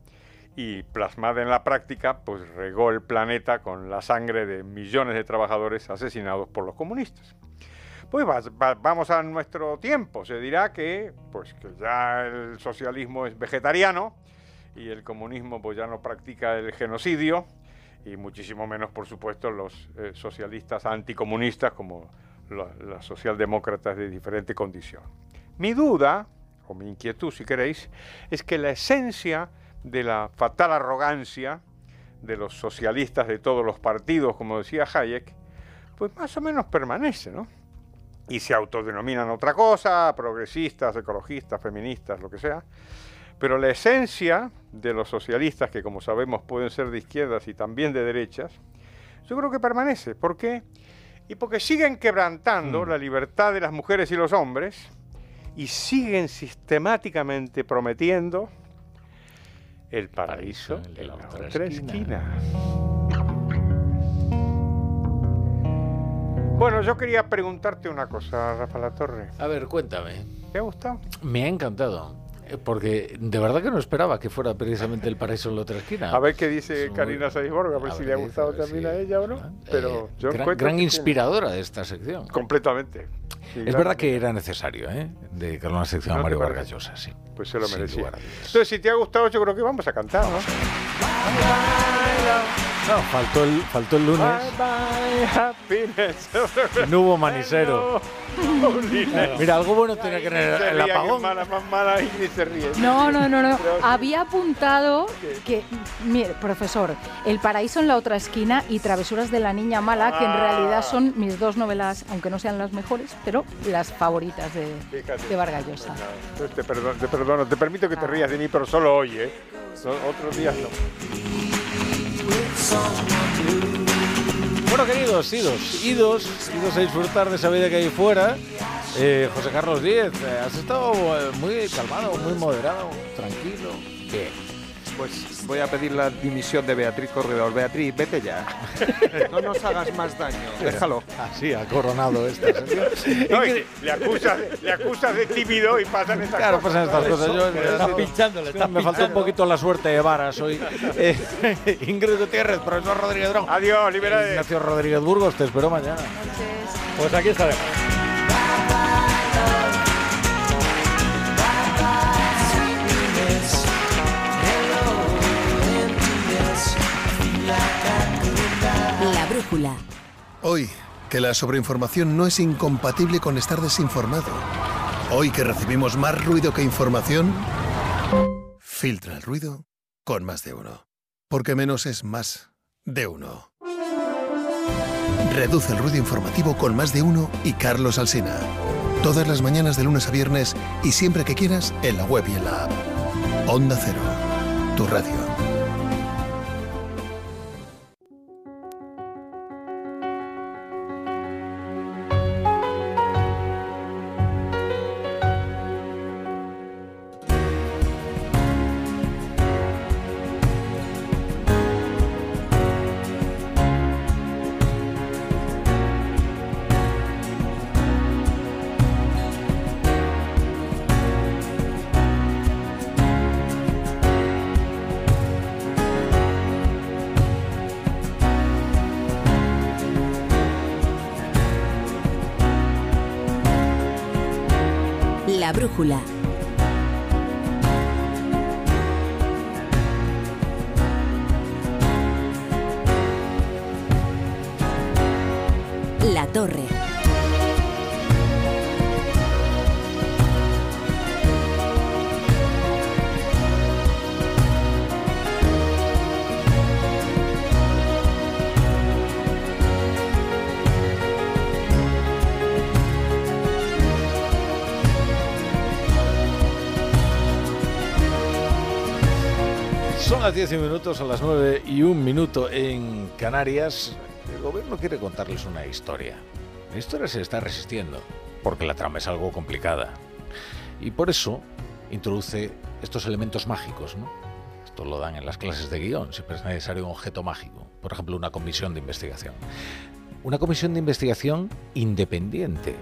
y plasmada en la práctica, pues regó el planeta con la sangre de millones de trabajadores asesinados por los comunistas. Pues vamos a nuestro tiempo. Se dirá que, pues, que ya el socialismo es vegetariano y el comunismo pues, ya no practica el genocidio y muchísimo menos, por supuesto, los eh, socialistas anticomunistas como los socialdemócratas de diferente condición. Mi duda, o mi inquietud si queréis, es que la esencia de la fatal arrogancia de los socialistas de todos los partidos, como decía Hayek, pues más o menos permanece, ¿no? y se autodenominan otra cosa, progresistas, ecologistas, feministas, lo que sea. Pero la esencia de los socialistas, que como sabemos pueden ser de izquierdas y también de derechas, yo creo que permanece. ¿Por qué? Y porque siguen quebrantando mm. la libertad de las mujeres y los hombres y siguen sistemáticamente prometiendo el paraíso en la otra, esquina. Bueno, yo quería preguntarte una cosa, Rafa La Torre. A ver, cuéntame. ¿Te ha gustado? Me ha encantado. Eh, porque de verdad que no esperaba que fuera precisamente el paraíso en la otra esquina. A ver qué dice Karina Saisborg, a ver si le ha gustado también a ella o no. Pero eh, yo gran, gran inspiradora de esta sección. Completamente. es verdad que era necesario, ¿eh? Dedicarle una sección a Mario Vargas Llosa, sí. Pues se lo merecía. Entonces, si te ha gustado, yo creo que vamos a cantar, ¿no? No, faltó el, faltó el lunes. no hubo manicero. Mira, algo bueno tenía que tener el apagón. No, no, no, no. Había apuntado que, mire, profesor, El paraíso en la otra esquina y Travesuras de la niña mala, que en realidad son mis dos novelas, aunque no sean las mejores, pero las favoritas de, de Vargas Llosa. te, perdono, te perdono, te permito que te rías de mí, pero solo hoy, ¿eh? Otros días no. Bueno, queridos, idos, idos, idos a disfrutar de esa vida que hay fuera. Eh, José Carlos Díez, eh, has estado eh, muy calmado, muy moderado, tranquilo. Bien pues voy a pedir la dimisión de Beatriz Corredor. Beatriz, vete ya. No nos hagas más daño. Déjalo. Así ha coronado esta no, le, acusas, le acusas de tímido y pasan estas claro, cosas. pasan estas cosas. Yo, está pinchando, me falta un poquito la suerte de varas hoy. Eh, Ingrid Gutiérrez, profesor Rodríguez Dron. Adiós, libera Ignacio Rodríguez Burgos, te espero mañana. Pues aquí estaremos. Hoy, que la sobreinformación no es incompatible con estar desinformado. Hoy que recibimos más ruido que información, filtra el ruido con más de uno. Porque menos es más de uno. Reduce el ruido informativo con más de uno y Carlos Alsina. Todas las mañanas de lunes a viernes y siempre que quieras en la web y en la app. Onda Cero, tu radio. 10 minutos, a las 9 y un minuto en Canarias, el gobierno quiere contarles una historia. La historia se está resistiendo, porque la trama es algo complicada. Y por eso introduce estos elementos mágicos. Esto lo dan en las clases de guion, siempre es necesario un objeto mágico, por ejemplo, una comisión de investigación. Una comisión de investigación independiente.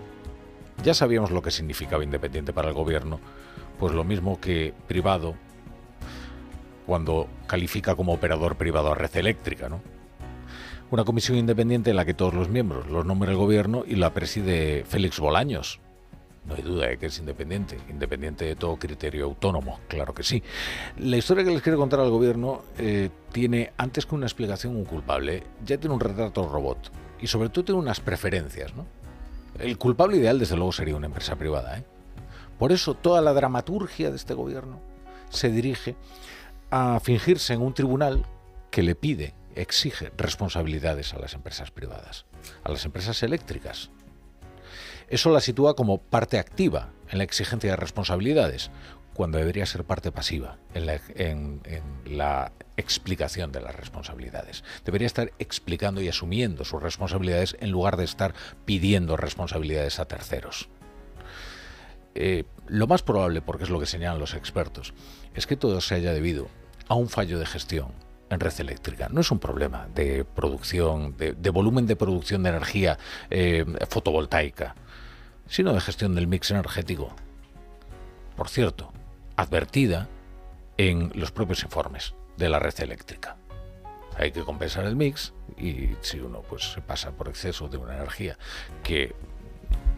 Ya sabíamos lo que significaba independiente para el gobierno, pues lo mismo que privado cuando califica como operador privado a red eléctrica, ¿no? Una comisión independiente en la que todos los miembros los nombra el gobierno y la preside Félix Bolaños. No hay duda de que es independiente, independiente de todo criterio autónomo, claro que sí. La historia que les quiero contar al gobierno eh, tiene, antes que una explicación, un culpable. Ya tiene un retrato robot y sobre todo tiene unas preferencias, ¿no? El culpable ideal, desde luego, sería una empresa privada. ¿eh? Por eso toda la dramaturgia de este gobierno se dirige a fingirse en un tribunal que le pide, exige responsabilidades a las empresas privadas, a las empresas eléctricas. Eso la sitúa como parte activa en la exigencia de responsabilidades, cuando debería ser parte pasiva en la, explicación de las responsabilidades. Debería estar explicando y asumiendo sus responsabilidades en lugar de estar pidiendo responsabilidades a terceros. Eh, lo más probable, porque es lo que señalan los expertos, es que todo se haya debido a un fallo de gestión en red eléctrica. No es un problema de producción, de, volumen de producción de energía eh, fotovoltaica, sino de gestión del mix energético. Por cierto, advertida en los propios informes de la red eléctrica. Hay que compensar el mix y si uno pues se pasa por exceso de una energía que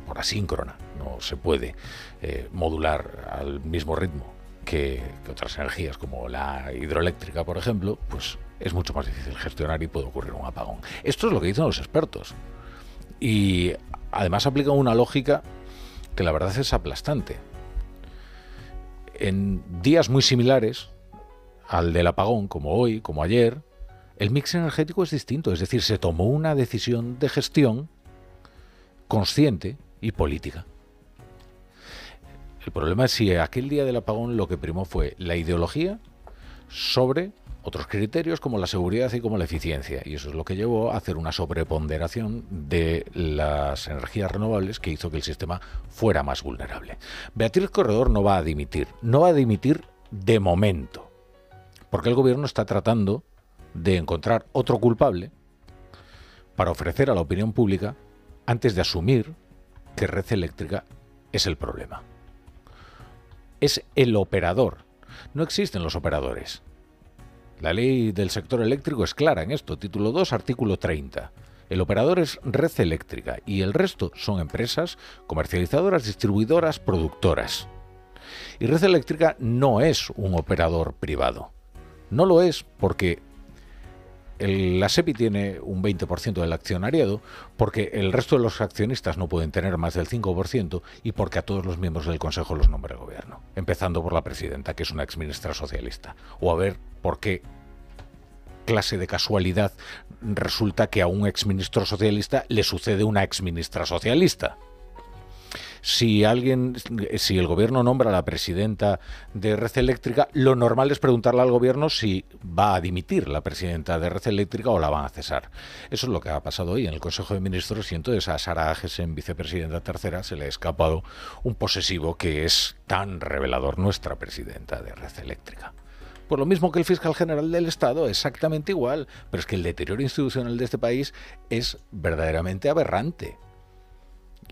por asíncrona no se puede eh, modular al mismo ritmo que, otras energías como la hidroeléctrica, por ejemplo, pues es mucho más difícil gestionar y puede ocurrir un apagón. Esto es lo que dicen los expertos. Y además aplican una lógica que la verdad es aplastante. En días muy similares al del apagón, como hoy, como ayer, el mix energético es distinto. Es decir, se tomó una decisión de gestión consciente y política. El problema es si aquel día del apagón lo que primó fue la ideología sobre otros criterios como la seguridad y como la eficiencia. Y eso es lo que llevó a hacer una sobreponderación de las energías renovables que hizo que el sistema fuera más vulnerable. Beatriz Corredor no va a dimitir, no va a dimitir de momento, porque el gobierno está tratando de encontrar otro culpable para ofrecer a la opinión pública antes de asumir que red eléctrica es el problema es el operador. No existen los operadores. La ley del sector eléctrico es clara en esto, título 2, artículo 30. El operador es red eléctrica y el resto son empresas comercializadoras, distribuidoras, productoras. Y red eléctrica no es un operador privado. No lo es porque la SEPI tiene un 20% del accionariado porque el resto de los accionistas no pueden tener más del 5% y porque a todos los miembros del Consejo los nombra el gobierno, empezando por la presidenta, que es una exministra socialista. O a ver por qué clase de casualidad resulta que a un exministro socialista le sucede una exministra socialista si alguien, si el gobierno nombra a la presidenta de Red Eléctrica, lo normal es preguntarle al gobierno si va a dimitir la presidenta de Red Eléctrica o la van a cesar. Eso es lo que ha pasado hoy en el Consejo de Ministros y entonces a Sara en vicepresidenta tercera, se le ha escapado un posesivo que es tan revelador nuestra presidenta de Red Eléctrica. Por lo mismo que el fiscal general del Estado, exactamente igual, pero es que el deterioro institucional de este país es verdaderamente aberrante.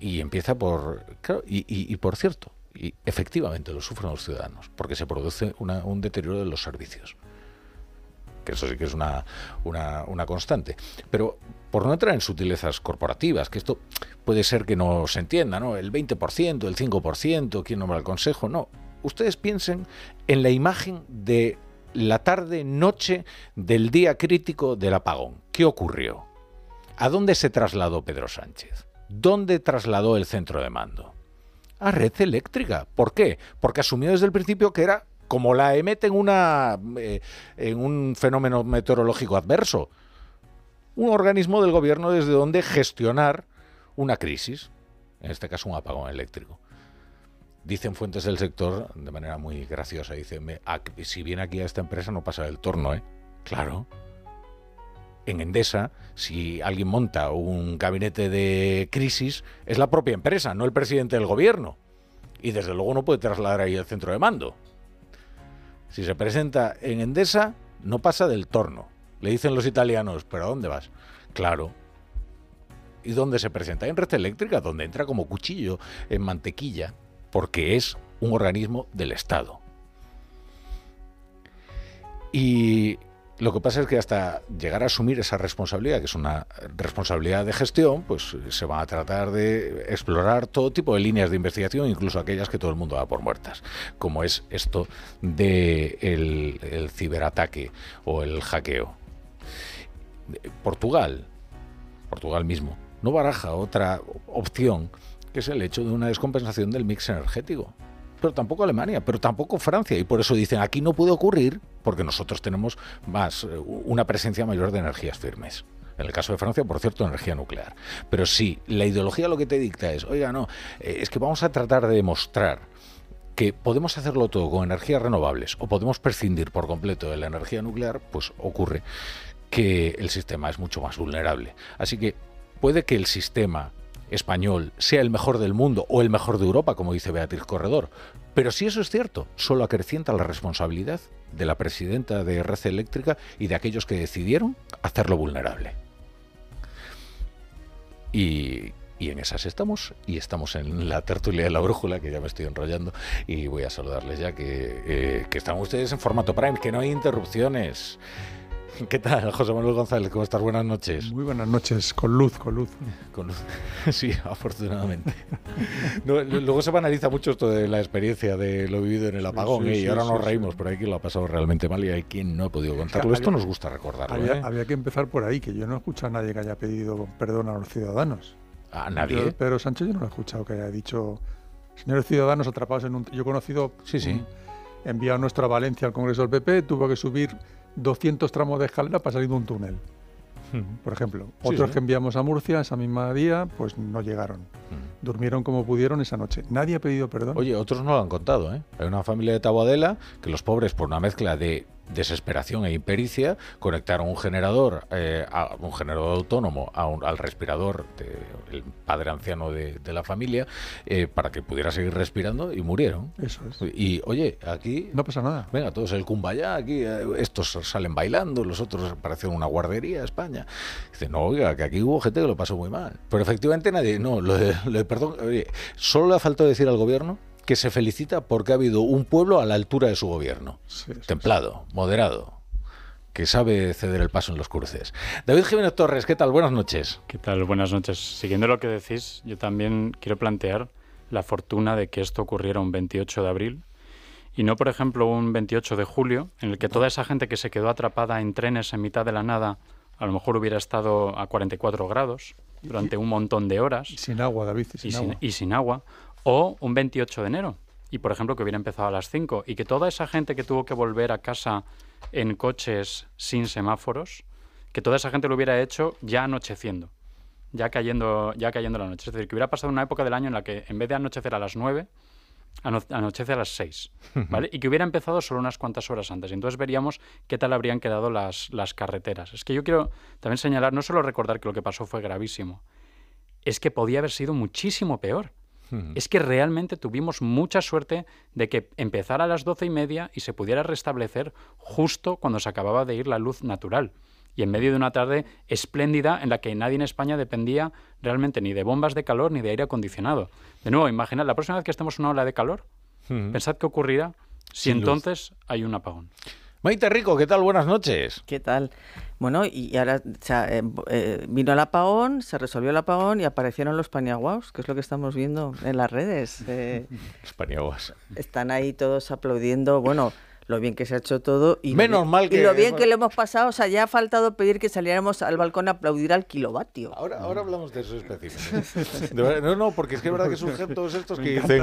Y empieza por... y, por cierto, y efectivamente lo sufren los ciudadanos, porque se produce un deterioro de los servicios. Que eso sí que es una, una, constante. Pero por no entrar en sutilezas corporativas, que esto puede ser que no se entienda, ¿no? El 20%, el 5%, ¿quién nombra el consejo? No. Ustedes piensen en la imagen de la tarde-noche del día crítico del apagón. ¿Qué ocurrió? ¿A dónde se trasladó Pedro Sánchez? ¿Dónde trasladó el centro de mando? A red eléctrica. ¿Por qué? Porque asumió desde el principio que era como la EMET en, una, eh, en un fenómeno meteorológico adverso un organismo del gobierno desde donde gestionar una crisis, en este caso un apagón eléctrico. Dicen fuentes del sector de manera muy graciosa, dicen, si viene aquí a esta empresa no pasa del torno, ¿eh? Claro. En Endesa, si alguien monta un gabinete de crisis, es la propia empresa, no el presidente del gobierno. Y desde luego no puede trasladar ahí el centro de mando. Si se presenta en Endesa, no pasa del torno. Le dicen los italianos, ¿pero a dónde vas? Claro. ¿Y dónde se presenta? En red eléctrica, donde entra como cuchillo en mantequilla, porque es un organismo del Estado. Y lo que pasa es que hasta llegar a asumir esa responsabilidad, que es una responsabilidad de gestión, pues se va a tratar de explorar todo tipo de líneas de investigación, incluso aquellas que todo el mundo da por muertas, como es esto del de el ciberataque o el hackeo. Portugal, Portugal mismo, no baraja otra opción que es el hecho de una descompensación del mix energético pero tampoco Alemania, pero tampoco Francia. Y por eso dicen, aquí no puede ocurrir porque nosotros tenemos más, eh, una presencia mayor de energías firmes. En el caso de Francia, por cierto, energía nuclear. Pero sí, la ideología lo que te dicta es, oiga, no, eh, es que vamos a tratar de demostrar que podemos hacerlo todo con energías renovables o podemos prescindir por completo de la energía nuclear, pues ocurre que el sistema es mucho más vulnerable. Así que puede que el sistema español sea el mejor del mundo o el mejor de Europa, como dice Beatriz Corredor. Pero si eso es cierto, solo acrecienta la responsabilidad de la presidenta de Red Eléctrica y de aquellos que decidieron hacerlo vulnerable. Y, en esas estamos, y estamos en la tertulia de la brújula, que ya me estoy enrollando, y voy a saludarles ya que, eh, que están ustedes en formato Prime, que no hay interrupciones. ¿Qué tal, José Manuel González? ¿Cómo estás? Buenas noches. Muy buenas noches, con luz, con luz. Con luz. Sí, afortunadamente. luego se banaliza mucho esto de la experiencia de lo vivido en el apagón, ¿eh? y ahora nos reímos, pero hay quien lo ha pasado realmente mal y hay quien no ha podido contarlo. esto nos gusta recordarlo. Había, ¿eh? había, que empezar por ahí, que yo no he escuchado a nadie que haya pedido perdón a los ciudadanos. ¿A nadie? Pedro Sánchez yo no lo he escuchado que haya dicho, señores ciudadanos atrapados en un... Yo he conocido... Sí, sí. enviado nuestra Valencia al Congreso del PP, tuvo que subir 200 tramos de escalera para salir de un túnel. Por ejemplo, otros que enviamos a Murcia esa misma día, pues no llegaron. Durmieron como pudieron esa noche. Nadie ha pedido perdón. Oye, otros no lo han contado, ¿eh? Hay una familia de Taboadela que los pobres, por una mezcla de desesperación e impericia, conectaron un generador, eh, a, un generador autónomo al respirador del padre anciano de, la familia eh, para que pudiera seguir respirando y murieron. Eso es. Y oye, aquí... No pasa nada. Venga, todos el cumbaya, aquí eh, estos salen bailando, los otros parecen una guardería España. Dice, no, oiga, que aquí hubo gente que lo pasó muy mal. Pero efectivamente nadie, no, lo de, perdón, oye, solo le ha faltado decir al gobierno que se felicita porque ha habido un pueblo a la altura de su gobierno. Templado, moderado, que sabe ceder el paso en los cruces. David Jiménez Torres, ¿qué tal? Buenas noches. ¿Qué tal? Buenas noches. Siguiendo lo que decís, yo también quiero plantear la fortuna de que esto ocurriera un 28 de abril y no, por ejemplo, un 28 de julio, en el que toda esa gente que se quedó atrapada en trenes en mitad de la nada a lo mejor hubiera estado a 44 grados durante un montón de horas. Y sin agua, David, y sin, agua. y sin agua. O un 28 de enero. Y, por ejemplo, que hubiera empezado a las 5. Y que toda esa gente que tuvo que volver a casa en coches sin semáforos, que toda esa gente lo hubiera hecho ya anocheciendo. Ya cayendo, ya cayendo la noche. Es decir, que hubiera pasado una época del año en la que en vez de anochecer a las 9, anochece a las 6, ¿vale? y que hubiera empezado solo unas cuantas horas antes. Entonces veríamos qué tal habrían quedado las, las carreteras. Es que yo quiero también señalar, no solo recordar que lo que pasó fue gravísimo, es que podía haber sido muchísimo peor. Es que realmente tuvimos mucha suerte de que empezara a las doce y media y se pudiera restablecer justo cuando se acababa de ir la luz natural. Y en medio de una tarde espléndida en la que nadie en España dependía realmente ni de bombas de calor ni de aire acondicionado. De nuevo, imaginad, la próxima vez que estemos en una ola de calor, pensad qué ocurrirá si entonces hay un apagón. Maite Rico, ¿qué tal? Buenas noches. ¿Qué tal? Bueno, y ahora eh, eh, vino el apagón, se resolvió el apagón y aparecieron los paniaguaos, que es lo que estamos viendo en las redes. Eh, los paniaguas. Están ahí todos aplaudiendo, bueno, lo bien que se ha hecho todo y, Menos mal que, y lo bien que lo hemos pasado. O sea, ya ha faltado pedir que saliéramos al balcón a aplaudir al kilovatio. Ahora, ahora hablamos de eso específico. no, no, porque es que es verdad que surgen todos estos que dicen,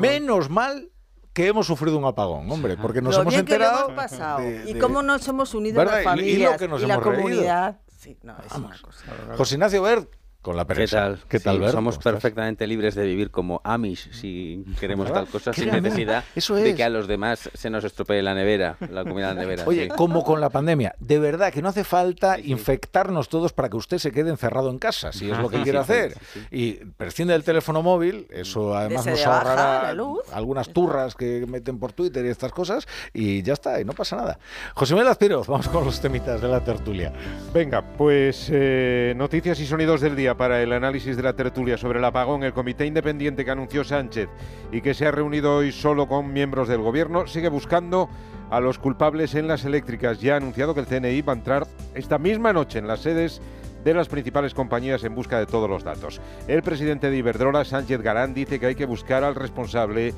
menos mal que hemos sufrido un apagón, hombre, porque nos hemos enterado. Que hemos pasado. y cómo nos hemos unido las familias y, la comunidad. Sí, no, es una cosa. José Ignacio Bert, con la prensa. ¿Qué tal? Somos perfectamente libres de vivir como Amish si queremos tal cosa, sin necesidad de que a los demás se nos estropee la nevera, la comida de la nevera. Oye, como con la pandemia, de verdad que no hace falta infectarnos todos para que usted se quede encerrado en casa, si es lo que quiere hacer. Y prescinde del teléfono móvil, eso además nos ahorrará algunas turras que meten por Twitter y estas cosas, y ya está, y no pasa nada. José Miguel Azpiroz, vamos con los temitas de la tertulia. Venga, pues eh, noticias y sonidos del día para el análisis de la tertulia sobre el apagón, el comité independiente que anunció Sánchez y que se ha reunido hoy solo con miembros del gobierno, sigue buscando a los culpables en las eléctricas. Ya ha anunciado que el CNI va a entrar esta misma noche en las sedes de las principales compañías en busca de todos los datos. El presidente de Iberdrola, Sánchez Garán, dice que hay que buscar al responsable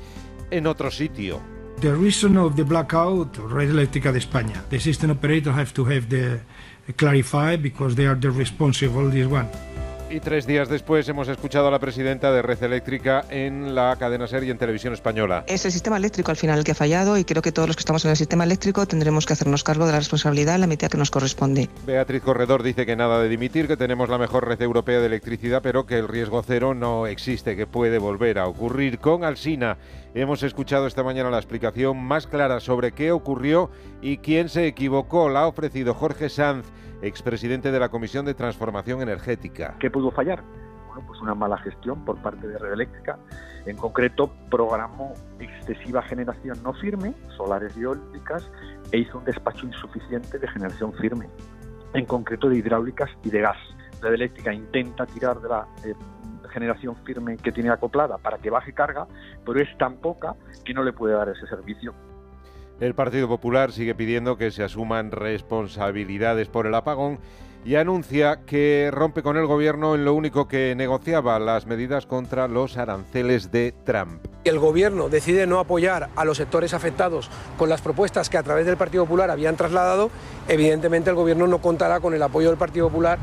en otro sitio. The reason of the blackout, Red Eléctrica de España. The system operator have to have the clarify because they are the responsible this one. Y tres días después hemos escuchado a la presidenta de Red Eléctrica en la cadena serie en televisión española. Es el sistema eléctrico al final el que ha fallado y creo que todos los que estamos en el sistema eléctrico tendremos que hacernos cargo de la responsabilidad en la medida que nos corresponde. Beatriz Corredor dice que nada de dimitir, que tenemos la mejor red europea de electricidad, pero que el riesgo cero no existe, que puede volver a ocurrir. Con Alsina hemos escuchado esta mañana la explicación más clara sobre qué ocurrió y quién se equivocó. La ha ofrecido Jorge Sanz expresidente de la Comisión de Transformación Energética. ¿Qué pudo fallar? Bueno, pues una mala gestión por parte de Red Eléctrica. En concreto, programó excesiva generación no firme, solares y eólicas, e hizo un despacho insuficiente de generación firme, en concreto de hidráulicas y de gas. Red Eléctrica intenta tirar de la eh, generación firme que tiene acoplada para que baje carga, pero es tan poca que no le puede dar ese servicio. El Partido Popular sigue pidiendo que se asuman responsabilidades por el apagón y anuncia que rompe con el gobierno en lo único que negociaba, las medidas contra los aranceles de Trump. El gobierno decide no apoyar a los sectores afectados con las propuestas que a través del Partido Popular habían trasladado, evidentemente el gobierno no contará con el apoyo del Partido Popular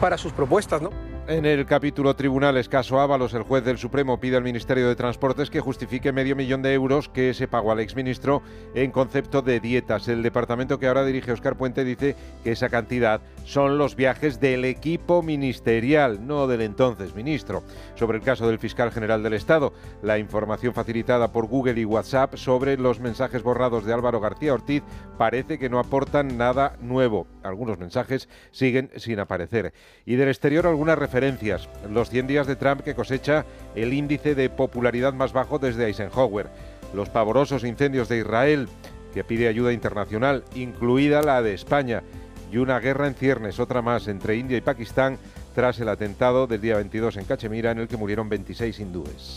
para sus propuestas, ¿no? En el capítulo Tribunales caso Ábalos, el juez del Supremo pide al Ministerio de Transportes que justifique medio millón de euros que se pagó al exministro en concepto de dietas. El departamento que ahora dirige Oscar Puente dice que esa cantidad son los viajes del equipo ministerial, no del entonces ministro. Sobre el caso del fiscal general del Estado, la información facilitada por Google y WhatsApp sobre los mensajes borrados de Álvaro García Ortiz parece que no aportan nada nuevo. Algunos mensajes siguen sin aparecer. Y del exterior algunas. Los 100 días de Trump que cosecha el índice de popularidad más bajo desde Eisenhower. Los pavorosos incendios de Israel que pide ayuda internacional, incluida la de España. Y una guerra en ciernes, otra más, entre India y Pakistán tras el atentado del día 22 en Cachemira en el que murieron 26 hindúes.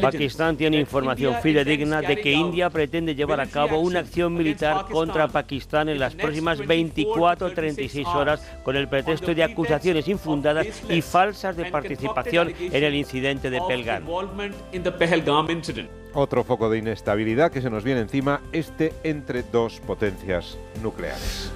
Pakistán tiene información fidedigna de que India pretende llevar a cabo una acción militar contra Pakistán en las próximas 24 o 36 horas con el pretexto de acusaciones infundadas y falsas de participación en el incidente de Pelgan. Otro foco de inestabilidad que se nos viene encima, este entre dos potencias nucleares.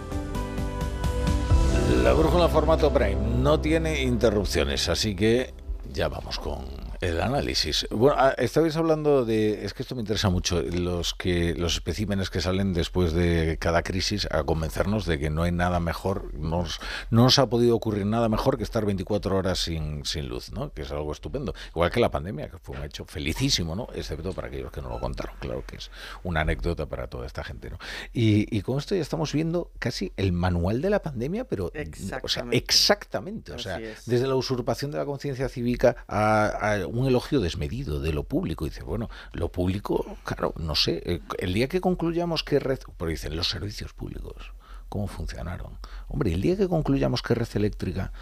La brújula formato Prime no tiene interrupciones, así que ya vamos con el análisis. Bueno, ah, estabais hablando de, es que esto me interesa mucho, los que los especímenes que salen después de cada crisis a convencernos de que no hay nada mejor, no nos ha podido ocurrir nada mejor que estar 24 horas sin, sin luz, ¿no? Que es algo estupendo. Igual que la pandemia, que fue un hecho felicísimo, ¿no? Excepto para aquellos que no lo contaron, claro que es una anécdota para toda esta gente, ¿no? Y, con esto ya estamos viendo casi el manual de la pandemia, pero exactamente, o sea, exactamente, o sea, desde la usurpación de la conciencia cívica a, a un elogio desmedido de lo público. dice, bueno, lo público, claro, no sé, eh, el día que concluyamos que red, pero dicen los servicios públicos, ¿cómo funcionaron? Hombre, el día que concluyamos que red eléctrica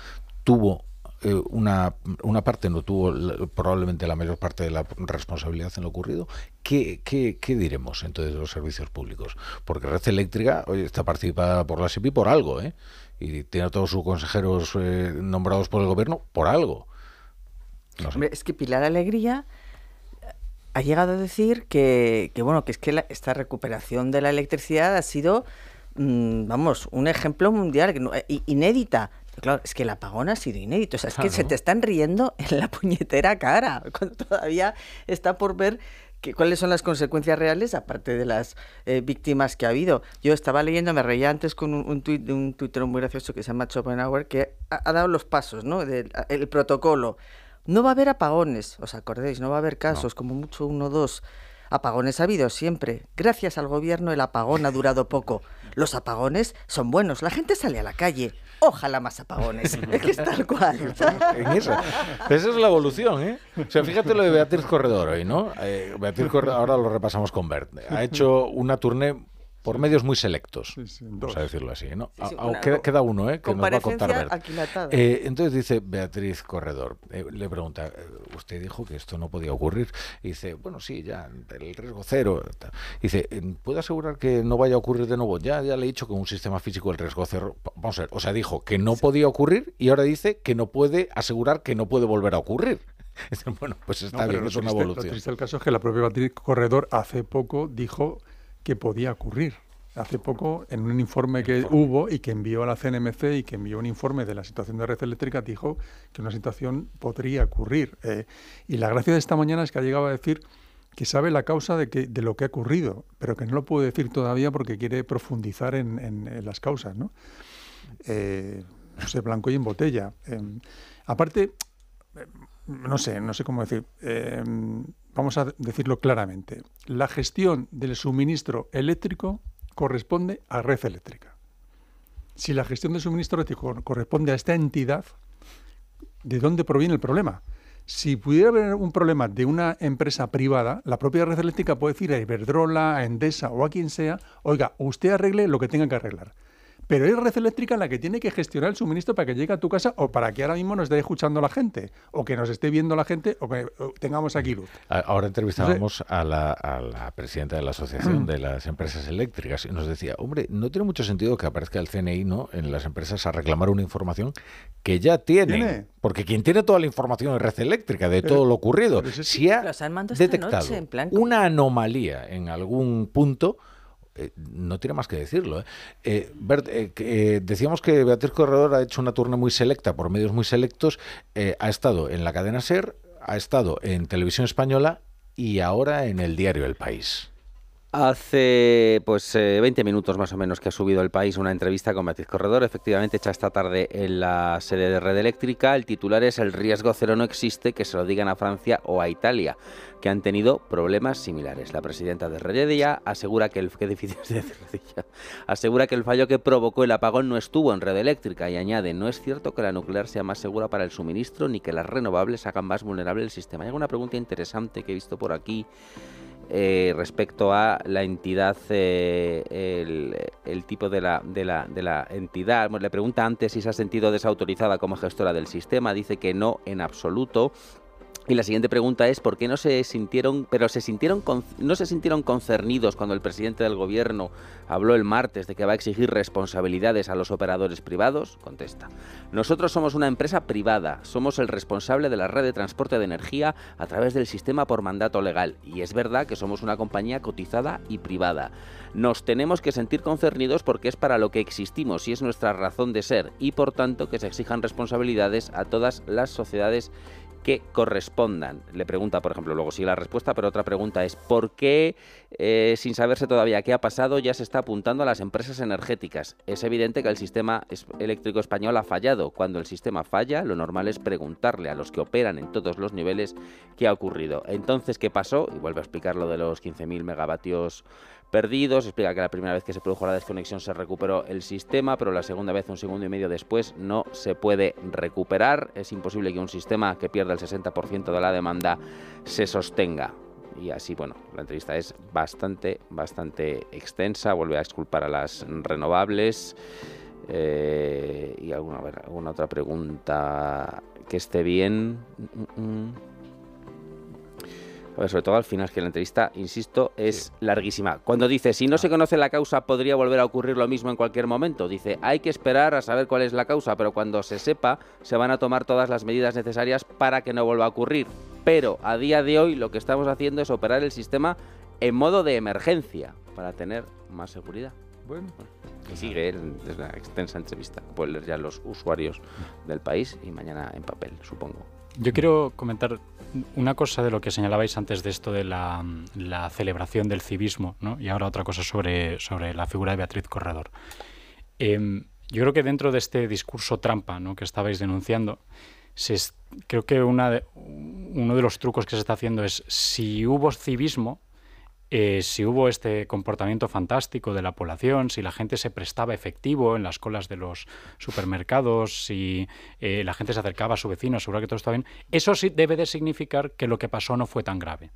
tuvo eh, una, una parte no tuvo probablemente la mayor parte de la responsabilidad en lo ocurrido, ¿qué, qué, qué diremos entonces de los servicios públicos? Porque Red Eléctrica hoy está participada por la SEPI por algo, ¿eh? Y tiene a todos sus consejeros eh, nombrados por el gobierno por algo. Es que Pilar Alegría ha llegado a decir que, que bueno, que es que esta recuperación de la electricidad ha sido, mm, vamos, un ejemplo mundial, eh, inédita. claro, es que el apagón ha sido inédito. O sea, es que se te están riendo en la puñetera cara, cuando todavía está por ver que, cuáles son las consecuencias reales, aparte de las eh, víctimas que ha habido. Yo estaba leyendo, me reía antes con un, tuit de un tuitero muy gracioso que se llama Schopenhauer, que ha, dado los pasos, ¿no? Del el protocolo. No va a haber apagones, os acordéis, no va a haber casos, como mucho uno o dos. Apagones ha habido siempre. Gracias al gobierno el apagón ha durado poco. Los apagones son buenos, la gente sale a la calle. Ojalá más apagones. es que es tal cual. esa. es la evolución, ¿eh? O sea, fíjate lo de Beatriz Corredor hoy, ¿no? Eh, Beatriz Corredor, ahora lo repasamos con Bert. Ha hecho una tournée por medios muy selectos, vamos a decirlo así, ¿no? queda, uno, ¿eh? Que nos va a contar eh, entonces dice Beatriz Corredor, eh, le pregunta, eh, usted dijo que esto no podía ocurrir, y dice, bueno, sí, ya, el riesgo cero. Dice, ¿puedo asegurar que no vaya a ocurrir de nuevo? Ya, ya le he dicho que un sistema físico el riesgo cero, vamos a ver, o sea, dijo que no podía ocurrir y ahora dice que no puede asegurar que no puede volver a ocurrir. Bueno, pues está bien, es una evolución. Lo triste el caso es que la propia Beatriz Corredor hace poco dijo que podía ocurrir. Hace poco, en un informe que hubo y que envió a la CNMC y que envió un informe de la situación de red eléctrica, dijo que una situación podría ocurrir. Eh, y la gracia de esta mañana es que ha llegado a decir que sabe la causa de, que, de lo que ha ocurrido, pero que no lo puede decir todavía porque quiere profundizar en, las causas. ¿no? Eh, blanco y en botella. Em, aparte, no sé, no sé cómo decir. Em, vamos a decirlo claramente, la gestión del suministro eléctrico corresponde a red eléctrica. Si la gestión del suministro eléctrico corresponde a esta entidad, ¿de dónde proviene el problema? Si pudiera haber un problema de una empresa privada, la propia red eléctrica puede decir a Iberdrola, a Endesa o a quien sea, oiga, usted arregle lo que tenga que arreglar pero es Red Eléctrica la que tiene que gestionar el suministro para que llegue a tu casa o para que ahora mismo nos esté escuchando la gente, o que nos esté viendo la gente, o que tengamos aquí luz. Ahora entrevistábamos a, la, presidenta de la Asociación mm. de las Empresas Eléctricas y nos decía, hombre, no tiene mucho sentido que aparezca el CNI ¿no? en las empresas a reclamar una información que ya tiene. Porque quien tiene toda la información es Red Eléctrica de todo lo ocurrido. Si ha detectado una anomalía en algún punto, eh, no tiene más que decirlo. ¿eh? Eh, eh, decíamos que Beatriz Corredor ha hecho una turna muy selecta por medios muy selectos, ha estado en la cadena SER, ha estado en Televisión Española y ahora en el diario El País. Hace pues 20 minutos más o menos que ha subido el país una entrevista con Beatriz Corredor, efectivamente hecha esta tarde en la sede de Red Eléctrica. El titular es El riesgo cero no existe, que se lo digan a Francia o a Italia que han tenido problemas similares. La presidenta de Rededia asegura que el asegura que el fallo que provocó el apagón no estuvo en red eléctrica y añade, no es cierto que la nuclear sea más segura para el suministro ni que las renovables hagan más vulnerable el sistema. Hay una pregunta interesante que he visto por aquí eh, respecto a la entidad, eh, el, tipo de la, de la, de la entidad. le pregunta antes si se ha sentido desautorizada como gestora del sistema. Dice que no en absoluto. Y la siguiente pregunta es ¿por qué no se sintieron, pero se sintieron no se sintieron concernidos cuando el presidente del gobierno habló el martes de que va a exigir responsabilidades a los operadores privados? Contesta. Nosotros somos una empresa privada, somos el responsable de la red de transporte de energía a través del sistema por mandato legal y es verdad que somos una compañía cotizada y privada. Nos tenemos que sentir concernidos porque es para lo que existimos y es nuestra razón de ser y por tanto que se exijan responsabilidades a todas las sociedades que correspondan. Le pregunta, por ejemplo, luego sigue la respuesta, pero otra pregunta es ¿por qué, eh, sin saberse todavía qué ha pasado, ya se está apuntando a las empresas energéticas? Es evidente que el sistema eléctrico español ha fallado. Cuando el sistema falla, lo normal es preguntarle a los que operan en todos los niveles qué ha ocurrido. Entonces, ¿qué pasó? Y vuelve a explicar lo de los 15.000 megavatios perdidos. Explica que la primera vez que se produjo la desconexión se recuperó el sistema, pero la segunda vez, un segundo y medio después, no se puede recuperar. Es imposible que un sistema que pierda el 60% de la demanda se sostenga. Y así, bueno, la entrevista es bastante, bastante extensa. Vuelve a exculpar a las renovables. Eh, y alguna, alguna otra pregunta que esté bien. Mm, mm, sobre todo al final, que la entrevista, insisto, es larguísima. Cuando dice, si no se conoce la causa, podría volver a ocurrir lo mismo en cualquier momento. Dice, hay que esperar a saber cuál es la causa, pero cuando se sepa, se van a tomar todas las medidas necesarias para que no vuelva a ocurrir. Pero a día de hoy lo que estamos haciendo es operar el sistema en modo de emergencia para tener más seguridad. Bueno, y sigue es la extensa entrevista. Pueden leer ya los usuarios del país y mañana en papel, supongo. Yo quiero comentar una cosa de lo que señalabais antes de esto de la, celebración del civismo, ¿no? y ahora otra cosa sobre, sobre la figura de Beatriz Corredor. Em, yo creo que dentro de este discurso trampa ¿no? que estabais denunciando, creo que una uno de los trucos que se está haciendo es si hubo civismo, eh, si hubo este comportamiento fantástico de la población, si la gente se prestaba efectivo en las colas de los supermercados, si eh, la gente se acercaba a su vecino, asegurar que todo estaba bien, eso sí debe de significar que lo que pasó no fue tan grave.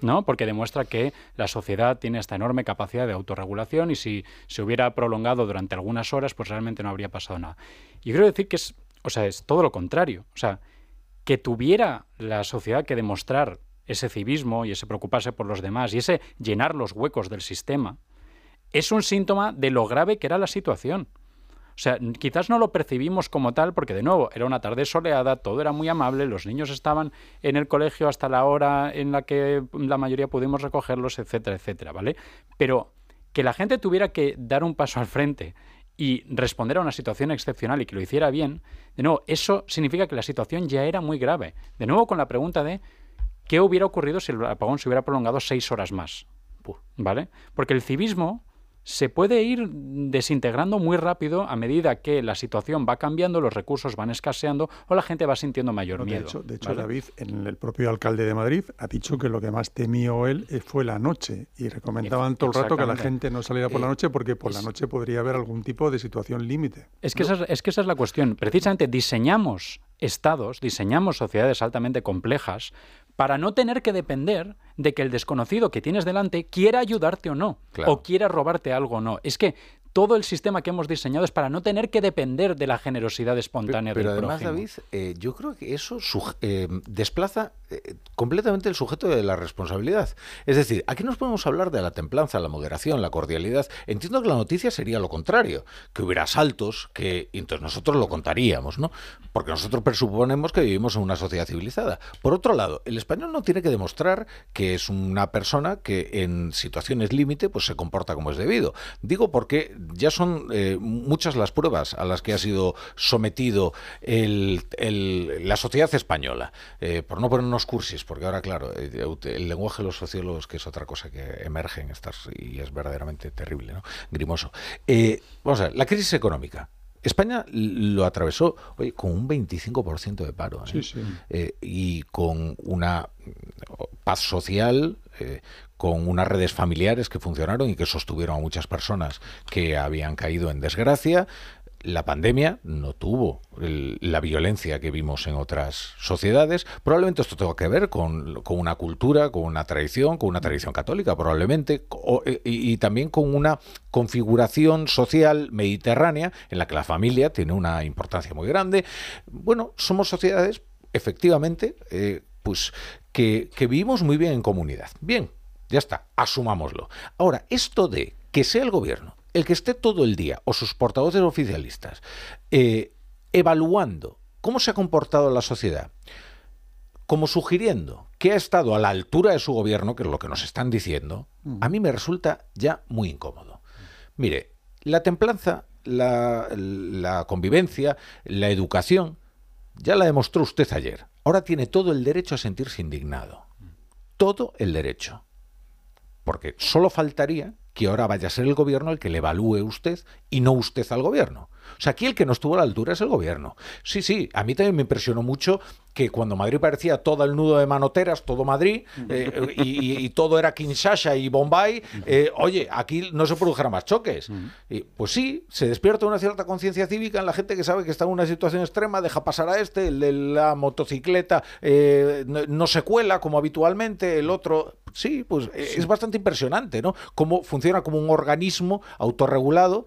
¿no? Porque demuestra que la sociedad tiene esta enorme capacidad de autorregulación y si se hubiera prolongado durante algunas horas, pues realmente no habría pasado nada. Y quiero decir que es, o sea, es todo lo contrario. O sea, que tuviera la sociedad que demostrar ese civismo y ese preocuparse por los demás y ese llenar los huecos del sistema, es un síntoma de lo grave que era la situación. O sea, quizás no lo percibimos como tal porque, de nuevo, era una tarde soleada, todo era muy amable, los niños estaban en el colegio hasta la hora en la que la mayoría pudimos recogerlos, etcétera, etcétera, ¿vale? Pero que la gente tuviera que dar un paso al frente y responder a una situación excepcional y que lo hiciera bien, de nuevo, eso significa que la situación ya era muy grave. De nuevo, con la pregunta de ¿Qué hubiera ocurrido si el apagón se hubiera prolongado seis horas más? ¿Vale? Porque el civismo se puede ir desintegrando muy rápido a medida que la situación va cambiando, los recursos van escaseando o la gente va sintiendo mayor miedo. De hecho, David, en el propio alcalde de Madrid, ha dicho que lo que más temió él eh, fue la noche y recomendaban todo el rato que la gente no saliera por la eh, noche porque por la noche podría haber algún tipo de situación límite. Es, que es que esa es la cuestión. Precisamente diseñamos estados, diseñamos sociedades altamente complejas para no tener que depender de que el desconocido que tienes delante quiera ayudarte o no, o quiera robarte algo o no. Es que todo el sistema que hemos diseñado es para no tener que depender de la generosidad espontánea pero, del pero además, David, eh, yo creo que eso eh, desplaza completamente el sujeto de la responsabilidad. Es decir, aquí nos podemos hablar de la templanza, la moderación, la cordialidad. Entiendo que la noticia sería lo contrario, que hubiera asaltos, que entonces nosotros lo contaríamos, ¿no? Porque nosotros presuponemos que vivimos en una sociedad civilizada. Por otro lado, el español no tiene que demostrar que es una persona que en situaciones límite pues se comporta como es debido. Digo porque ya son eh, muchas las pruebas a las que ha sido sometido la sociedad española. Eh, por no ponernos cursis, porque ahora, claro, eh, el lenguaje de los sociólogos, que es otra cosa que emerge en estas, y es verdaderamente terrible, ¿no? grimoso. vamos a ver, la crisis económica. España lo atravesó con un 25% de paro y con una paz social, con unas redes familiares que funcionaron y que sostuvieron a muchas personas que habían caído en desgracia. La pandemia no tuvo la violencia que vimos en otras sociedades. Probablemente esto tenga que ver con, una cultura, con una tradición, con una tradición católica, probablemente, y, y, también con una configuración social mediterránea en la que la familia tiene una importancia muy grande. Bueno, somos sociedades, efectivamente, eh, pues que, que vivimos muy bien en comunidad. Bien, ya está, asumámoslo. Ahora, esto de que sea el gobierno el que esté todo el día, o sus portavoces oficialistas, eh, evaluando cómo se ha comportado la sociedad, como sugiriendo que ha estado a la altura de su gobierno, que es lo que nos están diciendo, mm. a mí me resulta ya muy incómodo. Mire, la templanza, la, la convivencia, la educación, ya la demostró usted ayer. Ahora tiene todo el derecho a sentirse indignado. Todo el derecho. Porque solo faltaría que ahora vaya a ser el gobierno el que le evalúe usted y no usted al gobierno. O sea, aquí el que no estuvo a la altura es el gobierno. Sí, sí, a mí también me impresionó mucho que cuando Madrid parecía todo el nudo de manoteras, todo Madrid, eh, y, todo era Kinshasa y Bombay, eh, oye, aquí no se produjeran más choques. Y, pues sí, se despierta una cierta conciencia cívica en la gente que sabe que está en una situación extrema, deja pasar a este, el de la motocicleta eh, no, se cuela como habitualmente, el otro... Sí, pues es bastante impresionante, ¿no? Cómo funciona como un organismo autorregulado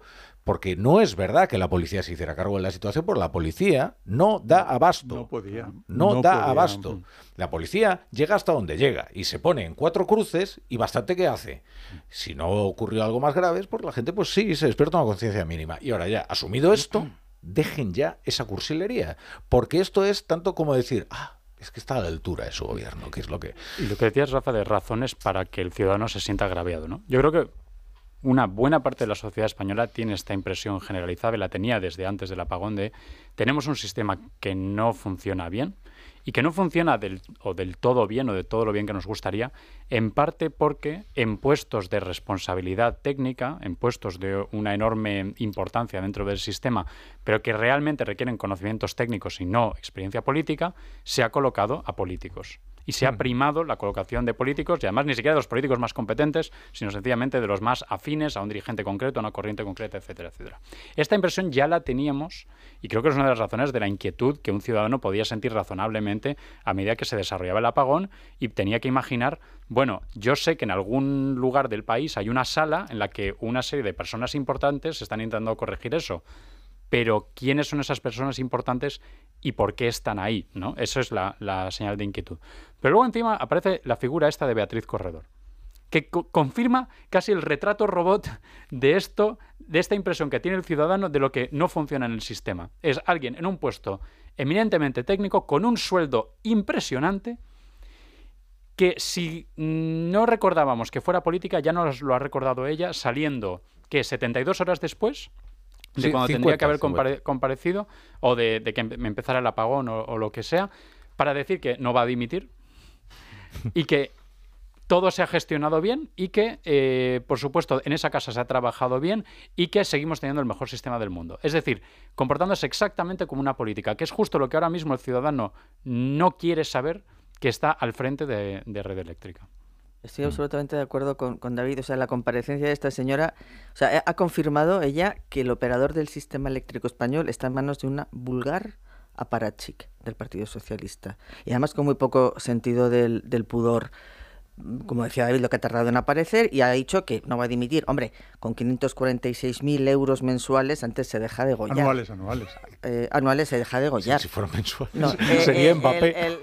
porque no es verdad que la policía se hiciera cargo de la situación, porque la policía no da abasto. No podía. No, da abasto. La policía llega hasta donde llega y se pone en cuatro cruces y bastante que hace. Si no ocurrió algo más grave, pues la gente pues sí, se despierta una conciencia mínima. Y ahora ya, asumido esto, dejen ya esa cursilería, porque esto es tanto como decir, ah, es que está a la altura de su gobierno, que es lo que... Y lo que decías, Rafa, de razones para que el ciudadano se sienta agraviado, ¿no? Yo creo que una buena parte de la sociedad española tiene esta impresión generalizada, la tenía desde antes del apagón, de tenemos un sistema que no funciona bien, y que no funciona del, o del todo bien o de todo lo bien que nos gustaría, en parte porque en puestos de responsabilidad técnica, en puestos de una enorme importancia dentro del sistema, pero que realmente requieren conocimientos técnicos y no experiencia política, se ha colocado a políticos y se ha mm. primado la colocación de políticos, y además ni siquiera de los políticos más competentes, sino sencillamente de los más afines a un dirigente concreto, a una corriente concreta, etcétera, etcétera. Esta impresión ya la teníamos y creo que es una de las razones de la inquietud que un ciudadano podía sentir razonablemente a medida que se desarrollaba el apagón y tenía que imaginar, bueno, yo sé que en algún lugar del país hay una sala en la que una serie de personas importantes están intentando corregir eso pero quiénes son esas personas importantes y por qué están ahí, ¿no? Eso es la, la señal de inquietud. Pero luego encima aparece la figura esta de Beatriz Corredor, que confirma casi el retrato robot de esto, de esta impresión que tiene el ciudadano de lo que no funciona en el sistema. Es alguien en un puesto eminentemente técnico con un sueldo impresionante que si no recordábamos que fuera política, ya nos lo ha recordado ella saliendo que 72 horas después de cuando tendría que haber comparecido o de, que me empezara el apagón o lo que sea, para decir que no va a dimitir, y que todo se ha gestionado bien y que, eh, por supuesto, en esa casa se ha trabajado bien y que seguimos teniendo el mejor sistema del mundo. Es decir, comportándose exactamente como una política, que es justo lo que ahora mismo el ciudadano no quiere saber que está al frente de, Red Eléctrica. Estoy mm. absolutamente de acuerdo con, David. O sea, la comparecencia de esta señora, o sea, ha confirmado ella que el operador del sistema eléctrico español está en manos de una vulgar aparachic del Partido Socialista. Y además con muy poco sentido del, pudor como decía David, lo que ha tardado en aparecer y ha dicho que no va a dimitir. Hombre, con 546.000 euros mensuales antes se deja de gollar. Anuales, anuales. Eh, anuales se deja de gollar. si fueron mensuales. Eh, Sería Mbappé.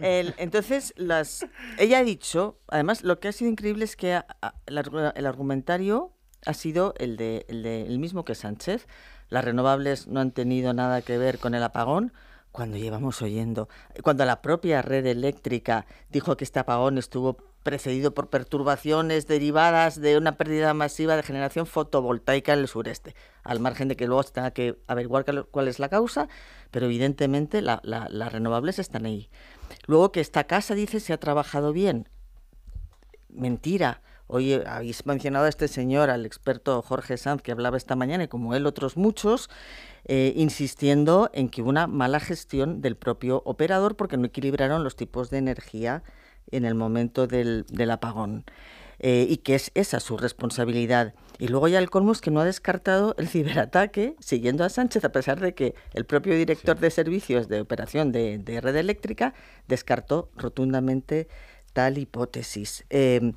entonces, las, ella ha dicho, además, lo que ha sido increíble es que el, argumentario ha sido el, de, el, de, el mismo que Sánchez las renovables no han tenido nada que ver con el apagón, cuando llevamos oyendo, cuando la propia red eléctrica dijo que este apagón estuvo precedido por perturbaciones derivadas de una pérdida masiva de generación fotovoltaica en el sureste, al margen de que luego se tenga que averiguar cuál es la causa, pero evidentemente las renovables están ahí. Luego que esta casa dice se ha trabajado bien. Mentira. Hoy habéis mencionado a este señor, al experto Jorge Sanz, que hablaba esta mañana, y como él otros muchos, eh, insistiendo en que hubo una mala gestión del propio operador porque no equilibraron los tipos de energía en el momento del, apagón. Eh, y que es esa su responsabilidad. Y luego ya el colmo es que no ha descartado el ciberataque siguiendo a Sánchez, a pesar de que el propio director de servicios de operación de, red eléctrica descartó rotundamente tal hipótesis. Eh,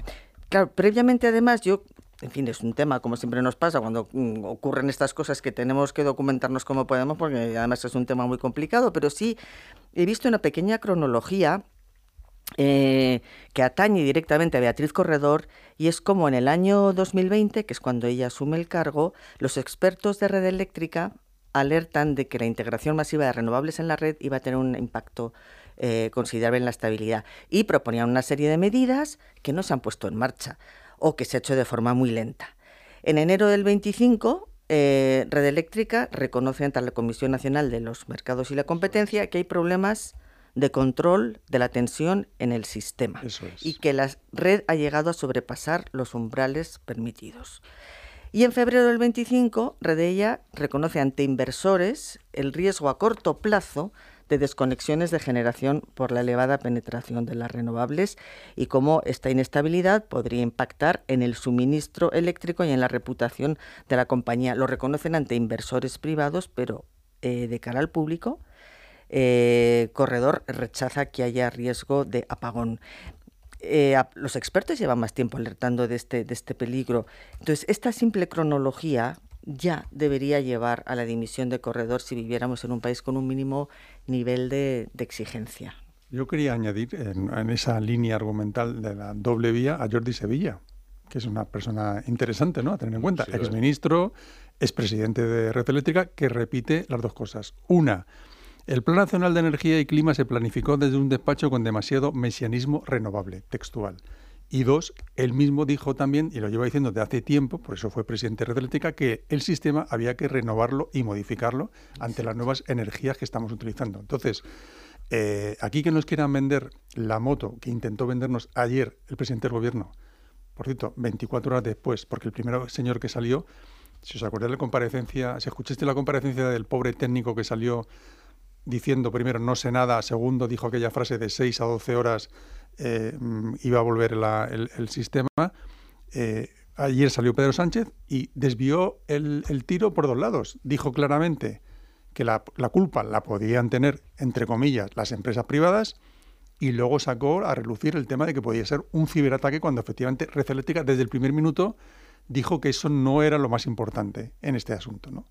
Claro, previamente además yo, en fin, es un tema como siempre nos pasa cuando mm, ocurren estas cosas que tenemos que documentarnos como podemos porque además es un tema muy complicado, pero sí he visto una pequeña cronología eh, que atañe directamente a Beatriz Corredor y es como en el año 2020, que es cuando ella asume el cargo, los expertos de red eléctrica alertan de que la integración masiva de renovables en la red iba a tener un impacto eh, considerable en la estabilidad y proponían una serie de medidas que no se han puesto en marcha o que se ha hecho de forma muy lenta. En enero del 25, eh, Red Eléctrica reconoce ante la Comisión Nacional de los Mercados y la Competencia que hay problemas de control de la tensión en el sistema y que la red ha llegado a sobrepasar los umbrales permitidos. Y en febrero del 25, Redella reconoce ante inversores el riesgo a corto plazo de desconexiones de generación por la elevada penetración de las renovables y cómo esta inestabilidad podría impactar en el suministro eléctrico y en la reputación de la compañía. Lo reconocen ante inversores privados, pero eh, de cara al público, eh, Corredor rechaza que haya riesgo de apagón. Eh, los expertos llevan más tiempo alertando de este, de este peligro. Entonces, esta simple cronología ya debería llevar a la dimisión de corredor si viviéramos en un país con un mínimo nivel de, exigencia. Yo quería añadir en, esa línea argumental de la doble vía a Jordi Sevilla, que es una persona interesante ¿no? a tener en cuenta, ex exministro, expresidente de Red Eléctrica, que repite las dos cosas. Una, el Plan Nacional de Energía y Clima se planificó desde un despacho con demasiado mesianismo renovable, textual. Y dos, él mismo dijo también, y lo lleva diciendo de hace tiempo, por eso fue presidente de Red Eléctrica, que el sistema había que renovarlo y modificarlo ante las nuevas energías que estamos utilizando. Entonces, eh, aquí que nos quieran vender la moto que intentó vendernos ayer el presidente del gobierno, por cierto, 24 horas después, porque el primer señor que salió, si os acordáis de la comparecencia, si escuchaste la comparecencia del pobre técnico que salió diciendo primero no sé nada, segundo dijo aquella frase de 6 a 12 horas eh, mm, iba a volver el, sistema. Eh, ayer salió Pedro Sánchez y desvió el, tiro por dos lados. Dijo claramente que la, culpa la podían tener, entre comillas, las empresas privadas y luego sacó a relucir el tema de que podía ser un ciberataque cuando efectivamente Red Eléctrica desde el primer minuto dijo que eso no era lo más importante en este asunto.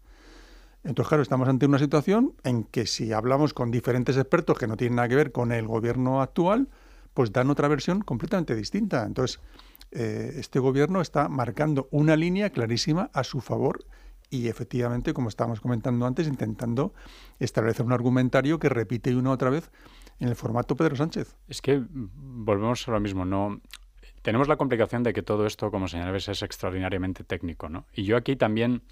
Entonces, claro, estamos ante una situación en que si hablamos con diferentes expertos que no tienen nada que ver con el gobierno actual, pues dan otra versión completamente distinta. Entonces, eh, este gobierno está marcando una línea clarísima a su favor y efectivamente, como estábamos comentando antes, intentando establecer un argumentario que repite una otra vez en el formato Pedro Sánchez. Es que volvemos a lo mismo, no tenemos la complicación de que todo esto, como señalabas, es extraordinariamente técnico, ¿no? Y yo aquí también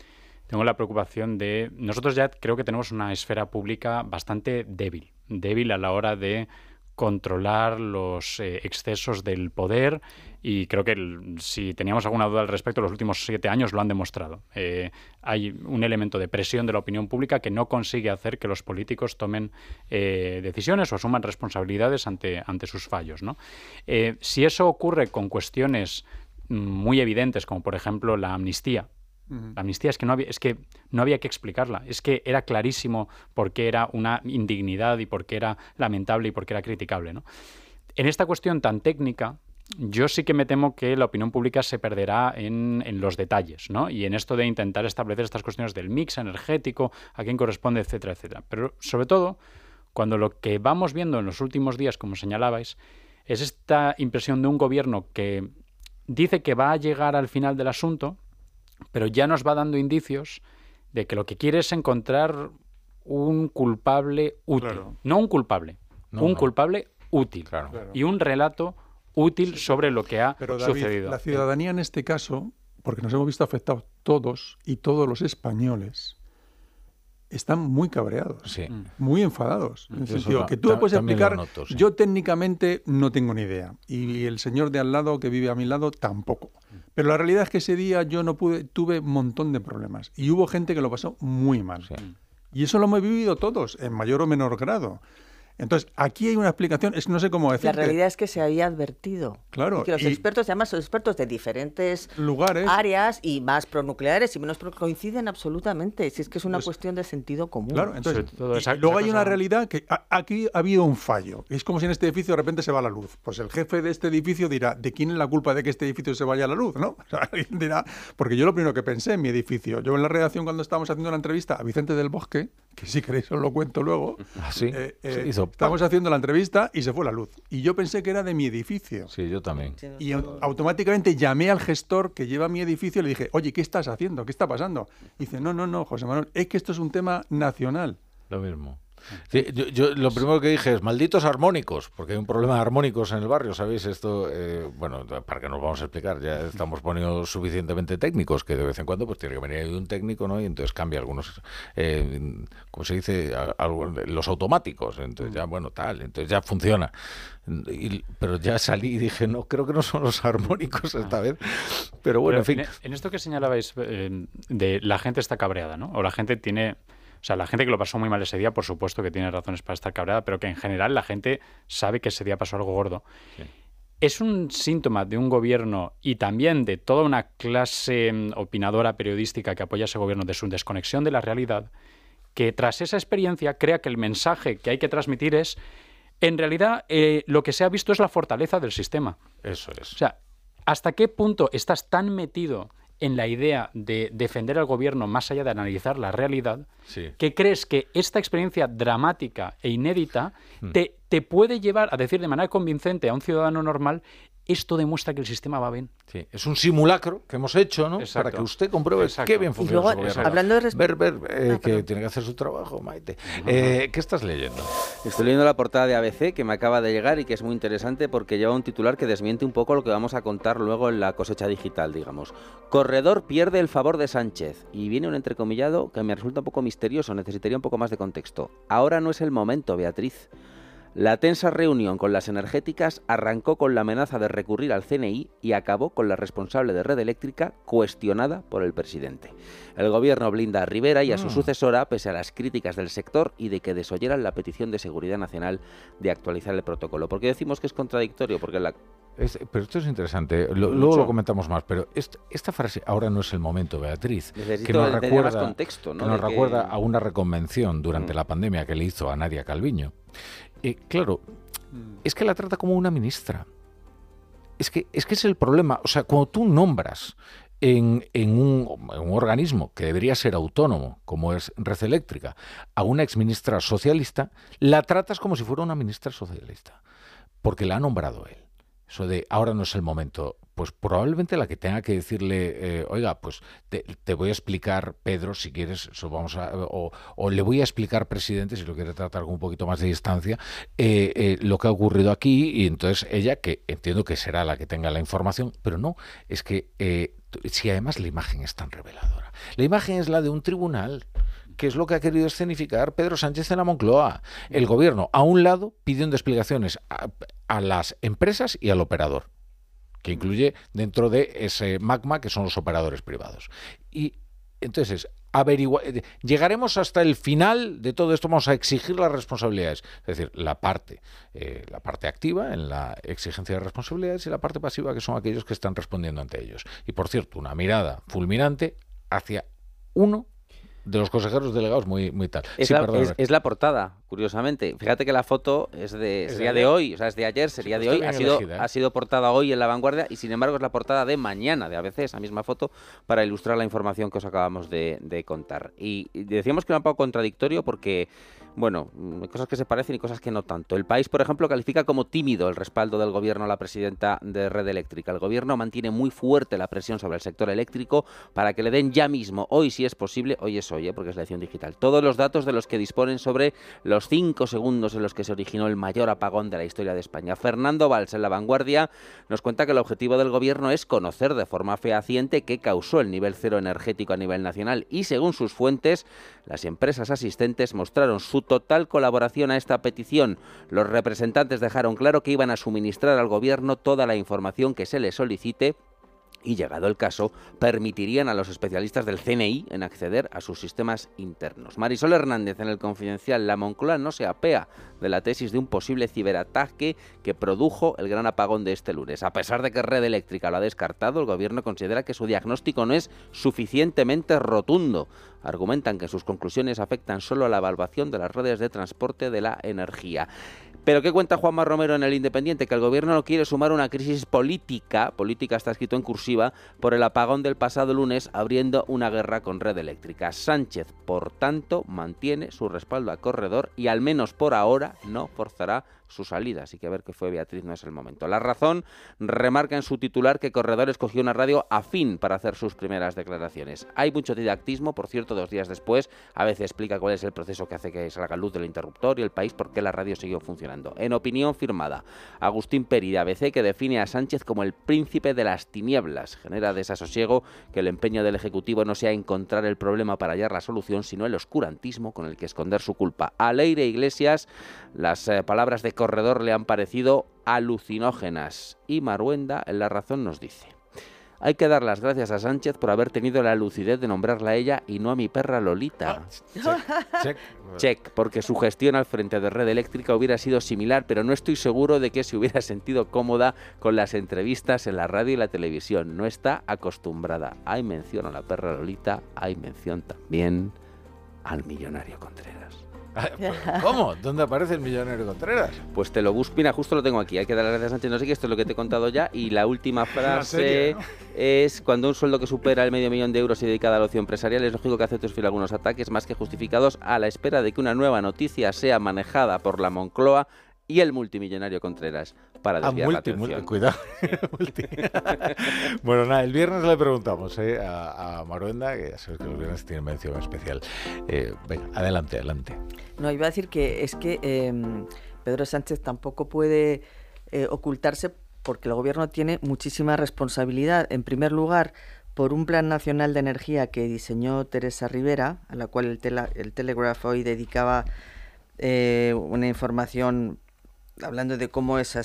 tengo la preocupación de nosotros ya creo que tenemos una esfera pública bastante débil, débil a la hora de controlar los eh, excesos del poder y creo que si teníamos alguna duda al respecto, los últimos siete años lo han demostrado. Eh, hay un elemento de presión de la opinión pública que no consigue hacer que los políticos tomen eh, decisiones o asuman responsabilidades ante, ante sus fallos. si eso ocurre con cuestiones muy evidentes, como por ejemplo la amnistía, la amnistía es que, no había, es que no había que explicarla, es que era clarísimo por qué era una indignidad y por qué era lamentable y por qué era criticable. ¿no? En esta cuestión tan técnica, yo sí que me temo que la opinión pública se perderá en, los detalles, ¿no? Y en esto de intentar establecer estas cuestiones del mix energético, a quién corresponde, etcétera, etcétera. Pero sobre todo, cuando lo que vamos viendo en los últimos días, como señalabais, es esta impresión de un gobierno que dice que va a llegar al final del asunto, pero ya nos va dando indicios de que lo que quiere es encontrar un culpable útil. No un culpable, un culpable útil. Y un relato útil sobre lo que ha sucedido. La ciudadanía en este caso, porque nos hemos visto afectados todos y todos los españoles, están muy cabreados, mm. muy enfadados. En el sentido que tú me puedes explicar, yo técnicamente no tengo ni idea. Y el señor de al lado que vive a mi lado tampoco. Pero la realidad es que ese día yo no pude, tuve un montón de problemas. Y hubo gente que lo pasó muy mal. Y eso lo hemos vivido todos, en mayor o menor grado. Entonces, aquí hay una explicación, es no sé cómo decir. La realidad es que se había advertido. Claro. que los expertos, además, son expertos de diferentes lugares, áreas y más pronucleares y menos pro coinciden absolutamente. Si es que es una pues cuestión de sentido común. Claro, entonces. luego hay una realidad que aquí ha habido un fallo. Es como si en este edificio de repente se va la luz. Pues el jefe de este edificio dirá, ¿de quién es la culpa de que este edificio se vaya la luz? ¿No? dirá, porque yo lo primero que pensé en mi edificio, yo en la redacción cuando estábamos haciendo la entrevista a Vicente del Bosque, que si queréis os lo cuento luego. ¿Ah, sí? Eh, eh, Estábamos haciendo la entrevista y se fue la luz. Y yo pensé que era de mi edificio. Sí, yo también. Y automáticamente llamé al gestor que lleva mi edificio y le dije, oye, ¿qué estás haciendo? ¿Qué está pasando? Y dice, no, no, no, José Manuel, es que esto es un tema nacional. Lo mismo yo, lo primero que dije es malditos armónicos, porque hay un problema de armónicos en el barrio, ¿sabéis? Esto, eh, bueno, para que nos vamos a explicar, ya estamos poniendo suficientemente técnicos que de vez en cuando pues tiene que venir un técnico, ¿no? Y entonces cambia algunos, eh, ¿cómo se dice? los automáticos, entonces ya, bueno, tal, entonces ya funciona. pero ya salí y dije, no, creo que no son los armónicos esta vez. Pero bueno, en fin. En, esto que señalabais eh, de la gente está cabreada, ¿no? O la gente tiene o sea, la gente que lo pasó muy mal ese día, por supuesto que tiene razones para estar cabreada, pero que en general la gente sabe que ese día pasó algo gordo. Es un síntoma de un gobierno y también de toda una clase mm, opinadora periodística que apoya a ese gobierno de su desconexión de la realidad, que tras esa experiencia crea que el mensaje que hay que transmitir es, en realidad, eh, lo que se ha visto es la fortaleza del sistema. Eso es. O sea, ¿hasta qué punto estás tan metido en la idea de defender al gobierno más allá de analizar la realidad, que crees que esta experiencia dramática e inédita mm. te, te puede llevar a decir de manera convincente a un ciudadano normal esto demuestra que el sistema va bien. Sí, es un simulacro que hemos hecho, ¿no? Para que usted compruebe qué bien funciona su gobierno. Hablando de ver, ver eh, ah, que tiene que hacer su trabajo, Maite. Eh, ¿Qué estás leyendo? Estoy leyendo la portada de ABC que me acaba de llegar y que es muy interesante porque lleva un titular que desmiente un poco lo que vamos a contar luego en la cosecha digital, digamos. Corredor pierde el favor de Sánchez y viene un entrecomillado que me resulta un poco misterioso, necesitaría un poco más de contexto. Ahora no es el momento, Beatriz. La tensa reunión con las energéticas arrancó con la amenaza de recurrir al CNI y acabó con la responsable de red eléctrica cuestionada por el presidente. El gobierno blinda a Rivera y a su mm. sucesora pese a las críticas del sector y de que desoyeran la petición de seguridad nacional de actualizar el protocolo. ¿Por qué decimos que es contradictorio? Porque la pero esto es interesante, luego lo comentamos más, pero esta frase, ahora no es el momento, Beatriz, que nos recuerda, nos recuerda a una reconvención durante mm. la pandemia que le hizo a Nadia Calviño. Eh, claro, mm. es que la trata como una ministra. Es que, es que es el problema. O sea, cuando tú nombras en, un, un, organismo que debería ser autónomo, como es Red Eléctrica, a una exministra socialista, la tratas como si fuera una ministra socialista, porque la ha nombrado él. Eso de ahora no es el momento pues probablemente la que tenga que decirle, eh, oiga, pues te, voy a explicar, Pedro, si quieres, vamos a, o, le voy a explicar, presidente, si lo quiere tratar con un poquito más de distancia, eh, eh, lo que ha ocurrido aquí, y entonces ella, que entiendo que será la que tenga la información, pero no, es que si además la imagen es tan reveladora. La imagen es la de un tribunal que es lo que ha querido escenificar Pedro Sánchez en la Moncloa. El gobierno, a un lado, pidiendo explicaciones a las empresas y al operador que incluye dentro de ese magma que son los operadores privados. Y entonces, eh, llegaremos hasta el final de todo esto, vamos a exigir las responsabilidades, es decir, la parte, eh, la parte activa en la exigencia de responsabilidades y la parte pasiva que son aquellos que están respondiendo ante ellos. Y por cierto, una mirada fulminante hacia uno de los consejeros delegados muy, muy tal. Es, la, es, la, portada, curiosamente. Fíjate que la foto es de, sería de, hoy, o sea, es de ayer, sería de hoy. Ha sido, ¿eh? ha sido portada hoy en La Vanguardia y sin embargo es la portada de mañana de ABC, esa misma foto, para ilustrar la información que os acabamos de, contar. Y, decíamos que era un poco contradictorio porque bueno, mm, cosas que se parecen y cosas que no tanto. El país, por ejemplo, califica como tímido el respaldo del gobierno a la presidenta de Red Eléctrica. El gobierno mantiene muy fuerte la presión sobre el sector eléctrico para que le den ya mismo, hoy si es posible, hoy es hoy, ¿eh? porque es la edición digital, todos los datos de los que disponen sobre los cinco segundos en los que se originó el mayor apagón de la historia de España. Fernando Valls, en La Vanguardia, nos cuenta que el objetivo del gobierno es conocer de forma fehaciente qué causó el nivel cero energético a nivel nacional y, según sus fuentes, las empresas asistentes mostraron su total colaboración a esta petición. Los representantes dejaron claro que iban a suministrar al Gobierno toda la información que se le solicite y, llegado el caso, permitirían a los especialistas del CNI en acceder a sus sistemas internos. Marisol Hernández en el Confidencial, la Moncloa no se apea de la tesis de un posible ciberataque que produjo el gran apagón de este lunes. A pesar de que Red Eléctrica lo ha descartado, el gobierno considera que su diagnóstico no es suficientemente rotundo. Argumentan que sus conclusiones afectan solo a la evaluación de las redes de transporte de la energía. Pero ¿qué cuenta Juanma Romero en el Independiente? Que el gobierno no quiere sumar una crisis política, política está escrito en cursiva, por el apagón del pasado lunes abriendo una guerra con red eléctrica. Sánchez, por tanto, mantiene su respaldo a corredor y al menos por ahora no forzará su salida. Así que a ver qué fue Beatriz, no es el momento. La razón remarca en su titular que Corredor escogió una radio afín para hacer sus primeras declaraciones. Hay mucho didactismo, por cierto, dos días después, a veces explica cuál es el proceso que hace que salga luz del interruptor y el país por qué la radio siguió funcionando. En opinión firmada, Agustín Peri de ABC que define a Sánchez como el príncipe de las tinieblas. Genera desasosiego que el empeño del Ejecutivo no sea encontrar el problema para hallar la solución, sino el oscurantismo con el que esconder su culpa. A Leire Iglesias, las eh, palabras de corredor le han parecido alucinógenas. Y Maruenda en La Razón nos dice. Hay que dar las gracias a Sánchez por haber tenido la lucidez de nombrarla a ella y no a mi perra Lolita. Ah, check, check. porque su gestión al frente de Red Eléctrica hubiera sido similar, pero no estoy seguro de que se hubiera sentido cómoda con las entrevistas en la radio y la televisión. No está acostumbrada. Hay mención a la perra Lolita, hay mención también al millonario Contreras. Ah, ¿Cómo? ¿Dónde aparece el millonario Contreras? Pues te lo busco. Mira, justo lo tengo aquí. Hay que dar las gracias a Sánchez. No sé qué, esto es lo que te he contado ya. Y la última frase es: cuando un sueldo que supera el medio millón de euros y dedicado al ocio empresarial, es lógico que acepte sufrir algunos ataques más que justificados a la espera de que una nueva noticia sea manejada por la Moncloa y el multimillonario Contreras para ah, desviar la atención. cuidado. bueno, nada, el viernes le preguntamos eh, a, a, Maruenda, que ya sabes que los viernes tienen mención especial. Eh, venga, adelante, adelante. No, iba a decir que es que em, Pedro Sánchez tampoco puede eh, ocultarse porque el gobierno tiene muchísima responsabilidad. En primer lugar, por un plan nacional de energía que diseñó Teresa Rivera, a la cual el, el Telegraph hoy dedicaba una información hablando de cómo ese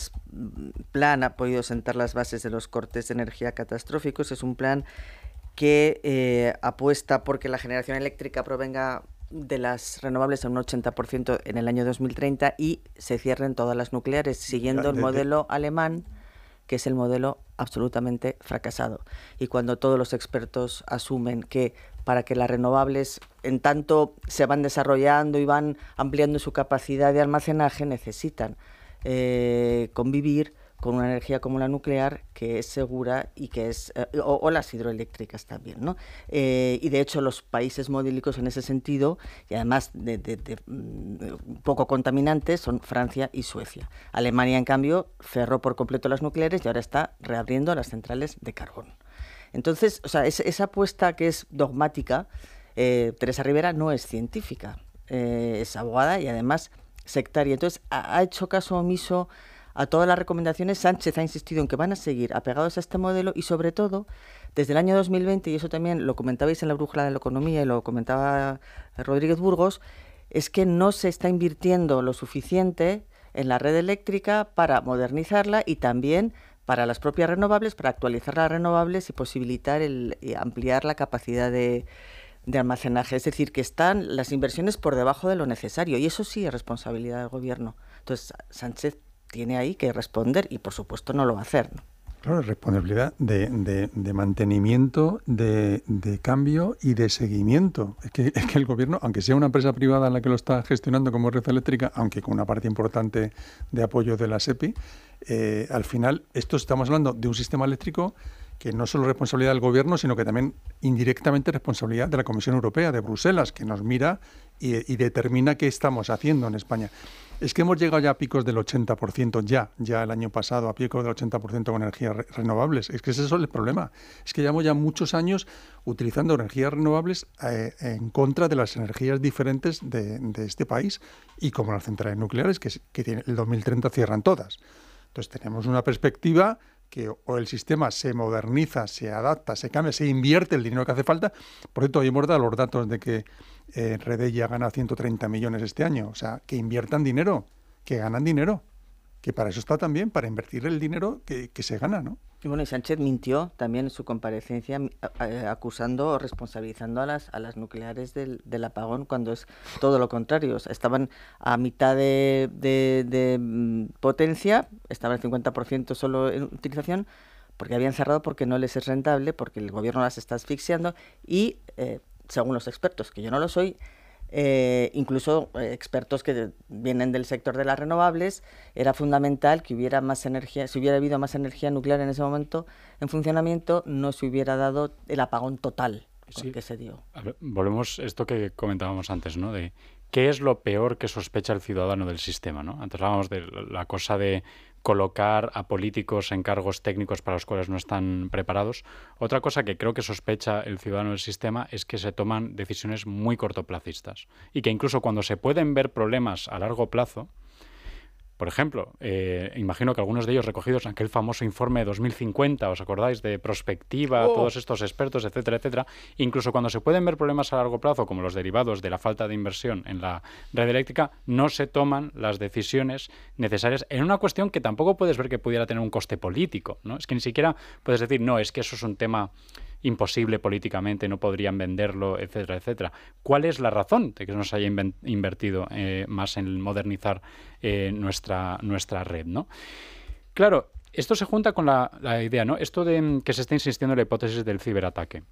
plan ha podido sentar las bases de los cortes de energía catastróficos, es un plan que eh, apuesta porque la generación eléctrica provenga de las renovables a un 80% en el año 2030 y se cierren todas las nucleares, siguiendo el modelo alemán, que es el modelo absolutamente fracasado. Y cuando todos los expertos asumen que para que las renovables, en tanto se van desarrollando y van ampliando su capacidad de almacenaje, necesitan eh, convivir con una energía como la nuclear que es segura y que es eh, o, las hidroeléctricas también no eh, y de hecho los países modélicos en ese sentido y además de, mm, poco contaminantes son Francia y Suecia. Alemania en cambio cerró por completo las nucleares y ahora está reabriendo las centrales de carbón. Entonces o sea esa apuesta que es dogmática Teresa Rivera no es científica es abogada y además sectaria. Entonces, ha, hecho caso omiso a todas las recomendaciones. Sánchez ha insistido en que van a seguir apegados a este modelo y, sobre todo, desde el año 2020, y eso también lo comentabais en la brújula de la economía y lo comentaba Rodríguez Burgos, es que no se está invirtiendo lo suficiente en la red eléctrica para modernizarla y también para las propias renovables, para actualizar las renovables y posibilitar el, y ampliar la capacidad de, de almacenaje. Es decir, que están las inversiones por debajo de lo necesario y eso sí es responsabilidad del gobierno. Entonces, Sánchez tiene ahí que responder y por supuesto no lo va a hacer. Claro, responsabilidad de, de, mantenimiento, de, de, cambio y de seguimiento. Es que, es que el gobierno, aunque sea una empresa privada la que lo está gestionando como red eléctrica, aunque con una parte importante de apoyo de la SEPI, eh, al final, esto estamos hablando de un sistema eléctrico que no solo responsabilidad del gobierno, sino que también indirectamente responsabilidad de la Comisión Europea, de Bruselas, que nos mira y, determina qué estamos haciendo en España. Es que hemos llegado ya a picos del 80%, ya, ya el año pasado, a picos del 80% con energías renovables. Es que ese es el problema. Es que llevamos ya muchos años utilizando energías renovables eh, en contra de las energías diferentes de, este país y como las centrales nucleares, que, que el 2030 cierran todas. Entonces tenemos una perspectiva que o el sistema se moderniza, se adapta, se cambia, se invierte el dinero que hace falta. Por cierto, hoy dado los datos de que eh, Redella gana 130 millones este año. O sea, que inviertan dinero, que ganan dinero que para eso está también, para invertir el dinero que, se gana, ¿no? Y bueno, y Sánchez mintió también en su comparecencia acusando o responsabilizando a las, a las nucleares del, apagón cuando es todo lo contrario. estaban a mitad de, de, mm, potencia, estaban al 50% solo en utilización, porque habían cerrado porque no les es rentable, porque el gobierno las está asfixiando y, eh, según los expertos, que yo no lo soy, eh, incluso eh, expertos que vienen del sector de las renovables, era fundamental que hubiera más energía, si hubiera habido más energía nuclear en ese momento en funcionamiento, no se hubiera dado el apagón total que se dio. volvemos a esto que comentábamos antes, ¿no? De qué es lo peor que sospecha el ciudadano del sistema, ¿no? Antes hablábamos de la cosa de colocar a políticos en cargos técnicos para los cuales no están preparados. Otra cosa que creo que sospecha el ciudadano del sistema es que se toman decisiones muy cortoplacistas y que incluso cuando se pueden ver problemas a largo plazo, por ejemplo, eh, imagino que algunos de ellos recogidos en aquel famoso informe de 2050, ¿os acordáis? De prospectiva, oh. todos estos expertos, etcétera, etcétera. Incluso cuando se pueden ver problemas a largo plazo, como los derivados de la falta de inversión en la red eléctrica, no se toman las decisiones necesarias en una cuestión que tampoco puedes ver que pudiera tener un coste político, ¿no? Es que ni siquiera puedes decir, no, es que eso es un tema imposible políticamente, no podrían venderlo, etcétera, etcétera. ¿Cuál es la razón de que no se haya invertido eh, más en modernizar eh, nuestra, nuestra red? ¿no? Claro, esto se junta con la, idea, ¿no? Esto de que se está insistiendo en la hipótesis del ciberataque.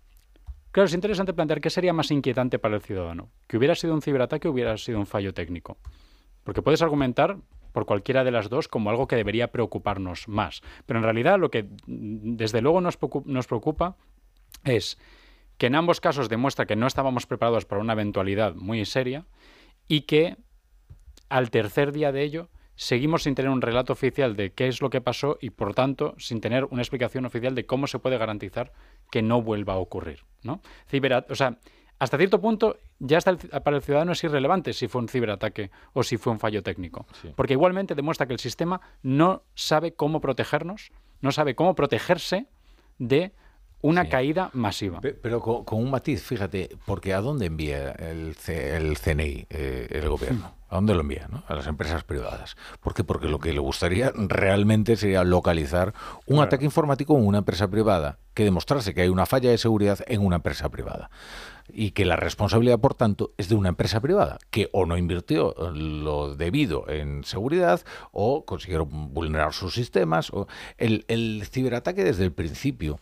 Claro, es interesante plantear qué sería más inquietante para el ciudadano. Que hubiera sido un ciberataque o hubiera sido un fallo técnico. Porque puedes argumentar por cualquiera de las dos como algo que debería preocuparnos más. Pero en realidad lo que mm, desde luego nos preocupa es que en ambos casos demuestra que no estábamos preparados para una eventualidad muy seria y que al tercer día de ello seguimos sin tener un relato oficial de qué es lo que pasó y por tanto sin tener una explicación oficial de cómo se puede garantizar que no vuelva a ocurrir. ¿no? o sea, hasta cierto punto ya está para el ciudadano es irrelevante si fue un ciberataque o si fue un fallo técnico, porque igualmente demuestra que el sistema no sabe cómo protegernos, no sabe cómo protegerse de una caída masiva. Pero con, un matiz, fíjate, porque ¿a dónde envía el, el CNI, eh, el gobierno? ¿A dónde lo envía? A las empresas privadas. ¿Por qué? Porque lo que le gustaría realmente sería localizar un ataque informático en una empresa privada, que demostrase que hay una falla de seguridad en una empresa privada. Y que la responsabilidad, por tanto, es de una empresa privada, que o no invirtió lo debido en seguridad, o consiguieron vulnerar sus sistemas. O el, el ciberataque desde el principio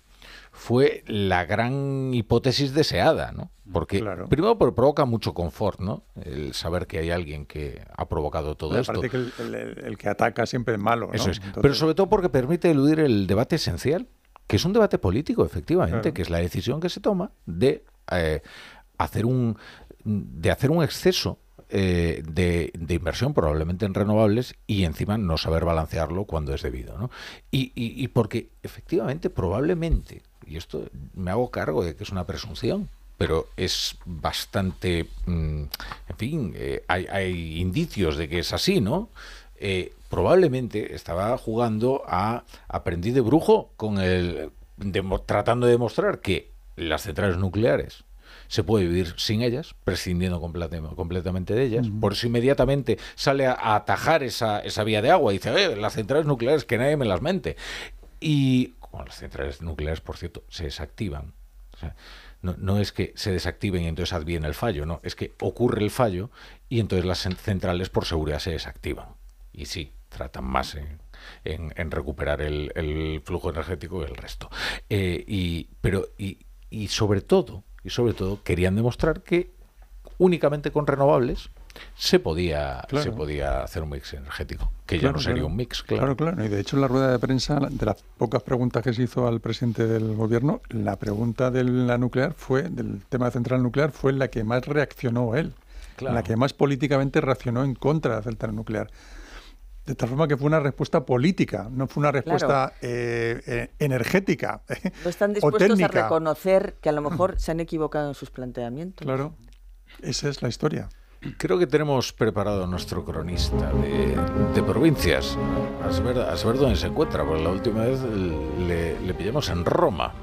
fue la gran hipótesis deseada, ¿no? Porque primero provoca mucho confort, ¿no? El saber que hay alguien que ha provocado todo esto. Que el, que ataca siempre es malo, ¿no? Eso es. Pero sobre todo porque permite eludir el debate esencial, que es un debate político, efectivamente, que es la decisión que se toma de eh, hacer un de hacer un exceso eh, de, inversión probablemente en renovables y encima no saber balancearlo cuando es debido. ¿no? Y, y, porque efectivamente, probablemente, y esto me hago cargo de que es una presunción, pero es bastante, mm, en fin, eh, hay, indicios de que es así, ¿no? Eh, probablemente estaba jugando a aprendí de brujo con el tratando de demostrar que las centrales nucleares se puede vivir sin ellas, prescindiendo completamente de ellas. Por eso inmediatamente sale a, atajar esa, esa, vía de agua y dice, las centrales nucleares, que nadie me las mente. Y como las centrales nucleares, por cierto, se desactivan. no, no, es que se desactiven y entonces adviene el fallo, no, es que ocurre el fallo y entonces las centrales por seguridad se desactivan. Y sí, tratan más en, recuperar el, flujo energético que el resto. Eh, y, pero, y sobre todo, y sobre todo querían demostrar que únicamente con renovables se podía se podía hacer un mix energético, que ya no sería un mix, claro. Claro, claro. Y de hecho en la rueda de prensa, de las pocas preguntas que se hizo al presidente del gobierno, la pregunta de la nuclear fue, del tema de central nuclear, fue la que más reaccionó él. La que más políticamente reaccionó en contra de la central nuclear. De tal forma que fue una respuesta política, no fue una respuesta eh, eh, energética. No están dispuestos a reconocer que a lo mejor se han equivocado en sus planteamientos. Claro, esa es la historia. Creo que tenemos preparado nuestro cronista de, provincias. A saber, dónde se encuentra, porque la última vez le, le pillamos en Roma.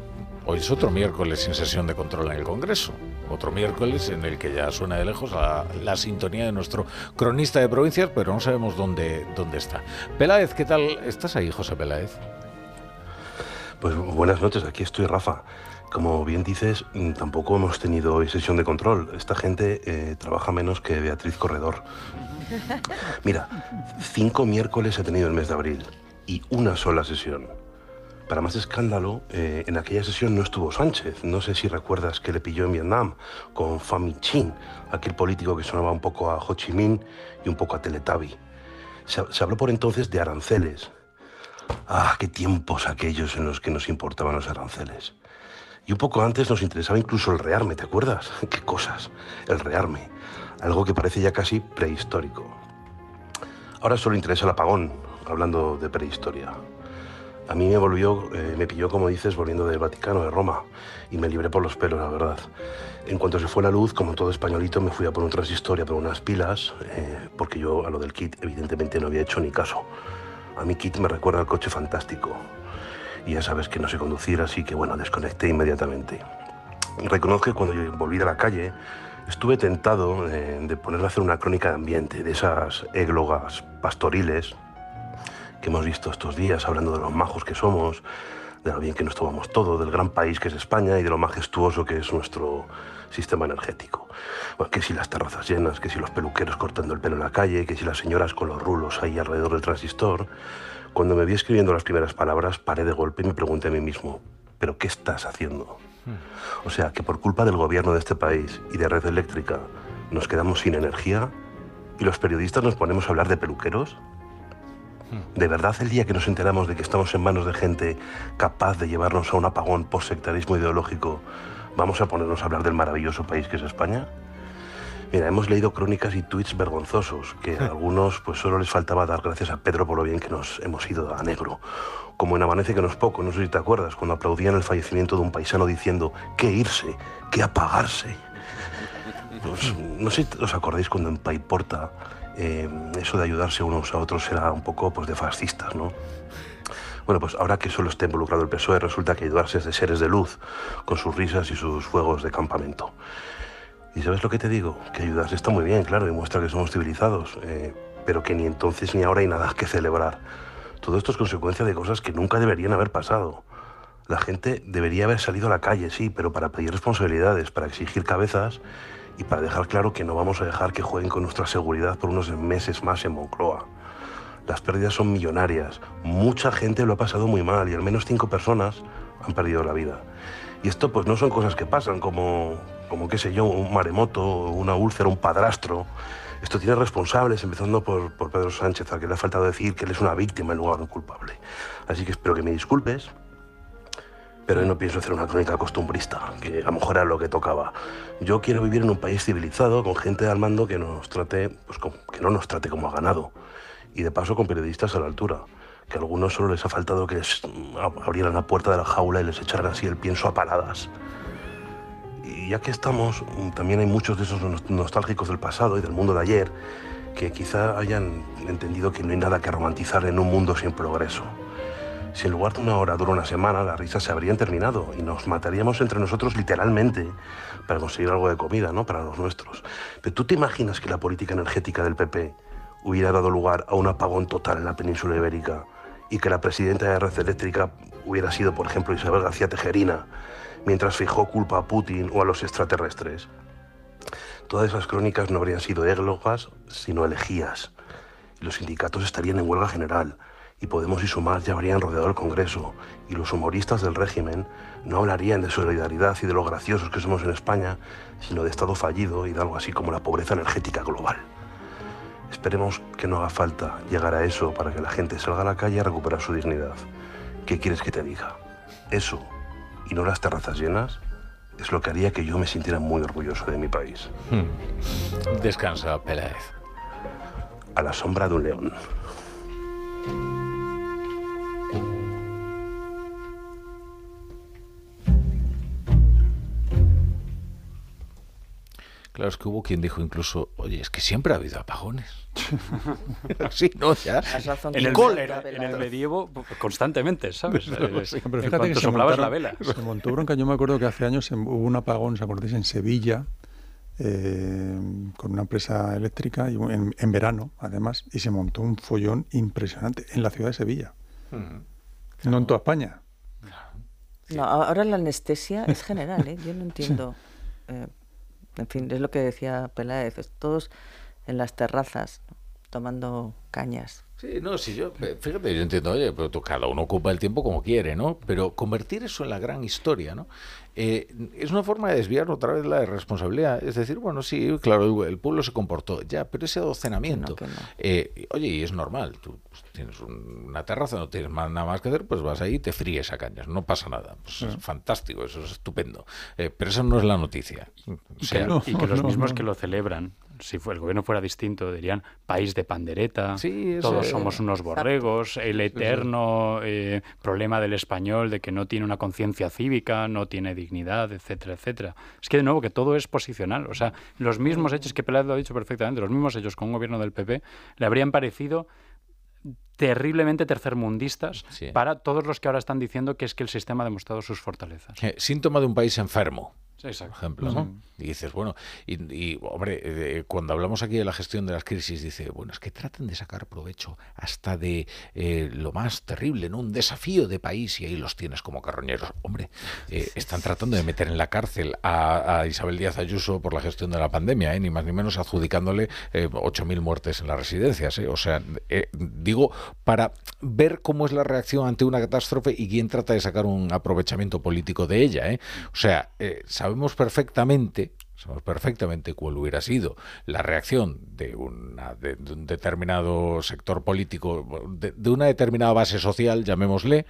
Hoy es otro miércoles sin sesión de control en el Congreso. Otro miércoles en el que ya suena de lejos la, la sintonía de nuestro cronista de provincias, pero no sabemos dónde, dónde está. Peláez, ¿qué tal? ¿Estás ahí, José Peláez? Pues buenas noches, aquí estoy, Rafa. Como bien dices, mm, tampoco hemos tenido hoy sesión de control. Esta gente eh, trabaja menos que Beatriz Corredor. Mira, cinco miércoles he tenido el mes de abril y una sola sesión. Para más escándalo, eh, en aquella sesión no estuvo Sánchez. No sé si recuerdas que le pilló en Vietnam con Pham Chin, aquel político que sonaba un poco a Ho Chi Minh y un poco a Teletabi. Se, se habló por entonces de aranceles. Ah, qué tiempos aquellos en los que nos importaban los aranceles. Y un poco antes nos interesaba incluso el rearme, ¿te acuerdas? Qué cosas, el rearme. Algo que parece ya casi prehistórico. Ahora solo interesa el apagón, hablando de prehistoria. A mí me volvió, eh, me pilló, como dices, volviendo del Vaticano, de Roma, y me libré por los pelos, la verdad. En cuanto se fue la luz, como todo españolito, me fui a por un transistor por unas pilas, eh, porque yo a lo del kit evidentemente no había hecho ni caso. A mi kit me recuerda al coche fantástico. Y ya sabes que no sé conducir, así que bueno, desconecté inmediatamente. Reconozco que cuando yo volví a la calle, estuve tentado eh, de ponerle a hacer una crónica de ambiente, de esas églogas pastoriles que hemos visto estos días, hablando de los majos que somos, de lo bien que nos tomamos todo, del gran país que es España y de lo majestuoso que es nuestro sistema energético. que si las terrazas llenas, que si los peluqueros cortando el pelo en la calle, que si las señoras con los rulos ahí alrededor del transistor. Cuando me vi escribiendo las primeras palabras, paré de golpe y me pregunté a mí mismo, ¿pero qué estás haciendo? O sea, que por culpa del gobierno de este país y de Red Eléctrica nos quedamos sin energía y los periodistas nos ponemos a hablar de peluqueros. ¿De verdad el día que nos enteramos de que estamos en manos de gente capaz de llevarnos a un apagón post-sectarismo ideológico, vamos a ponernos a hablar del maravilloso país que es España? Mira, hemos leído crónicas y tweets vergonzosos, que a algunos pues solo les faltaba dar gracias a Pedro por lo bien que nos hemos ido a negro. Como en Amanece que no es poco, no sé si te acuerdas, cuando aplaudían el fallecimiento de un paisano diciendo que irse, que apagarse. Pues, no sé si os acordáis cuando en Paiporta eh, eso de ayudarse unos a otros era un poco pues, de fascistas, ¿no? Bueno, pues ahora que solo está involucrado el PSOE, resulta que ayudarse es de seres de luz, con sus risas y sus fuegos de campamento. ¿Y sabes lo que te digo? Que ayudarse está muy bien, claro, y muestra que somos civilizados, eh, pero que ni entonces ni ahora hay nada que celebrar. Todo esto es consecuencia de cosas que nunca deberían haber pasado. La gente debería haber salido a la calle, sí, pero para pedir responsabilidades, para exigir cabezas y para dejar claro que no vamos a dejar que jueguen con nuestra seguridad por unos meses más en Moncloa. Las pérdidas son millonarias, mucha gente lo ha pasado muy mal y al menos cinco personas han perdido la vida. Y esto pues no son cosas que pasan como, como qué sé yo, un maremoto, una úlcera, un padrastro. Esto tiene responsables, empezando por, por Pedro Sánchez, al que le ha faltado decir que él es una víctima en lugar de un culpable. Así que espero que me disculpes, pero no pienso hacer una crónica costumbrista, que a lo mejor era lo que tocaba. Yo quiero vivir en un país civilizado, con gente al mando que nos trate, pues que no nos trate como a ganado, y de paso con periodistas a la altura que a algunos solo les ha faltado que les abrieran la puerta de la jaula y les echaran así el pienso a paradas. Y ya que estamos, también hay muchos de esos nostálgicos del pasado y del mundo de ayer que quizá hayan entendido que no hay nada que romantizar en un mundo sin progreso. Si en lugar de una hora dura una semana, las risas se habrían terminado y nos mataríamos entre nosotros literalmente para conseguir algo de comida, ¿no? Para los nuestros. Pero tú te imaginas que la política energética del PP hubiera dado lugar a un apagón total en la península ibérica y que la presidenta de Red Eléctrica hubiera sido, por ejemplo, Isabel García Tejerina, mientras fijó culpa a Putin o a los extraterrestres. Todas esas crónicas no habrían sido églogas, sino elegías. Los sindicatos estarían en huelga general, y Podemos y Sumar ya habrían rodeado el Congreso, y los humoristas del régimen no hablarían de solidaridad y de lo graciosos que somos en España, sino de Estado fallido y de algo así como la pobreza energética global. Esperemos que no haga falta llegar a eso para que la gente salga a la calle a recuperar su dignidad. ¿Qué quieres que te diga? Eso, y no las terrazas llenas, es lo que haría que yo me sintiera muy orgulloso de mi país. Hmm. Descansa, Peláez. A la sombra de un león. Claro, es que hubo quien dijo incluso, oye, es que siempre ha habido apagones. sí, ¿no? Ya. En el, cólera. En el medievo, constantemente, ¿sabes? pero fíjate que se la vela. Se montó bronca. Yo me acuerdo que hace años hubo un apagón, ¿se acordáis? En Sevilla, eh, con una empresa eléctrica, y en, verano, además, y se montó un follón impresionante en la ciudad de Sevilla. No en toda España. No, ahora la anestesia es general, ¿eh? Yo no entiendo. Eh, en fin, es lo que decía Peláez, todos en las terrazas tomando cañas. Sí, no, si yo, fíjate, yo entiendo, oye, pero cada uno ocupa el tiempo como quiere, ¿no? Pero convertir eso en la gran historia, ¿no? Eh, es una forma de desviar otra vez la responsabilidad. Es decir, bueno, sí, claro, el pueblo se comportó ya, pero ese docenamiento, eh, oye, y es normal, tú pues, tienes una terraza, no tienes nada más que hacer, pues vas ahí y te fríes a cañas, no pasa nada. Pues es fantástico, eso es estupendo. Eh, pero esa no es la noticia. y que, los mismos que lo celebran si el gobierno fuera distinto, dirían país de pandereta, todos somos unos borregos, el eterno eh, problema del español de que no tiene una conciencia cívica, no tiene dignidad, etcétera, etcétera. Es que de nuevo que todo es posicional. O sea, los mismos hechos que Peláez lo ha dicho perfectamente, los mismos hechos con un gobierno del PP le habrían parecido terriblemente tercermundistas para todos los que ahora están diciendo que es que el sistema ha demostrado sus fortalezas. síntoma de un país enfermo por ejemplo, ¿no? Y dices, bueno, y, hombre, eh, cuando hablamos aquí de la gestión de las crisis, dice, bueno, es que traten de sacar provecho hasta de eh, lo más terrible, ¿no? Un desafío de país y ahí los tienes como carroñeros. Hombre, eh, están tratando de meter en la cárcel a, Isabel Díaz Ayuso por la gestión de la pandemia, ni más ni menos adjudicándole 8.000 muertes en las residencias. O sea, digo, para ver cómo es la reacción ante una catástrofe y quién trata de sacar un aprovechamiento político de ella. O sea, sabemos perfectamente sabemos perfectamente cuál hubiera sido la reacción de, una, de, un determinado sector político, de, una determinada base social, llamémosle,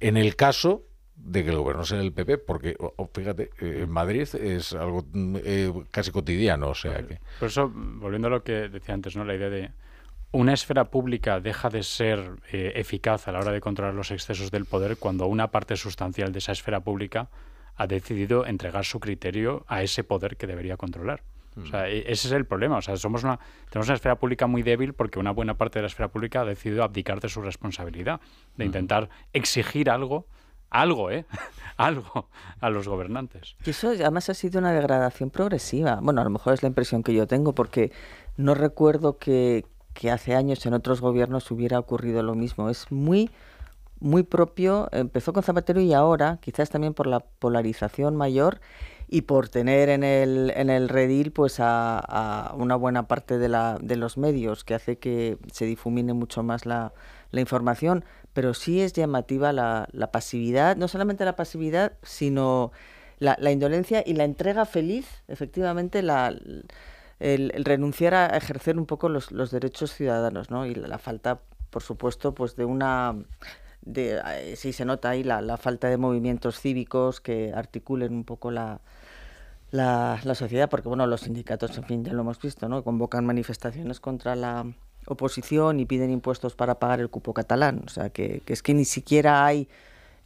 en el caso de que el gobierno sea el PP, porque fíjate, eh, en Madrid es algo eh, casi cotidiano, o sea. Por eso, volviendo a lo que decía antes, ¿no? La idea de una esfera pública deja de ser eh, eficaz a la hora de controlar los excesos del poder cuando una parte sustancial de esa esfera pública ha decidido entregar su criterio a ese poder que debería controlar. O sea, e-, ese es el problema. O sea, somos una, tenemos una esfera pública muy débil porque una buena parte de la esfera pública ha decidido abdicar de su responsabilidad, de intentar exigir algo, algo, ¿eh? algo a los gobernantes. Y eso además ha sido una degradación progresiva. Bueno, a lo mejor es la impresión que yo tengo porque no recuerdo que, que hace años en otros gobiernos hubiera ocurrido lo mismo. Es muy muy propio, empezó con Zapatero y ahora, quizás también por la polarización mayor y por tener en el, en el redil pues a, una buena parte de, la, de los medios que hace que se difumine mucho más la, la información, pero sí es llamativa la, la, pasividad, no solamente la pasividad, sino la, la indolencia y la entrega feliz, efectivamente, la, el, renunciar a ejercer un poco los, los derechos ciudadanos, ¿no? Y la falta, por supuesto, pues de una de, eh, sí se nota ahí la, la, falta de movimientos cívicos que articulen un poco la, la, la, sociedad, porque bueno, los sindicatos, en fin, ya lo hemos visto, ¿no? Convocan manifestaciones contra la oposición y piden impuestos para pagar el cupo catalán. O sea, que, que es que ni siquiera hay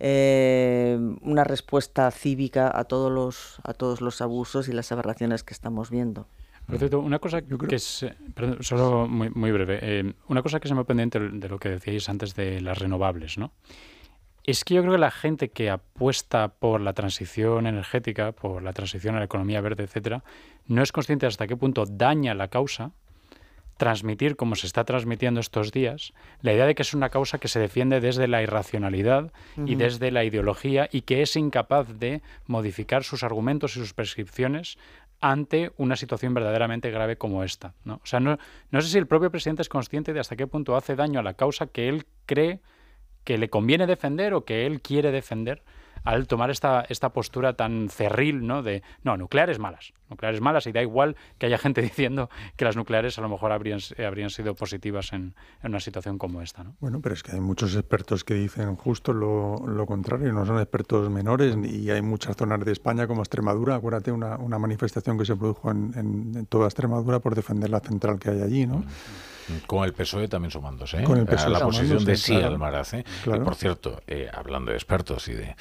eh, una respuesta cívica a todos los a todos los abusos y las aberraciones que estamos viendo. Por cierto, una cosa que es, eh, perdón, solo muy, muy breve, eh, una cosa que se me pendiente de lo que decíais antes de las renovables, ¿no? Es que yo creo que la gente que apuesta por la transición energética, por la transición a la economía verde, etcétera, no es consciente hasta qué punto daña la causa transmitir, como se está transmitiendo estos días, la idea de que es una causa que se defiende desde la irracionalidad y desde la ideología y que es incapaz de modificar sus argumentos y sus prescripciones ante una situación verdaderamente grave como esta. ¿no? O sea, no, no sé si el propio presidente es consciente de hasta qué punto hace daño a la causa que él cree que le conviene defender o que él quiere defender al tomar esta, esta postura tan cerril, ¿no? De, no, nucleares malas, nucleares malas, y da igual que haya gente diciendo que las nucleares a lo mejor habrían, habrían sido positivas en, en una situación como esta, ¿no? Bueno, pero es que hay muchos expertos que dicen justo lo, lo contrario, no son expertos menores, y hay muchas zonas de España como Extremadura, acuérdate una, una manifestación que se produjo en, en, toda Extremadura por defender la central que hay allí, ¿no? Con el PSOE también sumándose. ¿eh? Con el PSOE la posición de sí al Maraz. ¿eh? por cierto, eh, hablando de expertos y de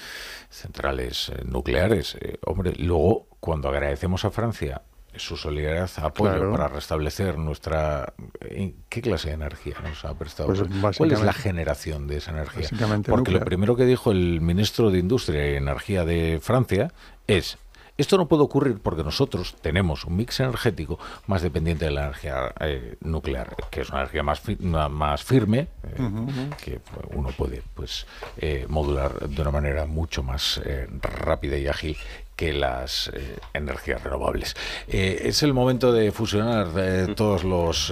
centrales nucleares, hombre, luego cuando agradecemos a Francia su solidaridad, apoyo para restablecer nuestra... ¿Qué clase de energía nos ha prestado? Pues ¿Cuál es la generación de esa energía? Porque lo primero que dijo el ministro de Industria y Energía de Francia es esto no puede ocurrir porque nosotros tenemos un mix energético más dependiente de la energía eh, nuclear, que es una energía más, más firme, eh, que uno puede pues eh, modular de una manera mucho más rápida y ágil que las energías renovables. es el momento de fusionar todos los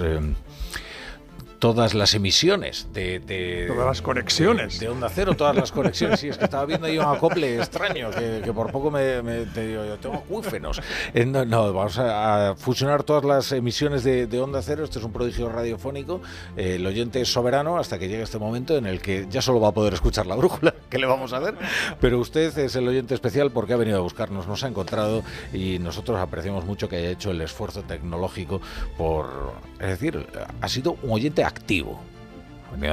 todas las emisiones de, todas las conexiones. de, onda cero todas las conexiones. Sí es que estaba viendo yo un acople extraño que, por poco me, te digo yo tengo acuífenos eh, no, vamos a, fusionar todas las emisiones de, onda cero. Esto es un prodigio radiofónico. Eh, el oyente es soberano hasta que llegue este momento en el que ya solo va a poder escuchar la brújula que le vamos a hacer. Pero usted es el oyente especial porque ha venido a buscarnos nos ha encontrado y nosotros apreciamos mucho que haya hecho el esfuerzo tecnológico por es decir ha sido un oyente activo.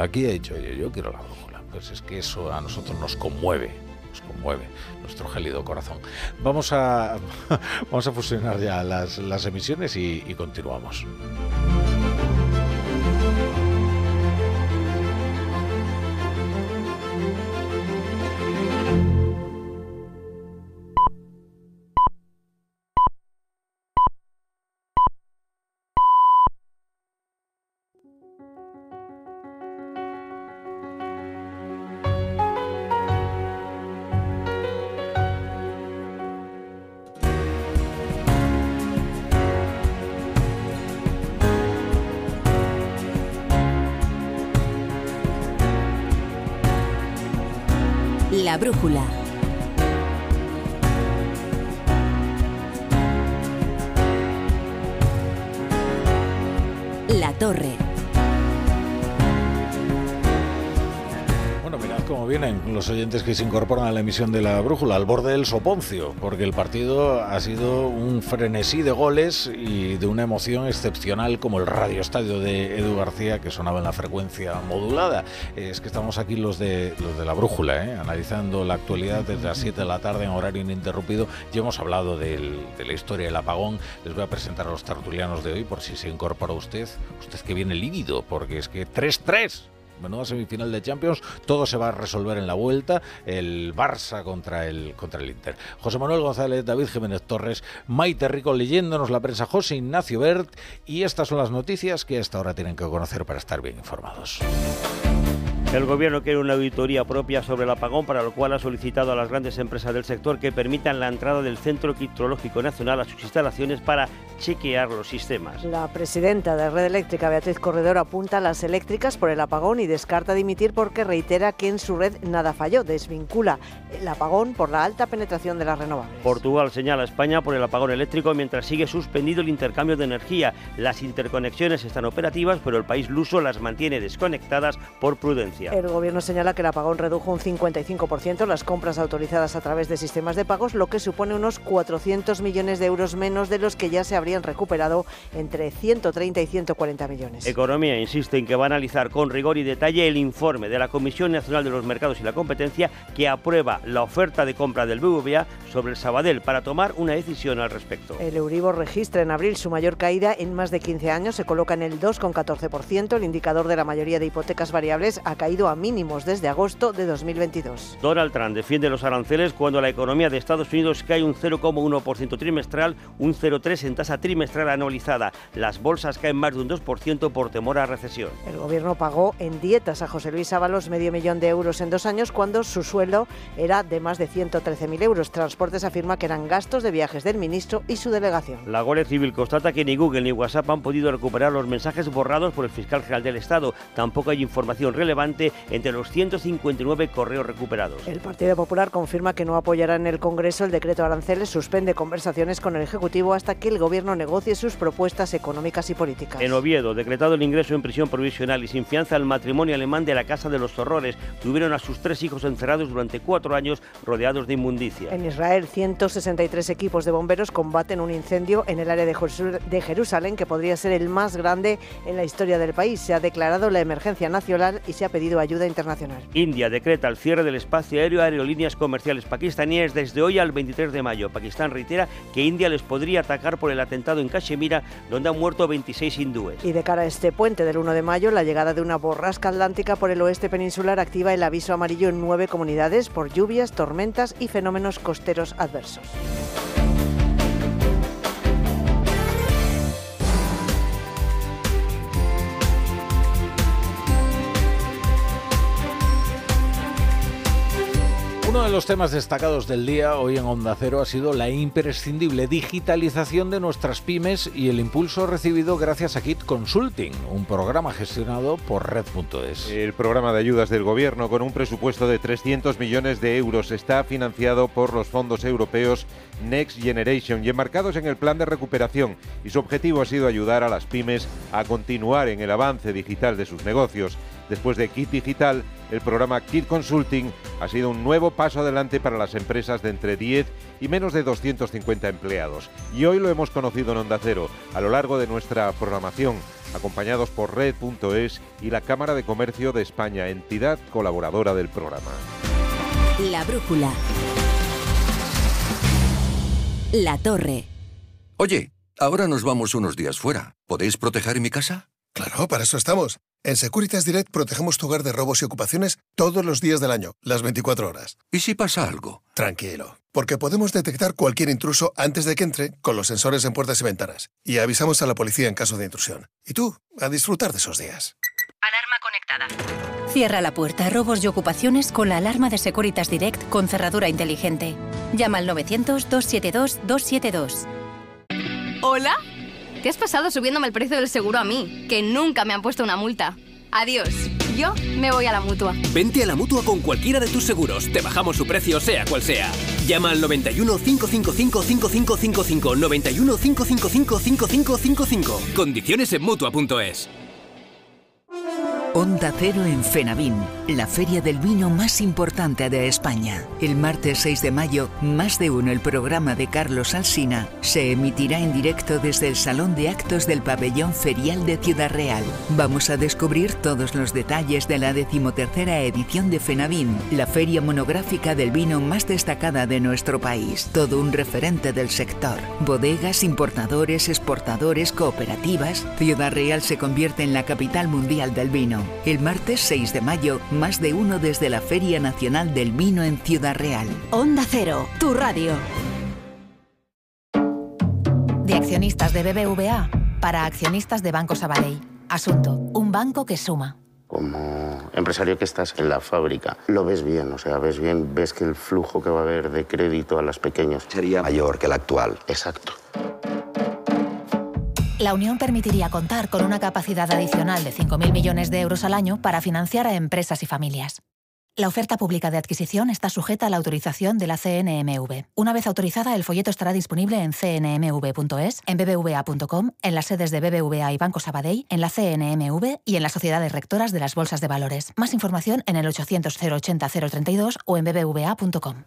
Aquí he dicho, yo, yo quiero la brújula. Pues es que eso a nosotros nos conmueve, nos conmueve nuestro gélido corazón. Vamos a, vamos a fusionar ya las, las emisiones y, y continuamos. Brújula. Los oyentes que se incorporan a la emisión de la brújula, al borde del soponcio, porque el partido ha sido un frenesí de goles y de una emoción excepcional como el radio estadio de Edu García que sonaba en la frecuencia modulada. Es que estamos aquí los de, los de la brújula, ¿eh? analizando la actualidad desde las 7 de la tarde en horario ininterrumpido. Ya hemos hablado de la historia del apagón. Les voy a presentar a los tertulianos de hoy por si se incorpora usted. Usted que viene lívido, porque es que 3-3 menuda semifinal de Champions, todo se va a resolver en la vuelta, el Barça contra el, contra el Inter. José Manuel González, David Jiménez Torres, Maite Rico leyéndonos la prensa, José Ignacio Bert, y estas son las noticias que hasta ahora tienen que conocer para estar bien informados. El Gobierno quiere una auditoría propia sobre el apagón, para lo cual ha solicitado a las grandes empresas del sector que permitan la entrada del Centro Quitrológico Nacional a sus instalaciones para chequear los sistemas. La presidenta de Red Eléctrica, Beatriz Corredor, apunta a las eléctricas por el apagón y descarta dimitir porque reitera que en su red nada falló. Desvincula el apagón por la alta penetración de las renovables. Portugal señala a España por el apagón eléctrico mientras sigue suspendido el intercambio de energía. Las interconexiones están operativas, pero el país luso las mantiene desconectadas por prudencia. El gobierno señala que el apagón redujo un 55% las compras autorizadas a través de sistemas de pagos, lo que supone unos 400 millones de euros menos de los que ya se habrían recuperado entre 130 y 140 millones. Economía insiste en que va a analizar con rigor y detalle el informe de la Comisión Nacional de los Mercados y la Competencia que aprueba la oferta de compra del BBVA sobre el Sabadell para tomar una decisión al respecto. El Euribor registra en abril su mayor caída en más de 15 años, se coloca en el 2,14%, el indicador de la mayoría de hipotecas variables ha caído a mínimos desde agosto de 2022. Donald Trump defiende los aranceles cuando la economía de Estados Unidos cae un 0,1% trimestral, un 0,3% en tasa trimestral anualizada. Las bolsas caen más de un 2% por temor a recesión. El gobierno pagó en dietas a José Luis Ábalos medio millón de euros en dos años cuando su sueldo era de más de 113.000 euros. Transportes afirma que eran gastos de viajes del ministro y su delegación. La Guardia Civil constata que ni Google ni WhatsApp han podido recuperar los mensajes borrados por el fiscal general del Estado. Tampoco hay información relevante entre los 159 correos recuperados. El Partido Popular confirma que no apoyará en el Congreso el decreto de aranceles, suspende conversaciones con el Ejecutivo hasta que el Gobierno negocie sus propuestas económicas y políticas. En Oviedo, decretado el ingreso en prisión provisional y sin fianza al matrimonio alemán de la Casa de los Horrores, tuvieron a sus tres hijos encerrados durante cuatro años rodeados de inmundicia. En Israel, 163 equipos de bomberos combaten un incendio en el área de Jerusalén que podría ser el más grande en la historia del país. Se ha declarado la emergencia nacional y se ha pedido ayuda internacional. India decreta el cierre del espacio aéreo a aerolíneas comerciales pakistaníes desde hoy al 23 de mayo. Pakistán reitera que India les podría atacar por el atentado en Cachemira, donde han muerto 26 hindúes. Y de cara a este puente del 1 de mayo, la llegada de una borrasca atlántica por el oeste peninsular activa el aviso amarillo en nueve comunidades por lluvias, tormentas y fenómenos costeros adversos. Uno de los temas destacados del día hoy en Onda Cero ha sido la imprescindible digitalización de nuestras pymes y el impulso recibido gracias a Kit Consulting, un programa gestionado por Red.es. El programa de ayudas del gobierno con un presupuesto de 300 millones de euros está financiado por los fondos europeos Next Generation y enmarcados en el plan de recuperación y su objetivo ha sido ayudar a las pymes a continuar en el avance digital de sus negocios. Después de Kit Digital, el programa Kit Consulting ha sido un nuevo paso adelante para las empresas de entre 10 y menos de 250 empleados. Y hoy lo hemos conocido en Onda Cero a lo largo de nuestra programación, acompañados por Red.es y la Cámara de Comercio de España, entidad colaboradora del programa. La brújula. La torre. Oye, ahora nos vamos unos días fuera. ¿Podéis proteger mi casa? Claro, para eso estamos. En Securitas Direct protegemos tu hogar de robos y ocupaciones todos los días del año, las 24 horas. ¿Y si pasa algo? Tranquilo, porque podemos detectar cualquier intruso antes de que entre con los sensores en puertas y ventanas. Y avisamos a la policía en caso de intrusión. Y tú, a disfrutar de esos días. Alarma conectada. Cierra la puerta a robos y ocupaciones con la alarma de Securitas Direct con cerradura inteligente. Llama al 900-272-272. ¿Hola? ¿Qué has pasado subiéndome el precio del seguro a mí? Que nunca me han puesto una multa. Adiós. Yo me voy a la mutua. Vente a la mutua con cualquiera de tus seguros. Te bajamos su precio, sea cual sea. Llama al 91 555 5555. 91 555 5555. Condiciones en mutua.es. Onda Cero en Fenavin, la feria del vino más importante de España. El martes 6 de mayo, Más de Uno, el programa de Carlos Alsina, se emitirá en directo desde el Salón de Actos del Pabellón Ferial de Ciudad Real. Vamos a descubrir todos los detalles de la decimotercera edición de Fenavin, la feria monográfica del vino más destacada de nuestro país. Todo un referente del sector. Bodegas, importadores, exportadores, cooperativas. Ciudad Real se convierte en la capital mundial del vino. El martes 6 de mayo, más de uno desde la Feria Nacional del Vino en Ciudad Real. Onda Cero, tu radio. De accionistas de BBVA para accionistas de Banco Sabadell. Asunto, un banco que suma. Como empresario que estás en la fábrica, lo ves bien, o sea, ves bien, ves que el flujo que va a haber de crédito a las pequeñas sería mayor que el actual. Exacto. La Unión permitiría contar con una capacidad adicional de 5.000 millones de euros al año para financiar a empresas y familias. La oferta pública de adquisición está sujeta a la autorización de la CNMV. Una vez autorizada, el folleto estará disponible en cnmv.es, en bbva.com, en las sedes de BBVA y Banco Sabadell, en la CNMV y en las sociedades rectoras de las bolsas de valores. Más información en el 800 080 032 o en bbva.com.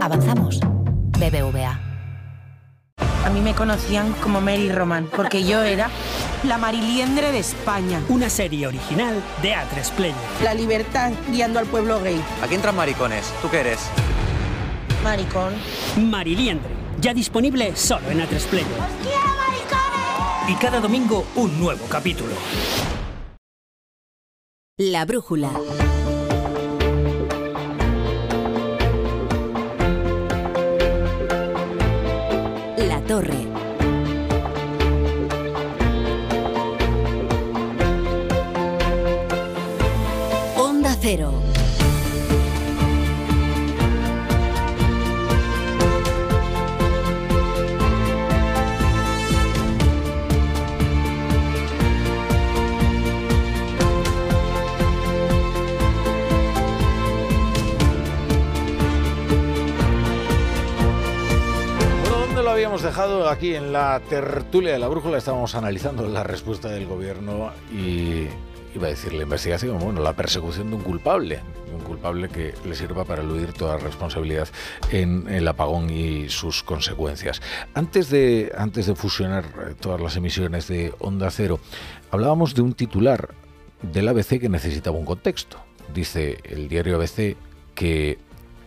Avanzamos. BBVA. A mí me conocían como Mary Roman, porque yo era la mariliendre de España. Una serie original de A3 Player. La libertad guiando al pueblo gay. Aquí entran maricones. ¿Tú qué eres? Maricón. Mariliendre. Ya disponible solo en A3 Player. quiero maricones! Y cada domingo un nuevo capítulo. La brújula. Torre. Onda Cero. Habíamos dejado? Aquí en la tertulia de la brújula estábamos analizando la respuesta del gobierno y iba a decir la investigación, bueno, la persecución de un culpable, un culpable que le sirva para eludir toda responsabilidad en el apagón y sus consecuencias. Antes de, antes de fusionar eh, todas las emisiones de Onda Cero, hablábamos de un titular del ABC que necesitaba un contexto. Dice el diario ABC que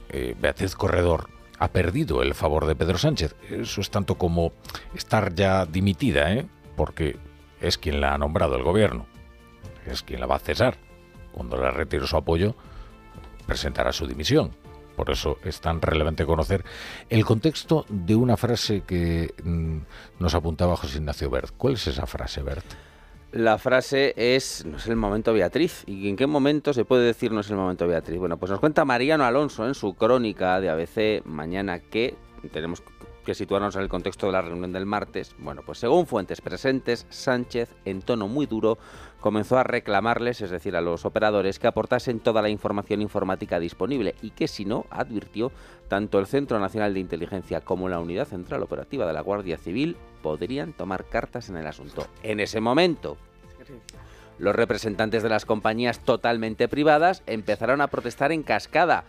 eh, Beatriz Corredor ha perdido el favor de Pedro Sánchez. Eso es tanto como estar ya dimitida, ¿eh? porque es quien la ha nombrado el gobierno, es quien la va a cesar. Cuando le retire su apoyo, presentará su dimisión. Por eso es tan relevante conocer el contexto de una frase que mm, nos apuntaba José Ignacio Bert. ¿Cuál es esa frase, Bert? La frase es, no es el momento Beatriz. ¿Y en qué momento se puede decir no es el momento Beatriz? Bueno, pues nos cuenta Mariano Alonso en su crónica de ABC mañana que tenemos que situarnos en el contexto de la reunión del martes. Bueno, pues según fuentes presentes, Sánchez, en tono muy duro, comenzó a reclamarles, es decir, a los operadores, que aportasen toda la información informática disponible y que si no, advirtió, tanto el Centro Nacional de Inteligencia como la Unidad Central Operativa de la Guardia Civil podrían tomar cartas en el asunto. En ese momento, los representantes de las compañías totalmente privadas empezaron a protestar en cascada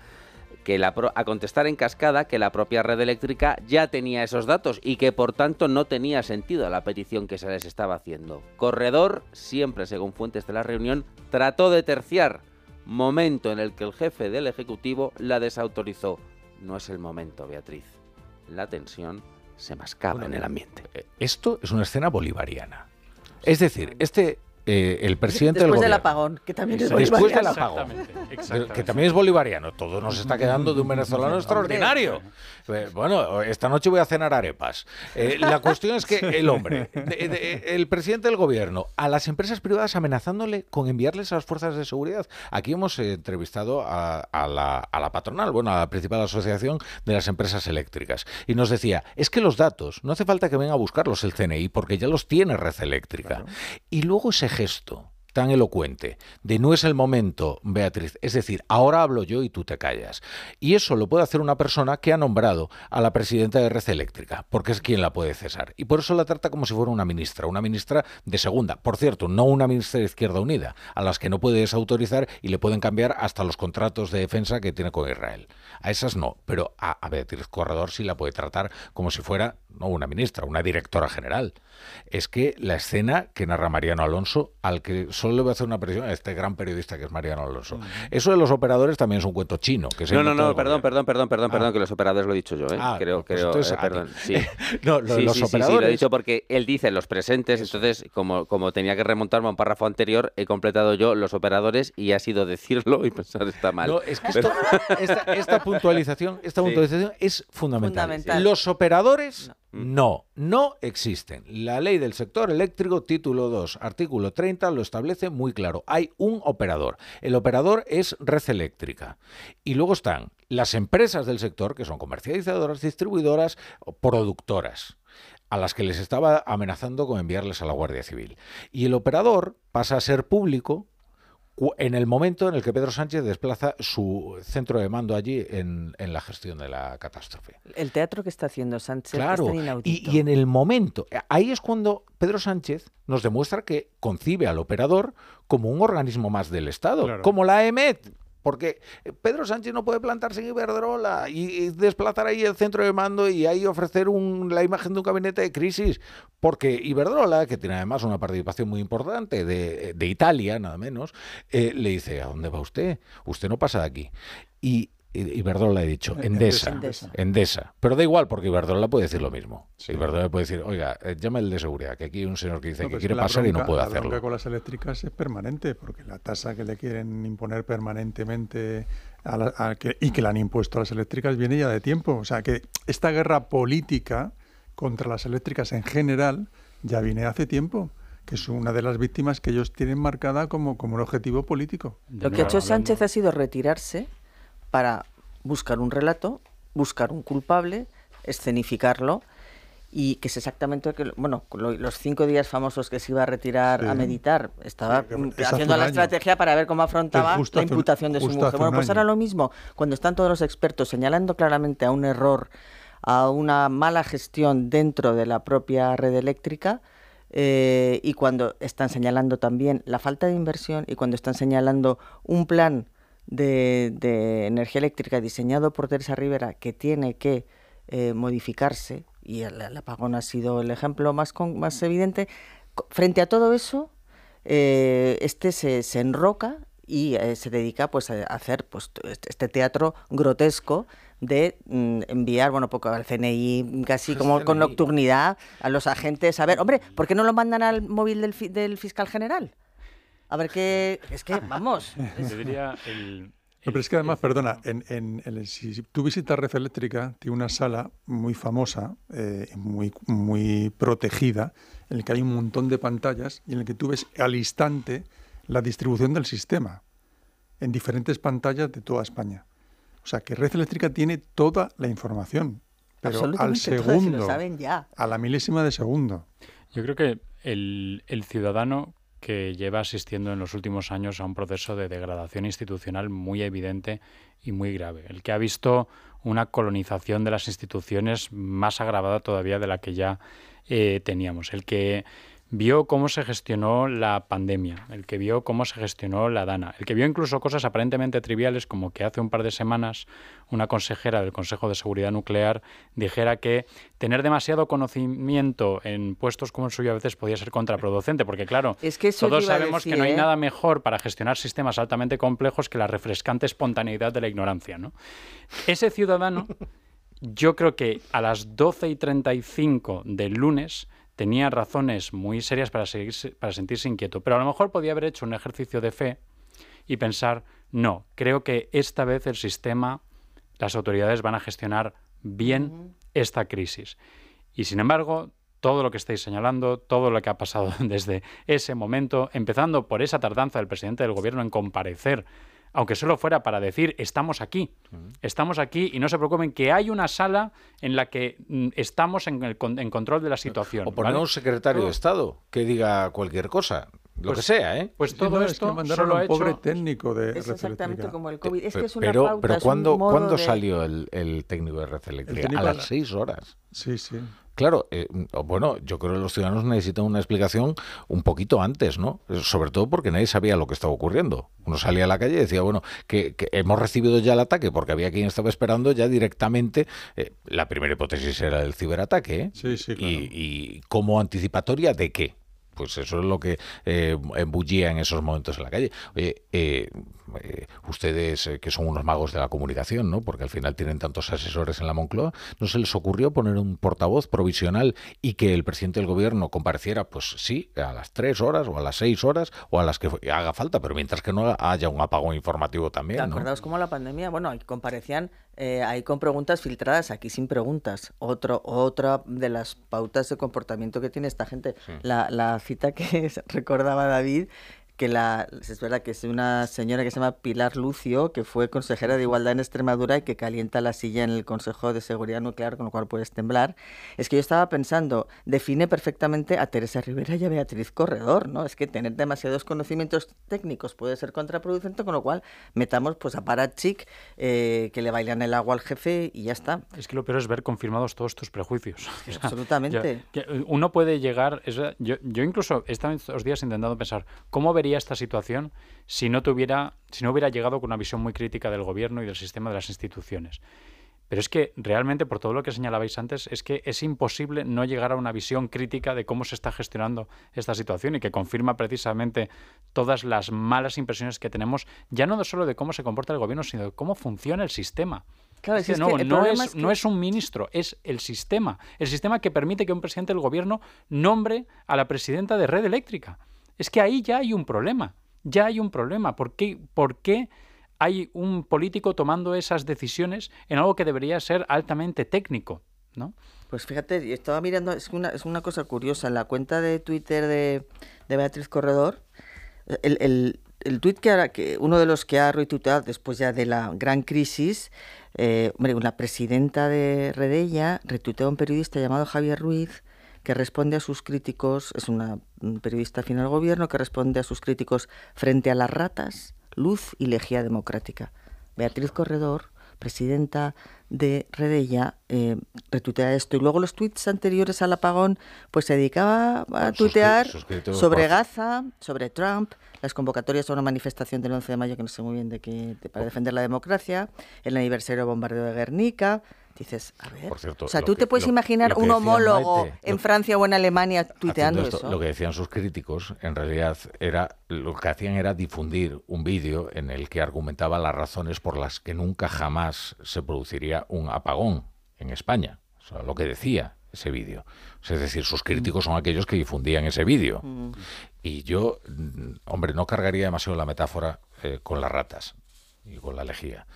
que la pro- a contestar en cascada que la propia red eléctrica ya tenía esos datos y que por tanto no tenía sentido la petición que se les estaba haciendo. Corredor, siempre según fuentes de la reunión, trató de terciar, momento en el que el jefe del Ejecutivo la desautorizó. No es el momento, Beatriz. La tensión se mascaba en el ambiente. Eh, Esto es una escena bolivariana. Es decir, este eh, el presidente Después del apagón, que también es Después del bolivariano. apagón. Exactamente, Que también es bolivariano. Todo nos está quedando de un venezolano extraordinario. Eh, Bueno, esta noche voy a cenar arepas. Eh, la cuestión es que el hombre, de- de- el presidente del gobierno, a las empresas privadas amenazándole con enviarles a las fuerzas de seguridad. Aquí hemos eh, entrevistado a, a la, a la patronal, bueno, a la principal asociación de las empresas eléctricas. Y nos decía, es que los datos, no hace falta que venga a buscarlos el CNI, porque ya los tiene Red Eléctrica. Y luego ese gesto tan elocuente de no es el momento, Beatriz, es decir, ahora hablo yo y tú te callas. Y eso lo puede hacer una persona que ha nombrado a la presidenta de Red Eléctrica, porque es quien la puede cesar. Y por eso la trata como si fuera una ministra, una ministra de segunda. Por cierto, no una ministra de Izquierda Unida, a las que no puede desautorizar y le pueden cambiar hasta los contratos de defensa que tiene con Israel. A esas no, pero a, Beatriz Corredor sí la puede tratar como si fuera no una ministra, una directora general. Es que la escena que narra Mariano Alonso, al que solo le voy a hacer una presión a este gran periodista que es Mariano Alonso. Eso de los operadores también es un cuento chino. Que se no, no, no, perdón, perdón, perdón, perdón, Ah. perdón, que los operadores lo he dicho yo, ¿eh? Ah, creo, pues creo, entonces, eh, perdón, sí. No, lo Sí, los sí, sí, sí, lo he operadores- dicho porque él dice los presentes, entonces como, como tenía que remontarme a un párrafo anterior, he completado yo los operadores y ha sido decirlo y pensar está mal. No, es que Pero- esta, esta puntualización, esta Sí. puntualización es fundamental. Fundamental. Los operadores no. No, existen. La ley del sector eléctrico, título 2, artículo 30, lo establece muy claro. Hay un operador. El operador es red eléctrica. Y luego están las empresas del sector, que son comercializadoras, distribuidoras o productoras a las que les estaba amenazando con enviarles a la Guardia Civil. Y el operador pasa a ser público en el momento en el que Pedro Sánchez desplaza su centro de mando allí en, en la gestión de la catástrofe. El teatro que está haciendo Sánchez Claro, es tan y, en el momento, ahí es cuando Pedro Sánchez nos demuestra que concibe al operador como un organismo más del Estado, Claro. como la EMET. Porque Pedro Sánchez no puede plantarse en Iberdrola y, desplazar ahí el centro de mando y ahí ofrecer la imagen de un gabinete de crisis. Porque Iberdrola, que tiene además una participación muy importante de, de Italia, nada menos, eh, le dice, ¿a dónde va usted? Usted no pasa de aquí. Iberdrola he dicho, Endesa, Endesa. Endesa. Pero da igual, porque Iberdrola puede decir lo mismo. Iberdrola puede decir, oiga, eh, llame el de seguridad, que aquí hay un señor que dice No, que quiere la pasar y no puede La hacerlo. bronca con las eléctricas es permanente, porque la tasa que le quieren imponer permanentemente a la- a que- y que le han impuesto a las eléctricas viene ya de tiempo. O sea, que esta guerra política contra las eléctricas en general ya viene hace tiempo, que es una de las víctimas que ellos tienen marcada como, como un objetivo político. Lo que ha hecho Sánchez ha sido retirarse para buscar un relato, buscar un culpable, escenificarlo y que es exactamente lo que, bueno, lo- los cinco días famosos que se iba a retirar Sí. a meditar, estaba Sí, haciendo la año. estrategia para ver cómo afrontaba la imputación de su mujer. Bueno, pues ahora lo mismo, cuando están todos los expertos señalando claramente a un error, a una mala gestión dentro de la propia red eléctrica, eh, y cuando están señalando también la falta de inversión y cuando están señalando un plan de, de energía eléctrica diseñado por Teresa Rivera que tiene que eh, modificarse, y el, el apagón ha sido el ejemplo más, con- más evidente, frente a todo eso, eh, este se, se enroca y eh, se dedica pues a hacer pues este este teatro grotesco de mm, enviar bueno poco al CNI casi como con nocturnidad a los agentes a ver hombre ¿por qué no lo mandan al móvil del, fi- del fiscal general? A ver qué es que vamos Yo diría el, No, pero es que además, perdona, en, en- en el- si tú visitas Red Eléctrica, tiene una sala muy famosa, eh, muy, muy protegida, en la que hay un montón de pantallas y en la que tú ves al instante la distribución del sistema en diferentes pantallas de toda España. O sea, que Red Eléctrica tiene toda la información, pero al todo, se segundo, lo saben ya a la milésima de segundo. Yo creo que el, el ciudadano que lleva asistiendo en los últimos años a un proceso de degradación institucional muy evidente y muy grave. El que ha visto una colonización de las instituciones más agravada todavía de la que ya eh, teníamos. El que vio cómo se gestionó la pandemia, el que vio cómo se gestionó la DANA, el que vio incluso cosas aparentemente triviales como que hace un par de semanas una consejera del Consejo de Seguridad Nuclear dijera que tener demasiado conocimiento en puestos como el suyo a veces podía ser contraproducente, porque claro, Es que todos sabemos decir, que no hay ¿eh? nada mejor para gestionar sistemas altamente complejos que la refrescante espontaneidad de la ignorancia. ¿no? Ese ciudadano, yo creo que a las 12 y 35 del lunes tenía razones muy serias para, seguirse- para sentirse inquieto, pero a lo mejor podía haber hecho un ejercicio de fe y pensar, no, creo que esta vez el sistema, las autoridades van a gestionar bien esta crisis. Y sin embargo, todo lo que estáis señalando, todo lo que ha pasado desde ese momento, empezando por esa tardanza del presidente del gobierno en comparecer, aunque solo fuera para decir, estamos aquí, estamos aquí y no se preocupen que hay una sala en la que mm, estamos en, el con- en control de la situación. O poner ¿vale? un secretario de Estado que diga cualquier cosa. lo Pues- que sea, ¿eh? Pues Sí, todo es esto que mandaron solo a un pobre hecho... técnico de Es red exactamente como el COVID. Es que es una Pero, pauta, pero es un ¿cuándo, modo ¿cuándo de- salió el, el técnico de red eléctrica? A las la- seis horas. Sí, sí. Claro, eh, bueno, yo creo que los ciudadanos necesitan una explicación un poquito antes, ¿no? Sobre todo porque nadie sabía lo que estaba ocurriendo. Uno salía a la calle y decía, bueno, que, que hemos recibido ya el ataque porque había quien estaba esperando ya directamente. eh, la primera hipótesis era el ciberataque, ¿eh? Sí, sí, claro. y, y como anticipatoria de qué. Pues eso es lo que eh, embullía en esos momentos en la calle. Oye, eh, eh, ustedes eh, que son unos magos de la comunicación, ¿no? Porque al final tienen tantos asesores en la Moncloa, ¿no se les ocurrió poner un portavoz provisional y que el presidente del gobierno compareciera, pues sí, a las tres horas o a las seis horas o a las que haga falta, pero mientras que no haya un apagón informativo también, ¿no? Acordaos como la pandemia, bueno, comparecían eh, ahí con preguntas filtradas, aquí sin preguntas. Otro, otra de las pautas de comportamiento que tiene esta gente. La, la cita que recordaba David, que la, es verdad que es una señora que se llama Pilar Lucio, que fue consejera de Igualdad en Extremadura y que calienta la silla en el Consejo de Seguridad Nuclear, con lo cual puedes temblar. Es que yo estaba pensando, define perfectamente a Teresa Rivera y a Beatriz Corredor, ¿no? Es que tener demasiados conocimientos técnicos puede ser contraproducente, con lo cual metamos pues a Parachic, eh, que le bailan el agua al jefe y ya está. Es que lo peor es ver confirmados todos tus prejuicios. Sea, Absolutamente. uno puede llegar. es yo, yo incluso estos días intentando pensar cómo vería esta situación si no tuviera, si no hubiera llegado con una visión muy crítica del gobierno y del sistema de las instituciones. Pero es que realmente, por todo lo que señalabais antes, es que es imposible no llegar a una visión crítica de cómo se está gestionando esta situación y que confirma precisamente todas las malas impresiones que tenemos, ya no solo de cómo se comporta el gobierno, sino de cómo funciona el sistema. Claro, Es que no, no, es un ministro, es el sistema. El sistema que permite que un presidente del gobierno nombre a la presidenta de Red Eléctrica. Es que ahí ya hay un problema. Ya hay un problema. ¿Por qué, por qué hay un político tomando esas decisiones en algo que debería ser altamente técnico? ¿no? Pues fíjate, estaba mirando, es una, es una cosa curiosa, la cuenta de Twitter de, Beatriz Corredor, el, el, el tuit que, ahora- que uno de los que ha retuiteado después ya de la gran crisis, eh, hombre, una presidenta de Redella retuitea a un periodista llamado Javier Ruiz que responde a sus críticos, es una un periodista afín al gobierno, que responde a sus críticos frente a las ratas, luz y lejía democrática. Beatriz Corredor, presidenta de Redella, eh, retuitea esto. Y luego los tweets anteriores al apagón, pues se dedicaba a tuitear sobre Gaza, sobre Trump, las convocatorias a una manifestación del 11 de mayo, que no sé muy bien de qué, de- para defender la democracia, el aniversario del bombardeo de Guernica. Dices, a ver, Por cierto, o sea, tú que- te puedes lo- imaginar lo un homólogo Maite, en lo- Francia o en Alemania tuiteando esto, eso. Lo que decían sus críticos, en realidad, era lo que hacían era difundir un vídeo en el que argumentaba las razones por las que nunca jamás se produciría un apagón en España. O sea, lo que decía ese vídeo. Es decir, sus críticos son aquellos que difundían ese vídeo. Mm. Y yo, mm, hombre, no cargaría demasiado la metáfora eh, con las ratas y con la lejía.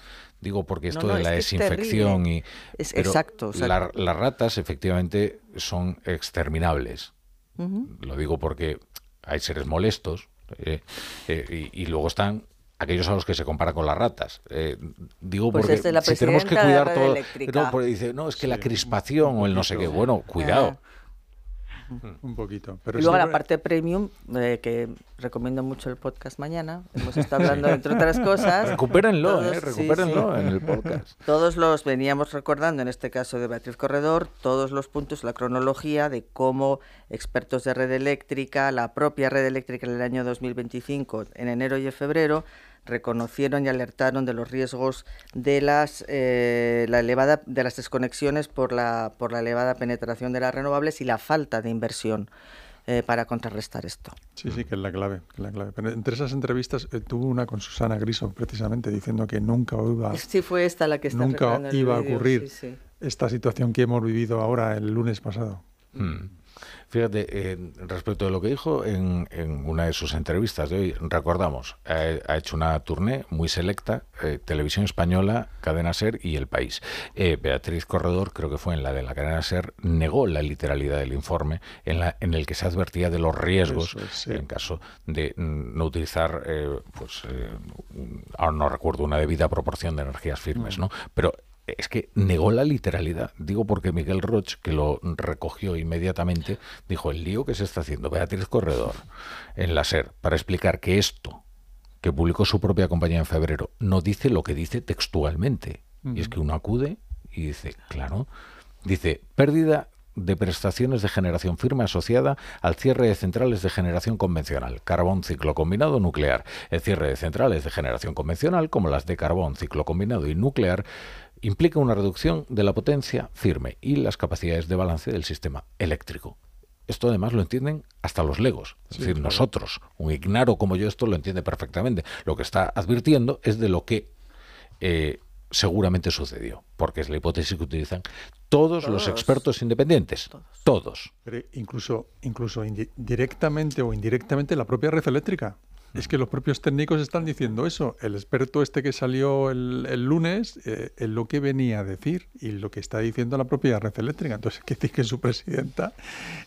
Digo, porque esto no, de la es desinfección y... Es- pero exacto, o sea- la- las ratas efectivamente son exterminables. Lo digo porque hay seres molestos eh, eh, y, y luego están aquellos a los que se compara con las ratas. Eh, digo Pues porque es de la si tenemos que cuidar todo... No, porque dice, no, es que la crispación o el no sé qué. Bueno, cuidado. Un poquito. Pero y luego la parte premium, eh, que recomiendo mucho el podcast mañana. Hemos estado hablando, entre otras cosas. Recupérenlo, eh, sí, recupérenlo sí. en el podcast. Todos los veníamos recordando, en este caso de Beatriz Corredor, todos los puntos, la cronología de cómo expertos de red eléctrica, la propia red eléctrica en el año 2025, en enero y en febrero, reconocieron y alertaron de los riesgos de las eh, la elevada de las desconexiones por la por la elevada penetración de las renovables y la falta de inversión eh, para contrarrestar esto. Sí, sí, que es la clave. que es la clave. Pero entre esas entrevistas eh, tuvo una con Susana Griso, precisamente, diciendo que nunca iba, Sí, fue esta la que está nunca iba a ocurrir sí, sí. esta situación que hemos vivido ahora el lunes pasado. Mm. Fíjate, eh, respecto de lo que dijo en, en una de sus entrevistas de hoy, recordamos, eh, ha hecho una tournée muy selecta, eh, Televisión Española, Cadena Ser y El País. Eh, Beatriz Corredor, creo que fue en la de la Cadena Ser, negó la literalidad del informe en, la, en el que se advertía de los riesgos Eso es, sí. en caso de mm, no utilizar, eh, pues, ahora no recuerdo, una debida proporción de energías firmes, ¿no? Pero es que negó la literalidad. Digo porque Miguel Roch, que lo recogió inmediatamente, dijo el lío que se está haciendo Beatriz Corredor en la SER para explicar que esto, que publicó su propia compañía en febrero, no dice lo que dice textualmente. Y es que uno acude y dice, claro, dice, pérdida de prestaciones de generación firme asociada al cierre de centrales de generación convencional, carbón ciclo combinado nuclear. El cierre de centrales de generación convencional, como las de carbón ciclo combinado y nuclear, implica una reducción de la potencia firme y las capacidades de balance del sistema eléctrico. Esto además lo entienden hasta los legos. Es decir, nosotros, un ignaro como yo, esto lo entiende perfectamente. Lo que está advirtiendo es de lo que eh, seguramente sucedió, porque es la hipótesis que utilizan todos, los expertos independientes. Todos. Pero incluso, incluso directamente o indirectamente la propia red eléctrica. Es que los propios técnicos están diciendo eso. El experto este que salió el, lunes eh, es lo que venía a decir y lo que está diciendo la propia red eléctrica. Entonces, ¿qué decir que su presidenta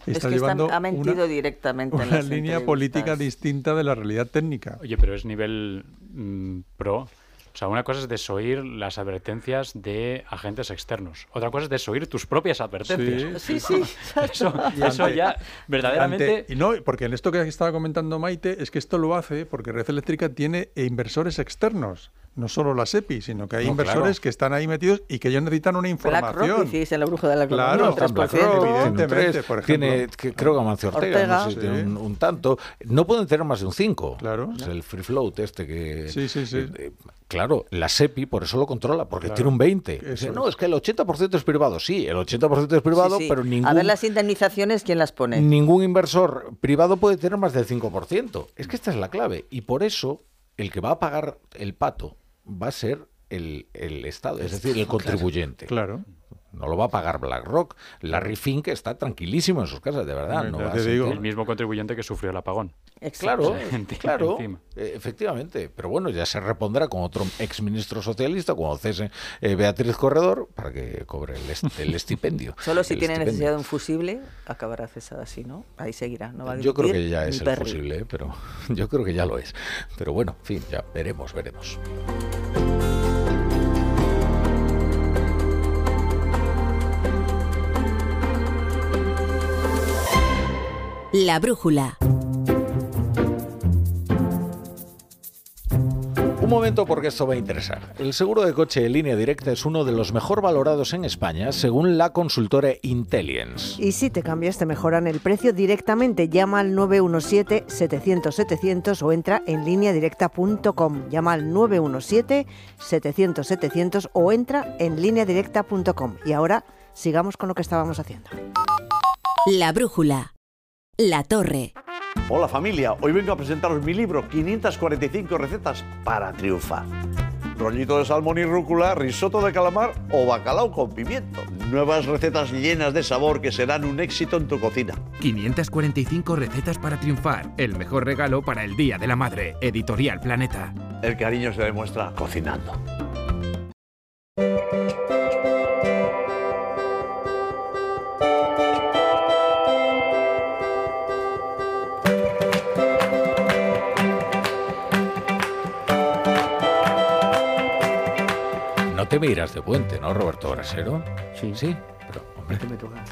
está llevando ha mentido una, directamente una línea política distinta de la realidad técnica. Oye, pero es nivel mm, pro o sea, una cosa es desoír las advertencias de agentes externos. Otra cosa es desoír tus propias advertencias. Sí, sí. Eso, ya verdaderamente... y no, porque en esto que estaba comentando Maite, es que esto lo hace porque Red Eléctrica tiene inversores externos no solo la SEPI, sino que hay inversores que están ahí metidos y que ellos necesitan una información. La bruja de la Claro, BlackRock, evidentemente, por ejemplo. Tiene, que, creo que Amancio Ortega, tiene un, tanto. No pueden tener más de un 5. Claro. Es el free float este que... Sí, sí, sí. Eh, claro, la SEPI por eso lo controla, porque tiene un 20. no, es que el 80% es privado. Sí, el 80% es privado, pero ningún... A ver las indemnizaciones, ¿quién las pone? Ningún inversor privado puede tener más del 5%. Es que esta es la clave. Y por eso el que va a pagar el pato va a ser el, el Estado, es decir, el contribuyente. Claro. No lo va a pagar BlackRock. Larry Fink está tranquilísimo en sus casas, de verdad. No el mismo contribuyente que sufrió el apagón. Claro, claro, eh, efectivamente. Pero bueno, ya se repondrá con otro exministro socialista, cuando cese eh, Beatriz Corredor, para que cobre el, estipendio. Solo si tiene necesidad de un fusible, acabará cesada así, ¿no? Ahí seguirá. No va a yo creo que ya es el fusible, ¿eh? pero yo creo que ya lo es. Pero bueno, en fin, ya veremos, veremos. La brújula. Un momento porque esto va a interesar. El seguro de coche en línea directa es uno de los mejor valorados en España según la consultora Intelligence. Y si te cambias te mejoran el precio directamente. Llama al 917-700-700 o entra en directa.com. Llama al 917-700-700 o entra en directa.com. Y ahora sigamos con lo que estábamos haciendo. La brújula. La Torre. Hola familia, hoy vengo a presentaros mi libro 545 recetas para triunfar. Rollito de salmón y rúcula, risotto de calamar o bacalao con pimiento. Nuevas recetas llenas de sabor que serán un éxito en tu cocina. 545 recetas para triunfar. El mejor regalo para el Día de la Madre. Editorial Planeta. El cariño se demuestra cocinando. Te me irás de puente, ¿no, Roberto Brasero? Sí. Sí, pero, hombre,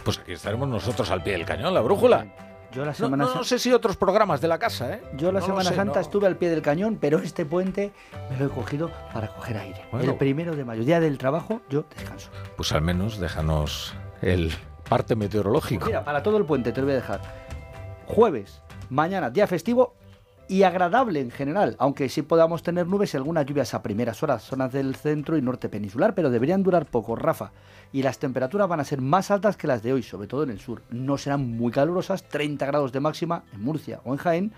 pues aquí estaremos nosotros al pie del cañón, la brújula. Yo la semana no, sé si otros programas de la casa, ¿eh? Yo la Semana Santa estuve al pie del cañón, pero este puente me lo he cogido para coger aire. El primero de mayo, día del trabajo, yo descanso. Pues al menos déjanos el parte meteorológico. mira, para todo el puente te lo voy a dejar. Jueves, mañana, día festivo y agradable en general, aunque sí podamos tener nubes y algunas lluvias a primeras horas, zonas del centro y norte peninsular, pero deberían durar poco, Rafa. Y las temperaturas van a ser más altas que las de hoy, sobre todo en el sur. No serán muy calurosas, 30 grados de máxima en Murcia o en Jaén,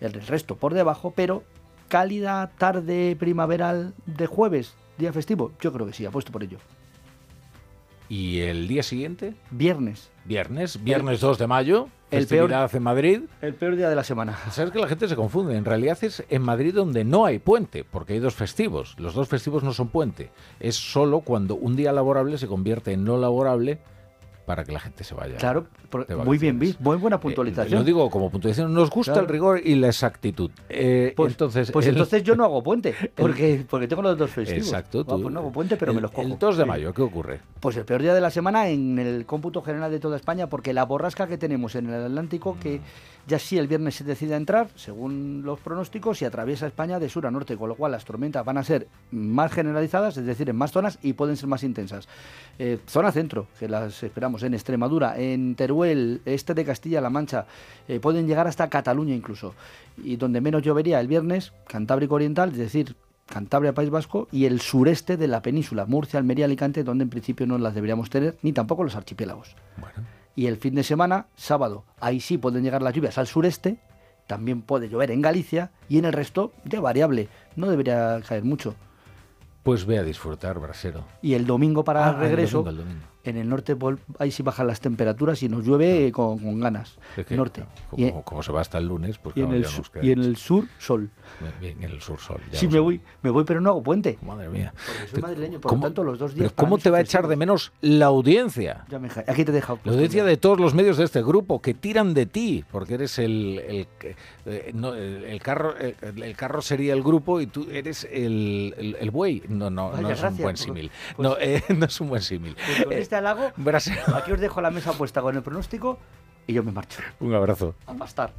el resto por debajo, pero cálida tarde primaveral de jueves, día festivo, yo creo que sí, apuesto por ello. ¿Y el día siguiente? Viernes. Viernes, viernes 2 de mayo, el peor, en Madrid. El peor día de la semana. Sabes que la gente se confunde. En realidad es en Madrid donde no hay puente, porque hay dos festivos. Los dos festivos no son puente. Es solo cuando un día laborable se convierte en no laborable para que la gente se vaya. Claro, muy bien, muy buena puntualización. lo digo como puntualización, nos gusta el rigor y la exactitud. pues entonces, pues entonces yo no hago puente, porque, porque tengo los dos festivos. Exacto, tú, pues no hago puente, pero me los cojo. El 2 de mayo, ¿qué ocurre? Pues el peor día de la semana en el cómputo general de toda España, porque la borrasca que tenemos en el Atlántico, que ya sí el viernes se decide entrar, según los pronósticos, y atraviesa España de sur a norte, con lo cual las tormentas van a ser más generalizadas, es decir, en más zonas y pueden ser más intensas. Eh, zona centro, que las esperamos en Extremadura, en Teruel, este de Castilla-La Mancha, eh, pueden llegar hasta Cataluña incluso. Y donde menos llovería el viernes, Cantábrico Oriental, es decir, Cantabria, País Vasco y el sureste de la península, Murcia, Almería, Alicante, donde en principio no las deberíamos tener, ni tampoco los archipiélagos. Bueno y el fin de semana, sábado, ahí sí pueden llegar las lluvias al sureste, también puede llover en Galicia y en el resto de variable, no debería caer mucho. Pues ve a disfrutar, Brasero. Y el domingo para el ah, regreso, en el norte ahí sí bajan las temperaturas y nos llueve con, ganas. norte. Como, se va hasta el lunes, pues y, en el, y en el sur, sol. Bien, en el sur, sol. sí, me voy, me voy, pero no hago puente. Madre mía. Porque soy madrileño, por lo tanto, los dos días. Pero ¿Cómo te va a echar de menos la audiencia? Ya me, aquí te he dejado. La audiencia de todos los medios de este grupo que tiran de ti, porque eres el. el, eh, no, el, carro, el, carro sería el grupo y tú eres el, el, buey. No, no, no es un buen símil. no, pues eh, no es un buen símil. Pues este halago, aquí os dejo la mesa puesta con el pronóstico y yo me marcho. Un abrazo. A pastar.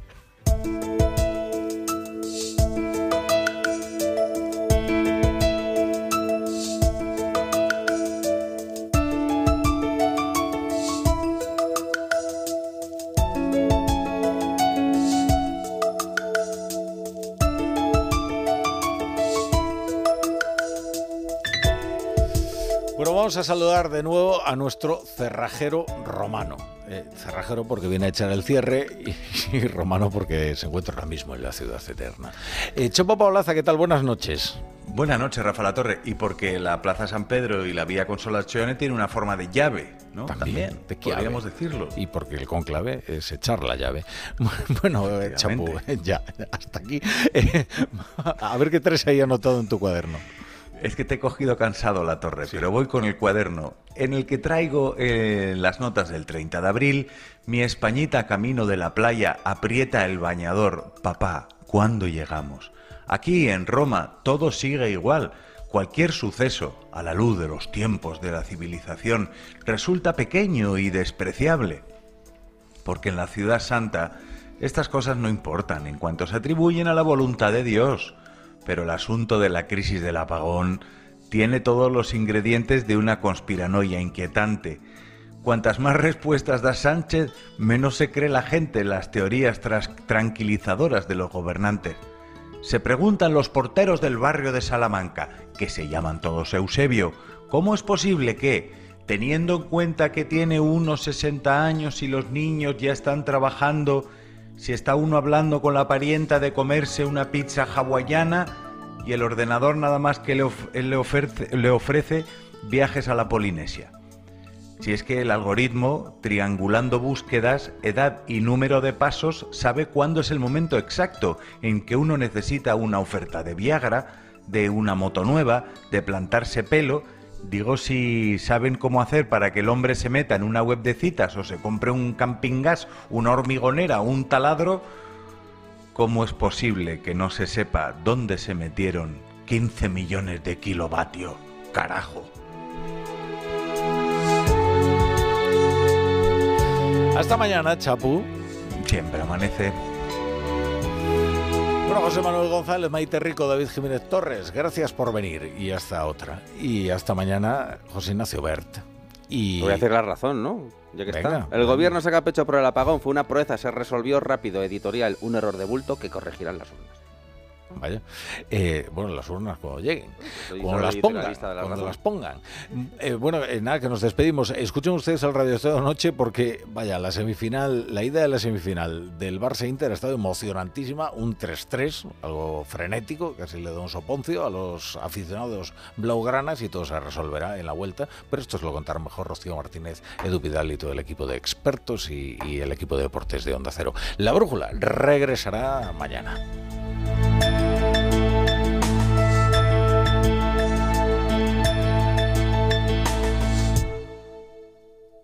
Vamos a saludar de nuevo a nuestro cerrajero romano. Eh, cerrajero porque viene a echar el cierre y, romano porque se encuentra ahora mismo en la ciudad eterna. Eh, Chopo Paolaza, ¿qué tal? Buenas noches. Buenas noches, Rafa La Torre. Y porque la Plaza San Pedro y la Vía Consolazione tiene una forma de llave, ¿no? También, podríamos decirlo. Y porque el conclave es echar la llave. Bueno, eh, Chapu, ya, hasta aquí. a ver qué tres hay anotado en tu cuaderno. Es que te he cogido cansado la torre, pero voy con el cuaderno en el que traigo eh, las notas del 30 de abril. Mi españita camino de la playa aprieta el bañador. Papá, ¿cuándo llegamos? Aquí en Roma todo sigue igual. Cualquier suceso, a la luz de los tiempos de la civilización, resulta pequeño y despreciable. Porque en la ciudad santa estas cosas no importan en cuanto se atribuyen a la voluntad de Dios pero el asunto de la crisis del apagón tiene todos los ingredientes de una conspiranoia inquietante. Cuantas más respuestas da Sánchez, menos se cree la gente en las teorías tranquilizadoras de los gobernantes. Se preguntan los porteros del barrio de Salamanca, que se llaman todos Eusebio, ¿cómo es posible que, teniendo en cuenta que tiene unos 60 años y los niños ya están trabajando, si está uno hablando con la parienta de comerse una pizza hawaiana y el ordenador nada más que le, ofrece, le ofrece viajes a la Polinesia. Si es que el algoritmo, triangulando búsquedas, edad y número de pasos, sabe cuándo es el momento exacto en que uno necesita una oferta de Viagra, de una moto nueva, de plantarse pelo Digo si saben cómo hacer para que el hombre se meta en una web de citas o se compre un camping gas, una hormigonera, un taladro. ¿Cómo es posible que no se sepa dónde se metieron 15 millones de kilovatios? Carajo. Hasta mañana, Chapu. Siempre amanece. Bueno, José Manuel González, Maite Rico, David Jiménez Torres, gracias por venir y hasta otra. Y hasta mañana, José Ignacio Bert. Y... Voy a hacer la razón, ¿no? Ya que está. El gobierno saca pecho por el apagón, fue una proeza, se resolvió rápido, editorial, un error de bulto que corregirán las urnas. Vaya. Eh, bueno, las urnas cuando lleguen, cuando las pongan, cuando las pongan. Eh, bueno, eh, nada, que nos despedimos. Escuchen ustedes el Radio Estado Noche porque, vaya, la semifinal, la ida de la semifinal del Barça Inter ha estado emocionantísima, un 3-3, algo frenético, casi le da un soponcio a los aficionados blaugranas y todo se resolverá en la vuelta, pero esto es lo contar mejor Rocío Martínez, Edu Vidal y todo el equipo de expertos y, y el equipo de deportes de Onda Cero. La brújula regresará mañana.